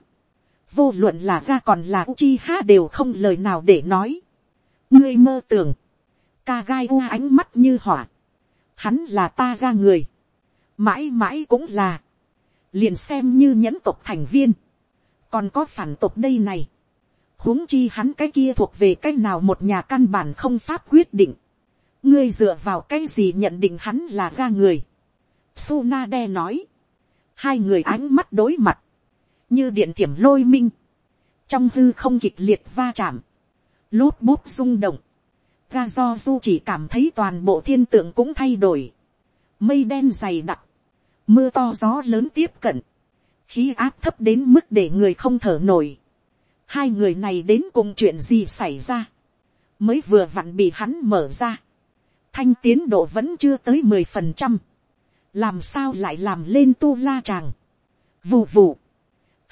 vô luận là ga còn là uchi ha đều không lời nào để nói. ngươi mơ tưởng, ca gai u ánh mắt như hỏa, hắn là ta ra người, mãi mãi cũng là, liền xem như nhẫn tộc thành viên, còn có phản tộc đây này, huống chi hắn cái kia thuộc về cái nào một nhà căn bản không pháp quyết định, ngươi dựa vào cái gì nhận định hắn là ga người. Suna đe nói, hai người ánh mắt đối mặt, như điện thiểm lôi minh, trong hư không kịch liệt va chạm, lốp bút rung động, ga do du chỉ cảm thấy toàn bộ thiên tượng cũng thay đổi, mây đen dày đặc, mưa to gió lớn tiếp cận, khí áp thấp đến mức để người không thở nổi, hai người này đến cùng chuyện gì xảy ra, mới vừa vặn bị hắn mở ra, thanh tiến độ vẫn chưa tới mười phần trăm, làm sao lại làm lên tu la chàng, vù vù,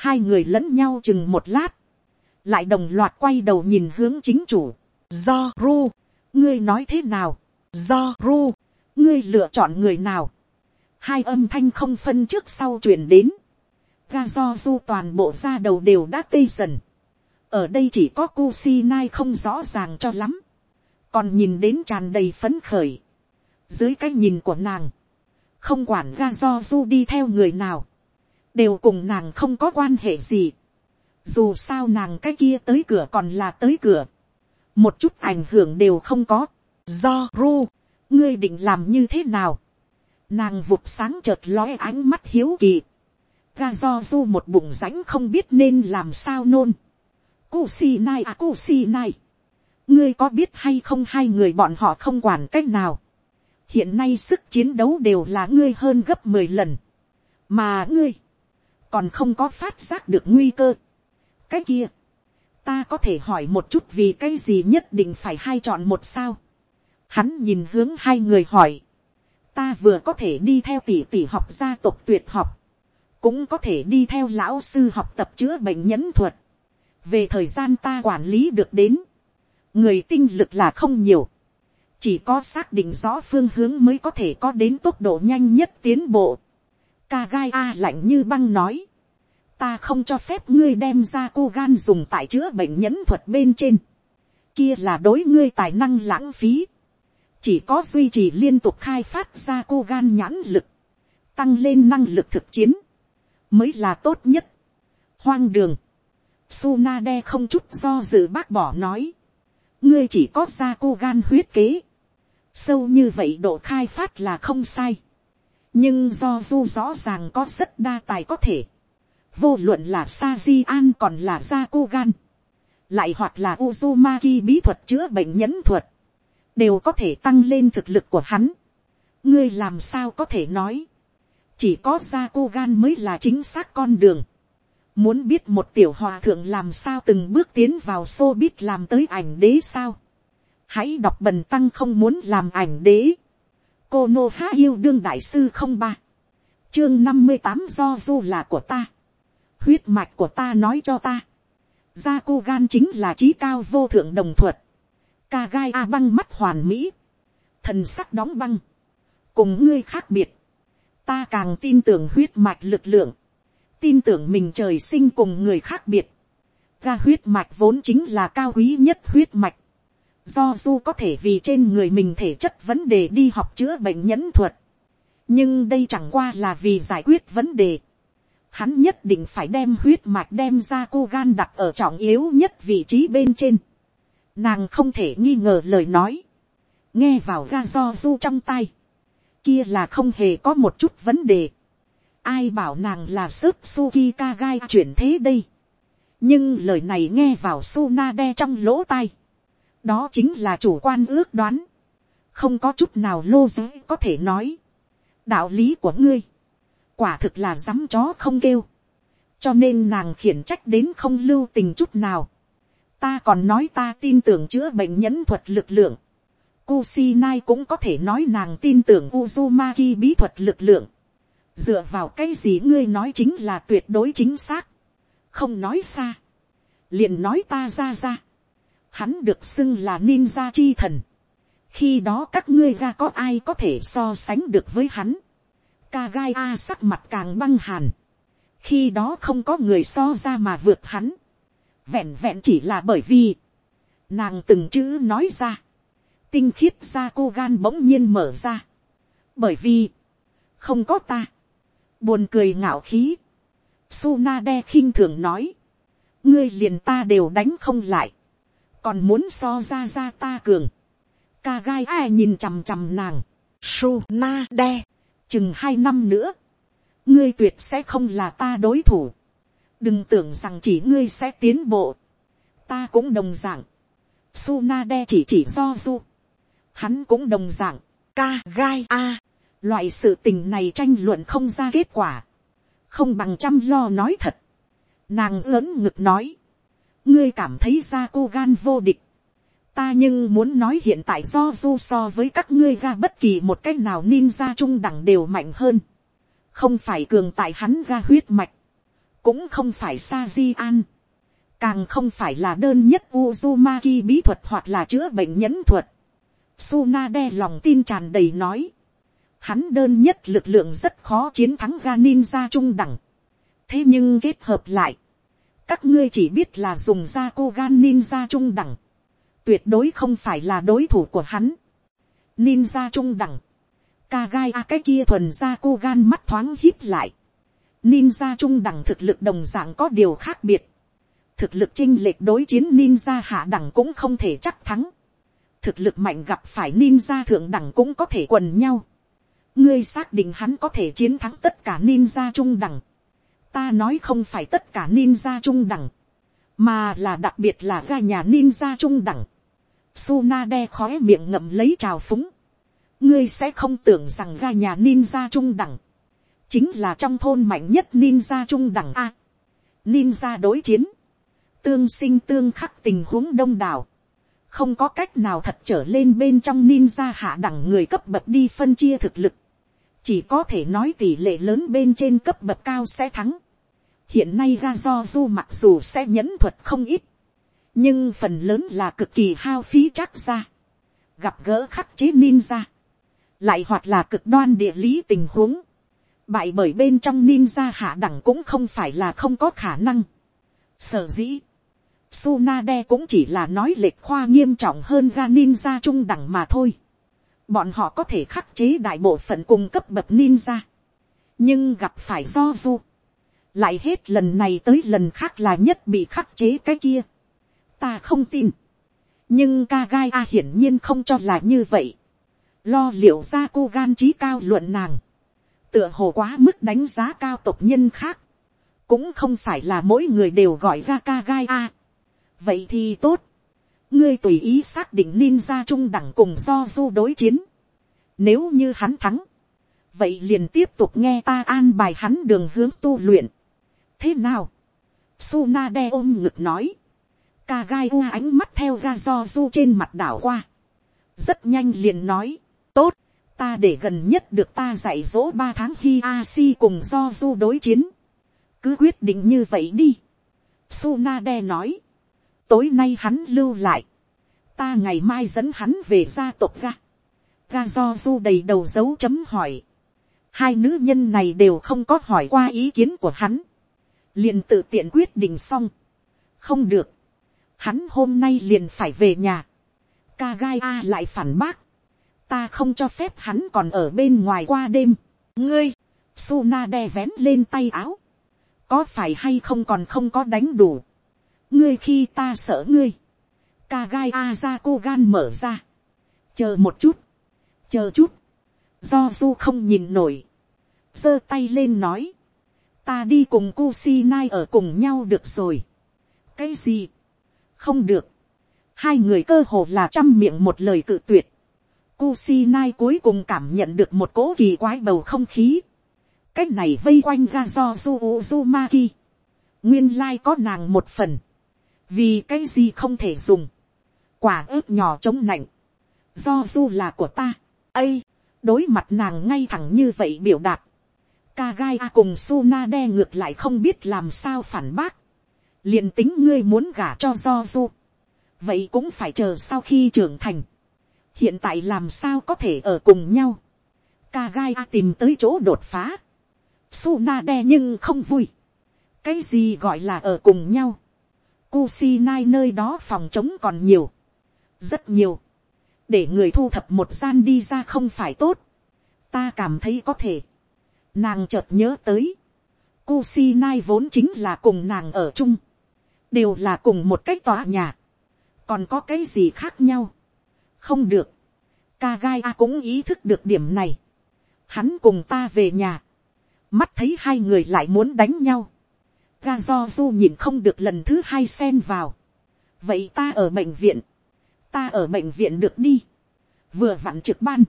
hai người lẫn nhau chừng một lát, lại đồng loạt quay đầu nhìn hướng chính chủ, do ru, ngươi nói thế nào, do ru, ngươi lựa chọn người nào, hai âm thanh không phân trước sau truyền đến, ga do du toàn bộ ra đầu đều đã tê dần, ở đây chỉ có Kusinai không rõ ràng cho lắm, còn nhìn đến tràn đầy phấn khởi, dưới cái nhìn của nàng, không quản ga do du đi theo người nào, đều cùng nàng không có quan hệ gì. Dù sao nàng cái kia tới cửa còn là tới cửa, một chút ảnh hưởng đều không có. Do ru, ngươi định làm như thế nào? Nàng vụt sáng chợt lóe ánh mắt hiếu kỳ. Ga do du một bụng rãnh không biết nên làm sao nôn. Kusinai à Kusinai. Ngươi có biết hay không hai người bọn họ không quản cách nào. Hiện nay sức chiến đấu đều là ngươi hơn gấp mười lần. Mà ngươi còn không có phát giác được nguy cơ. cái kia, ta có thể hỏi một chút vì cái gì nhất định phải hai chọn một sao. hắn nhìn hướng hai người hỏi, ta vừa có thể đi theo tỷ tỷ học gia tộc tuyệt học, cũng có thể đi theo lão sư học tập chữa bệnh nhẫn thuật. về thời gian ta quản lý được đến, người tinh lực là không nhiều, chỉ có xác định rõ phương hướng mới có thể có đến tốc độ nhanh nhất tiến bộ. Ca gai A lạnh như băng nói. Ta không cho phép ngươi đem ra cô gan dùng tại chữa bệnh nhẫn thuật bên trên. Kia là đối ngươi tài năng lãng phí. Chỉ có duy trì liên tục khai phát ra cô gan nhãn lực. Tăng lên năng lực thực chiến. Mới là tốt nhất. Hoang đường. Sunade không chút do dự bác bỏ nói. Ngươi chỉ có ra cô gan huyết kế. Sâu như vậy độ khai phát là không sai nhưng do du rõ ràng có rất đa tài có thể, vô luận là sa di an còn là gia cô gan, lại hoặc là uzumaki bí thuật chữa bệnh nhẫn thuật, đều có thể tăng lên thực lực của hắn. ngươi làm sao có thể nói, chỉ có gia cô gan mới là chính xác con đường. muốn biết một tiểu hòa thượng làm sao từng bước tiến vào xô biết làm tới ảnh đế sao. hãy đọc bần tăng không muốn làm ảnh đế cô nô há yêu đương đại sư không ba. Chương năm mươi tám do du là của ta. Huyết mạch của ta nói cho ta. Gia cô gan chính là trí cao vô thượng đồng thuật. Ca gai a băng mắt hoàn mỹ. Thần sắc đóng băng. Cùng ngươi khác biệt. Ta càng tin tưởng huyết mạch lực lượng. Tin tưởng mình trời sinh cùng người khác biệt. Ga huyết mạch vốn chính là cao quý nhất huyết mạch do du có thể vì trên người mình thể chất vấn đề đi học chữa bệnh nhẫn thuật. nhưng đây chẳng qua là vì giải quyết vấn đề. hắn nhất định phải đem huyết mạch đem ra cô gan đặt ở trọng yếu nhất vị trí bên trên. nàng không thể nghi ngờ lời nói. nghe vào ga do du trong tay. kia là không hề có một chút vấn đề. ai bảo nàng là sức suki kagai chuyển thế đây. nhưng lời này nghe vào su na đe trong lỗ tai đó chính là chủ quan ước đoán, không có chút nào lô giới có thể nói, đạo lý của ngươi, quả thực là dám chó không kêu, cho nên nàng khiển trách đến không lưu tình chút nào, ta còn nói ta tin tưởng chữa bệnh nhẫn thuật lực lượng, Kusinai cũng có thể nói nàng tin tưởng Uzumaki bí thuật lực lượng. Dựa vào cái gì ngươi nói chính là tuyệt đối chính xác. Không nói xa. Liền nói ta ra ra hắn được xưng là ninja chi thần. khi đó các ngươi ra có ai có thể so sánh được với hắn. Kagai a sắc mặt càng băng hàn. khi đó không có người so ra mà vượt hắn. vẹn vẹn chỉ là bởi vì, nàng từng chữ nói ra. tinh khiết ra cô gan bỗng nhiên mở ra. bởi vì, không có ta. buồn cười ngạo khí. Suna đe khinh thường nói. ngươi liền ta đều đánh không lại còn muốn so ra ra ta cường, ca gai ai nhìn chằm chằm nàng, su na đe, chừng hai năm nữa, ngươi tuyệt sẽ không là ta đối thủ, đừng tưởng rằng chỉ ngươi sẽ tiến bộ, ta cũng đồng d ạ n g su na đe chỉ chỉ do du, hắn cũng đồng d ạ n g ca gai a, loại sự tình này tranh luận không ra kết quả, không bằng chăm lo nói thật, nàng lớn ngực nói, ngươi cảm thấy ra cô gan vô địch, ta nhưng muốn nói hiện tại do du so với các ngươi ra bất kỳ một cách nào ninja trung đẳng đều mạnh hơn. không phải cường tại hắn ra huyết mạch, cũng không phải sa di an, càng không phải là đơn nhất Uzumaki bí thuật hoặc là chữa bệnh nhẫn thuật. Suna đe lòng tin tràn đầy nói, hắn đơn nhất lực lượng rất khó chiến thắng ga ninja trung đẳng. thế nhưng kết hợp lại, các ngươi chỉ biết là dùng ra cô gan ninja trung đẳng tuyệt đối không phải là đối thủ của hắn. Ninja trung đẳng, ca gai a cái kia thuần ra cô gan mắt thoáng hít lại. Ninja trung đẳng thực lực đồng dạng có điều khác biệt. Thực lực chinh lệch đối chiến ninja hạ đẳng cũng không thể chắc thắng. Thực lực mạnh gặp phải ninja thượng đẳng cũng có thể quần nhau. Ngươi xác định hắn có thể chiến thắng tất cả ninja trung đẳng. Ta nói không phải tất cả ninja trung đẳng mà là đặc biệt là ga nhà ninja trung đẳng. Sunade khói miệng ngậm lấy trào phúng. ngươi sẽ không tưởng rằng ga nhà ninja trung đẳng, chính là trong thôn mạnh nhất ninja trung đẳng a. ninja đối chiến, tương sinh tương khắc tình huống đông đảo, không có cách nào thật trở lên bên trong ninja hạ đẳng người cấp bậc đi phân chia thực lực, chỉ có thể nói tỷ lệ lớn bên trên cấp bậc cao sẽ thắng hiện nay ga do du mặc dù sẽ nhẫn thuật không ít, nhưng phần lớn là cực kỳ hao phí chắc ra, gặp gỡ khắc chế ninja, lại hoặc là cực đoan địa lý tình huống, bại bởi bên trong ninja hạ đẳng cũng không phải là không có khả năng. Sở dĩ, Sunade cũng chỉ là nói lệch khoa nghiêm trọng hơn ga ninja trung đẳng mà thôi. Bọn họ có thể khắc chế đại bộ phận cung cấp bậc ninja. Nhưng gặp phải do du lại hết lần này tới lần khác là nhất bị khắc chế cái kia. ta không tin. nhưng ca gai a hiển nhiên không cho là như vậy. lo liệu ra cô gan trí cao luận nàng. tựa hồ quá mức đánh giá cao tộc nhân khác. cũng không phải là mỗi người đều gọi ra ca gai a. vậy thì tốt ngươi tùy ý xác định ninja trung đẳng cùng do du đối chiến. nếu như hắn thắng, vậy liền tiếp tục nghe ta an bài hắn đường hướng tu luyện. Thế nào, Suna đe ôm ngực nói, ca gai u ánh mắt theo ra do du trên mặt đảo qua, rất nhanh liền nói, tốt, ta để gần nhất được ta dạy dỗ ba tháng khi a si cùng do du đối chiến, cứ quyết định như vậy đi, Suna đe nói, tối nay hắn lưu lại, ta ngày mai dẫn hắn về gia tộc ga, ga do du đầy đầu dấu chấm hỏi, hai nữ nhân này đều không có hỏi qua ý kiến của hắn, liền tự tiện quyết định xong. không được, hắn hôm nay liền phải về nhà. ca gai a lại phản bác, ta không cho phép hắn còn ở bên ngoài qua đêm. ngươi, Suna đe vén lên tay áo, có phải hay không còn không có đánh đủ ngươi khi ta sợ ngươi, ca gai a ra cô gan mở ra, chờ một chút, chờ chút, do du không nhìn nổi, giơ tay lên nói, ta đi cùng Kusinai ở cùng nhau được rồi. cái gì, không được, hai người cơ hồ là trăm miệng một lời cự tuyệt. Kusinai cuối cùng cảm nhận được một cỗ kỳ quái bầu không khí. cái này vây quanh ra do Uzumaki. nguyên lai có nàng một phần vì cái gì không thể dùng. quả ớt nhỏ chống nạnh. do du là của ta. ây, đối mặt nàng ngay thẳng như vậy biểu đạt Kagai A cùng đe ngược lại không biết làm sao phản bác. liền tính ngươi muốn gả cho do du. Vậy cũng phải chờ sau khi trưởng thành. Hiện tại làm sao có thể ở cùng nhau. Kagai A tìm tới chỗ đột phá. su na đe nhưng không vui. Cái gì gọi là ở cùng nhau. Kusinai nơi đó phòng trống còn nhiều. Rất nhiều. Để người thu thập một gian đi ra không phải tốt. Ta cảm thấy có thể Nàng chợt nhớ tới. Kusinai vốn chính là cùng nàng ở chung. Đều là cùng một cái tòa nhà. Còn có cái gì khác nhau? Không được. Kagai cũng ý thức được điểm này. Hắn cùng ta về nhà. Mắt thấy hai người lại muốn đánh nhau. Ga do du nhìn không được lần thứ hai xen vào. Vậy ta ở bệnh viện. Ta ở bệnh viện được đi. Vừa vặn trực ban.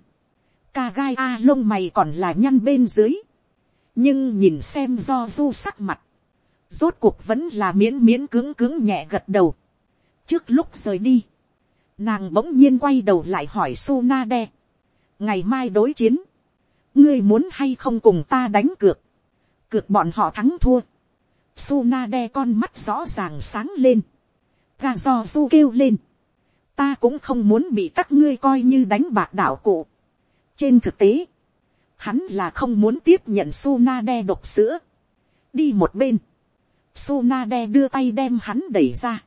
ca gai a lông mày còn là nhăn bên dưới nhưng nhìn xem do du sắc mặt, rốt cuộc vẫn là miễn miễn cứng cứng nhẹ gật đầu. trước lúc rời đi, nàng bỗng nhiên quay đầu lại hỏi su na đe, ngày mai đối chiến, ngươi muốn hay không cùng ta đánh cược, cược bọn họ thắng thua, Suna đe con mắt rõ ràng sáng lên, Gà giò du kêu lên, ta cũng không muốn bị các ngươi coi như đánh bạc đảo cụ. trên thực tế, hắn là không muốn tiếp nhận Suna đe độc sữa, đi một bên, Suna đe đưa tay đem hắn đẩy ra,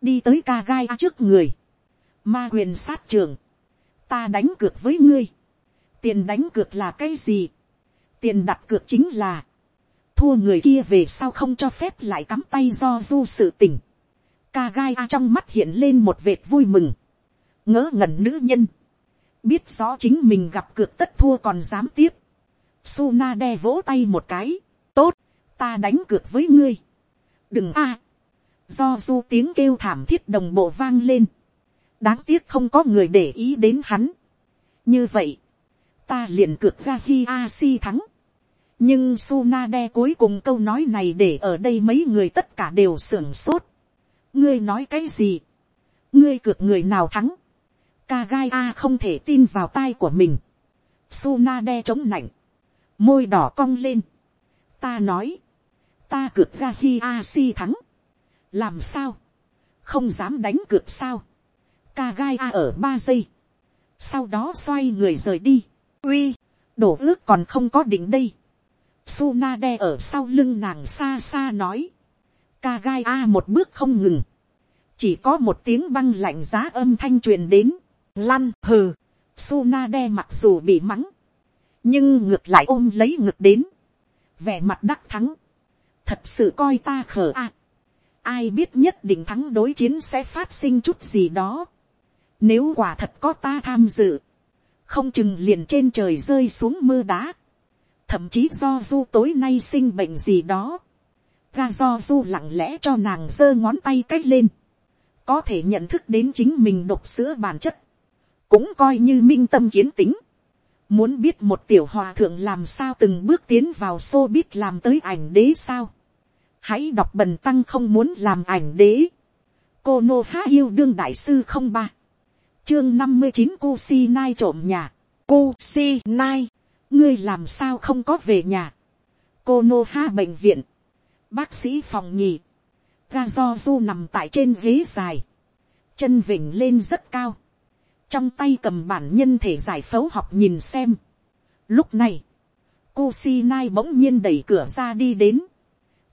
đi tới ca gai trước người, ma quyền sát trường, ta đánh cược với ngươi, tiền đánh cược là cái gì, tiền đặt cược chính là, thua người kia về sau không cho phép lại cắm tay do du sự tình. Ca gai a trong mắt hiện lên một vệt vui mừng, ngỡ ngẩn nữ nhân, biết rõ chính mình gặp cược tất thua còn dám tiếp, su na đe vỗ tay một cái, tốt, ta đánh cược với ngươi, đừng a, do du tiếng kêu thảm thiết đồng bộ vang lên, đáng tiếc không có người để ý đến hắn, như vậy, ta liền cược ra khi a si thắng, nhưng Sunade cuối cùng câu nói này để ở đây mấy người tất cả đều sưởng sốt. ngươi nói cái gì, ngươi cược người nào thắng, Kagai a không thể tin vào tai của mình, Sunade chống nạnh, môi đỏ cong lên, ta nói, ta cược ra hi a si thắng, làm sao, không dám đánh cược sao, Kagai a ở ba giây, sau đó xoay người rời đi, uy, đổ ước còn không có định đây, Sunade ở sau lưng nàng xa xa nói. Kagai A một bước không ngừng. Chỉ có một tiếng băng lạnh giá âm thanh truyền đến. Lăn hừ. Sunade mặc dù bị mắng. Nhưng ngược lại ôm lấy ngực đến. Vẻ mặt đắc thắng. Thật sự coi ta khờ a. Ai biết nhất định thắng đối chiến sẽ phát sinh chút gì đó. Nếu quả thật có ta tham dự. Không chừng liền trên trời rơi xuống mưa đá thậm chí do du tối nay sinh bệnh gì đó, ga do du lặng lẽ cho nàng giơ ngón tay c á c h lên, có thể nhận thức đến chính mình độc sữa bản chất, cũng coi như minh tâm kiến tính, muốn biết một tiểu hòa thượng làm sao từng bước tiến vào xô biết làm tới ảnh đế sao, hãy đọc bần tăng không muốn làm ảnh đế, cô nô há yêu đương đại sư không ba, chương năm mươi chín cu si nai trộm nhà, cô si nai, ngươi làm sao không có về nhà, cô nô ha bệnh viện, bác sĩ phòng nhì, ga do du nằm tại trên ghế dài, chân vỉnh lên rất cao, trong tay cầm bản nhân thể giải phẫu học nhìn xem. Lúc này, cô si nai bỗng nhiên đẩy cửa ra đi đến,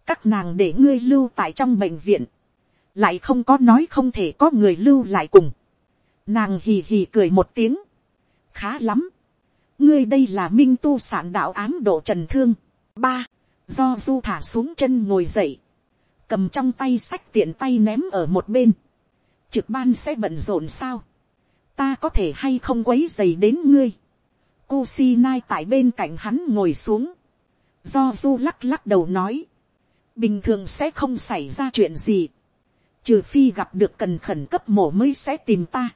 các nàng để ngươi lưu tại trong bệnh viện, lại không có nói không thể có người lưu lại cùng. Nàng hì hì cười một tiếng, khá lắm, ngươi đây là minh tu sản đạo ám độ trần thương. ba, do du thả xuống chân ngồi dậy, cầm trong tay sách tiện tay ném ở một bên. trực ban sẽ bận rộn sao. ta có thể hay không quấy dày đến ngươi. Kusi nai tại bên cạnh hắn ngồi xuống. do du lắc lắc đầu nói. bình thường sẽ không xảy ra chuyện gì. trừ phi gặp được cần khẩn cấp mổ mới sẽ tìm ta.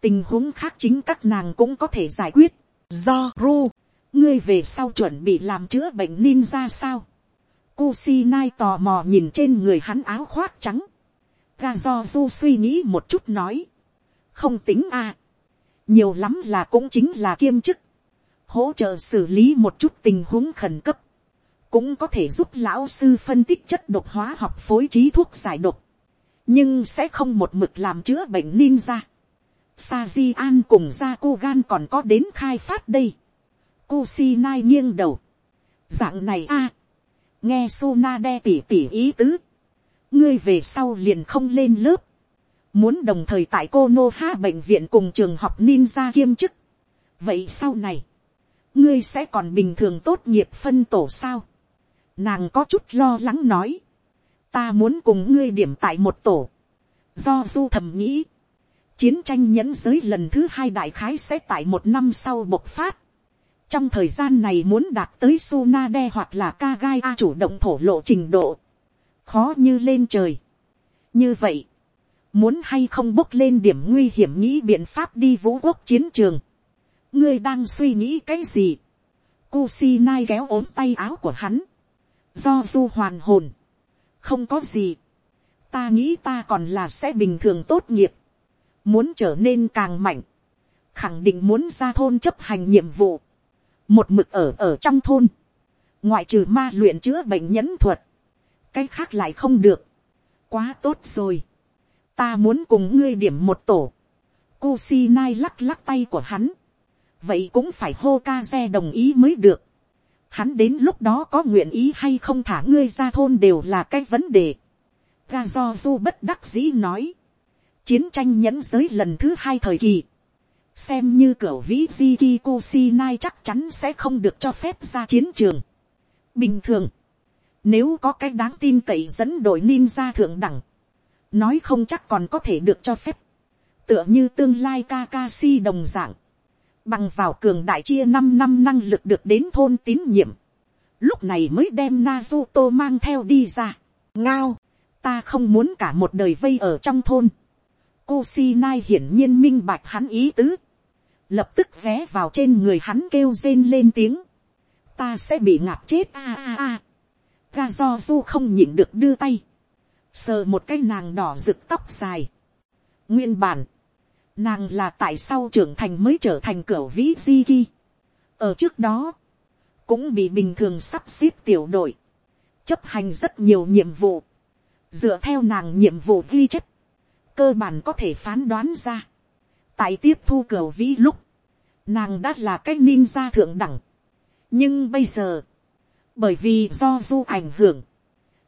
tình huống khác chính các nàng cũng có thể giải quyết do ru, ngươi về sau chuẩn bị làm chữa bệnh ninja sao. Kusinai tò mò nhìn trên người hắn áo khoác trắng. Ga do du suy nghĩ một chút nói. Không tính à. Nhiều lắm là cũng chính là kiêm chức. Hỗ trợ xử lý một chút tình huống khẩn cấp. Cũng có thể giúp lão sư phân tích chất độc hóa học phối trí thuốc giải độc. Nhưng sẽ không một mực làm chữa bệnh ninja sa di an cùng ra cô gan còn có đến khai phát đây. Kusinai nghiêng đầu. dạng này a. nghe suna đe tỉ tỉ ý tứ. ngươi về sau liền không lên lớp. muốn đồng thời tại cô nô ha bệnh viện cùng trường học ninja kiêm chức. vậy sau này, ngươi sẽ còn bình thường tốt nghiệp phân tổ sao. nàng có chút lo lắng nói. ta muốn cùng ngươi điểm tại một tổ. do du thầm nghĩ Chiến tranh nhẫn giới lần thứ hai đại khái sẽ tại một năm sau bộc phát. Trong thời gian này muốn đạt tới Sunade hoặc là Kagai A chủ động thổ lộ trình độ. Khó như lên trời. Như vậy. Muốn hay không bốc lên điểm nguy hiểm nghĩ biện pháp đi vũ quốc chiến trường. Ngươi đang suy nghĩ cái gì? Kusinai kéo ốm tay áo của hắn. Do du hoàn hồn. Không có gì. Ta nghĩ ta còn là sẽ bình thường tốt nghiệp muốn trở nên càng mạnh, khẳng định muốn ra thôn chấp hành nhiệm vụ, một mực ở ở trong thôn, ngoại trừ ma luyện chữa bệnh nhẫn thuật, cái khác lại không được, quá tốt rồi, ta muốn cùng ngươi điểm một tổ, Kusinai lắc lắc tay của hắn, vậy cũng phải hô ca xe đồng ý mới được, hắn đến lúc đó có nguyện ý hay không thả ngươi ra thôn đều là cái vấn đề. ga do du bất đắc dĩ nói, chiến tranh nhẫn giới lần thứ hai thời kỳ, xem như cửa vĩ di ki kusinai chắc chắn sẽ không được cho phép ra chiến trường. bình thường, nếu có cái đáng tin cậy dẫn đội ninja thượng đẳng, nói không chắc còn có thể được cho phép, tựa như tương lai Kakashi đồng dạng, bằng vào cường đại chia năm năm năng lực được đến thôn tín nhiệm, lúc này mới đem Naruto mang theo đi ra. ngao, ta không muốn cả một đời vây ở trong thôn. Kusinai hiển nhiên minh bạch hắn ý tứ, lập tức vé vào trên người hắn kêu rên lên tiếng, ta sẽ bị ngạt chết a a a. ga do du không nhịn được đưa tay, sờ một cái nàng đỏ rực tóc dài. nguyên bản, Nàng là tại sao trưởng thành mới trở thành cửa vĩ di ghi, Ở trước đó, cũng bị bình thường sắp xếp tiểu đội. Chấp hành rất nhiều nhiệm vụ. Dựa theo nàng nhiệm vụ ghi chép. Cơ bản có thể phán đoán ra. Tại tiếp thu cửa vĩ lúc. Nàng đã là cái ninja thượng đẳng. Nhưng bây giờ. Bởi vì do du ảnh hưởng.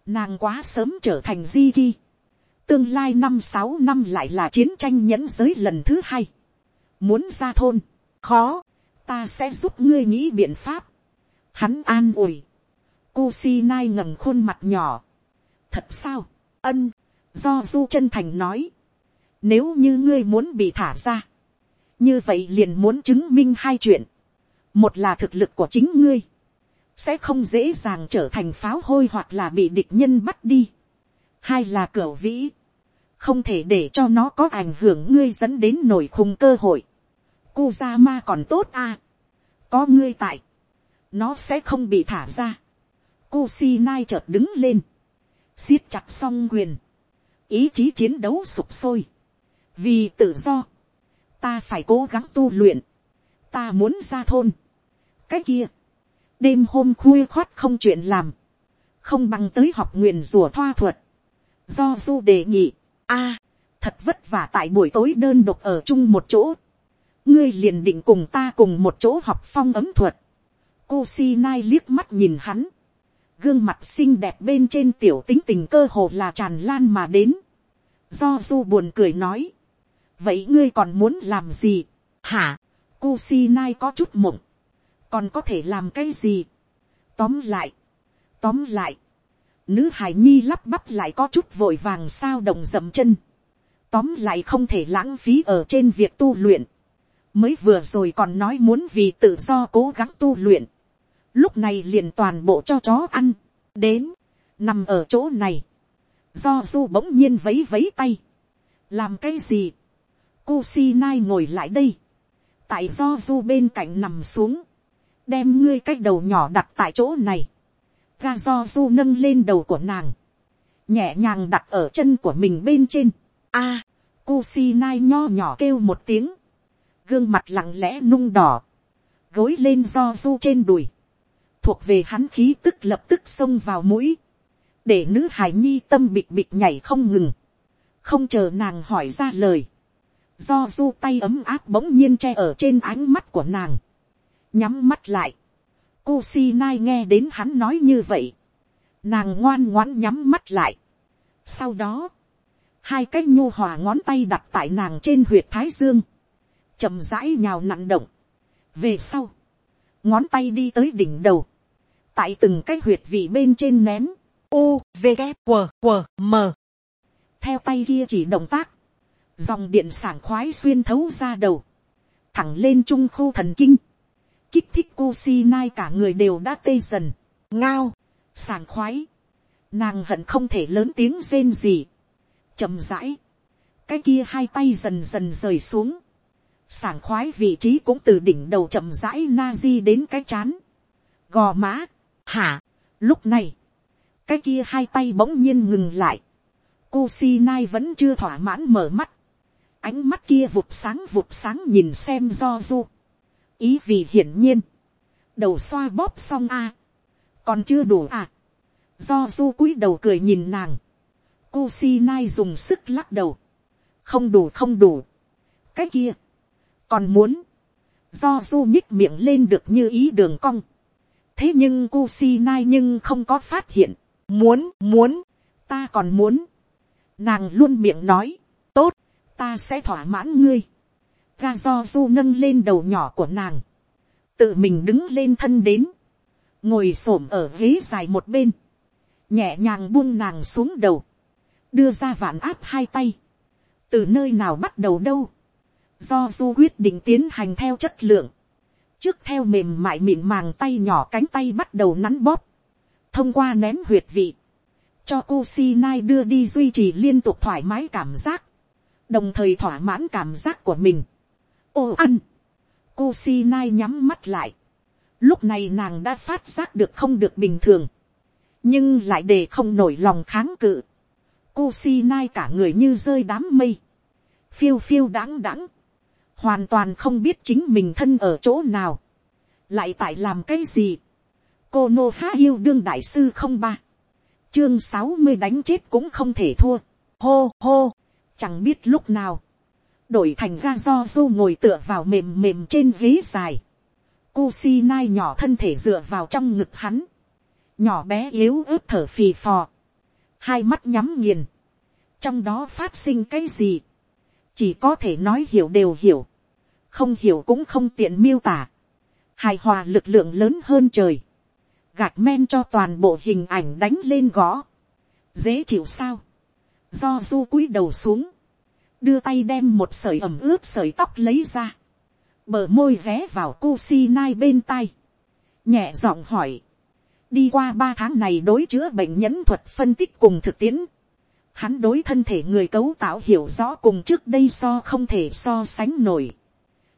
Nàng quá sớm trở thành di ghi. tương lai năm sáu năm lại là chiến tranh nhẫn giới lần thứ hai. muốn ra thôn, khó, ta sẽ giúp ngươi nghĩ biện pháp. hắn an ủi. Kusinai ngẩng khuôn mặt nhỏ. thật sao, ân, do du chân thành nói. nếu như ngươi muốn bị thả ra, như vậy liền muốn chứng minh hai chuyện. một là thực lực của chính ngươi, sẽ không dễ dàng trở thành pháo hôi hoặc là bị địch nhân bắt đi hai là cửa vĩ, không thể để cho nó có ảnh hưởng ngươi dẫn đến nổi khung cơ hội. Kuzama còn tốt à, có ngươi tại, nó sẽ không bị thả ra. Kusinai chợt đứng lên, siết chặt song quyền, ý chí chiến đấu sụp sôi, vì tự do, ta phải cố gắng tu luyện, ta muốn ra thôn, cái kia, đêm hôm khuya khoát không chuyện làm, không bằng tới học nguyền rùa thoa thuật, do du đề nghị, a, thật vất vả tại buổi tối đơn độc ở chung một chỗ, ngươi liền định cùng ta cùng một chỗ học phong ấm thuật, cô si nai liếc mắt nhìn hắn, gương mặt xinh đẹp bên trên tiểu tính tình cơ hồ là tràn lan mà đến, do du buồn cười nói, vậy ngươi còn muốn làm gì, hả, cô si nai có chút mộng, còn có thể làm cái gì, tóm lại, tóm lại, Nữ hải nhi lắp bắp lại có chút vội vàng sao đồng dậm chân. Tóm lại không thể lãng phí ở trên việc tu luyện. Mới vừa rồi còn nói muốn vì tự do cố gắng tu luyện. Lúc này liền toàn bộ cho chó ăn. Đến. Nằm ở chỗ này. Do du bỗng nhiên vấy vấy tay. Làm cái gì? Kusinai ngồi lại đây. Tại do du bên cạnh nằm xuống. Đem ngươi cái đầu nhỏ đặt tại chỗ này ga do du nâng lên đầu của nàng, nhẹ nhàng đặt ở chân của mình bên trên. A, à, Kusinai nho nhỏ kêu một tiếng, gương mặt lặng lẽ nung đỏ, gối lên do du trên đùi, thuộc về hắn khí tức lập tức xông vào mũi, để nữ hải nhi tâm bịch bịch nhảy không ngừng, không chờ nàng hỏi ra lời, do du tay ấm áp bỗng nhiên che ở trên ánh mắt của nàng, nhắm mắt lại, Kusinai nghe đến hắn nói như vậy. Nàng ngoan ngoãn nhắm mắt lại. Sau đó, hai cái nhu hòa ngón tay đặt tại nàng trên huyệt thái dương. chậm rãi nhào nặn động. Về sau, ngón tay đi tới đỉnh đầu. Tại từng cái huyệt vị bên trên nén. U, V, K, W, W, M. Theo tay kia chỉ động tác. Dòng điện sảng khoái xuyên thấu ra đầu. Thẳng lên trung khu thần kinh. Kích thích cô si nai cả người đều đã tê dần, ngao, sảng khoái, nàng hận không thể lớn tiếng rên gì, chậm rãi, cái kia hai tay dần dần rời xuống, sảng khoái vị trí cũng từ đỉnh đầu chậm rãi na di đến cái chán, gò má, hả, lúc này, cái kia hai tay bỗng nhiên ngừng lại, cô si nai vẫn chưa thỏa mãn mở mắt, ánh mắt kia vụt sáng vụt sáng nhìn xem do du, ý vì hiển nhiên, đầu xoa bóp xong a, còn chưa đủ à, do du cúi đầu cười nhìn nàng, Kusinai dùng sức lắc đầu, không đủ không đủ, cái kia, còn muốn, do du nhích miệng lên được như ý đường cong, thế nhưng Kusinai nhưng không có phát hiện, muốn muốn, ta còn muốn, nàng luôn miệng nói, tốt, ta sẽ thỏa mãn ngươi, ga do du nâng lên đầu nhỏ của nàng, tự mình đứng lên thân đến, ngồi xổm ở ghế dài một bên, nhẹ nhàng buông nàng xuống đầu, đưa ra vạn áp hai tay, từ nơi nào bắt đầu đâu, do du quyết định tiến hành theo chất lượng, trước theo mềm mại mịn màng tay nhỏ cánh tay bắt đầu nắn bóp, thông qua nén huyệt vị, cho Kusinai đưa đi duy trì liên tục thoải mái cảm giác, đồng thời thỏa mãn cảm giác của mình. ô ăn, Kusinai nhắm mắt lại, lúc này nàng đã phát giác được không được bình thường, nhưng lại để không nổi lòng kháng cự. Kusinai cả người như rơi đám mây, phiêu phiêu đáng đáng, hoàn toàn không biết chính mình thân ở chỗ nào, lại tại làm cái gì cô nô há yêu đương đại sư không ba, chương sáu mươi đánh chết cũng không thể thua, hô hô, chẳng biết lúc nào, đổi thành ga do du ngồi tựa vào mềm mềm trên ghế dài, Kusinai nhỏ thân thể dựa vào trong ngực hắn, nhỏ bé yếu ớt thở phì phò, hai mắt nhắm nghiền, trong đó phát sinh cái gì, chỉ có thể nói hiểu đều hiểu, không hiểu cũng không tiện miêu tả, hài hòa lực lượng lớn hơn trời, gạch men cho toàn bộ hình ảnh đánh lên gõ, dễ chịu sao, do du cúi đầu xuống, đưa tay đem một sợi ẩm ướt sợi tóc lấy ra, bờ môi vé vào cu si nai bên tay nhẹ giọng hỏi, đi qua ba tháng này đối chữa bệnh nhẫn thuật phân tích cùng thực tiễn, hắn đối thân thể người cấu tạo hiểu rõ cùng trước đây so không thể so sánh nổi,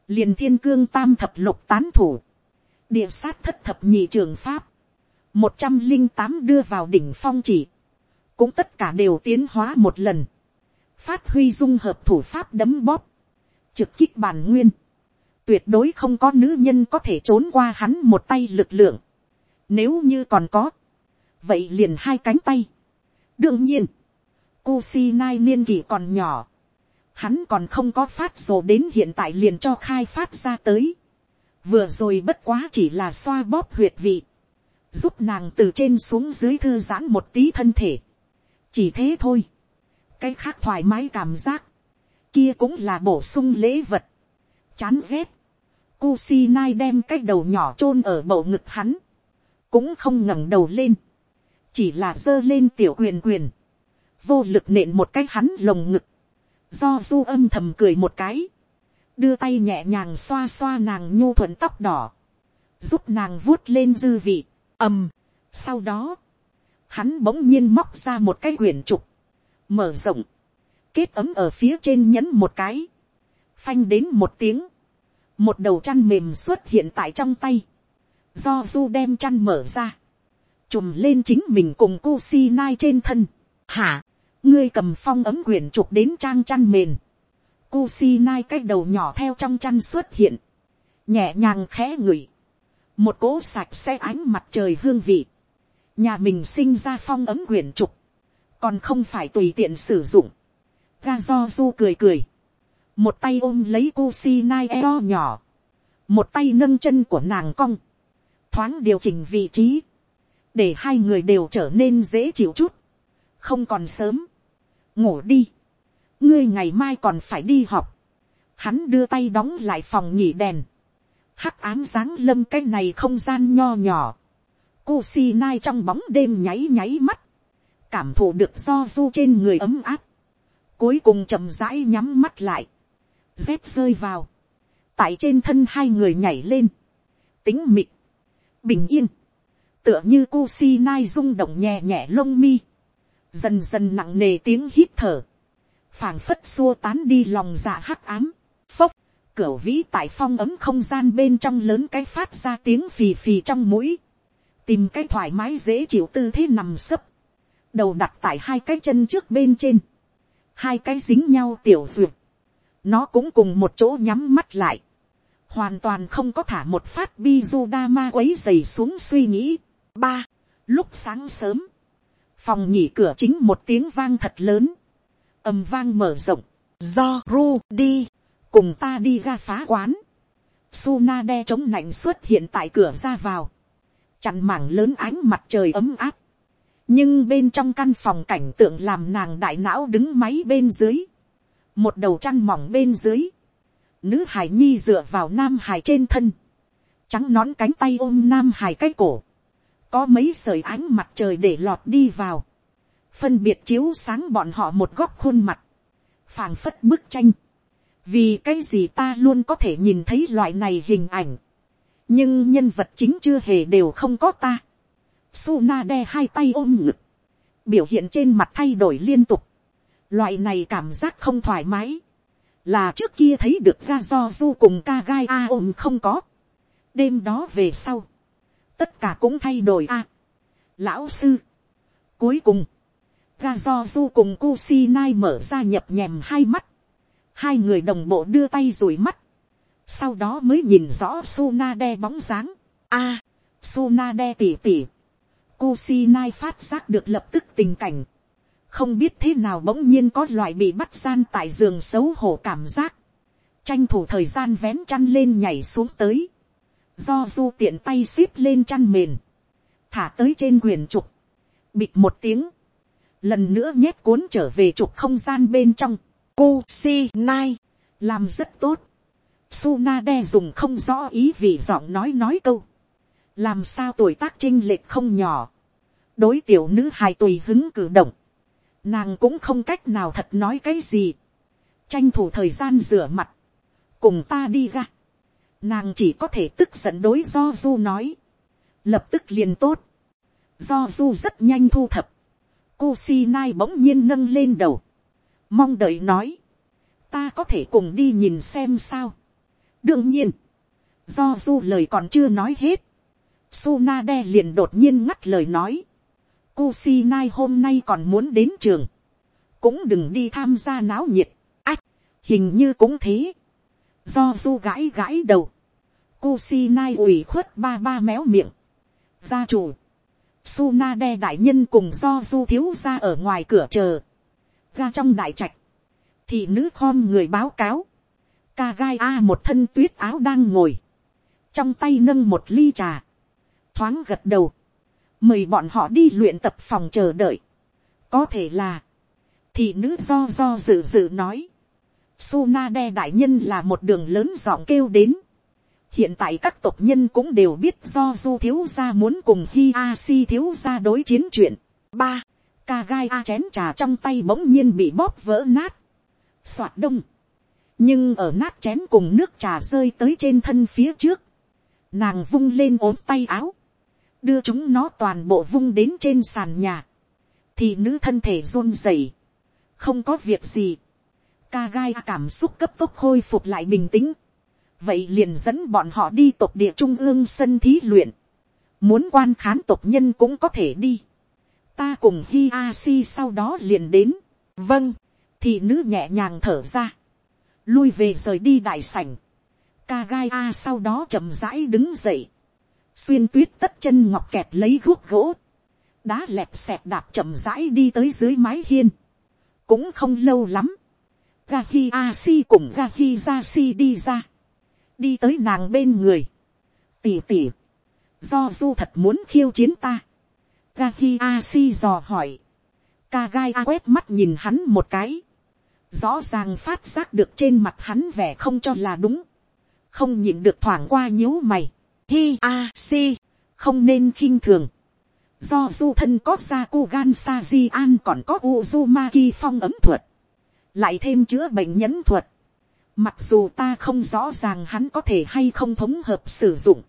liền thiên cương tam thập lục tán thủ, địa sát thất thập nhị trường pháp, một trăm linh tám đưa vào đỉnh phong chỉ, cũng tất cả đều tiến hóa một lần, phát huy dung hợp thủ pháp đấm bóp, trực kích bản nguyên, tuyệt đối không có nữ nhân có thể trốn qua hắn một tay lực lượng, nếu như còn có, vậy liền hai cánh tay. đương nhiên, Kusinai niên kỷ còn nhỏ, hắn còn không có phát rồ đến hiện tại liền cho khai phát ra tới. vừa rồi bất quá chỉ là xoa bóp huyệt vị, giúp nàng từ trên xuống dưới thư giãn một tí thân thể. chỉ thế thôi. cái khác thoải mái cảm giác, kia cũng là bổ sung lễ vật. chán ghét. Kusinai đem cái đầu nhỏ chôn ở bầu ngực hắn, cũng không ngẩng đầu lên, chỉ là giơ lên tiểu quyền quyền, vô lực nện một cái hắn lồng ngực, do du âm thầm cười một cái, đưa tay nhẹ nhàng xoa xoa nàng nhu thuận tóc đỏ, giúp nàng vuốt lên dư vị, ầm. sau đó, hắn bỗng nhiên móc ra một cái quyển trục, mở rộng, kết ấm ở phía trên nhấn một cái, phanh đến một tiếng, một đầu chăn mềm xuất hiện tại trong tay, do du đem chăn mở ra, chùm lên chính mình cùng cu si nai trên thân, hả, ngươi cầm phong ấm quyển trục đến trang chăn mền, cu si nai cái đầu nhỏ theo trong chăn xuất hiện, nhẹ nhàng khẽ ngửi, một cỗ sạch xe ánh mặt trời hương vị, nhà mình sinh ra phong ấm quyển trục, còn không phải tùy tiện sử dụng, ga do du cười cười, một tay ôm lấy cu si nai eo nhỏ, một tay nâng chân của nàng cong, thoáng điều chỉnh vị trí, để hai người đều trở nên dễ chịu chút, không còn sớm, ngủ đi, ngươi ngày mai còn phải đi học, hắn đưa tay đóng lại phòng nghỉ đèn, hắc ám dáng lâm cái này không gian nho nhỏ, cô si nai trong bóng đêm nháy nháy mắt, cảm thụ được do du trên người ấm áp, cuối cùng chậm rãi nhắm mắt lại, dép rơi vào, tại trên thân hai người nhảy lên, tính mịt, bình yên, tựa như cô si nai rung động nhẹ nhẹ lông mi, dần dần nặng nề tiếng hít thở, phảng phất xua tán đi lòng dạ hắc ám, phốc, cửa vĩ tại phong ấm không gian bên trong lớn cái phát ra tiếng phì phì trong mũi, tìm cái thoải mái dễ chịu tư thế nằm sấp, đầu đặt tại hai cái chân trước bên trên, hai cái dính nhau tiểu duyệt, nó cũng cùng một chỗ nhắm mắt lại, hoàn toàn không có thả một phát bi du đa ma quấy dày xuống suy nghĩ. ba, lúc sáng sớm, phòng nhỉ cửa chính một tiếng vang thật lớn, ầm vang mở rộng, do ru đi, cùng ta đi ra phá quán, Suna đe chống nạnh xuất hiện tại cửa ra vào, chặn mảng lớn ánh mặt trời ấm áp, nhưng bên trong căn phòng cảnh tượng làm nàng đại não đứng máy bên dưới, một đầu chăn mỏng bên dưới, nữ hải nhi dựa vào nam hải trên thân, trắng nón cánh tay ôm nam hải cái cổ, có mấy sợi ánh mặt trời để lọt đi vào, phân biệt chiếu sáng bọn họ một góc khuôn mặt, phảng phất bức tranh, vì cái gì ta luôn có thể nhìn thấy loại này hình ảnh, nhưng nhân vật chính chưa hề đều không có ta. Suna đe hai tay ôm ngực, biểu hiện trên mặt thay đổi liên tục, loại này cảm giác không thoải mái, là trước kia thấy được ga do du cùng ca gai a ôm không có, đêm đó về sau, tất cả cũng thay đổi a. lão sư, cuối cùng, ga do du cùng Kusinai mở ra nhập nhèm hai mắt, hai người đồng bộ đưa tay rủi mắt, sau đó mới nhìn rõ Suna đe bóng dáng. A, à, Suna đe tỉ tỉ. Kusinai phát giác được lập tức tình cảnh. Không biết thế nào bỗng nhiên có loại bị bắt gian tại giường xấu hổ cảm giác. Tranh thủ thời gian vén chăn lên nhảy xuống tới. Do du tiện tay xếp lên chăn mền. Thả tới trên quyền trục. Bịt một tiếng. Lần nữa nhét cuốn trở về trục không gian bên trong. Cú Si Nai, Làm rất tốt Suna đe dùng không rõ ý vì giọng nói nói câu. Làm sao tuổi tác trinh lệch không nhỏ. Đối tiểu nữ hài tùy hứng cử động. Nàng cũng không cách nào thật nói cái gì. Tranh thủ thời gian rửa mặt. Cùng ta đi ra. Nàng chỉ có thể tức giận đối do du nói. Lập tức liền tốt. Do du rất nhanh thu thập. Cú Si Nai bỗng nhiên nâng lên đầu. Mong đợi nói. Ta có thể cùng đi nhìn xem sao đương nhiên, do du lời còn chưa nói hết, Sunade liền đột nhiên ngắt lời nói. Kusinai hôm nay còn muốn đến trường. Cũng đừng đi tham gia náo nhiệt. Ách, hình như cũng thế. Do du gãi gãi đầu. Kusinai ủy khuất ba ba méo miệng. Gia chủ. Sunade đại nhân cùng do du thiếu ra ở ngoài cửa chờ. Ga trong đại trạch. Thị nữ khom người báo cáo. Ca gai a một thân tuyết áo đang ngồi, trong tay nâng một ly trà, thoáng gật đầu, mời bọn họ đi luyện tập phòng chờ đợi, có thể là, thì nữ do do dự dự nói, Suna đe đại nhân là một đường lớn giọng kêu đến. Hiện tại các tộc nhân cũng đều biết do du thiếu gia muốn cùng hi a si thiếu gia đối chiến chuyện. ba, ca gai a chén trà trong tay bỗng nhiên bị bóp vỡ nát. Soạt đông. Nhưng ở nát chén cùng nước trà rơi tới trên thân phía trước, nàng vung lên ốm tay áo, đưa chúng nó toàn bộ vung đến trên sàn nhà, thì nữ thân thể run rẩy, không có việc gì, ca gai cảm xúc cấp tốc khôi phục lại bình tĩnh, vậy liền dẫn bọn họ đi tộc địa trung ương sân thí luyện, muốn quan khán tộc nhân cũng có thể đi, ta cùng hi a si sau đó liền đến, vâng, thì nữ nhẹ nhàng thở ra, lui về rời đi đại sảnh, ca gai a sau đó chậm rãi đứng dậy, xuyên tuyết tất chân ngọc kẹt lấy guốc gỗ, đá lẹp xẹp đạp chậm rãi đi tới dưới mái hiên, cũng không lâu lắm, gahi a si cùng gahi ra si đi ra, đi tới nàng bên người, tỉ tỉ, do du thật muốn khiêu chiến ta, ga Asi dò hỏi, Kagai a quét mắt nhìn hắn một cái, rõ ràng phát giác được trên mặt hắn vẻ không cho là đúng, không nhịn được thoảng qua nhíu mày, hi a si, không nên khinh thường, do du thân có ra cu gan sa di an còn có uzumaki phong ấm thuật, lại thêm chữa bệnh nhẫn thuật, mặc dù ta không rõ ràng hắn có thể hay không thống hợp sử dụng,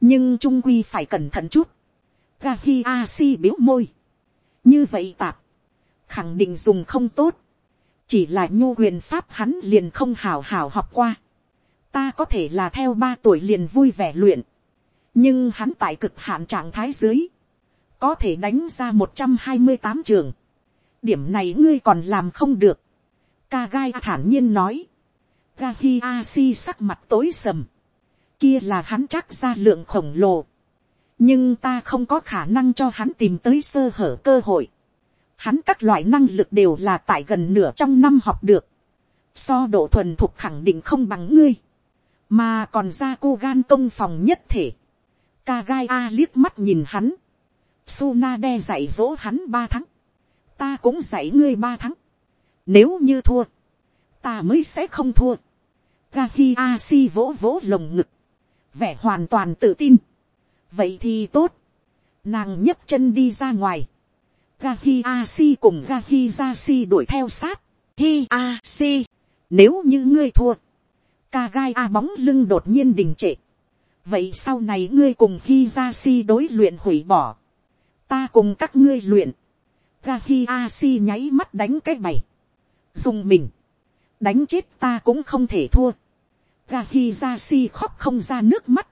nhưng trung quy phải cẩn thận chút, Gahi Asi biếu môi, như vậy tạp, khẳng định dùng không tốt, chỉ là nhu quyền pháp hắn liền không hào hào học qua. ta có thể là theo ba tuổi liền vui vẻ luyện. nhưng hắn tại cực hạn trạng thái dưới, có thể đánh ra một trăm hai mươi tám trường. điểm này ngươi còn làm không được. Kagai thản nhiên nói. Gahi Asi sắc mặt tối sầm. Kia là hắn chắc ra lượng khổng lồ. Nhưng ta không có khả năng cho hắn tìm tới sơ hở cơ hội. Hắn các loại năng lực đều là tại gần nửa trong năm học được. So độ thuần thục khẳng định không bằng ngươi. Mà còn ra cô gan công phòng nhất thể. Kagai A liếc mắt nhìn hắn. Suna đe dạy dỗ hắn ba tháng. Ta cũng dạy ngươi ba tháng. Nếu như thua. Ta mới sẽ không thua. Gahi si vỗ vỗ lồng ngực. Vẻ hoàn toàn tự tin. Vậy thì tốt. Nàng nhấc chân đi ra ngoài. Gahi Asi cùng Gahi Jasi đuổi theo sát. Hi Asi. Nếu như ngươi thua. Kagai A bóng lưng đột nhiên đình trệ. Vậy sau này ngươi cùng Hi Jasi đối luyện hủy bỏ. Ta cùng các ngươi luyện. Gahi Asi nháy mắt đánh cái mày. Dùng mình. Đánh chết ta cũng không thể thua. Gahi Jasi khóc không ra nước mắt.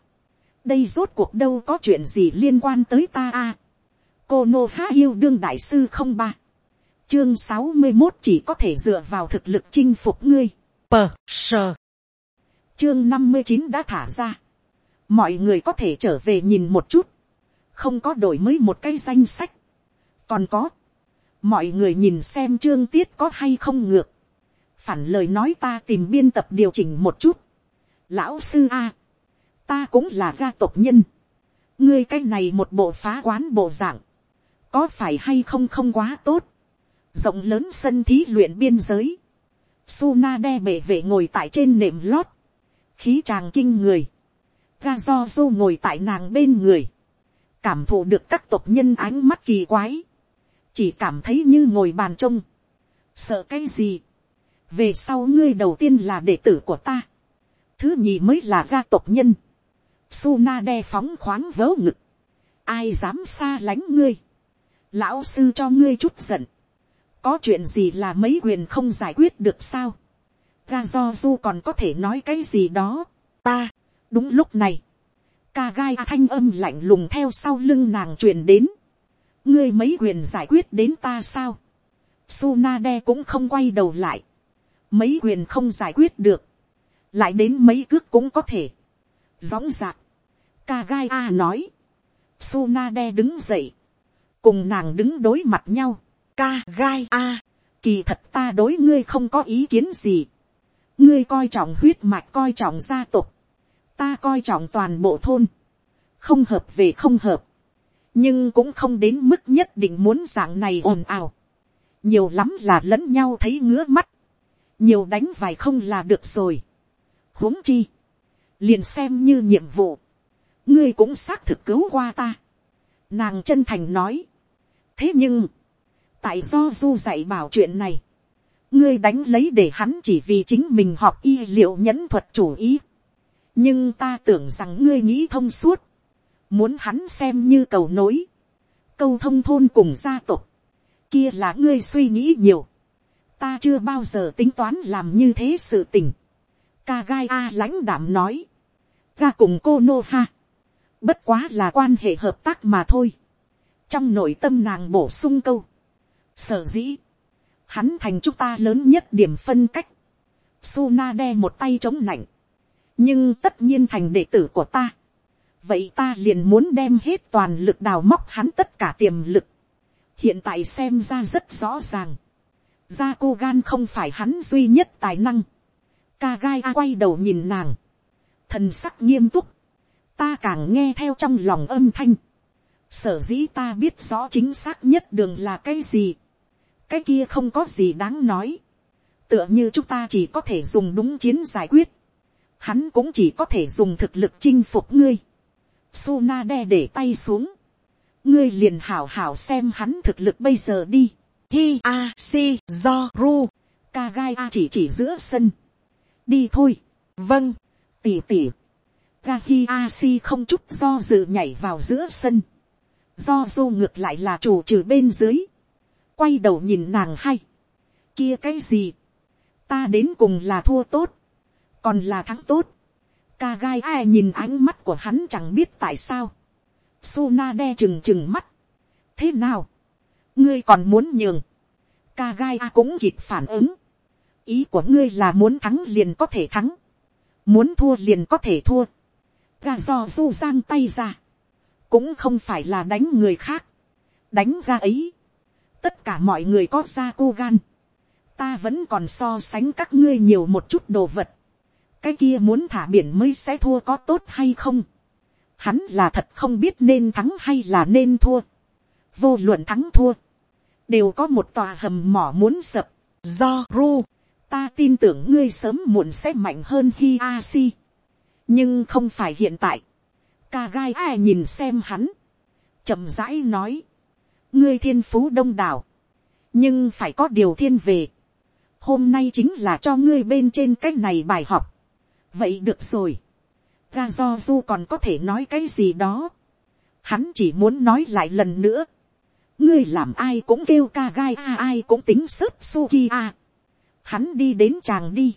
Đây rốt cuộc đâu có chuyện gì liên quan tới ta a. Cô Nô Há yêu đương đại sư không ba. Chương sáu mươi một chỉ có thể dựa vào thực lực chinh phục ngươi. Pờ, sờ. Chương năm mươi chín đã thả ra. Mọi người có thể trở về nhìn một chút. Không có đổi mới một cái danh sách. Còn có. Mọi người nhìn xem chương tiết có hay không ngược. Phản lời nói ta tìm biên tập điều chỉnh một chút. Lão sư A. Ta cũng là gia tộc nhân. Ngươi cái này một bộ phá quán bộ dạng. Có phải hay không không quá tốt. Rộng lớn sân thí luyện biên giới. Suna đe bể vệ ngồi tại trên nệm lót. Khí tràng kinh người. Ga do du ngồi tại nàng bên người. Cảm thụ được các tộc nhân ánh mắt kỳ quái. Chỉ cảm thấy như ngồi bàn trông. Sợ cái gì? Về sau ngươi đầu tiên là đệ tử của ta. Thứ nhì mới là ga tộc nhân. Suna đe phóng khoáng vớ ngực. Ai dám xa lánh ngươi. Lão sư cho ngươi chút giận có chuyện gì là mấy quyền không giải quyết được sao. ga do du còn có thể nói cái gì đó. ta, đúng lúc này, ca gai thanh âm lạnh lùng theo sau lưng nàng truyền đến. ngươi mấy quyền giải quyết đến ta sao. Suna đe cũng không quay đầu lại. mấy quyền không giải quyết được. lại đến mấy cước cũng có thể. gióng dạc ca a nói. Tsunade đứng dậy. cùng nàng đứng đối mặt nhau Kagai a, kỳ thật ta đối ngươi không có ý kiến gì. ngươi coi trọng huyết mạch coi trọng gia tộc, ta coi trọng toàn bộ thôn, không hợp về không hợp, nhưng cũng không đến mức nhất định muốn dạng này ồn ào, nhiều lắm là lẫn nhau thấy ngứa mắt, nhiều đánh vài không là được rồi. huống chi, liền xem như nhiệm vụ, ngươi cũng xác thực cứu qua ta. Nàng chân thành nói, thế nhưng, tại do du dạy bảo chuyện này, ngươi đánh lấy để hắn chỉ vì chính mình học y liệu nhẫn thuật chủ ý. nhưng ta tưởng rằng ngươi nghĩ thông suốt, muốn hắn xem như cầu nối, câu thông thôn cùng gia tộc, kia là ngươi suy nghĩ nhiều, ta chưa bao giờ tính toán làm như thế sự tình. ca gai a lãnh đảm nói, ra cùng cô nô ha, bất quá là quan hệ hợp tác mà thôi. trong nội tâm nàng bổ sung câu, Sở dĩ, hắn thành chúng ta lớn nhất điểm phân cách. Suna đe một tay chống nạnh. Nhưng tất nhiên thành đệ tử của ta. Vậy ta liền muốn đem hết toàn lực đào móc hắn tất cả tiềm lực. Hiện tại xem ra rất rõ ràng. ra cô gan không phải hắn duy nhất tài năng. Ca gai a quay đầu nhìn nàng. Thần sắc nghiêm túc. Ta càng nghe theo trong lòng âm thanh. Sở dĩ ta biết rõ chính xác nhất đường là cái gì cái kia không có gì đáng nói. tựa như chúng ta chỉ có thể dùng đúng chiến giải quyết. hắn cũng chỉ có thể dùng thực lực chinh phục ngươi. Suna đe để tay xuống. ngươi liền hảo hảo xem hắn thực lực bây giờ đi. Hi a si do ru. Kagai a chỉ chỉ giữa sân. đi thôi. vâng. tỉ tỉ. Gahi không chút do dự nhảy vào giữa sân. Do du ngược lại là chủ trừ bên dưới quay đầu nhìn nàng hay. kia cái gì, ta đến cùng là thua tốt, còn là thắng tốt. ca gai ai nhìn ánh mắt của hắn chẳng biết tại sao. Suna đe chừng chừng mắt. thế nào, ngươi còn muốn nhường. ca gai a cũng kịp phản ứng. ý của ngươi là muốn thắng liền có thể thắng, muốn thua liền có thể thua, ga do du giang tay ra, cũng không phải là đánh người khác, đánh ra ấy, tất cả mọi người có ra cô gan, ta vẫn còn so sánh các ngươi nhiều một chút đồ vật, cái kia muốn thả biển mới sẽ thua có tốt hay không, hắn là thật không biết nên thắng hay là nên thua, vô luận thắng thua, đều có một tòa hầm mỏ muốn sập, do ru, ta tin tưởng ngươi sớm muộn sẽ mạnh hơn hi a si, nhưng không phải hiện tại, ca gai ai nhìn xem hắn, chậm rãi nói, ngươi thiên phú đông đảo, nhưng phải có điều thiên về, hôm nay chính là cho ngươi bên trên cái này bài học, vậy được rồi, ga do du còn có thể nói cái gì đó, hắn chỉ muốn nói lại lần nữa, ngươi làm ai cũng kêu ca gai a ai cũng tính sớt suki a, hắn đi đến chàng đi,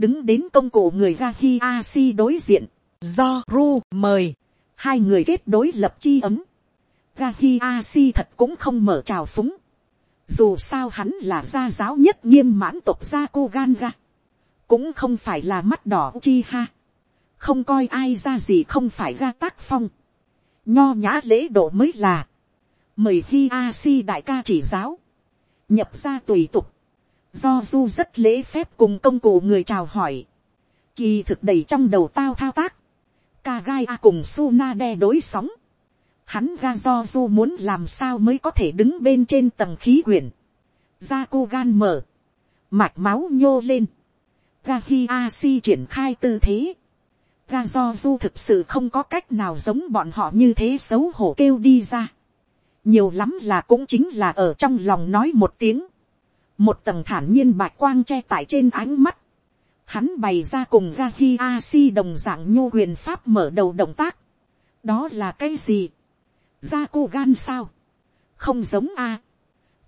đứng đến công cụ người ga hi a si đối diện, do ru mời, hai người kết đối lập chi ấm, gahi asi thật cũng không mở trào phúng, dù sao hắn là gia giáo nhất nghiêm mãn tộc gia cô gan ga, cũng không phải là mắt đỏ chi ha, không coi ai ra gì không phải ga tác phong, nho nhã lễ độ mới là, mời hi a si đại ca chỉ giáo, nhập ra tùy tục, do du rất lễ phép cùng công cụ người chào hỏi, kỳ thực đầy trong đầu tao thao tác, ca gai a cùng su na đe đối sóng, hắn ga do du muốn làm sao mới có thể đứng bên trên tầng khí quyển, ra cô gan mở, mạch máu nhô lên, ga hi a si triển khai tư thế, ga do du thực sự không có cách nào giống bọn họ như thế xấu hổ kêu đi ra, nhiều lắm là cũng chính là ở trong lòng nói một tiếng, một tầng thản nhiên bạch quang che tại trên ánh mắt, hắn bày ra cùng ga hi a si đồng dạng nhô huyền pháp mở đầu động tác, đó là cái gì, ra cô gan sao, không giống a,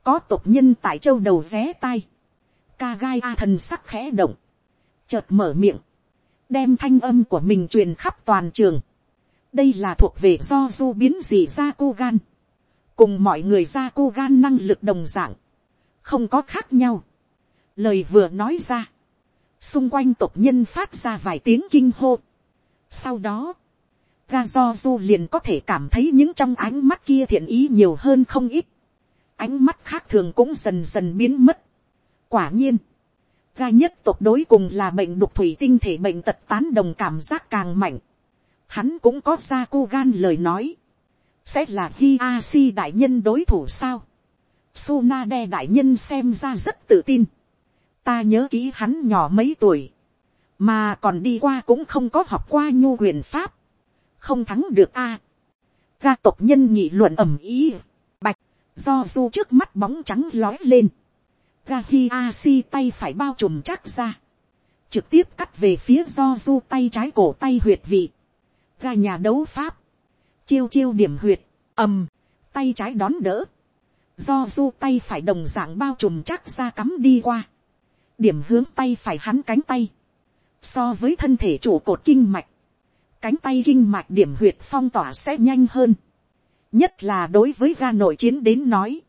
có tộc nhân tại châu đầu ré tay, ca gai a thần sắc khẽ động, chợt mở miệng, đem thanh âm của mình truyền khắp toàn trường, đây là thuộc về do du biến gì ra cô gan, cùng mọi người ra cô gan năng lực đồng dạng, không có khác nhau. Lời vừa nói ra, xung quanh tộc nhân phát ra vài tiếng kinh hô. Sau đó, ga do du liền có thể cảm thấy những trong ánh mắt kia thiện ý nhiều hơn không ít. Ánh mắt khác thường cũng dần dần biến mất. Quả nhiên, ga nhất tộc đối cùng là bệnh đục thủy tinh thể bệnh tật tán đồng cảm giác càng mạnh. Hắn cũng có ra cô gan lời nói sẽ là hi a si đại nhân đối thủ sao. Suna đe đại nhân xem ra rất tự tin. ta nhớ kỹ hắn nhỏ mấy tuổi, mà còn đi qua cũng không có học qua nhu quyền pháp, không thắng được a. ga tộc nhân nhị luận ầm ý, bạch, do du trước mắt bóng trắng lói lên, ga hi a si tay phải bao trùm chắc ra, trực tiếp cắt về phía do du tay trái cổ tay huyệt vị, ga nhà đấu pháp, chiêu chiêu điểm huyệt, ầm, tay trái đón đỡ, do du tay phải đồng dạng bao trùm chắc ra cắm đi qua, điểm hướng tay phải hắn cánh tay, so với thân thể chủ cột kinh mạch, cánh tay kinh mạch điểm huyệt phong tỏa sẽ nhanh hơn, nhất là đối với ga nội chiến đến nói,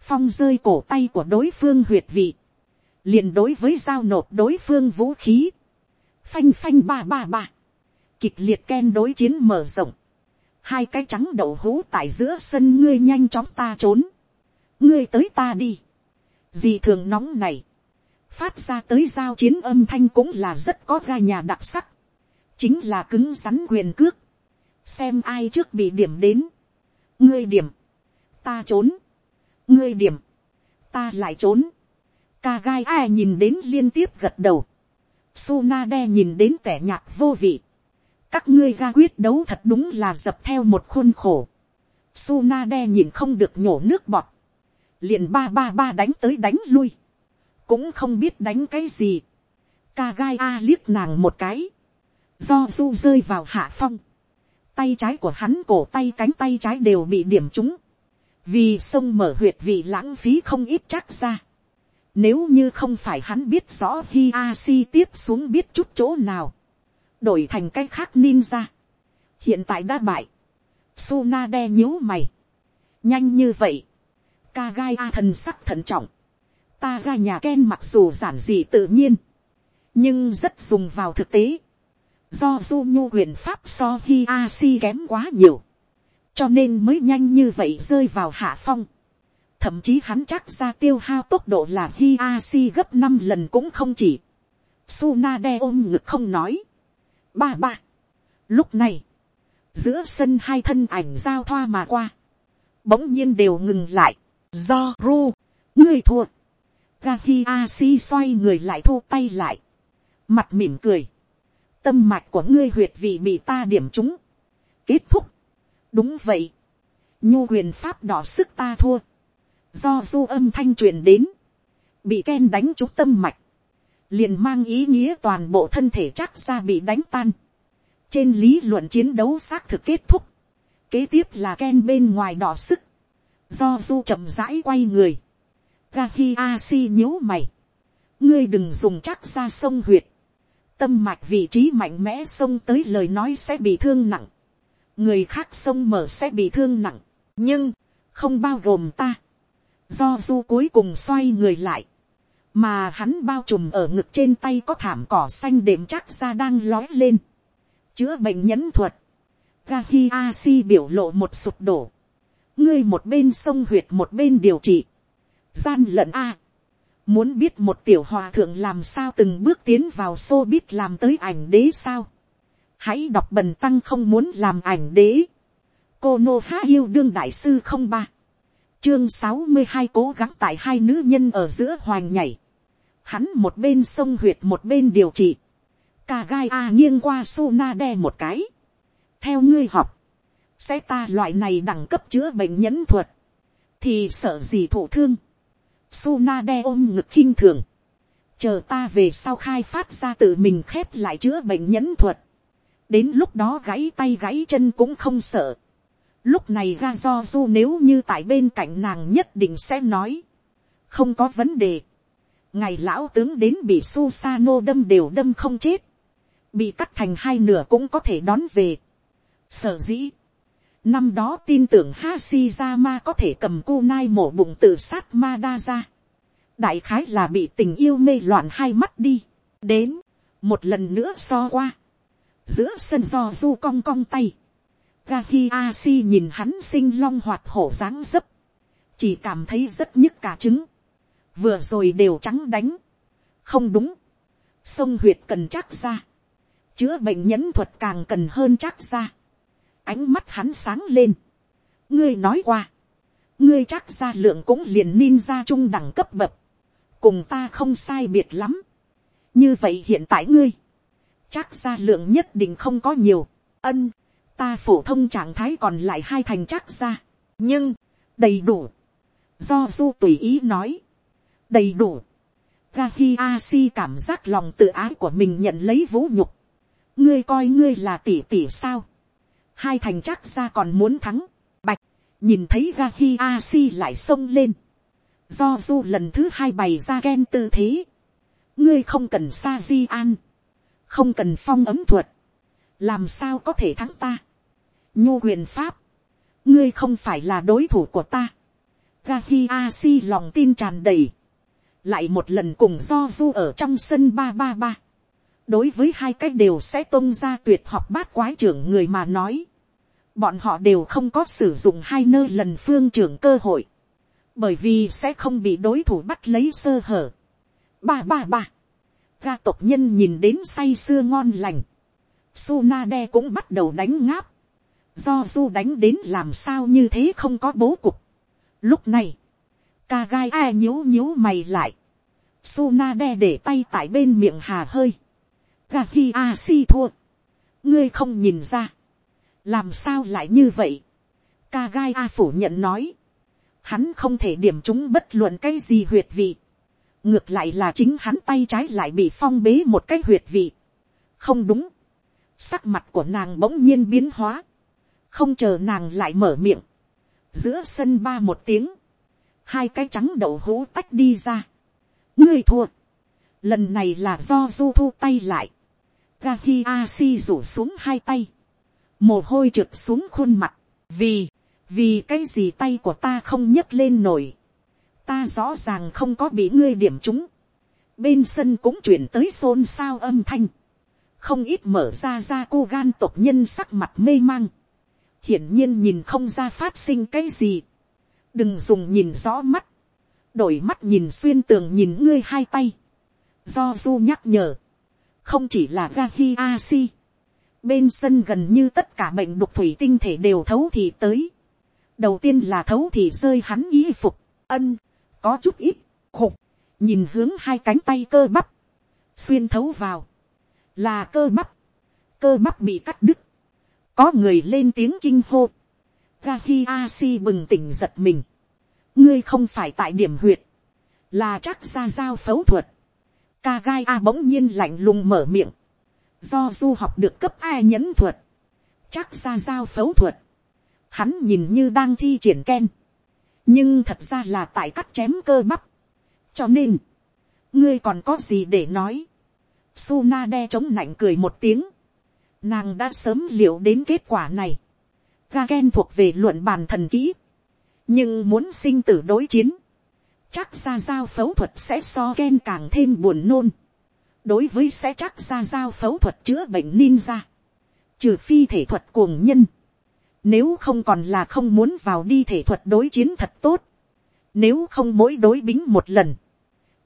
phong rơi cổ tay của đối phương huyệt vị, liền đối với giao nộp đối phương vũ khí, phanh phanh ba ba ba, kịch liệt ken đối chiến mở rộng, hai cái trắng đậu hũ tại giữa sân ngươi nhanh chóng ta trốn, ngươi tới ta đi, gì thường nóng này, phát ra tới giao chiến âm thanh cũng là rất có ga nhà đặc sắc, chính là cứng rắn quyền cước, xem ai trước bị điểm đến, ngươi điểm, ta trốn, ngươi điểm, ta lại trốn, ca gai ai nhìn đến liên tiếp gật đầu, Suna đe nhìn đến tẻ nhạt vô vị. Các ngươi ra quyết đấu thật đúng là dập theo một khuôn khổ. Suna đe nhìn không được nhổ nước bọt. Liền ba ba ba đánh tới đánh lui. Cũng không biết đánh cái gì. Ca gai a liếc nàng một cái. Do du rơi vào hạ phong. Tay trái của hắn cổ tay cánh tay trái đều bị điểm trúng. Vì sông mở huyệt vị lãng phí không ít chắc ra. Nếu như không phải hắn biết rõ Hi A Si tiếp xuống biết chút chỗ nào đổi thành cái khác ninja. hiện tại đã bại. Suna đe nhíu mày. nhanh như vậy. Kagai a thần sắc thận trọng. ta gai nhà ken mặc dù giản dị tự nhiên, nhưng rất dùng vào thực tế. Do du nhu huyền pháp so hi a si kém quá nhiều, cho nên mới nhanh như vậy rơi vào hạ phong. Thậm chí hắn chắc ra tiêu hao tốc độ là hi a si gấp năm lần cũng không chỉ. Suna đe ôm ngực không nói. Ba ba. Lúc này, giữa sân hai thân ảnh giao thoa mà qua, bỗng nhiên đều ngừng lại. Do ru, ngươi thua. Gahiasi xoay người lại thu tay lại. Mặt mỉm cười. Tâm mạch của ngươi huyệt vị bị ta điểm trúng. Kết thúc. Đúng vậy. Nhu quyền pháp đỏ sức ta thua. Do du âm thanh truyền đến. Bị Ken đánh trúng tâm mạch. Liền mang ý nghĩa toàn bộ thân thể chắc ra bị đánh tan. Trên lý luận chiến đấu xác thực kết thúc. Kế tiếp là Ken bên ngoài đỏ sức. Do du chậm rãi quay người Gahi Asi nhíu mày. Ngươi đừng dùng chắc ra sông huyệt. Tâm mạch vị trí mạnh mẽ sông tới lời nói sẽ bị thương nặng. Người khác sông mở sẽ bị thương nặng. Nhưng, không bao gồm ta. Do du cuối cùng xoay người lại. Mà hắn bao trùm ở ngực trên tay có thảm cỏ xanh đệm chắc ra đang lói lên. Chữa bệnh nhẫn thuật. Gahi Asi biểu lộ một sụp đổ. Ngươi một bên sông huyệt một bên điều trị gian lận a. muốn biết một tiểu hòa thượng làm sao từng bước tiến vào xô biết làm tới ảnh đế sao. hãy đọc bần tăng không muốn làm ảnh đế. cô nô há yêu đương đại sư không ba. chương sáu mươi hai cố gắng tại hai nữ nhân ở giữa hoàng nhảy. hắn một bên sông huyệt một bên điều trị. cà gai a nghiêng qua su na đe một cái. theo ngươi học, sẽ ta loại này đẳng cấp chữa bệnh nhẫn thuật thì sợ gì thổ thương. Suna đe ôm ngực khinh thường. Chờ ta về sau khai phát ra tự mình khép lại chữa bệnh nhẫn thuật. Đến lúc đó gãy tay gãy chân cũng không sợ. Lúc này ra do du nếu như tại bên cạnh nàng nhất định sẽ nói. Không có vấn đề. Ngày lão tướng đến bị Susano đâm đều đâm không chết. Bị cắt thành hai nửa cũng có thể đón về. Sở dĩ. Năm đó tin tưởng Hashirama có thể cầm kunai mổ bụng tự sát Mada ra. Đại khái là bị tình yêu mê loạn hai mắt đi. Đến, một lần nữa so qua. Giữa sân do du cong cong tay. Gahiashi nhìn hắn sinh long hoạt hổ dáng dấp. Chỉ cảm thấy rất nhức cả trứng. Vừa rồi đều trắng đánh. Không đúng. Sông huyệt cần chắc ra. Chữa bệnh nhẫn thuật càng cần hơn chắc ra ánh mắt hắn sáng lên. ngươi nói qua, ngươi chắc ra lượng cũng liền ninja trung đẳng cấp bậc, cùng ta không sai biệt lắm. như vậy hiện tại ngươi, chắc ra lượng nhất định không có nhiều, ân, ta phổ thông trạng thái còn lại hai thành chắc ra, nhưng, đầy đủ, do du tùy ý nói, đầy đủ, Gahi Asi cảm giác lòng tự ái của mình nhận lấy vũ nhục. Ngươi coi ngươi là tỷ tỷ sao? Hai thành chắc ra còn muốn thắng, bạch, nhìn thấy ga hi a si lại xông lên, do du lần thứ hai bày ra ghen tư thế, ngươi không cần sa di an, không cần phong ấm thuật, làm sao có thể thắng ta, nhu huyền pháp, ngươi không phải là đối thủ của ta, ga hi a si lòng tin tràn đầy, lại một lần cùng do du ở trong sân ba ba ba, đối với hai cách đều sẽ tôn ra tuyệt học bát quái trưởng người mà nói, bọn họ đều không có sử dụng hai nơi lần phương trưởng cơ hội, bởi vì sẽ không bị đối thủ bắt lấy sơ hở. ba ba ba, ga tộc nhân nhìn đến say sưa ngon lành, suna de cũng bắt đầu đánh ngáp, do du đánh đến làm sao như thế không có bố cục. Lúc này, ca gai a nhíu nhíu mày lại, suna de để tay tại bên miệng hà hơi, ga hi a si thua, ngươi không nhìn ra, làm sao lại như vậy, ca gai a phủ nhận nói, hắn không thể điểm chúng bất luận cái gì huyệt vị, ngược lại là chính hắn tay trái lại bị phong bế một cái huyệt vị, không đúng, sắc mặt của nàng bỗng nhiên biến hóa, không chờ nàng lại mở miệng, giữa sân ba một tiếng, hai cái trắng đậu hũ tách đi ra, ngươi thua, lần này là do du thu tay lại, Gahi si rủ xuống hai tay mồ hôi trượt xuống khuôn mặt, vì, vì cái gì tay của ta không nhấc lên nổi, ta rõ ràng không có bị ngươi điểm chúng, bên sân cũng chuyển tới xôn xao âm thanh, không ít mở ra ra cô gan tộc nhân sắc mặt mê mang, hiển nhiên nhìn không ra phát sinh cái gì, đừng dùng nhìn rõ mắt, đổi mắt nhìn xuyên tường nhìn ngươi hai tay, do du nhắc nhở, không chỉ là ga hi a si, bên sân gần như tất cả bệnh đục thủy tinh thể đều thấu thì tới, đầu tiên là thấu thì rơi hắn y phục, ân, có chút ít, khục, nhìn hướng hai cánh tay cơ bắp, xuyên thấu vào, là cơ bắp, cơ bắp bị cắt đứt, có người lên tiếng kinh hô, Gahi Asi bừng tỉnh giật mình, ngươi không phải tại điểm huyệt, là chắc ra giao phẫu thuật, ca gai a bỗng nhiên lạnh lùng mở miệng, do du học được cấp a nhẫn thuật, chắc ra giao phẫu thuật, hắn nhìn như đang thi triển ken, nhưng thật ra là tại cắt chém cơ bắp, cho nên, ngươi còn có gì để nói, Suna đe chống nạnh cười một tiếng, nàng đã sớm liệu đến kết quả này, ga ken thuộc về luận bàn thần kỹ, nhưng muốn sinh tử đối chiến, chắc ra giao phẫu thuật sẽ so ken càng thêm buồn nôn đối với sẽ chắc ra giao phẫu thuật chữa bệnh ninja, trừ phi thể thuật cuồng nhân, nếu không còn là không muốn vào đi thể thuật đối chiến thật tốt, nếu không mỗi đối bính một lần,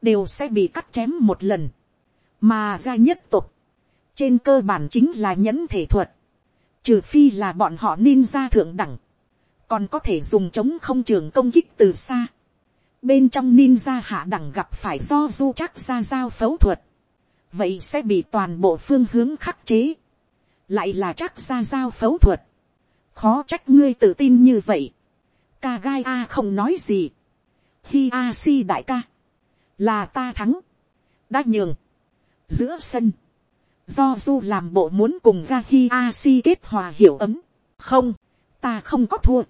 đều sẽ bị cắt chém một lần, mà ga nhất tục, trên cơ bản chính là nhẫn thể thuật, trừ phi là bọn họ ninja thượng đẳng, còn có thể dùng chống không trường công kích từ xa. Bên trong ninja hạ đẳng gặp phải do du chắc ra giao phẫu thuật. Vậy sẽ bị toàn bộ phương hướng khắc chế. Lại là chắc ra giao phẫu thuật. Khó trách ngươi tự tin như vậy. Ca gai A không nói gì. Hi A si đại ca. Là ta thắng. Đã nhường. Giữa sân. Do du làm bộ muốn cùng ga hi A si kết hòa hiểu ấm. Không. Ta không có thua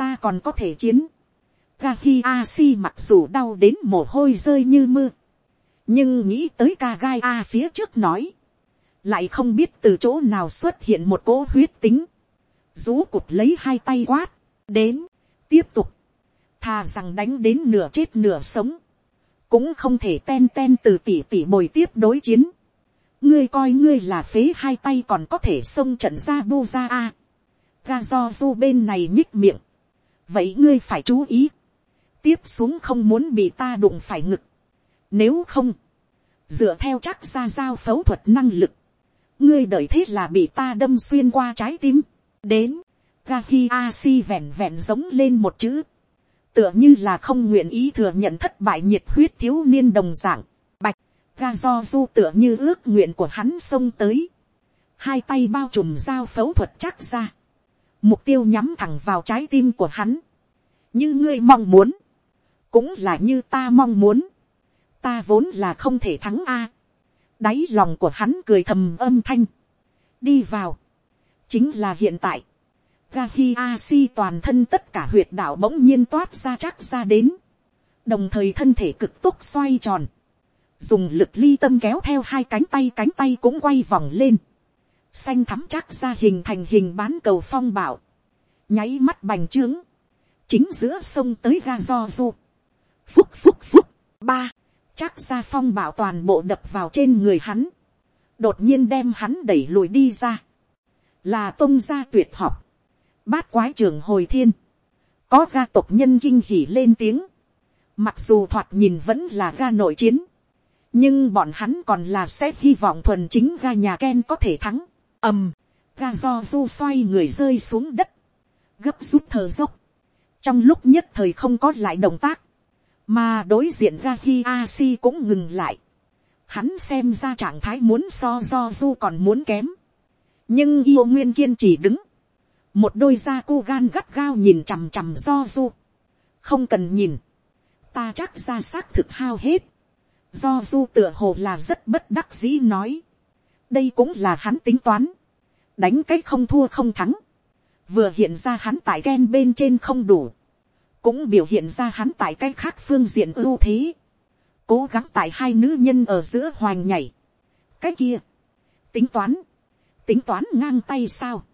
ta còn có thể chiến. Gahi Asi mặc dù đau đến mồ hôi rơi như mưa. Nhưng nghĩ tới ca gai A phía trước nói. Lại không biết từ chỗ nào xuất hiện một cỗ huyết tính. Rú cụt lấy hai tay quát. Đến. Tiếp tục. Thà rằng đánh đến nửa chết nửa sống. Cũng không thể ten ten từ tỉ tỉ bồi tiếp đối chiến. Ngươi coi ngươi là phế hai tay còn có thể xông trận ra bu ra a. Ga do du bên này nhích miệng vậy ngươi phải chú ý, tiếp xuống không muốn bị ta đụng phải ngực, nếu không, dựa theo chắc ra giao phẫu thuật năng lực, ngươi đợi thế là bị ta đâm xuyên qua trái tim, đến, Gahi Asi vẹn vẹn giống lên một chữ, tựa như là không nguyện ý thừa nhận thất bại nhiệt huyết thiếu niên đồng dạng, bạch, ga do du tựa như ước nguyện của hắn xông tới, hai tay bao trùm dao phẫu thuật chắc ra, mục tiêu nhắm thẳng vào trái tim của hắn, như ngươi mong muốn, cũng là như ta mong muốn, ta vốn là không thể thắng a, đáy lòng của hắn cười thầm âm thanh, đi vào, chính là hiện tại, Gahi Asi toàn thân tất cả huyệt đạo bỗng nhiên toát ra chắc ra đến, đồng thời thân thể cực tốc xoay tròn, dùng lực ly tâm kéo theo hai cánh tay cánh tay cũng quay vòng lên, xanh thắm chắc ra hình thành hình bán cầu phong bảo, nháy mắt bành trướng, chính giữa sông tới ga do du, phúc phúc phúc, ba, chắc ra phong bảo toàn bộ đập vào trên người hắn, đột nhiên đem hắn đẩy lùi đi ra, là tôn gia tuyệt học, bát quái trường hồi thiên, có ga tộc nhân kinh hỉ lên tiếng, mặc dù thoạt nhìn vẫn là ga nội chiến, nhưng bọn hắn còn là sẽ hy vọng thuần chính ga nhà ken có thể thắng, ầm, ga do du xoay người rơi xuống đất, gấp rút thở dốc, trong lúc nhất thời không có lại động tác, mà đối diện ra khi a si cũng ngừng lại, hắn xem ra trạng thái muốn so do du còn muốn kém, nhưng yêu nguyên kiên trì đứng, một đôi da cu gan gắt gao nhìn chằm chằm do du, không cần nhìn, ta chắc ra xác thực hao hết, do du tựa hồ là rất bất đắc dĩ nói, đây cũng là hắn tính toán, đánh cái không thua không thắng, vừa hiện ra hắn tại ghen bên trên không đủ, cũng biểu hiện ra hắn tại cái khác phương diện ưu thế, cố gắng tại hai nữ nhân ở giữa hoành nhảy, cái kia, tính toán, tính toán ngang tay sao,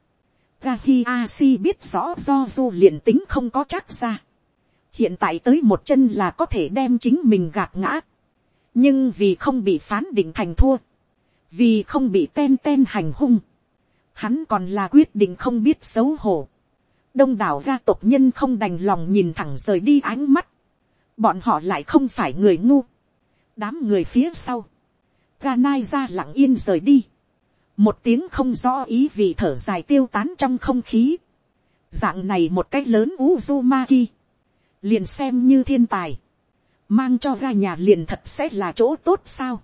Gahi Asi biết rõ do du liền tính không có chắc ra. hiện tại tới một chân là có thể đem chính mình gạt ngã, nhưng vì không bị phán định thành thua, vì không bị ten ten hành hung, hắn còn là quyết định không biết xấu hổ đông đảo gia tộc nhân không đành lòng nhìn thẳng rời đi ánh mắt, bọn họ lại không phải người ngu, đám người phía sau, ga nai ra lặng yên rời đi, một tiếng không rõ ý vì thở dài tiêu tán trong không khí, dạng này một cái lớn Uzumaki, liền xem như thiên tài, mang cho ga nhà liền thật sẽ là chỗ tốt sao,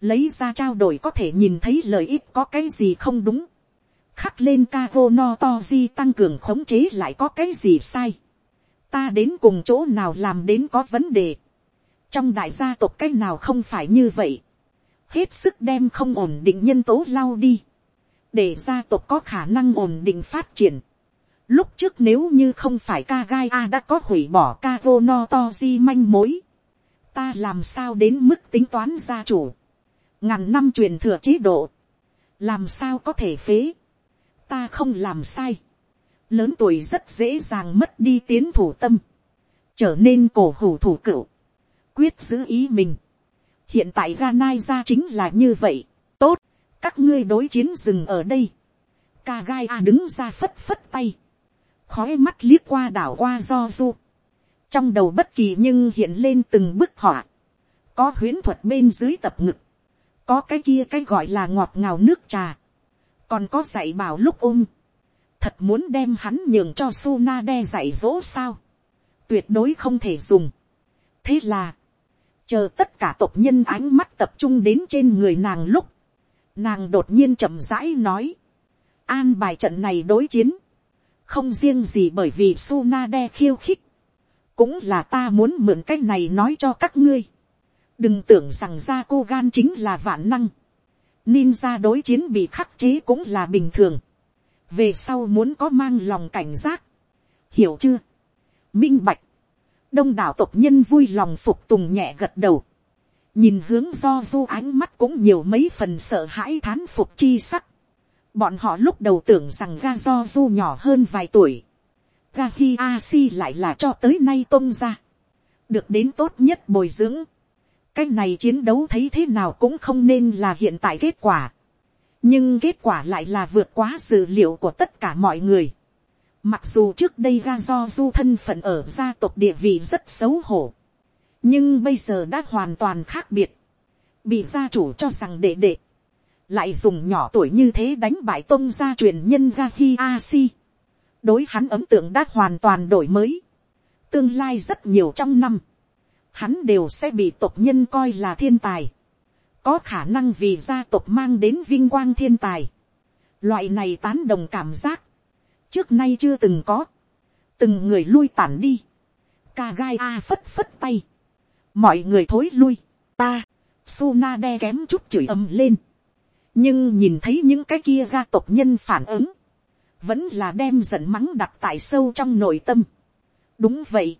lấy ra trao đổi có thể nhìn thấy lợi ích có cái gì không đúng, khắc lên Kago no toji tăng cường khống chế lại có cái gì sai, ta đến cùng chỗ nào làm đến có vấn đề, trong đại gia tộc cái nào không phải như vậy, hết sức đem không ổn định nhân tố lau đi, để gia tộc có khả năng ổn định phát triển. Lúc trước nếu như không phải ca gai a đã có hủy bỏ ca vô no to di manh mối, ta làm sao đến mức tính toán gia chủ, ngàn năm truyền thừa chế độ, làm sao có thể phế, ta không làm sai, lớn tuổi rất dễ dàng mất đi tiến thủ tâm, trở nên cổ hủ thủ cựu, quyết giữ ý mình, hiện tại Ganai ra chính là như vậy. tốt, các ngươi đối chiến dừng ở đây. Ca gai a đứng ra phất phất tay, khói mắt liếc qua đảo qua do du. trong đầu bất kỳ nhưng hiện lên từng bức họa, có huyễn thuật bên dưới tập ngực, có cái kia cái gọi là ngọt ngào nước trà, còn có dạy bảo lúc ôm, thật muốn đem hắn nhường cho Suna đe dạy dỗ sao, tuyệt đối không thể dùng. thế là, chờ tất cả tộc nhân ánh mắt tập trung đến trên người nàng lúc, nàng đột nhiên chậm rãi nói, an bài trận này đối chiến, không riêng gì bởi vì Suna đe khiêu khích, cũng là ta muốn mượn cái này nói cho các ngươi, đừng tưởng rằng ra cô gan chính là vạn năng, ninja đối chiến bị khắc chế cũng là bình thường, về sau muốn có mang lòng cảnh giác, hiểu chưa, minh bạch, đông đảo tộc nhân vui lòng phục tùng nhẹ gật đầu. nhìn hướng do du ánh mắt cũng nhiều mấy phần sợ hãi thán phục chi sắc. bọn họ lúc đầu tưởng rằng ga do du nhỏ hơn vài tuổi. ga hi a si lại là cho tới nay tôn ra. được đến tốt nhất bồi dưỡng cái này chiến đấu thấy thế nào cũng không nên là hiện tại kết quả. nhưng kết quả lại là vượt quá dự liệu của tất cả mọi người Mặc dù trước đây ga do du thân phận ở gia tộc địa vị rất xấu hổ. Nhưng bây giờ đã hoàn toàn khác biệt. Bị gia chủ cho rằng đệ đệ. Lại dùng nhỏ tuổi như thế đánh bại tôn gia truyền nhân ga hi a si. Đối hắn ấn tượng đã hoàn toàn đổi mới. Tương lai rất nhiều trong năm. Hắn đều sẽ bị tộc nhân coi là thiên tài. Có khả năng vì gia tộc mang đến vinh quang thiên tài. Loại này tán đồng cảm giác trước nay chưa từng có, từng người lui tản đi, ca gai a phất phất tay, mọi người thối lui, ta, Suna đe kém chút chửi ầm lên, nhưng nhìn thấy những cái kia gia tộc nhân phản ứng, vẫn là đem giận mắng đặt tại sâu trong nội tâm. đúng vậy,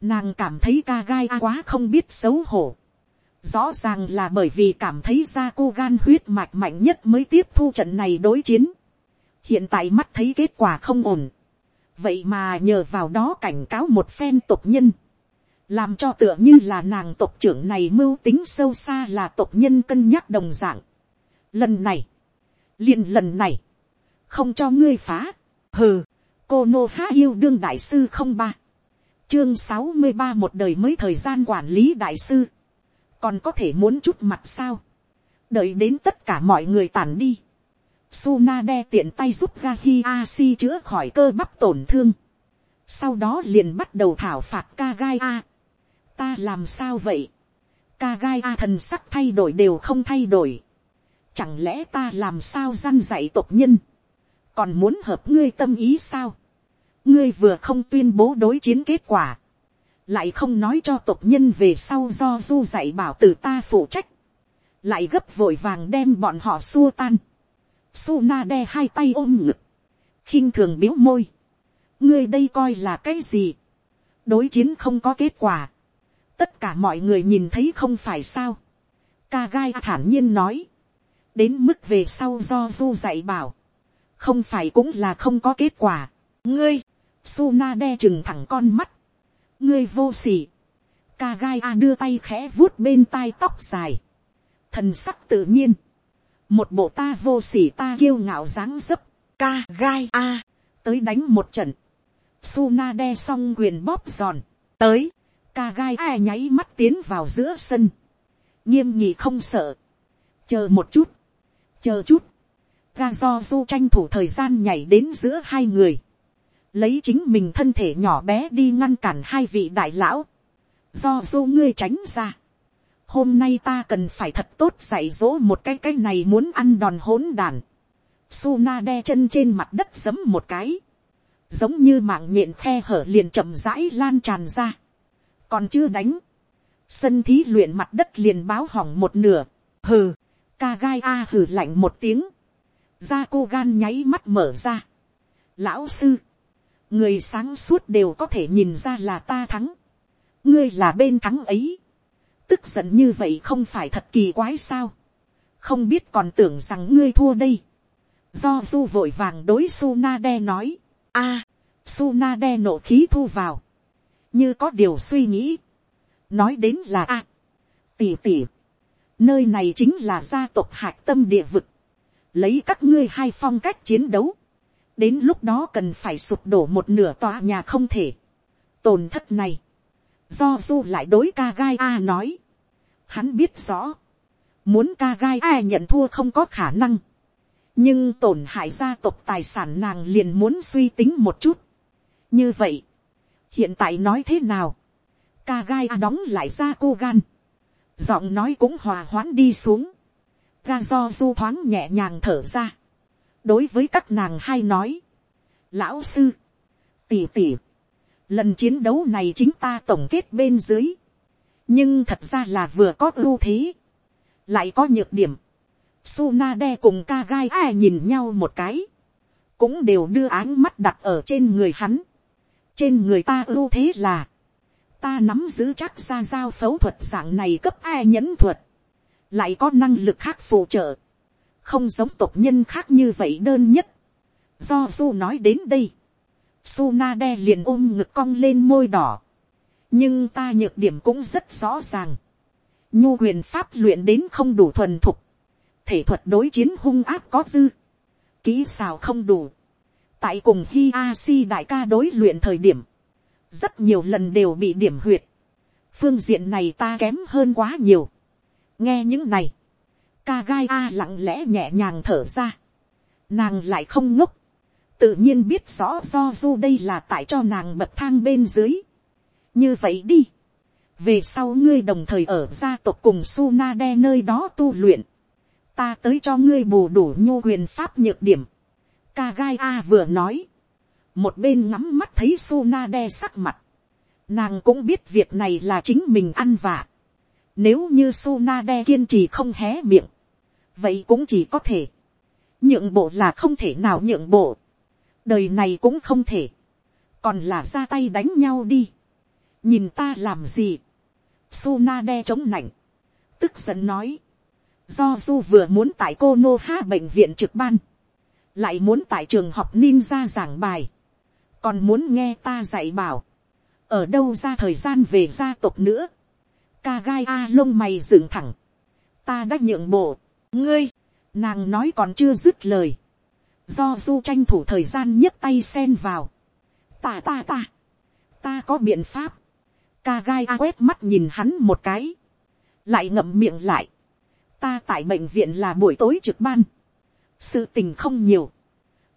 nàng cảm thấy ca gai quá không biết xấu hổ, rõ ràng là bởi vì cảm thấy ra cô gan huyết mạch mạnh nhất mới tiếp thu trận này đối chiến. Hiện tại mắt thấy kết quả không ổn, vậy mà nhờ vào đó cảnh cáo một phen tộc nhân, làm cho tựa như là nàng tộc trưởng này mưu tính sâu xa là tộc nhân cân nhắc đồng dạng. Lần này, liền lần này, không cho ngươi phá, hừ, cô nô há yêu đương đại sư không ba, chương sáu mươi ba một đời mới thời gian quản lý đại sư, còn có thể muốn chút mặt sao, đợi đến tất cả mọi người tàn đi, Sunade tiện tay giúp Gahiashi chữa khỏi cơ bắp tổn thương. Sau đó liền bắt đầu thảo phạt Kagaya. Ta làm sao vậy? Kagaya thần sắc thay đổi đều không thay đổi. Chẳng lẽ ta làm sao gian dạy tộc nhân? Còn muốn hợp ngươi tâm ý sao? Ngươi vừa không tuyên bố đối chiến kết quả. Lại không nói cho tộc nhân về sau do du dạy bảo từ ta phụ trách. Lại gấp vội vàng đem bọn họ xua tan Suna đe hai tay ôm ngực. khinh thường biếu môi. ngươi đây coi là cái gì. đối chiến không có kết quả. tất cả mọi người nhìn thấy không phải sao. ca gai thản nhiên nói. đến mức về sau do du dạy bảo. không phải cũng là không có kết quả. ngươi, Suna đe chừng thẳng con mắt. ngươi vô s ỉ ca gai a đưa tay khẽ vuốt bên tai tóc dài, thần sắc tự nhiên, một bộ ta vô s ỉ ta kiêu ngạo dáng dấp, ca gai a, tới đánh một trận, su na đe xong quyền bóp giòn, tới, ca gai a nháy mắt tiến vào giữa sân, nghiêm nhị không sợ, chờ một chút, chờ chút, ga do du tranh thủ thời gian nhảy đến giữa hai người, lấy chính mình thân thể nhỏ bé đi ngăn cản hai vị đại lão, do du ngươi tránh ra, hôm nay ta cần phải thật tốt dạy dỗ một cái cái này muốn ăn đòn hỗn đàn, su na đe chân trên mặt đất giấm một cái, giống như mạng nhện khe hở liền chậm rãi lan tràn ra, còn chưa đánh, sân thí luyện mặt đất liền báo hỏng một nửa, hừ, ca gai a hừ lạnh một tiếng, da cô gan nháy mắt mở ra. lão sư, người sáng suốt đều có thể nhìn ra là ta thắng, ngươi là bên thắng ấy, tức giận như vậy không phải thật kỳ quái sao, không biết còn tưởng rằng ngươi thua đây, do du vội vàng đối su na đe nói, a, su na đe nộ khí thu vào, như có điều suy nghĩ, nói đến là a, tỉ tỉ, nơi này chính là gia tộc hạc tâm địa vực, lấy các ngươi hai phong cách chiến đấu, đến lúc đó cần phải sụp đổ một nửa tòa nhà không thể, tổn thất này, do du lại đối ca gai a nói, hắn biết rõ, muốn ca gai a nhận thua không có khả năng, nhưng tổn hại gia tộc tài sản nàng liền muốn suy tính một chút. như vậy, hiện tại nói thế nào, ca gai a đóng lại ra cô gan, giọng nói cũng hòa hoãn đi xuống, ga do du thoáng nhẹ nhàng thở ra, đối với các nàng hai nói, lão sư, tỉ tỉ, lần chiến đấu này chính ta tổng kết bên dưới, nhưng thật ra là vừa có ưu thế, lại có nhược điểm, Sunade cùng Kagai ai nhìn nhau một cái. Cũng đều đưa áng mắt đặt ở trên người hắn. Trên người ta ưu thế là. Ta nắm giữ chắc ra giao phẫu thuật dạng này cấp ai nhẫn thuật. Lại có năng lực khác phụ trợ. Không giống tộc nhân khác như vậy đơn nhất. Do Du nói đến đây. Sunade liền ôm ngực cong lên môi đỏ. Nhưng ta nhược điểm cũng rất rõ ràng. Nhu huyền pháp luyện đến không đủ thuần thục thể thuật đối chiến hung áp có dư, kỹ xào không đủ, tại cùng hi a si đại ca đối luyện thời điểm, rất nhiều lần đều bị điểm huyệt, phương diện này ta kém hơn quá nhiều, nghe những này, ca gai a lặng lẽ nhẹ nhàng thở ra, nàng lại không ngốc, tự nhiên biết rõ do du đây là tại cho nàng bậc thang bên dưới, như vậy đi, về sau ngươi đồng thời ở gia tộc cùng su na đe nơi đó tu luyện, ta tới cho ngươi bù đủ nhu quyền pháp nhược điểm. Ca gai A vừa nói. Một bên ngắm mắt thấy Suna đe sắc mặt. Nàng cũng biết việc này là chính mình ăn vạ. Nếu như Suna đe kiên trì không hé miệng. Vậy cũng chỉ có thể. Nhượng bộ là không thể nào nhượng bộ. Đời này cũng không thể. Còn là ra tay đánh nhau đi. Nhìn ta làm gì. Suna đe chống nạnh. Tức giận nói Do Du vừa muốn tại cô Nô Ha bệnh viện trực ban. Lại muốn tại trường học ninja giảng bài. Còn muốn nghe ta dạy bảo. Ở đâu ra thời gian về gia tộc nữa. Ca gai A lông mày dựng thẳng. Ta đã nhượng bộ. Ngươi. Nàng nói còn chưa dứt lời. Do Du tranh thủ thời gian nhấc tay sen vào. Ta ta ta. Ta có biện pháp. Ca gai A quét mắt nhìn hắn một cái. Lại ngậm miệng lại ta tại bệnh viện là buổi tối trực ban, sự tình không nhiều,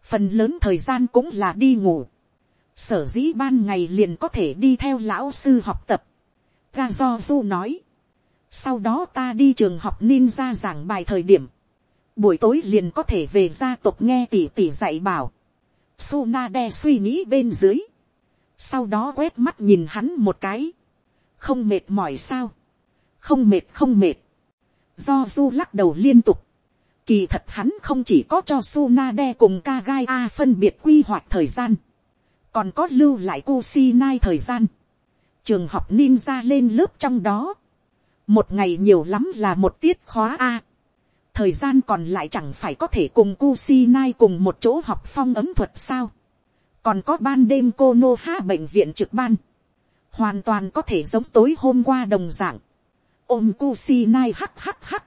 phần lớn thời gian cũng là đi ngủ, sở dĩ ban ngày liền có thể đi theo lão sư học tập, ga do du nói, sau đó ta đi trường học ninja giảng bài thời điểm, buổi tối liền có thể về gia tộc nghe tỷ tỷ dạy bảo, Suna đe suy nghĩ bên dưới, sau đó quét mắt nhìn hắn một cái, không mệt mỏi sao, không mệt không mệt, do du lắc đầu liên tục. Kỳ thật hắn không chỉ có cho Sunade cùng Kagai A phân biệt quy hoạch thời gian. Còn có lưu lại Kusinai thời gian. Trường học ninja lên lớp trong đó. Một ngày nhiều lắm là một tiết khóa A. Thời gian còn lại chẳng phải có thể cùng Kusinai cùng một chỗ học phong ấm thuật sao. Còn có ban đêm cô nô ha bệnh viện trực ban. hoàn toàn có thể giống tối hôm qua đồng dạng, ôm Kusi nai hắc hắc hắc,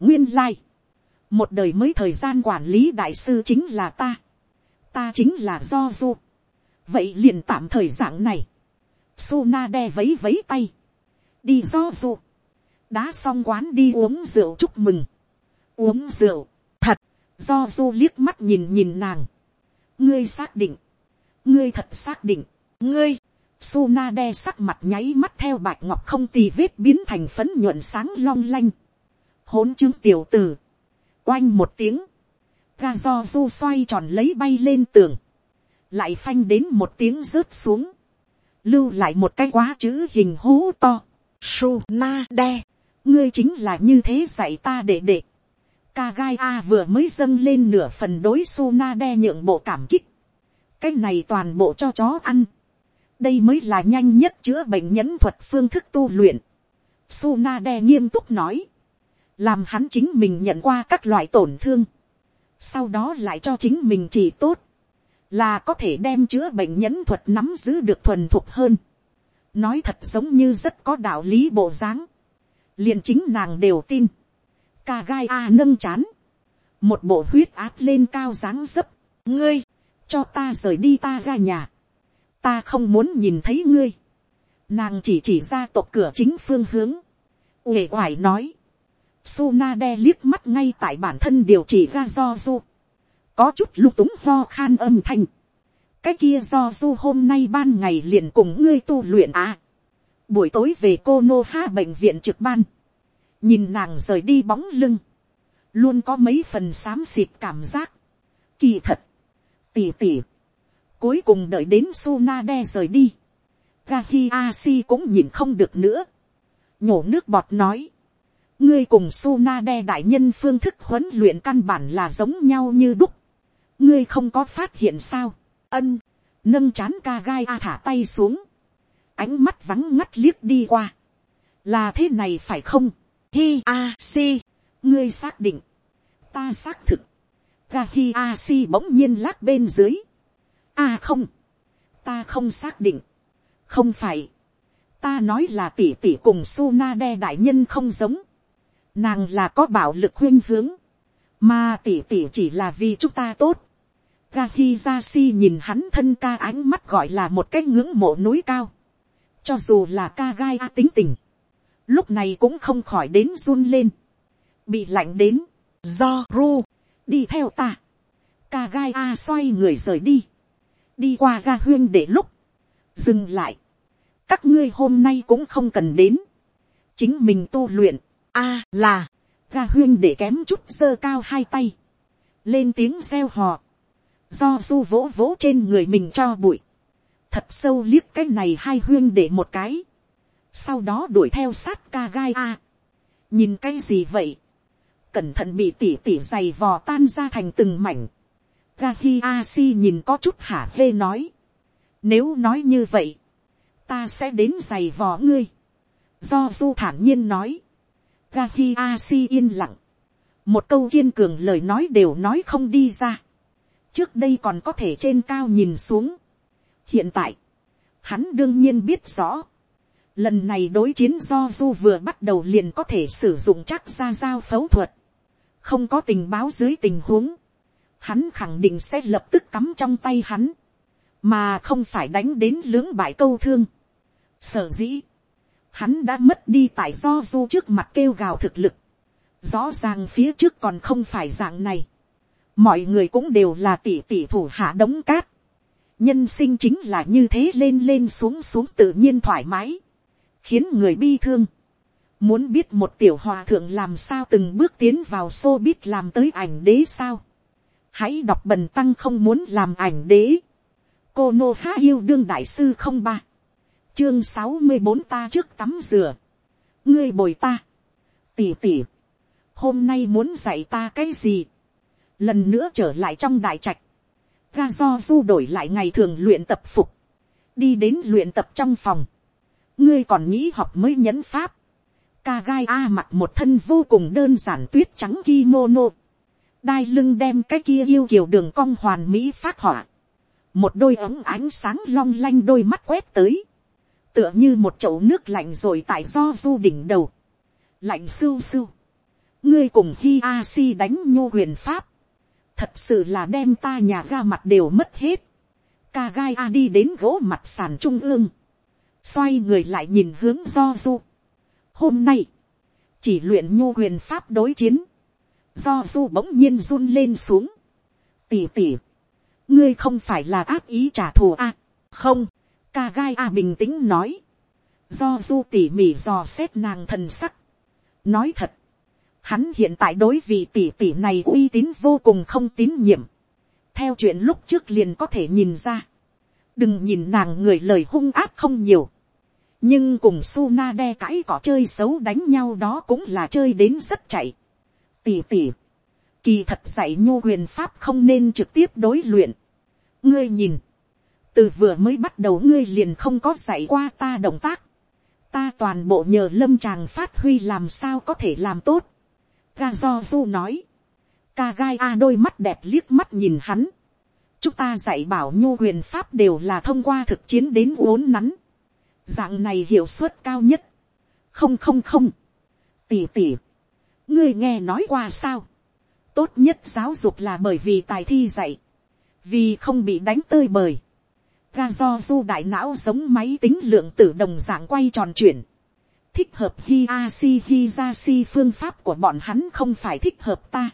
nguyên lai, một đời mới thời gian quản lý đại sư chính là ta, ta chính là do du, vậy liền tạm thời dạng này, Suna đe vấy vấy tay, đi do du, đá xong quán đi uống rượu chúc mừng, uống rượu, thật, do du liếc mắt nhìn nhìn nàng, ngươi xác định, ngươi thật xác định, ngươi, Suna đe sắc mặt nháy mắt theo bạch ngọc không tì vết biến thành phấn nhuận sáng long lanh. Hỗn chứng tiểu tử. Oanh một tiếng. Ga do du xoay tròn lấy bay lên tường. Lại phanh đến một tiếng rớt xuống. Lưu lại một cái quá chữ hình hố to. Suna đe. Ngươi chính là như thế dạy ta để để. Kagai A vừa mới dâng lên nửa phần đối Suna đe nhượng bộ cảm kích. Cái này toàn bộ cho chó ăn đây mới là nhanh nhất chữa bệnh nhẫn thuật phương thức tu luyện. Suna đe nghiêm túc nói, làm hắn chính mình nhận qua các loại tổn thương, sau đó lại cho chính mình chỉ tốt, là có thể đem chữa bệnh nhẫn thuật nắm giữ được thuần thục hơn. nói thật giống như rất có đạo lý bộ dáng, liền chính nàng đều tin. cà gai a nâng chán, một bộ huyết áp lên cao dáng dấp, ngươi, cho ta rời đi ta ra nhà ta không muốn nhìn thấy ngươi. Nàng chỉ chỉ ra tộc cửa chính phương hướng. Uể oải nói. Suna đe liếc mắt ngay tại bản thân điều trị ra do du. Có chút lung túng ho khan âm thanh. Cái kia do du hôm nay ban ngày liền cùng ngươi tu luyện à. Buổi tối về cô nô ha bệnh viện trực ban. Nhìn nàng rời đi bóng lưng. Luôn có mấy phần xám xịt cảm giác. Kỳ thật. Tỉ tỉ Cuối cùng đợi đến Suna đe rời đi. Gahiashi cũng nhìn không được nữa. Nhổ nước bọt nói. Ngươi cùng Suna đe đại nhân phương thức huấn luyện căn bản là giống nhau như đúc. Ngươi không có phát hiện sao. Ân. Nâng chán ca gai a thả tay xuống. Ánh mắt vắng ngắt liếc đi qua. Là thế này phải không? Hi a si. Ngươi xác định. Ta xác thực. Gahi a si bỗng nhiên lắc bên dưới À không, ta không xác định. Không phải, ta nói là tỷ tỷ cùng sunade đại nhân không giống. Nàng là có bảo lực khuyên hướng, mà tỷ tỷ chỉ là vì chúng ta tốt. Gahizashi nhìn hắn thân ca ánh mắt gọi là một cái ngưỡng mộ núi cao. Cho dù là ca gai a tính tình. Lúc này cũng không khỏi đến run lên. Bị lạnh đến. Do ru. Đi theo ta. Ca gai a xoay người rời đi đi qua ga huyên để lúc, dừng lại, các ngươi hôm nay cũng không cần đến, chính mình tu luyện, a là, ga huyên để kém chút giơ cao hai tay, lên tiếng reo hò, do du vỗ vỗ trên người mình cho bụi, thật sâu liếc cái này hai huyên để một cái, sau đó đuổi theo sát ca gai a, nhìn cái gì vậy, cẩn thận bị tỉ tỉ giày vò tan ra thành từng mảnh, Gahi si nhìn có chút hả hê nói. Nếu nói như vậy, ta sẽ đến giày vò ngươi. Do du thản nhiên nói. Gahi si yên lặng. Một câu kiên cường lời nói đều nói không đi ra. Trước đây còn có thể trên cao nhìn xuống. Hiện tại, hắn đương nhiên biết rõ. Lần này đối chiến do du vừa bắt đầu liền có thể sử dụng chắc ra giao phẫu thuật. Không có tình báo dưới tình huống hắn khẳng định sẽ lập tức cắm trong tay hắn, mà không phải đánh đến lưỡng bại câu thương. Sở dĩ, hắn đã mất đi tại do du trước mặt kêu gào thực lực, rõ ràng phía trước còn không phải dạng này, mọi người cũng đều là tỷ tỷ thủ hạ đống cát, nhân sinh chính là như thế lên lên xuống xuống tự nhiên thoải mái, khiến người bi thương. Muốn biết một tiểu hòa thượng làm sao từng bước tiến vào xô biết làm tới ảnh đế sao? Hãy đọc bần tăng không muốn làm ảnh đế. cô nô há yêu đương đại sư không ba, chương sáu mươi bốn ta trước tắm rửa, ngươi bồi ta, tỉ tỉ, hôm nay muốn dạy ta cái gì, lần nữa trở lại trong đại trạch, ga do du đổi lại ngày thường luyện tập phục, đi đến luyện tập trong phòng, ngươi còn nghĩ học mới nhẫn pháp, ca gai a mặc một thân vô cùng đơn giản tuyết trắng kimono, đai lưng đem cái kia yêu kiều đường cong hoàn mỹ phát họa, một đôi ống ánh sáng long lanh đôi mắt quét tới, tựa như một chậu nước lạnh rồi tại do du đỉnh đầu, lạnh sưu sưu, ngươi cùng hi a si đánh nhô huyền pháp, thật sự là đem ta nhà ra mặt đều mất hết, ca gai a đi đến gỗ mặt sàn trung ương, xoay người lại nhìn hướng do du. hôm nay, chỉ luyện nhu huyền pháp đối chiến, do du bỗng nhiên run lên xuống, tỉ tỉ, ngươi không phải là ác ý trả thù a, không, ca gai a bình tĩnh nói, do du tỉ mỉ dò xét nàng thần sắc, nói thật, hắn hiện tại đối vị tỷ tỷ này uy tín vô cùng không tín nhiệm, theo chuyện lúc trước liền có thể nhìn ra, đừng nhìn nàng người lời hung áp không nhiều, nhưng cùng su na đe cãi cỏ chơi xấu đánh nhau đó cũng là chơi đến rất chạy. tỷ tỷ kỳ thật dạy nhu huyền pháp không nên trực tiếp đối luyện. ngươi nhìn, từ vừa mới bắt đầu ngươi liền không có dạy qua ta động tác, ta toàn bộ nhờ lâm tràng phát huy làm sao có thể làm tốt ga do du nói, ca gai a đôi mắt đẹp liếc mắt nhìn hắn, chúng ta dạy bảo nhu huyền pháp đều là thông qua thực chiến đến uốn nắn, dạng này hiệu suất cao nhất, không không không, tỉ tỉ, ngươi nghe nói qua sao, tốt nhất giáo dục là bởi vì tài thi dạy, vì không bị đánh tơi bời, ga do du đại não giống máy tính lượng tử đồng dạng quay tròn chuyển, thích hợp hi a si hi ra si phương pháp của bọn hắn không phải thích hợp ta,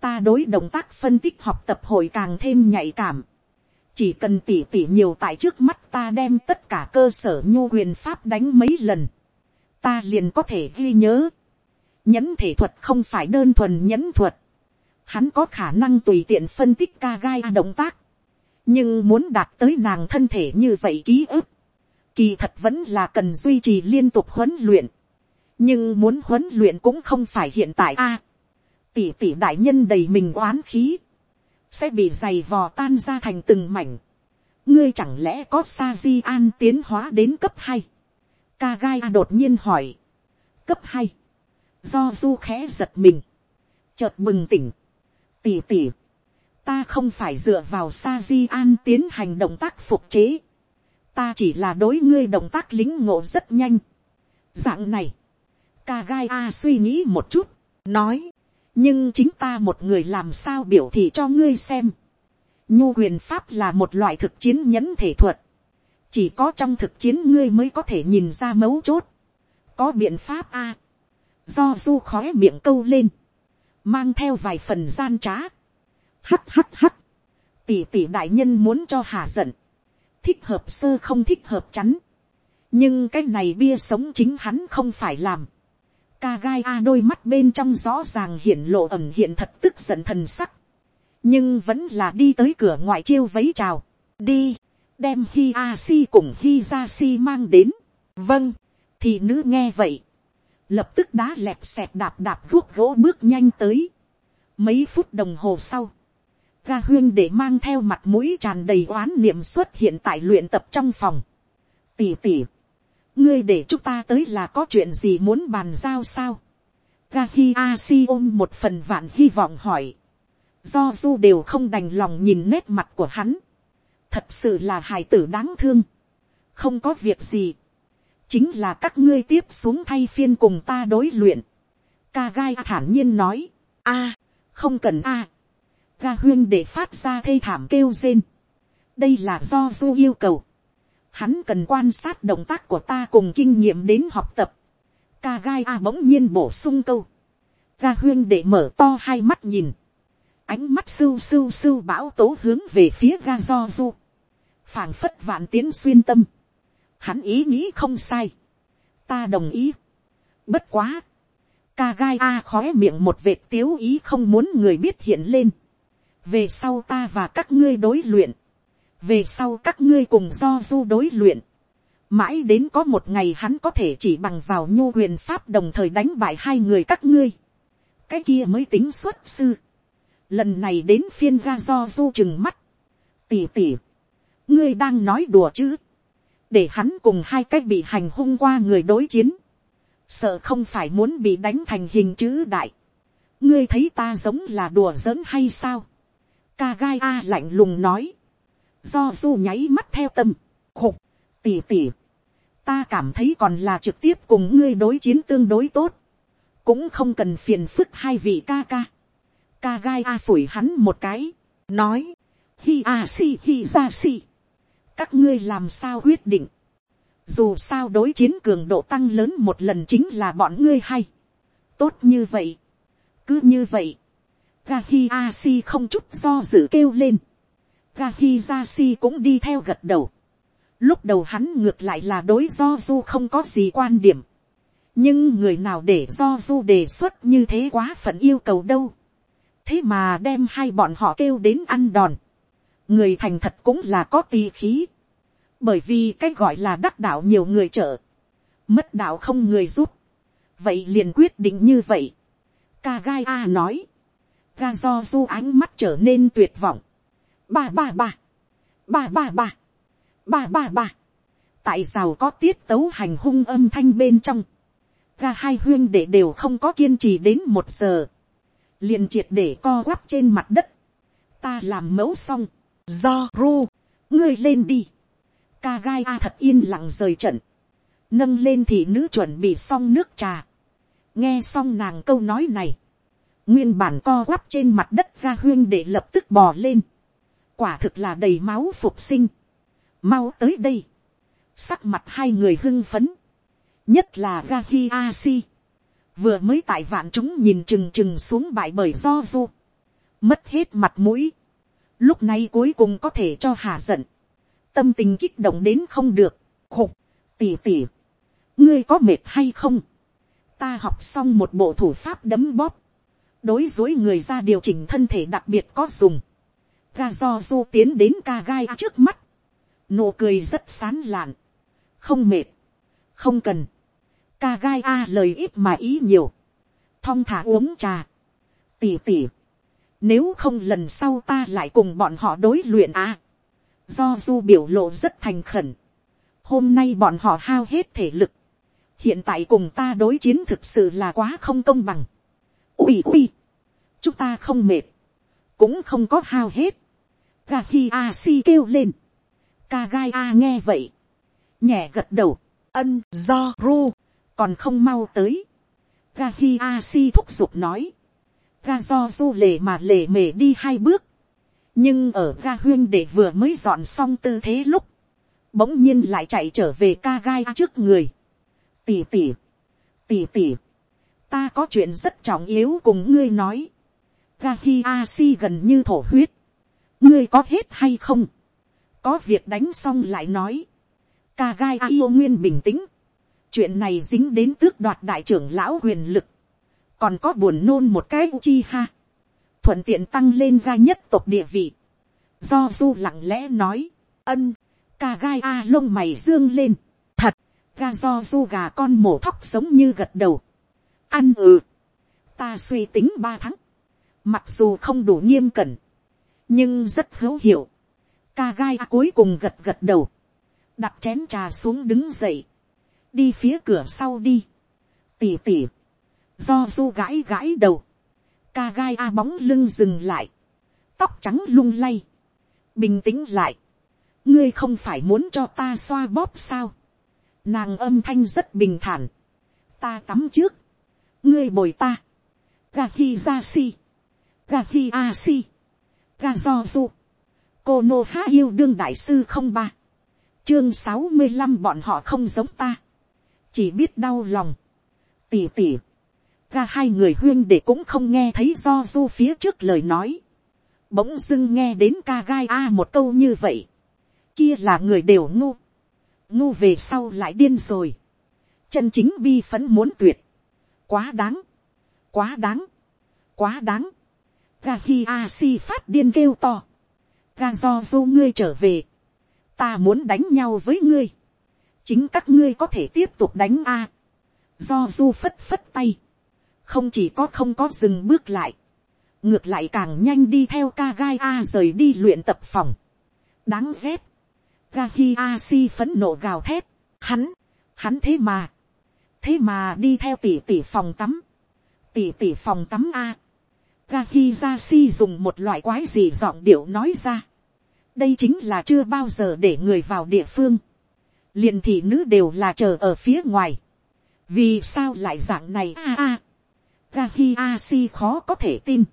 ta đối động tác phân tích học tập hội càng thêm nhạy cảm, chỉ cần tỉ tỉ nhiều tại trước mắt ta đem tất cả cơ sở nhu quyền pháp đánh mấy lần, ta liền có thể ghi nhớ. nhẫn thể thuật không phải đơn thuần nhẫn thuật, hắn có khả năng tùy tiện phân tích ca gai động tác, nhưng muốn đạt tới nàng thân thể như vậy ký ức, kỳ thật vẫn là cần duy trì liên tục huấn luyện, nhưng muốn huấn luyện cũng không phải hiện tại a. tỷ tỷ đại nhân đầy mình oán khí, sẽ bị giày vò tan ra thành từng mảnh. ngươi chẳng lẽ có sa di an tiến hóa đến cấp hai. ca gai a đột nhiên hỏi. cấp hai. do du khẽ giật mình. chợt bừng tỉnh. tỉ tỉ. ta không phải dựa vào sa di an tiến hành động tác phục chế ta chỉ là đối ngươi động tác lính ngộ rất nhanh. dạng này. ca gai a suy nghĩ một chút. nói nhưng chính ta một người làm sao biểu thị cho ngươi xem. nhu quyền pháp là một loại thực chiến nhẫn thể thuật. chỉ có trong thực chiến ngươi mới có thể nhìn ra mấu chốt. có biện pháp a. do du khói miệng câu lên. mang theo vài phần gian trá. hắt hắt hắt. tỷ tỷ đại nhân muốn cho hà giận thích hợp sơ không thích hợp chắn. nhưng cái này bia sống chính hắn không phải làm ca gai a đôi mắt bên trong rõ ràng hiện lộ ẩm hiện thật tức giận thần sắc. nhưng vẫn là đi tới cửa ngoại chiêu vấy chào. đi, đem hi a si cùng hi ra si mang đến. vâng, thì nữ nghe vậy. lập tức đá lẹp xẹp đạp đạp guốc gỗ bước nhanh tới. mấy phút đồng hồ sau, ga huyên để mang theo mặt mũi tràn đầy oán niệm xuất hiện tại luyện tập trong phòng. tỉ tỉ, ngươi để chúng ta tới là có chuyện gì muốn bàn giao sao. Gahi Asi ôm một phần vạn hy vọng hỏi. Do du đều không đành lòng nhìn nét mặt của hắn. Thật sự là hài tử đáng thương. Không có việc gì. Chính là các ngươi tiếp xuống thay phiên cùng ta đối luyện. Ca gai thản nhiên nói. a, không cần a Ga huyên để phát ra thê thảm kêu rên. Đây là do du yêu cầu hắn cần quan sát động tác của ta cùng kinh nghiệm đến học tập. Ca gai a bỗng nhiên bổ sung câu. Ga huyên để mở to hai mắt nhìn. Ánh mắt sưu sưu sưu bão tố hướng về phía ga do du. phảng phất vạn tiến xuyên tâm. Hắn ý nghĩ không sai. Ta đồng ý. Bất quá. Ca gai a khói miệng một vệt tiếu ý không muốn người biết hiện lên. Về sau ta và các ngươi đối luyện. Về sau các ngươi cùng do du đối luyện, mãi đến có một ngày hắn có thể chỉ bằng vào nhu huyền pháp đồng thời đánh bại hai người các ngươi, cái kia mới tính xuất sư, lần này đến phiên ga do du chừng mắt, tỉ tỉ, ngươi đang nói đùa chứ, để hắn cùng hai cái bị hành hung qua người đối chiến, sợ không phải muốn bị đánh thành hình chữ đại, ngươi thấy ta giống là đùa giỡn hay sao, ca gai a lạnh lùng nói, do du nháy mắt theo tâm, khục, tỉ tỉ, ta cảm thấy còn là trực tiếp cùng ngươi đối chiến tương đối tốt, cũng không cần phiền phức hai vị ca ca. ca gai a phủi hắn một cái, nói, hi a si hi ra si, các ngươi làm sao quyết định, dù sao đối chiến cường độ tăng lớn một lần chính là bọn ngươi hay, tốt như vậy, cứ như vậy, Gahi Asi không chút do dự kêu lên. Gahi Jasi cũng đi theo gật đầu. Lúc đầu hắn ngược lại là đối do du không có gì quan điểm. Nhưng người nào để do du đề xuất như thế quá phận yêu cầu đâu. Thế mà đem hai bọn họ kêu đến ăn đòn. Người thành thật cũng là có tì khí. Bởi vì cái gọi là đắc đạo nhiều người trợ. Mất đạo không người giúp. Vậy liền quyết định như vậy. Kagai A nói ga do du ánh mắt trở nên tuyệt vọng. ba ba ba, ba ba ba, ba ba ba, tại sao có tiết tấu hành hung âm thanh bên trong, ga hai huyên để đều không có kiên trì đến một giờ, liền triệt để co quắp trên mặt đất, ta làm mẫu xong, do ru, ngươi lên đi, ca gai a thật yên lặng rời trận, nâng lên thì nữ chuẩn bị xong nước trà, nghe xong nàng câu nói này, nguyên bản co quắp trên mặt đất ra huyên để lập tức bò lên, quả thực là đầy máu phục sinh, mau tới đây, sắc mặt hai người hưng phấn, nhất là ga hi a si, vừa mới tại vạn chúng nhìn chừng chừng xuống bại bởi do du, mất hết mặt mũi, lúc này cuối cùng có thể cho hà giận, tâm tình kích động đến không được, khục, tỉ tỉ, ngươi có mệt hay không, ta học xong một bộ thủ pháp đấm bóp, đối dối người ra điều chỉnh thân thể đặc biệt có dùng, ga do du tiến đến ca gai trước mắt, nụ cười rất sán lạn, không mệt, không cần, ca gai a lời ít mà ý nhiều, thong thả uống trà, tỉ tỉ, nếu không lần sau ta lại cùng bọn họ đối luyện a, do du biểu lộ rất thành khẩn, hôm nay bọn họ hao hết thể lực, hiện tại cùng ta đối chiến thực sự là quá không công bằng, ui ui, chúng ta không mệt, cũng không có hao hết. Ga hi a si kêu lên, ca gai a nghe vậy, nhẹ gật đầu, ân do ru, còn không mau tới. Ga hi a si thúc giục nói, ga do du lề mà lề mề đi hai bước, nhưng ở ga huyên để vừa mới dọn xong tư thế lúc, bỗng nhiên lại chạy trở về ca gai trước người. tỉ tỉ, tỉ tỉ, ta có chuyện rất trọng yếu cùng ngươi nói. Gahi Asi gần như thổ huyết. ngươi có hết hay không. có việc đánh xong lại nói. Kagai Aio nguyên bình tĩnh. chuyện này dính đến tước đoạt đại trưởng lão quyền lực. còn có buồn nôn một cái Uchiha. thuận tiện tăng lên ra nhất tộc địa vị. do du lặng lẽ nói. ân. Kagai A lông mày dương lên. thật. Ga do du gà con mổ thóc giống như gật đầu ăn ừ. ta suy tính ba tháng. mặc dù không đủ nghiêm cẩn, nhưng rất hữu hiệu. ca gai cuối cùng gật gật đầu, đặt chén trà xuống đứng dậy, đi phía cửa sau đi. tỉ tỉ, do du gãi gãi đầu, ca gai a bóng lưng dừng lại, tóc trắng lung lay, bình tĩnh lại, ngươi không phải muốn cho ta xoa bóp sao, nàng âm thanh rất bình thản, ta tắm trước, ngươi bồi ta, ga hi ra si, ga hi a si, ga do du, cô nô há yêu đương đại sư không ba, chương sáu mươi năm bọn họ không giống ta, chỉ biết đau lòng, tỉ tỉ, ga hai người huyên để cũng không nghe thấy do du phía trước lời nói, bỗng dưng nghe đến ca gai a một câu như vậy, kia là người đều ngu, ngu về sau lại điên rồi, chân chính bi phấn muốn tuyệt, quá đáng, quá đáng, quá đáng, ga hi a si phát điên kêu to, ga do du ngươi trở về, ta muốn đánh nhau với ngươi, chính các ngươi có thể tiếp tục đánh a, do du phất phất tay, không chỉ có không có dừng bước lại, ngược lại càng nhanh đi theo ca gai a rời đi luyện tập phòng, đáng ghét, ga hi a si phấn nộ gào thét, hắn, hắn thế mà, thế mà đi theo tỷ tỷ phòng tắm, tỷ tỷ phòng tắm a, Gahizashi dùng một loại quái gì giọng điệu nói ra, đây chính là chưa bao giờ để người vào địa phương, liền thị nữ đều là chờ ở phía ngoài, vì sao lại dạng này a a, ga hi khó có thể tin,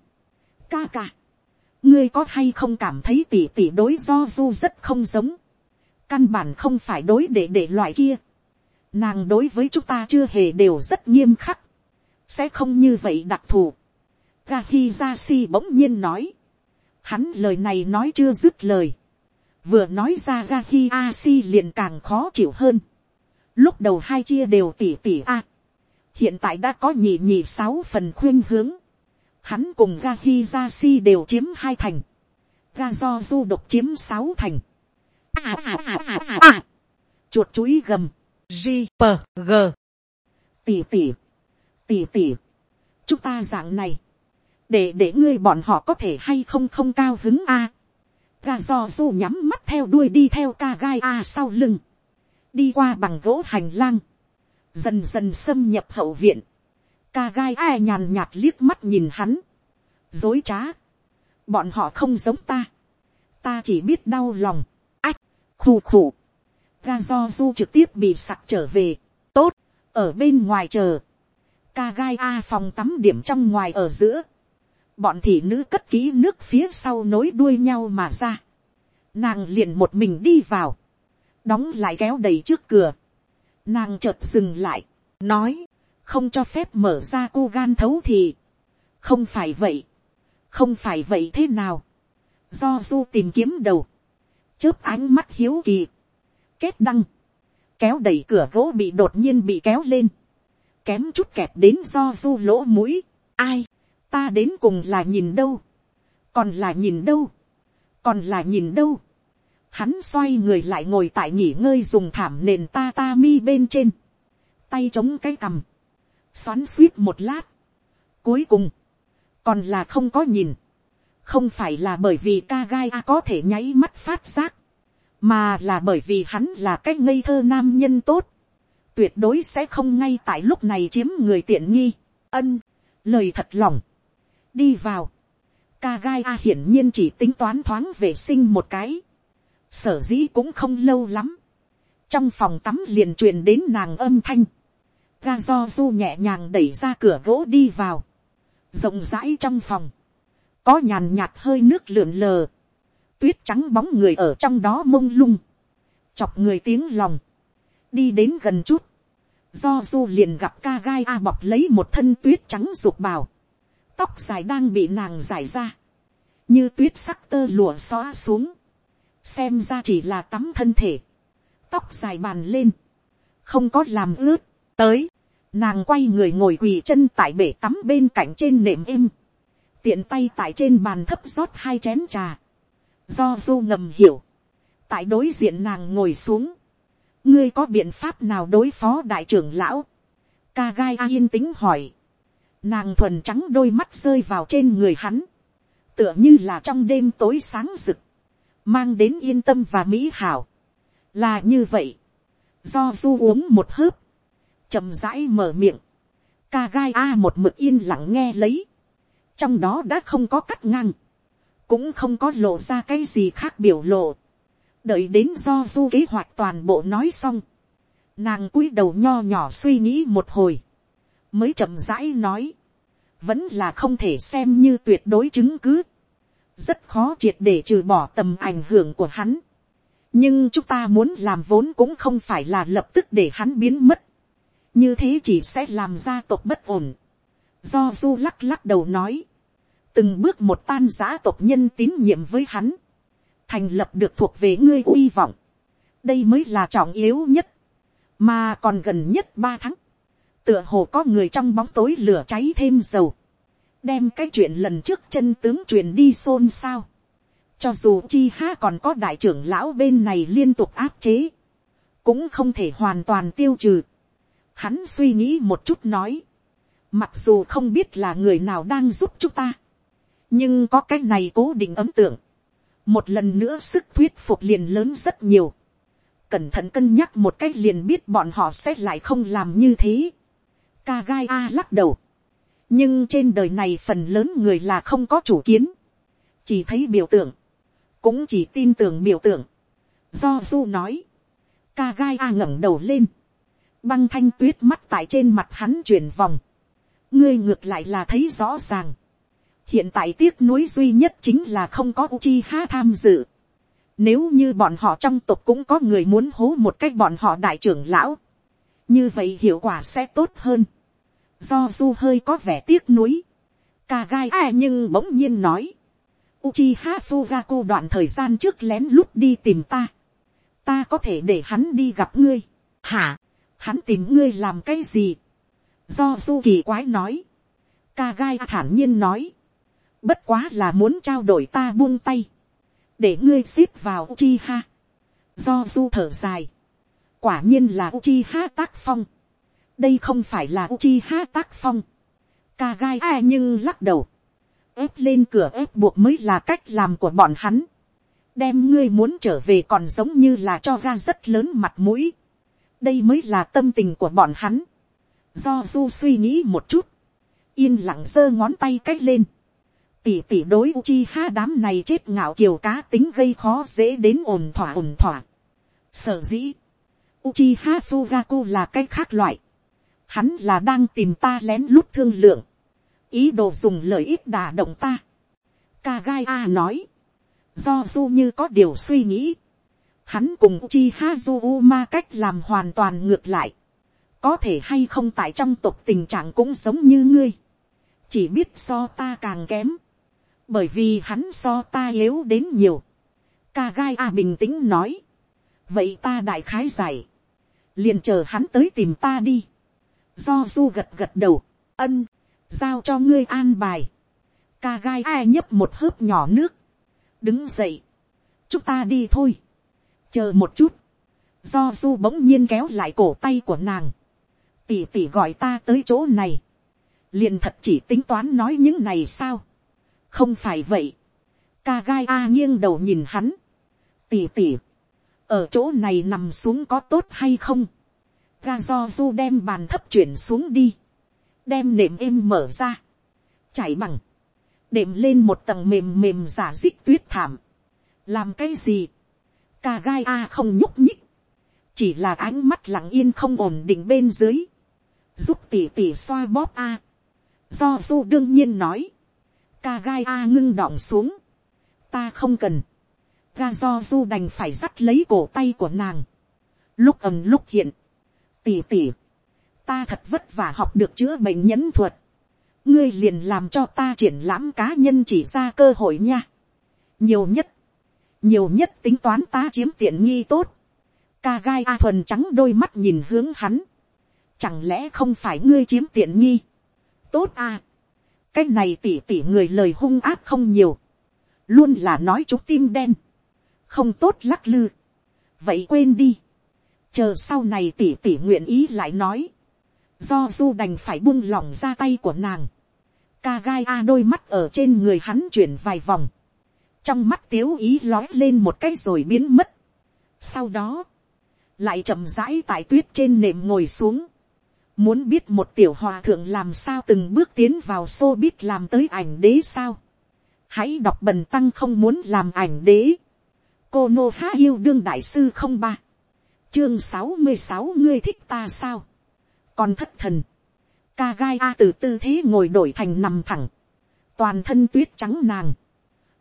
ca ca, ngươi có hay không cảm thấy tỷ tỷ đối do du rất không giống, căn bản không phải đối để để loại kia, nàng đối với chúng ta chưa hề đều rất nghiêm khắc, sẽ không như vậy đặc thù. Gahi Jasi bỗng nhiên nói, hắn lời này nói chưa dứt lời, vừa nói ra Gahiasi liền càng khó chịu hơn. Lúc đầu hai chia đều tỉ tỉ a, hiện tại đã có nhị nhị sáu phần khuyên hướng, hắn cùng Gahi Jasi đều chiếm hai thành, ga do du độc chiếm sáu thành. À, à, à, à, à. chuột chuối gầm, G, tỉ tỉ, tỉ tỉ, chúng ta dạng này, để để ngươi bọn họ có thể hay không không cao hứng a. À. ga do du nhắm mắt theo đuôi đi theo ca gai a sau lưng, đi qua bằng gỗ hành lang, dần dần xâm nhập hậu viện, ca gai a nhàn nhạt liếc mắt nhìn hắn, dối trá, bọn họ không giống ta, ta chỉ biết đau lòng, ách, khù khù, ga do du trực tiếp bị sặc trở về, tốt, ở bên ngoài chờ, ca gai a phòng tắm điểm trong ngoài ở giữa, bọn thị nữ cất kỹ nước phía sau nối đuôi nhau mà ra, nàng liền một mình đi vào, đóng lại kéo đầy trước cửa, nàng chợt dừng lại, nói, không cho phép mở ra cô gan thấu thì, không phải vậy, không phải vậy thế nào, do du tìm kiếm đầu, chớp ánh mắt hiếu kỳ, kết đăng, kéo đẩy cửa gỗ bị đột nhiên bị kéo lên, kém chút kẹp đến do du lỗ mũi, ai, ta đến cùng là nhìn đâu, còn là nhìn đâu, còn là nhìn đâu, hắn xoay người lại ngồi tại nghỉ ngơi dùng thảm nền ta ta mi bên trên, tay chống cái cằm, xoắn suýt một lát, cuối cùng, còn là không có nhìn, không phải là bởi vì ca gai a có thể nháy mắt phát giác, mà là bởi vì hắn là cái ngây thơ nam nhân tốt, tuyệt đối sẽ không ngay tại lúc này chiếm người tiện nghi, ân, lời thật lòng, đi vào, ca gai a hiển nhiên chỉ tính toán thoáng vệ sinh một cái, sở dĩ cũng không lâu lắm, trong phòng tắm liền truyền đến nàng âm thanh, ga do du nhẹ nhàng đẩy ra cửa gỗ đi vào, rộng rãi trong phòng, có nhàn nhạt hơi nước lượn lờ, tuyết trắng bóng người ở trong đó mông lung, chọc người tiếng lòng, đi đến gần chút, do du liền gặp ca gai a bọc lấy một thân tuyết trắng ruột bào, tóc dài đang bị nàng giải ra, như tuyết sắc tơ lụa xóa xuống, xem ra chỉ là tắm thân thể, tóc dài bàn lên, không có làm ướt, tới, nàng quay người ngồi quỳ chân tại bể tắm bên cạnh trên nệm êm, tiện tay tại trên bàn thấp rót hai chén trà, do du ngầm hiểu, tại đối diện nàng ngồi xuống, ngươi có biện pháp nào đối phó đại trưởng lão, ca gai a yên tĩnh hỏi, nàng thuần trắng đôi mắt rơi vào trên người hắn, tựa như là trong đêm tối sáng rực, mang đến yên tâm và mỹ hảo, là như vậy, do du uống một hớp, chậm rãi mở miệng, ca gai a một mực yên lặng nghe lấy, trong đó đã không có cắt ngang, cũng không có lộ ra cái gì khác biểu lộ, đợi đến do du kế hoạch toàn bộ nói xong, nàng cúi đầu nho nhỏ suy nghĩ một hồi, mới chậm rãi nói, vẫn là không thể xem như tuyệt đối chứng cứ, rất khó triệt để trừ bỏ tầm ảnh hưởng của hắn, nhưng chúng ta muốn làm vốn cũng không phải là lập tức để hắn biến mất, như thế chỉ sẽ làm gia tộc bất ổn, do du lắc lắc đầu nói, từng bước một tan giã tộc nhân tín nhiệm với hắn, thành lập được thuộc về ngươi uy vọng, đây mới là trọng yếu nhất, mà còn gần nhất ba tháng, tựa hồ có người trong bóng tối lửa cháy thêm dầu, đem cái chuyện lần trước chân tướng truyền đi xôn xao, cho dù chi ha còn có đại trưởng lão bên này liên tục áp chế, cũng không thể hoàn toàn tiêu trừ. Hắn suy nghĩ một chút nói, mặc dù không biết là người nào đang giúp chúng ta, nhưng có cái này cố định ấm tưởng một lần nữa sức thuyết phục liền lớn rất nhiều, cẩn thận cân nhắc một cách liền biết bọn họ sẽ lại không làm như thế. Ca gai a lắc đầu, nhưng trên đời này phần lớn người là không có chủ kiến, chỉ thấy biểu tượng, cũng chỉ tin tưởng biểu tượng. Do du nói, ca gai a ngẩng đầu lên, băng thanh tuyết mắt tại trên mặt hắn chuyển vòng, ngươi ngược lại là thấy rõ ràng, hiện tại tiếc nuối duy nhất chính là không có Uchiha tham dự. Nếu như bọn họ trong tộc cũng có người muốn hố một cách bọn họ đại trưởng lão, như vậy hiệu quả sẽ tốt hơn. Do du hơi có vẻ tiếc nuối, ca gai à nhưng bỗng nhiên nói, Uchiha Fugaku đoạn thời gian trước lén lút đi tìm ta. Ta có thể để hắn đi gặp ngươi. Hả? Hắn tìm ngươi làm cái gì? Do du kỳ quái nói. Kagai thản nhiên nói. Bất quá là muốn trao đổi ta buông tay. Để ngươi xếp vào Uchiha. Do du thở dài. Quả nhiên là Uchiha tác phong. Đây không phải là Uchiha tác phong. Kagai a nhưng lắc đầu ép lên cửa ép buộc mới là cách làm của bọn hắn. đem ngươi muốn trở về còn giống như là cho ra rất lớn mặt mũi. đây mới là tâm tình của bọn hắn. do du suy nghĩ một chút, yên lặng giơ ngón tay cách lên tỉ tỉ đối uchiha đám này chết ngạo kiều cá tính gây khó dễ đến ổn thỏa ổn thỏa. sở dĩ, Uchiha Fugaku là cái khác loại. Hắn là đang tìm ta lén lút thương lượng ý đồ dùng lợi ích đả động ta. Kagai A nói, do du như có điều suy nghĩ, hắn cùng uchiha zuma cách làm hoàn toàn ngược lại, có thể hay không tại trong tộc tình trạng cũng giống như ngươi, chỉ biết so ta càng kém, bởi vì hắn so ta yếu đến nhiều. Kagai A bình tĩnh nói, vậy ta đại khái giải, liền chờ hắn tới tìm ta đi. Do du gật gật đầu, ân, giao cho ngươi an bài. ca gai a nhấp một hớp nhỏ nước, đứng dậy, chúng ta đi thôi, chờ một chút, do du bỗng nhiên kéo lại cổ tay của nàng, tỉ tỉ gọi ta tới chỗ này, liền thật chỉ tính toán nói những này sao, không phải vậy, ca gai a nghiêng đầu nhìn hắn, tỉ tỉ, ở chỗ này nằm xuống có tốt hay không, ga do du đem bàn thấp chuyển xuống đi, đem nệm êm mở ra, chảy bằng, đệm lên một tầng mềm mềm giả dích tuyết thảm, làm cái gì, ca gai a không nhúc nhích, chỉ là ánh mắt lặng yên không ổn định bên dưới, giúp tỉ tỉ xoa bóp a, do du đương nhiên nói, ca gai a ngưng đọng xuống, ta không cần, ga do du đành phải dắt lấy cổ tay của nàng, lúc ầm lúc hiện, tỉ tỉ, ta thật vất vả học được chữa bệnh nhẫn thuật, ngươi liền làm cho ta triển lãm cá nhân chỉ ra cơ hội nha. nhiều nhất, nhiều nhất tính toán ta chiếm tiện nghi tốt. ca gai a thuần trắng đôi mắt nhìn hướng hắn. chẳng lẽ không phải ngươi chiếm tiện nghi. tốt à cái này tỉ tỉ người lời hung áp không nhiều. luôn là nói chúng tim đen. không tốt lắc lư. vậy quên đi. chờ sau này tỉ tỉ nguyện ý lại nói do du đành phải buông lỏng ra tay của nàng, ca gai a đôi mắt ở trên người hắn chuyển vài vòng, trong mắt tiếu ý lói lên một cái rồi biến mất. sau đó, lại chậm rãi tại tuyết trên nệm ngồi xuống, muốn biết một tiểu hòa thượng làm sao từng bước tiến vào xô biết làm tới ảnh đế sao. hãy đọc bần tăng không muốn làm ảnh đế. cô nô há yêu đương đại sư không ba, chương sáu mươi sáu ngươi thích ta sao? Còn thất thần, ca gai a từ tư thế ngồi đổi thành nằm thẳng, toàn thân tuyết trắng nàng,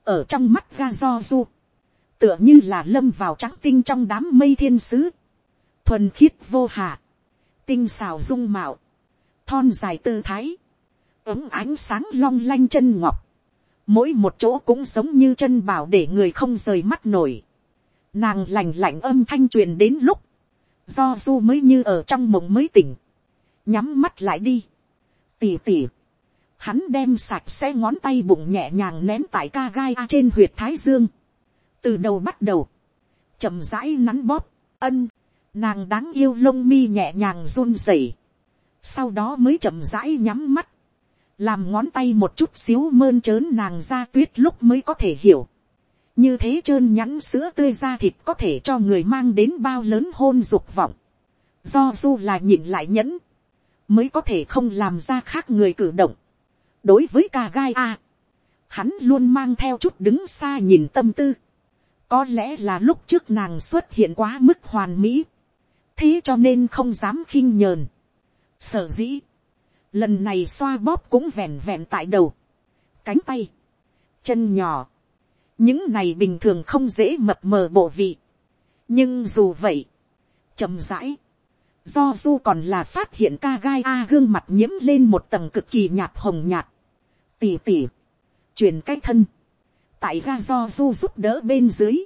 ở trong mắt ga do du, tựa như là lâm vào trắng tinh trong đám mây thiên sứ, thuần khiết vô hạ, tinh xào dung mạo, thon dài tư thái, ấm ánh sáng long lanh chân ngọc, mỗi một chỗ cũng giống như chân bảo để người không rời mắt nổi, nàng lành lạnh âm thanh truyền đến lúc, do du mới như ở trong mộng mới tỉnh, nhắm mắt lại đi, tỉ tỉ, hắn đem sạch sẽ ngón tay bụng nhẹ nhàng nén tại ca gai trên huyệt thái dương, từ đầu bắt đầu, chậm rãi nắn bóp, ân, nàng đáng yêu lông mi nhẹ nhàng run rẩy, sau đó mới chậm rãi nhắm mắt, làm ngón tay một chút xíu mơn trớn nàng ra tuyết lúc mới có thể hiểu, như thế trơn nhắn sữa tươi ra thịt có thể cho người mang đến bao lớn hôn dục vọng, do du là nhịn lại nhẫn, mới có thể không làm ra khác người cử động. đối với ca gai a, hắn luôn mang theo chút đứng xa nhìn tâm tư. có lẽ là lúc trước nàng xuất hiện quá mức hoàn mỹ, thế cho nên không dám khinh nhờn. sở dĩ, lần này xoa bóp cũng vẹn vẹn tại đầu, cánh tay, chân nhỏ, những này bình thường không dễ mập mờ bộ vị. nhưng dù vậy, chậm rãi, do du còn là phát hiện ca gai a gương mặt nhiễm lên một tầng cực kỳ nhạt hồng nhạt, tỉ tỉ, chuyển cái thân, tại ga do du giúp đỡ bên dưới,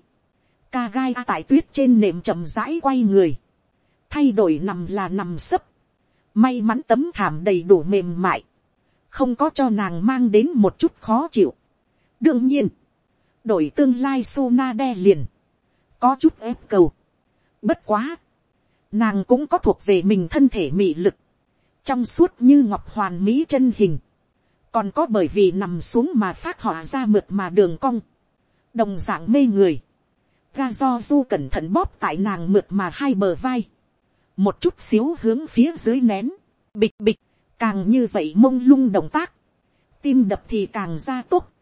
ca gai a tại tuyết trên nệm chậm rãi quay người, thay đổi nằm là nằm sấp, may mắn tấm thảm đầy đủ mềm mại, không có cho nàng mang đến một chút khó chịu. đương nhiên, đổi tương lai Suna đe liền, có chút ép cầu. Bất quá, nàng cũng có thuộc về mình thân thể mị lực, trong suốt như ngọc hoàn mỹ chân hình, còn có bởi vì nằm xuống mà phát họa ra mượt mà đường cong, đồng d ạ n g mê người, ga do du cẩn thận bóp tại nàng mượt mà hai bờ vai, một chút xíu hướng phía dưới nén, bịch bịch, càng như vậy mông lung động tác, tim đập thì càng ra tốt,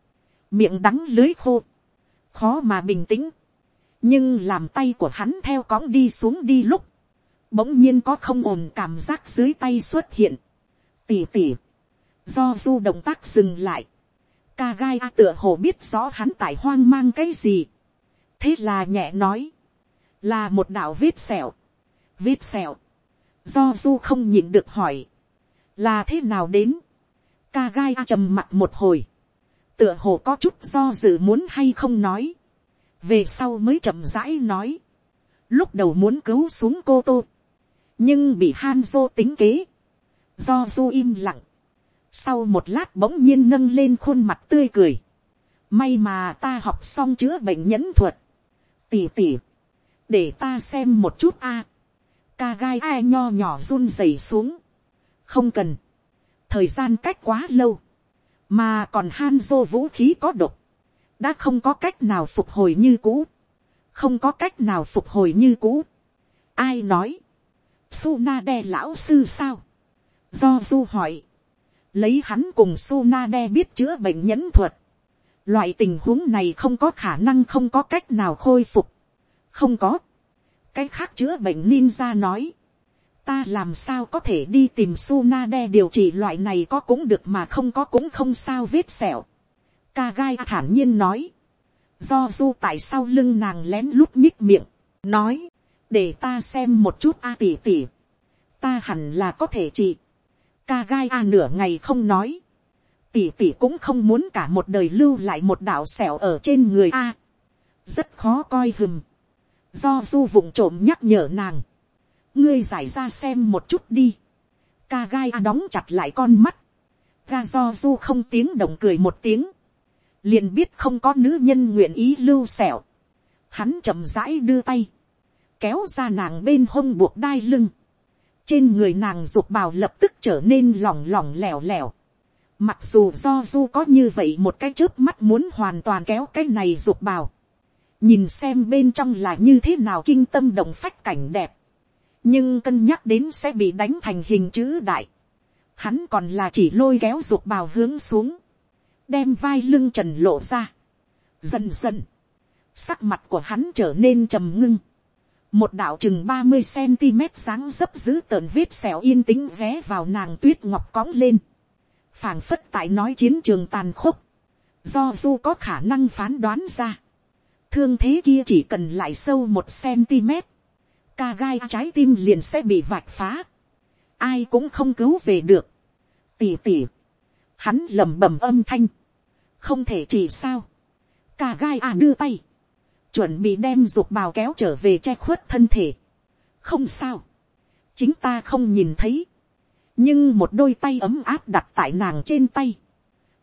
miệng đắng lưới khô, khó mà bình tĩnh, nhưng làm tay của hắn theo cõng đi xuống đi lúc, bỗng nhiên có không ổn cảm giác dưới tay xuất hiện, tỉ tỉ, do du động tác dừng lại, ca gai a tựa hồ biết rõ hắn tại hoang mang cái gì, thế là nhẹ nói, là một đạo vết sẹo, vết sẹo, do du không nhịn được hỏi, là thế nào đến, ca gai trầm mặt một hồi, tựa hồ có chút do dự muốn hay không nói, về sau mới chậm rãi nói, lúc đầu muốn cứu xuống cô tô, nhưng bị han dô tính kế, do du im lặng, sau một lát bỗng nhiên nâng lên khuôn mặt tươi cười, may mà ta học xong chữa bệnh nhẫn thuật, tỉ tỉ, để ta xem một chút a, ca gai ai nho nhỏ run rẩy xuống, không cần, thời gian cách quá lâu, mà còn han dô vũ khí có độc, đã không có cách nào phục hồi như cũ, không có cách nào phục hồi như cũ. ai nói, Suna đe lão sư sao, do du hỏi, lấy hắn cùng Suna đe biết chữa bệnh nhẫn thuật, loại tình huống này không có khả năng không có cách nào khôi phục, không có, cái khác chữa bệnh ninja nói, ta làm sao có thể đi tìm Sunade điều trị loại này có cũng được mà không có cũng không sao vết sẹo. Ca gai thản nhiên nói, do du tại sao lưng nàng lén lút nhích miệng, nói, để ta xem một chút a tỉ tỉ, ta hẳn là có thể trị. Ca gai a nửa ngày không nói, tỉ tỉ cũng không muốn cả một đời lưu lại một đạo sẹo ở trên người a, rất khó coi hừm, do du vụng trộm nhắc nhở nàng, ngươi giải ra xem một chút đi. ca gai đóng chặt lại con mắt. ga do du không tiếng động cười một tiếng. liền biết không có nữ nhân nguyện ý lưu sẹo. hắn chậm rãi đưa tay. kéo ra nàng bên hông buộc đai lưng. trên người nàng ruột bào lập tức trở nên lỏng lỏng lẻo lẻo. mặc dù do du có như vậy một cái trước mắt muốn hoàn toàn kéo cái này ruột bào nhìn xem bên trong là như thế nào kinh tâm động phách cảnh đẹp. Nhưng cân nhắc đến sẽ bị đánh thành hình chữ đại, hắn còn là chỉ lôi kéo ruột bào hướng xuống, đem vai lưng trần lộ ra. Dần dần, sắc mặt của hắn trở nên trầm ngưng, một đạo chừng ba mươi cm sáng dấp giữ tợn vết xẻo yên tĩnh vé vào nàng tuyết ngọc cõng lên, phảng phất tại nói chiến trường tàn khốc, do du có khả năng phán đoán ra, thương thế kia chỉ cần lại sâu một cm, ca gai trái tim liền sẽ bị vạch phá. Ai cũng không cứu về được. Tỉ tỉ. Hắn lầm bầm âm thanh. Không thể chỉ sao. Ca gai à đưa tay. Chuẩn bị đem ruột bào kéo trở về che khuất thân thể. Không sao. Chính ta không nhìn thấy. Nhưng một đôi tay ấm áp đặt tại nàng trên tay.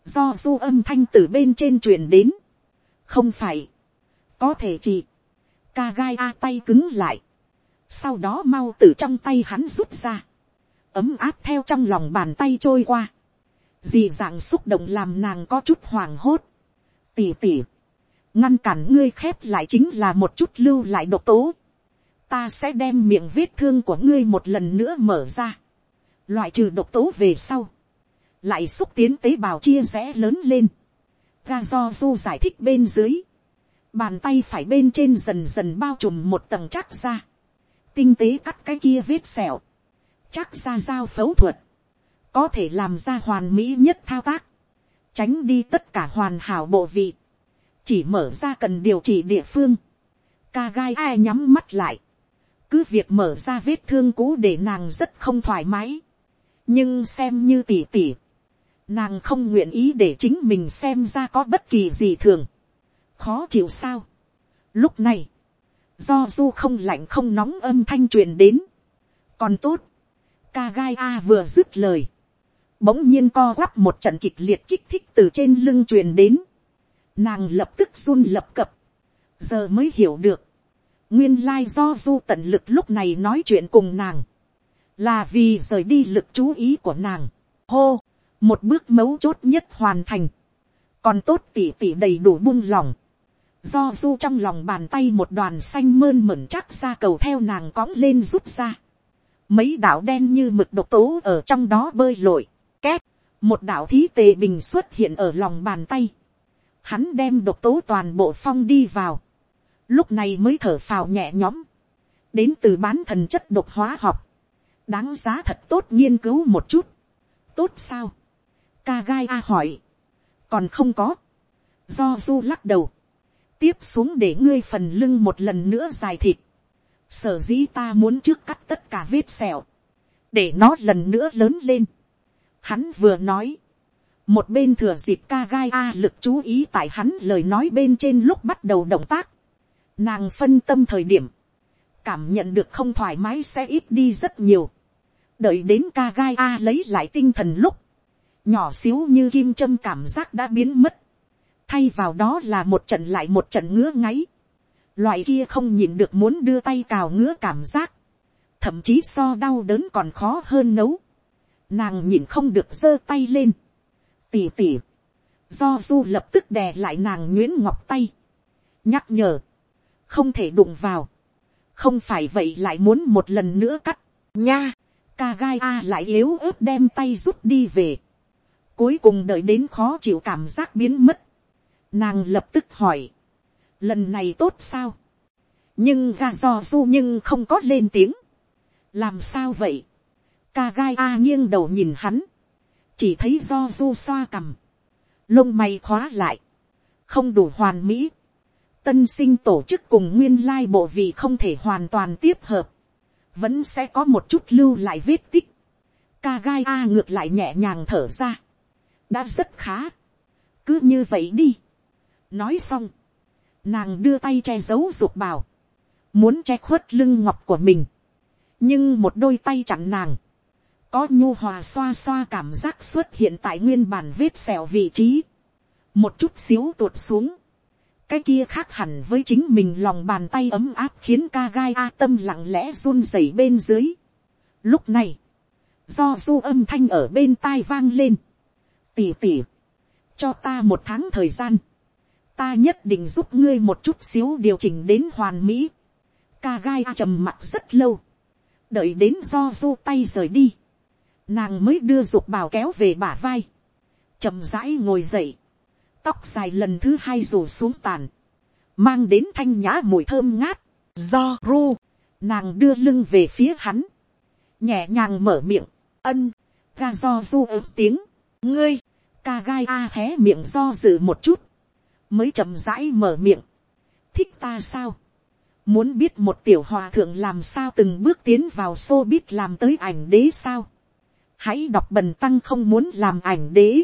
Do du âm thanh từ bên trên truyền đến. Không phải. Có thể chỉ. Ca gai a tay cứng lại. Sau đó mau từ trong tay hắn rút ra, ấm áp theo trong lòng bàn tay trôi qua, dì dạng xúc động làm nàng có chút hoảng hốt, tỉ tỉ, ngăn cản ngươi khép lại chính là một chút lưu lại độc tố, ta sẽ đem miệng vết thương của ngươi một lần nữa mở ra, loại trừ độc tố về sau, lại xúc tiến tế bào chia rẽ lớn lên, ga do du giải thích bên dưới, bàn tay phải bên trên dần dần bao trùm một tầng chắc ra, tinh tế cắt cái kia vết sẹo, chắc ra dao phẫu thuật, có thể làm ra hoàn mỹ nhất thao tác, tránh đi tất cả hoàn hảo bộ vị, chỉ mở ra cần điều trị địa phương, ca gai ai nhắm mắt lại, cứ việc mở ra vết thương cũ để nàng rất không thoải mái, nhưng xem như tỉ tỉ, nàng không nguyện ý để chính mình xem ra có bất kỳ gì thường, khó chịu sao. Lúc này, do du không lạnh không nóng âm thanh truyền đến, còn tốt, ca gai a vừa dứt lời, bỗng nhiên co quắp một trận kịch liệt kích thích từ trên lưng truyền đến, nàng lập tức run lập cập, giờ mới hiểu được, nguyên lai do du tận lực lúc này nói chuyện cùng nàng, là vì rời đi lực chú ý của nàng. hô, một bước mấu chốt nhất hoàn thành, còn tốt tỉ tỉ đầy đủ buông lòng, do du trong lòng bàn tay một đoàn xanh mơn mởn chắc ra cầu theo nàng cõng lên rút ra, mấy đạo đen như mực độc tố ở trong đó bơi lội, két, một đạo thí tề bình xuất hiện ở lòng bàn tay, hắn đem độc tố toàn bộ phong đi vào, lúc này mới thở phào nhẹ nhõm, đến từ bán thần chất độc hóa học, đáng giá thật tốt nghiên cứu một chút, tốt sao, ca gai a hỏi, còn không có, do du lắc đầu, tiếp xuống để ngươi phần lưng một lần nữa dài thịt, sở dĩ ta muốn trước cắt tất cả vết sẹo, để nó lần nữa lớn lên. Hắn vừa nói, một bên thừa dịp ca gai a lực chú ý tại hắn lời nói bên trên lúc bắt đầu động tác, nàng phân tâm thời điểm, cảm nhận được không thoải mái sẽ ít đi rất nhiều, đợi đến ca gai a lấy lại tinh thần lúc, nhỏ xíu như kim châm cảm giác đã biến mất, thay vào đó là một trận lại một trận ngứa ngáy, loại kia không nhìn được muốn đưa tay cào ngứa cảm giác, thậm chí so đau đớn còn khó hơn nấu, nàng nhìn không được giơ tay lên, tỉ tỉ, do du lập tức đè lại nàng nguyễn ngọc tay, nhắc nhở, không thể đụng vào, không phải vậy lại muốn một lần nữa cắt, nha, ca gai a lại yếu ớt đem tay rút đi về, cuối cùng đợi đến khó chịu cảm giác biến mất, nàng lập tức hỏi, lần này tốt sao, nhưng ra do du nhưng không có lên tiếng, làm sao vậy, ca gai a nghiêng đầu nhìn hắn, chỉ thấy do du xoa cằm, lông mày khóa lại, không đủ hoàn mỹ, tân sinh tổ chức cùng nguyên lai bộ vị không thể hoàn toàn tiếp hợp, vẫn sẽ có một chút lưu lại vết tích, ca gai a ngược lại nhẹ nhàng thở ra, đã rất khá, cứ như vậy đi, nói xong, nàng đưa tay che giấu ruột bào, muốn che khuất lưng ngọc của mình, nhưng một đôi tay chặn nàng, có nhu hòa xoa xoa cảm giác xuất hiện tại nguyên bản vết sẹo vị trí, một chút xíu tuột xuống, cái kia khác hẳn với chính mình lòng bàn tay ấm áp khiến ca gai a tâm lặng lẽ run rẩy bên dưới. Lúc này, do du âm thanh ở bên tai vang lên, tỉ tỉ, cho ta một tháng thời gian, ta nhất định giúp ngươi một chút xíu điều chỉnh đến hoàn mỹ. Ca gai trầm mặt rất lâu, đợi đến do du tay rời đi, nàng mới đưa dục bào kéo về bả vai, chậm rãi ngồi dậy, tóc dài lần thứ hai rủ xuống tàn, mang đến thanh nhã mùi thơm ngát, do ru, nàng đưa lưng về phía hắn, nhẹ nhàng mở miệng, ân, ga do du ớm tiếng, ngươi, ca gai a hé miệng do dự một chút, mới chậm rãi mở miệng, thích ta sao, muốn biết một tiểu hòa thượng làm sao từng bước tiến vào xô biết làm tới ảnh đế sao, hãy đọc bần tăng không muốn làm ảnh đế,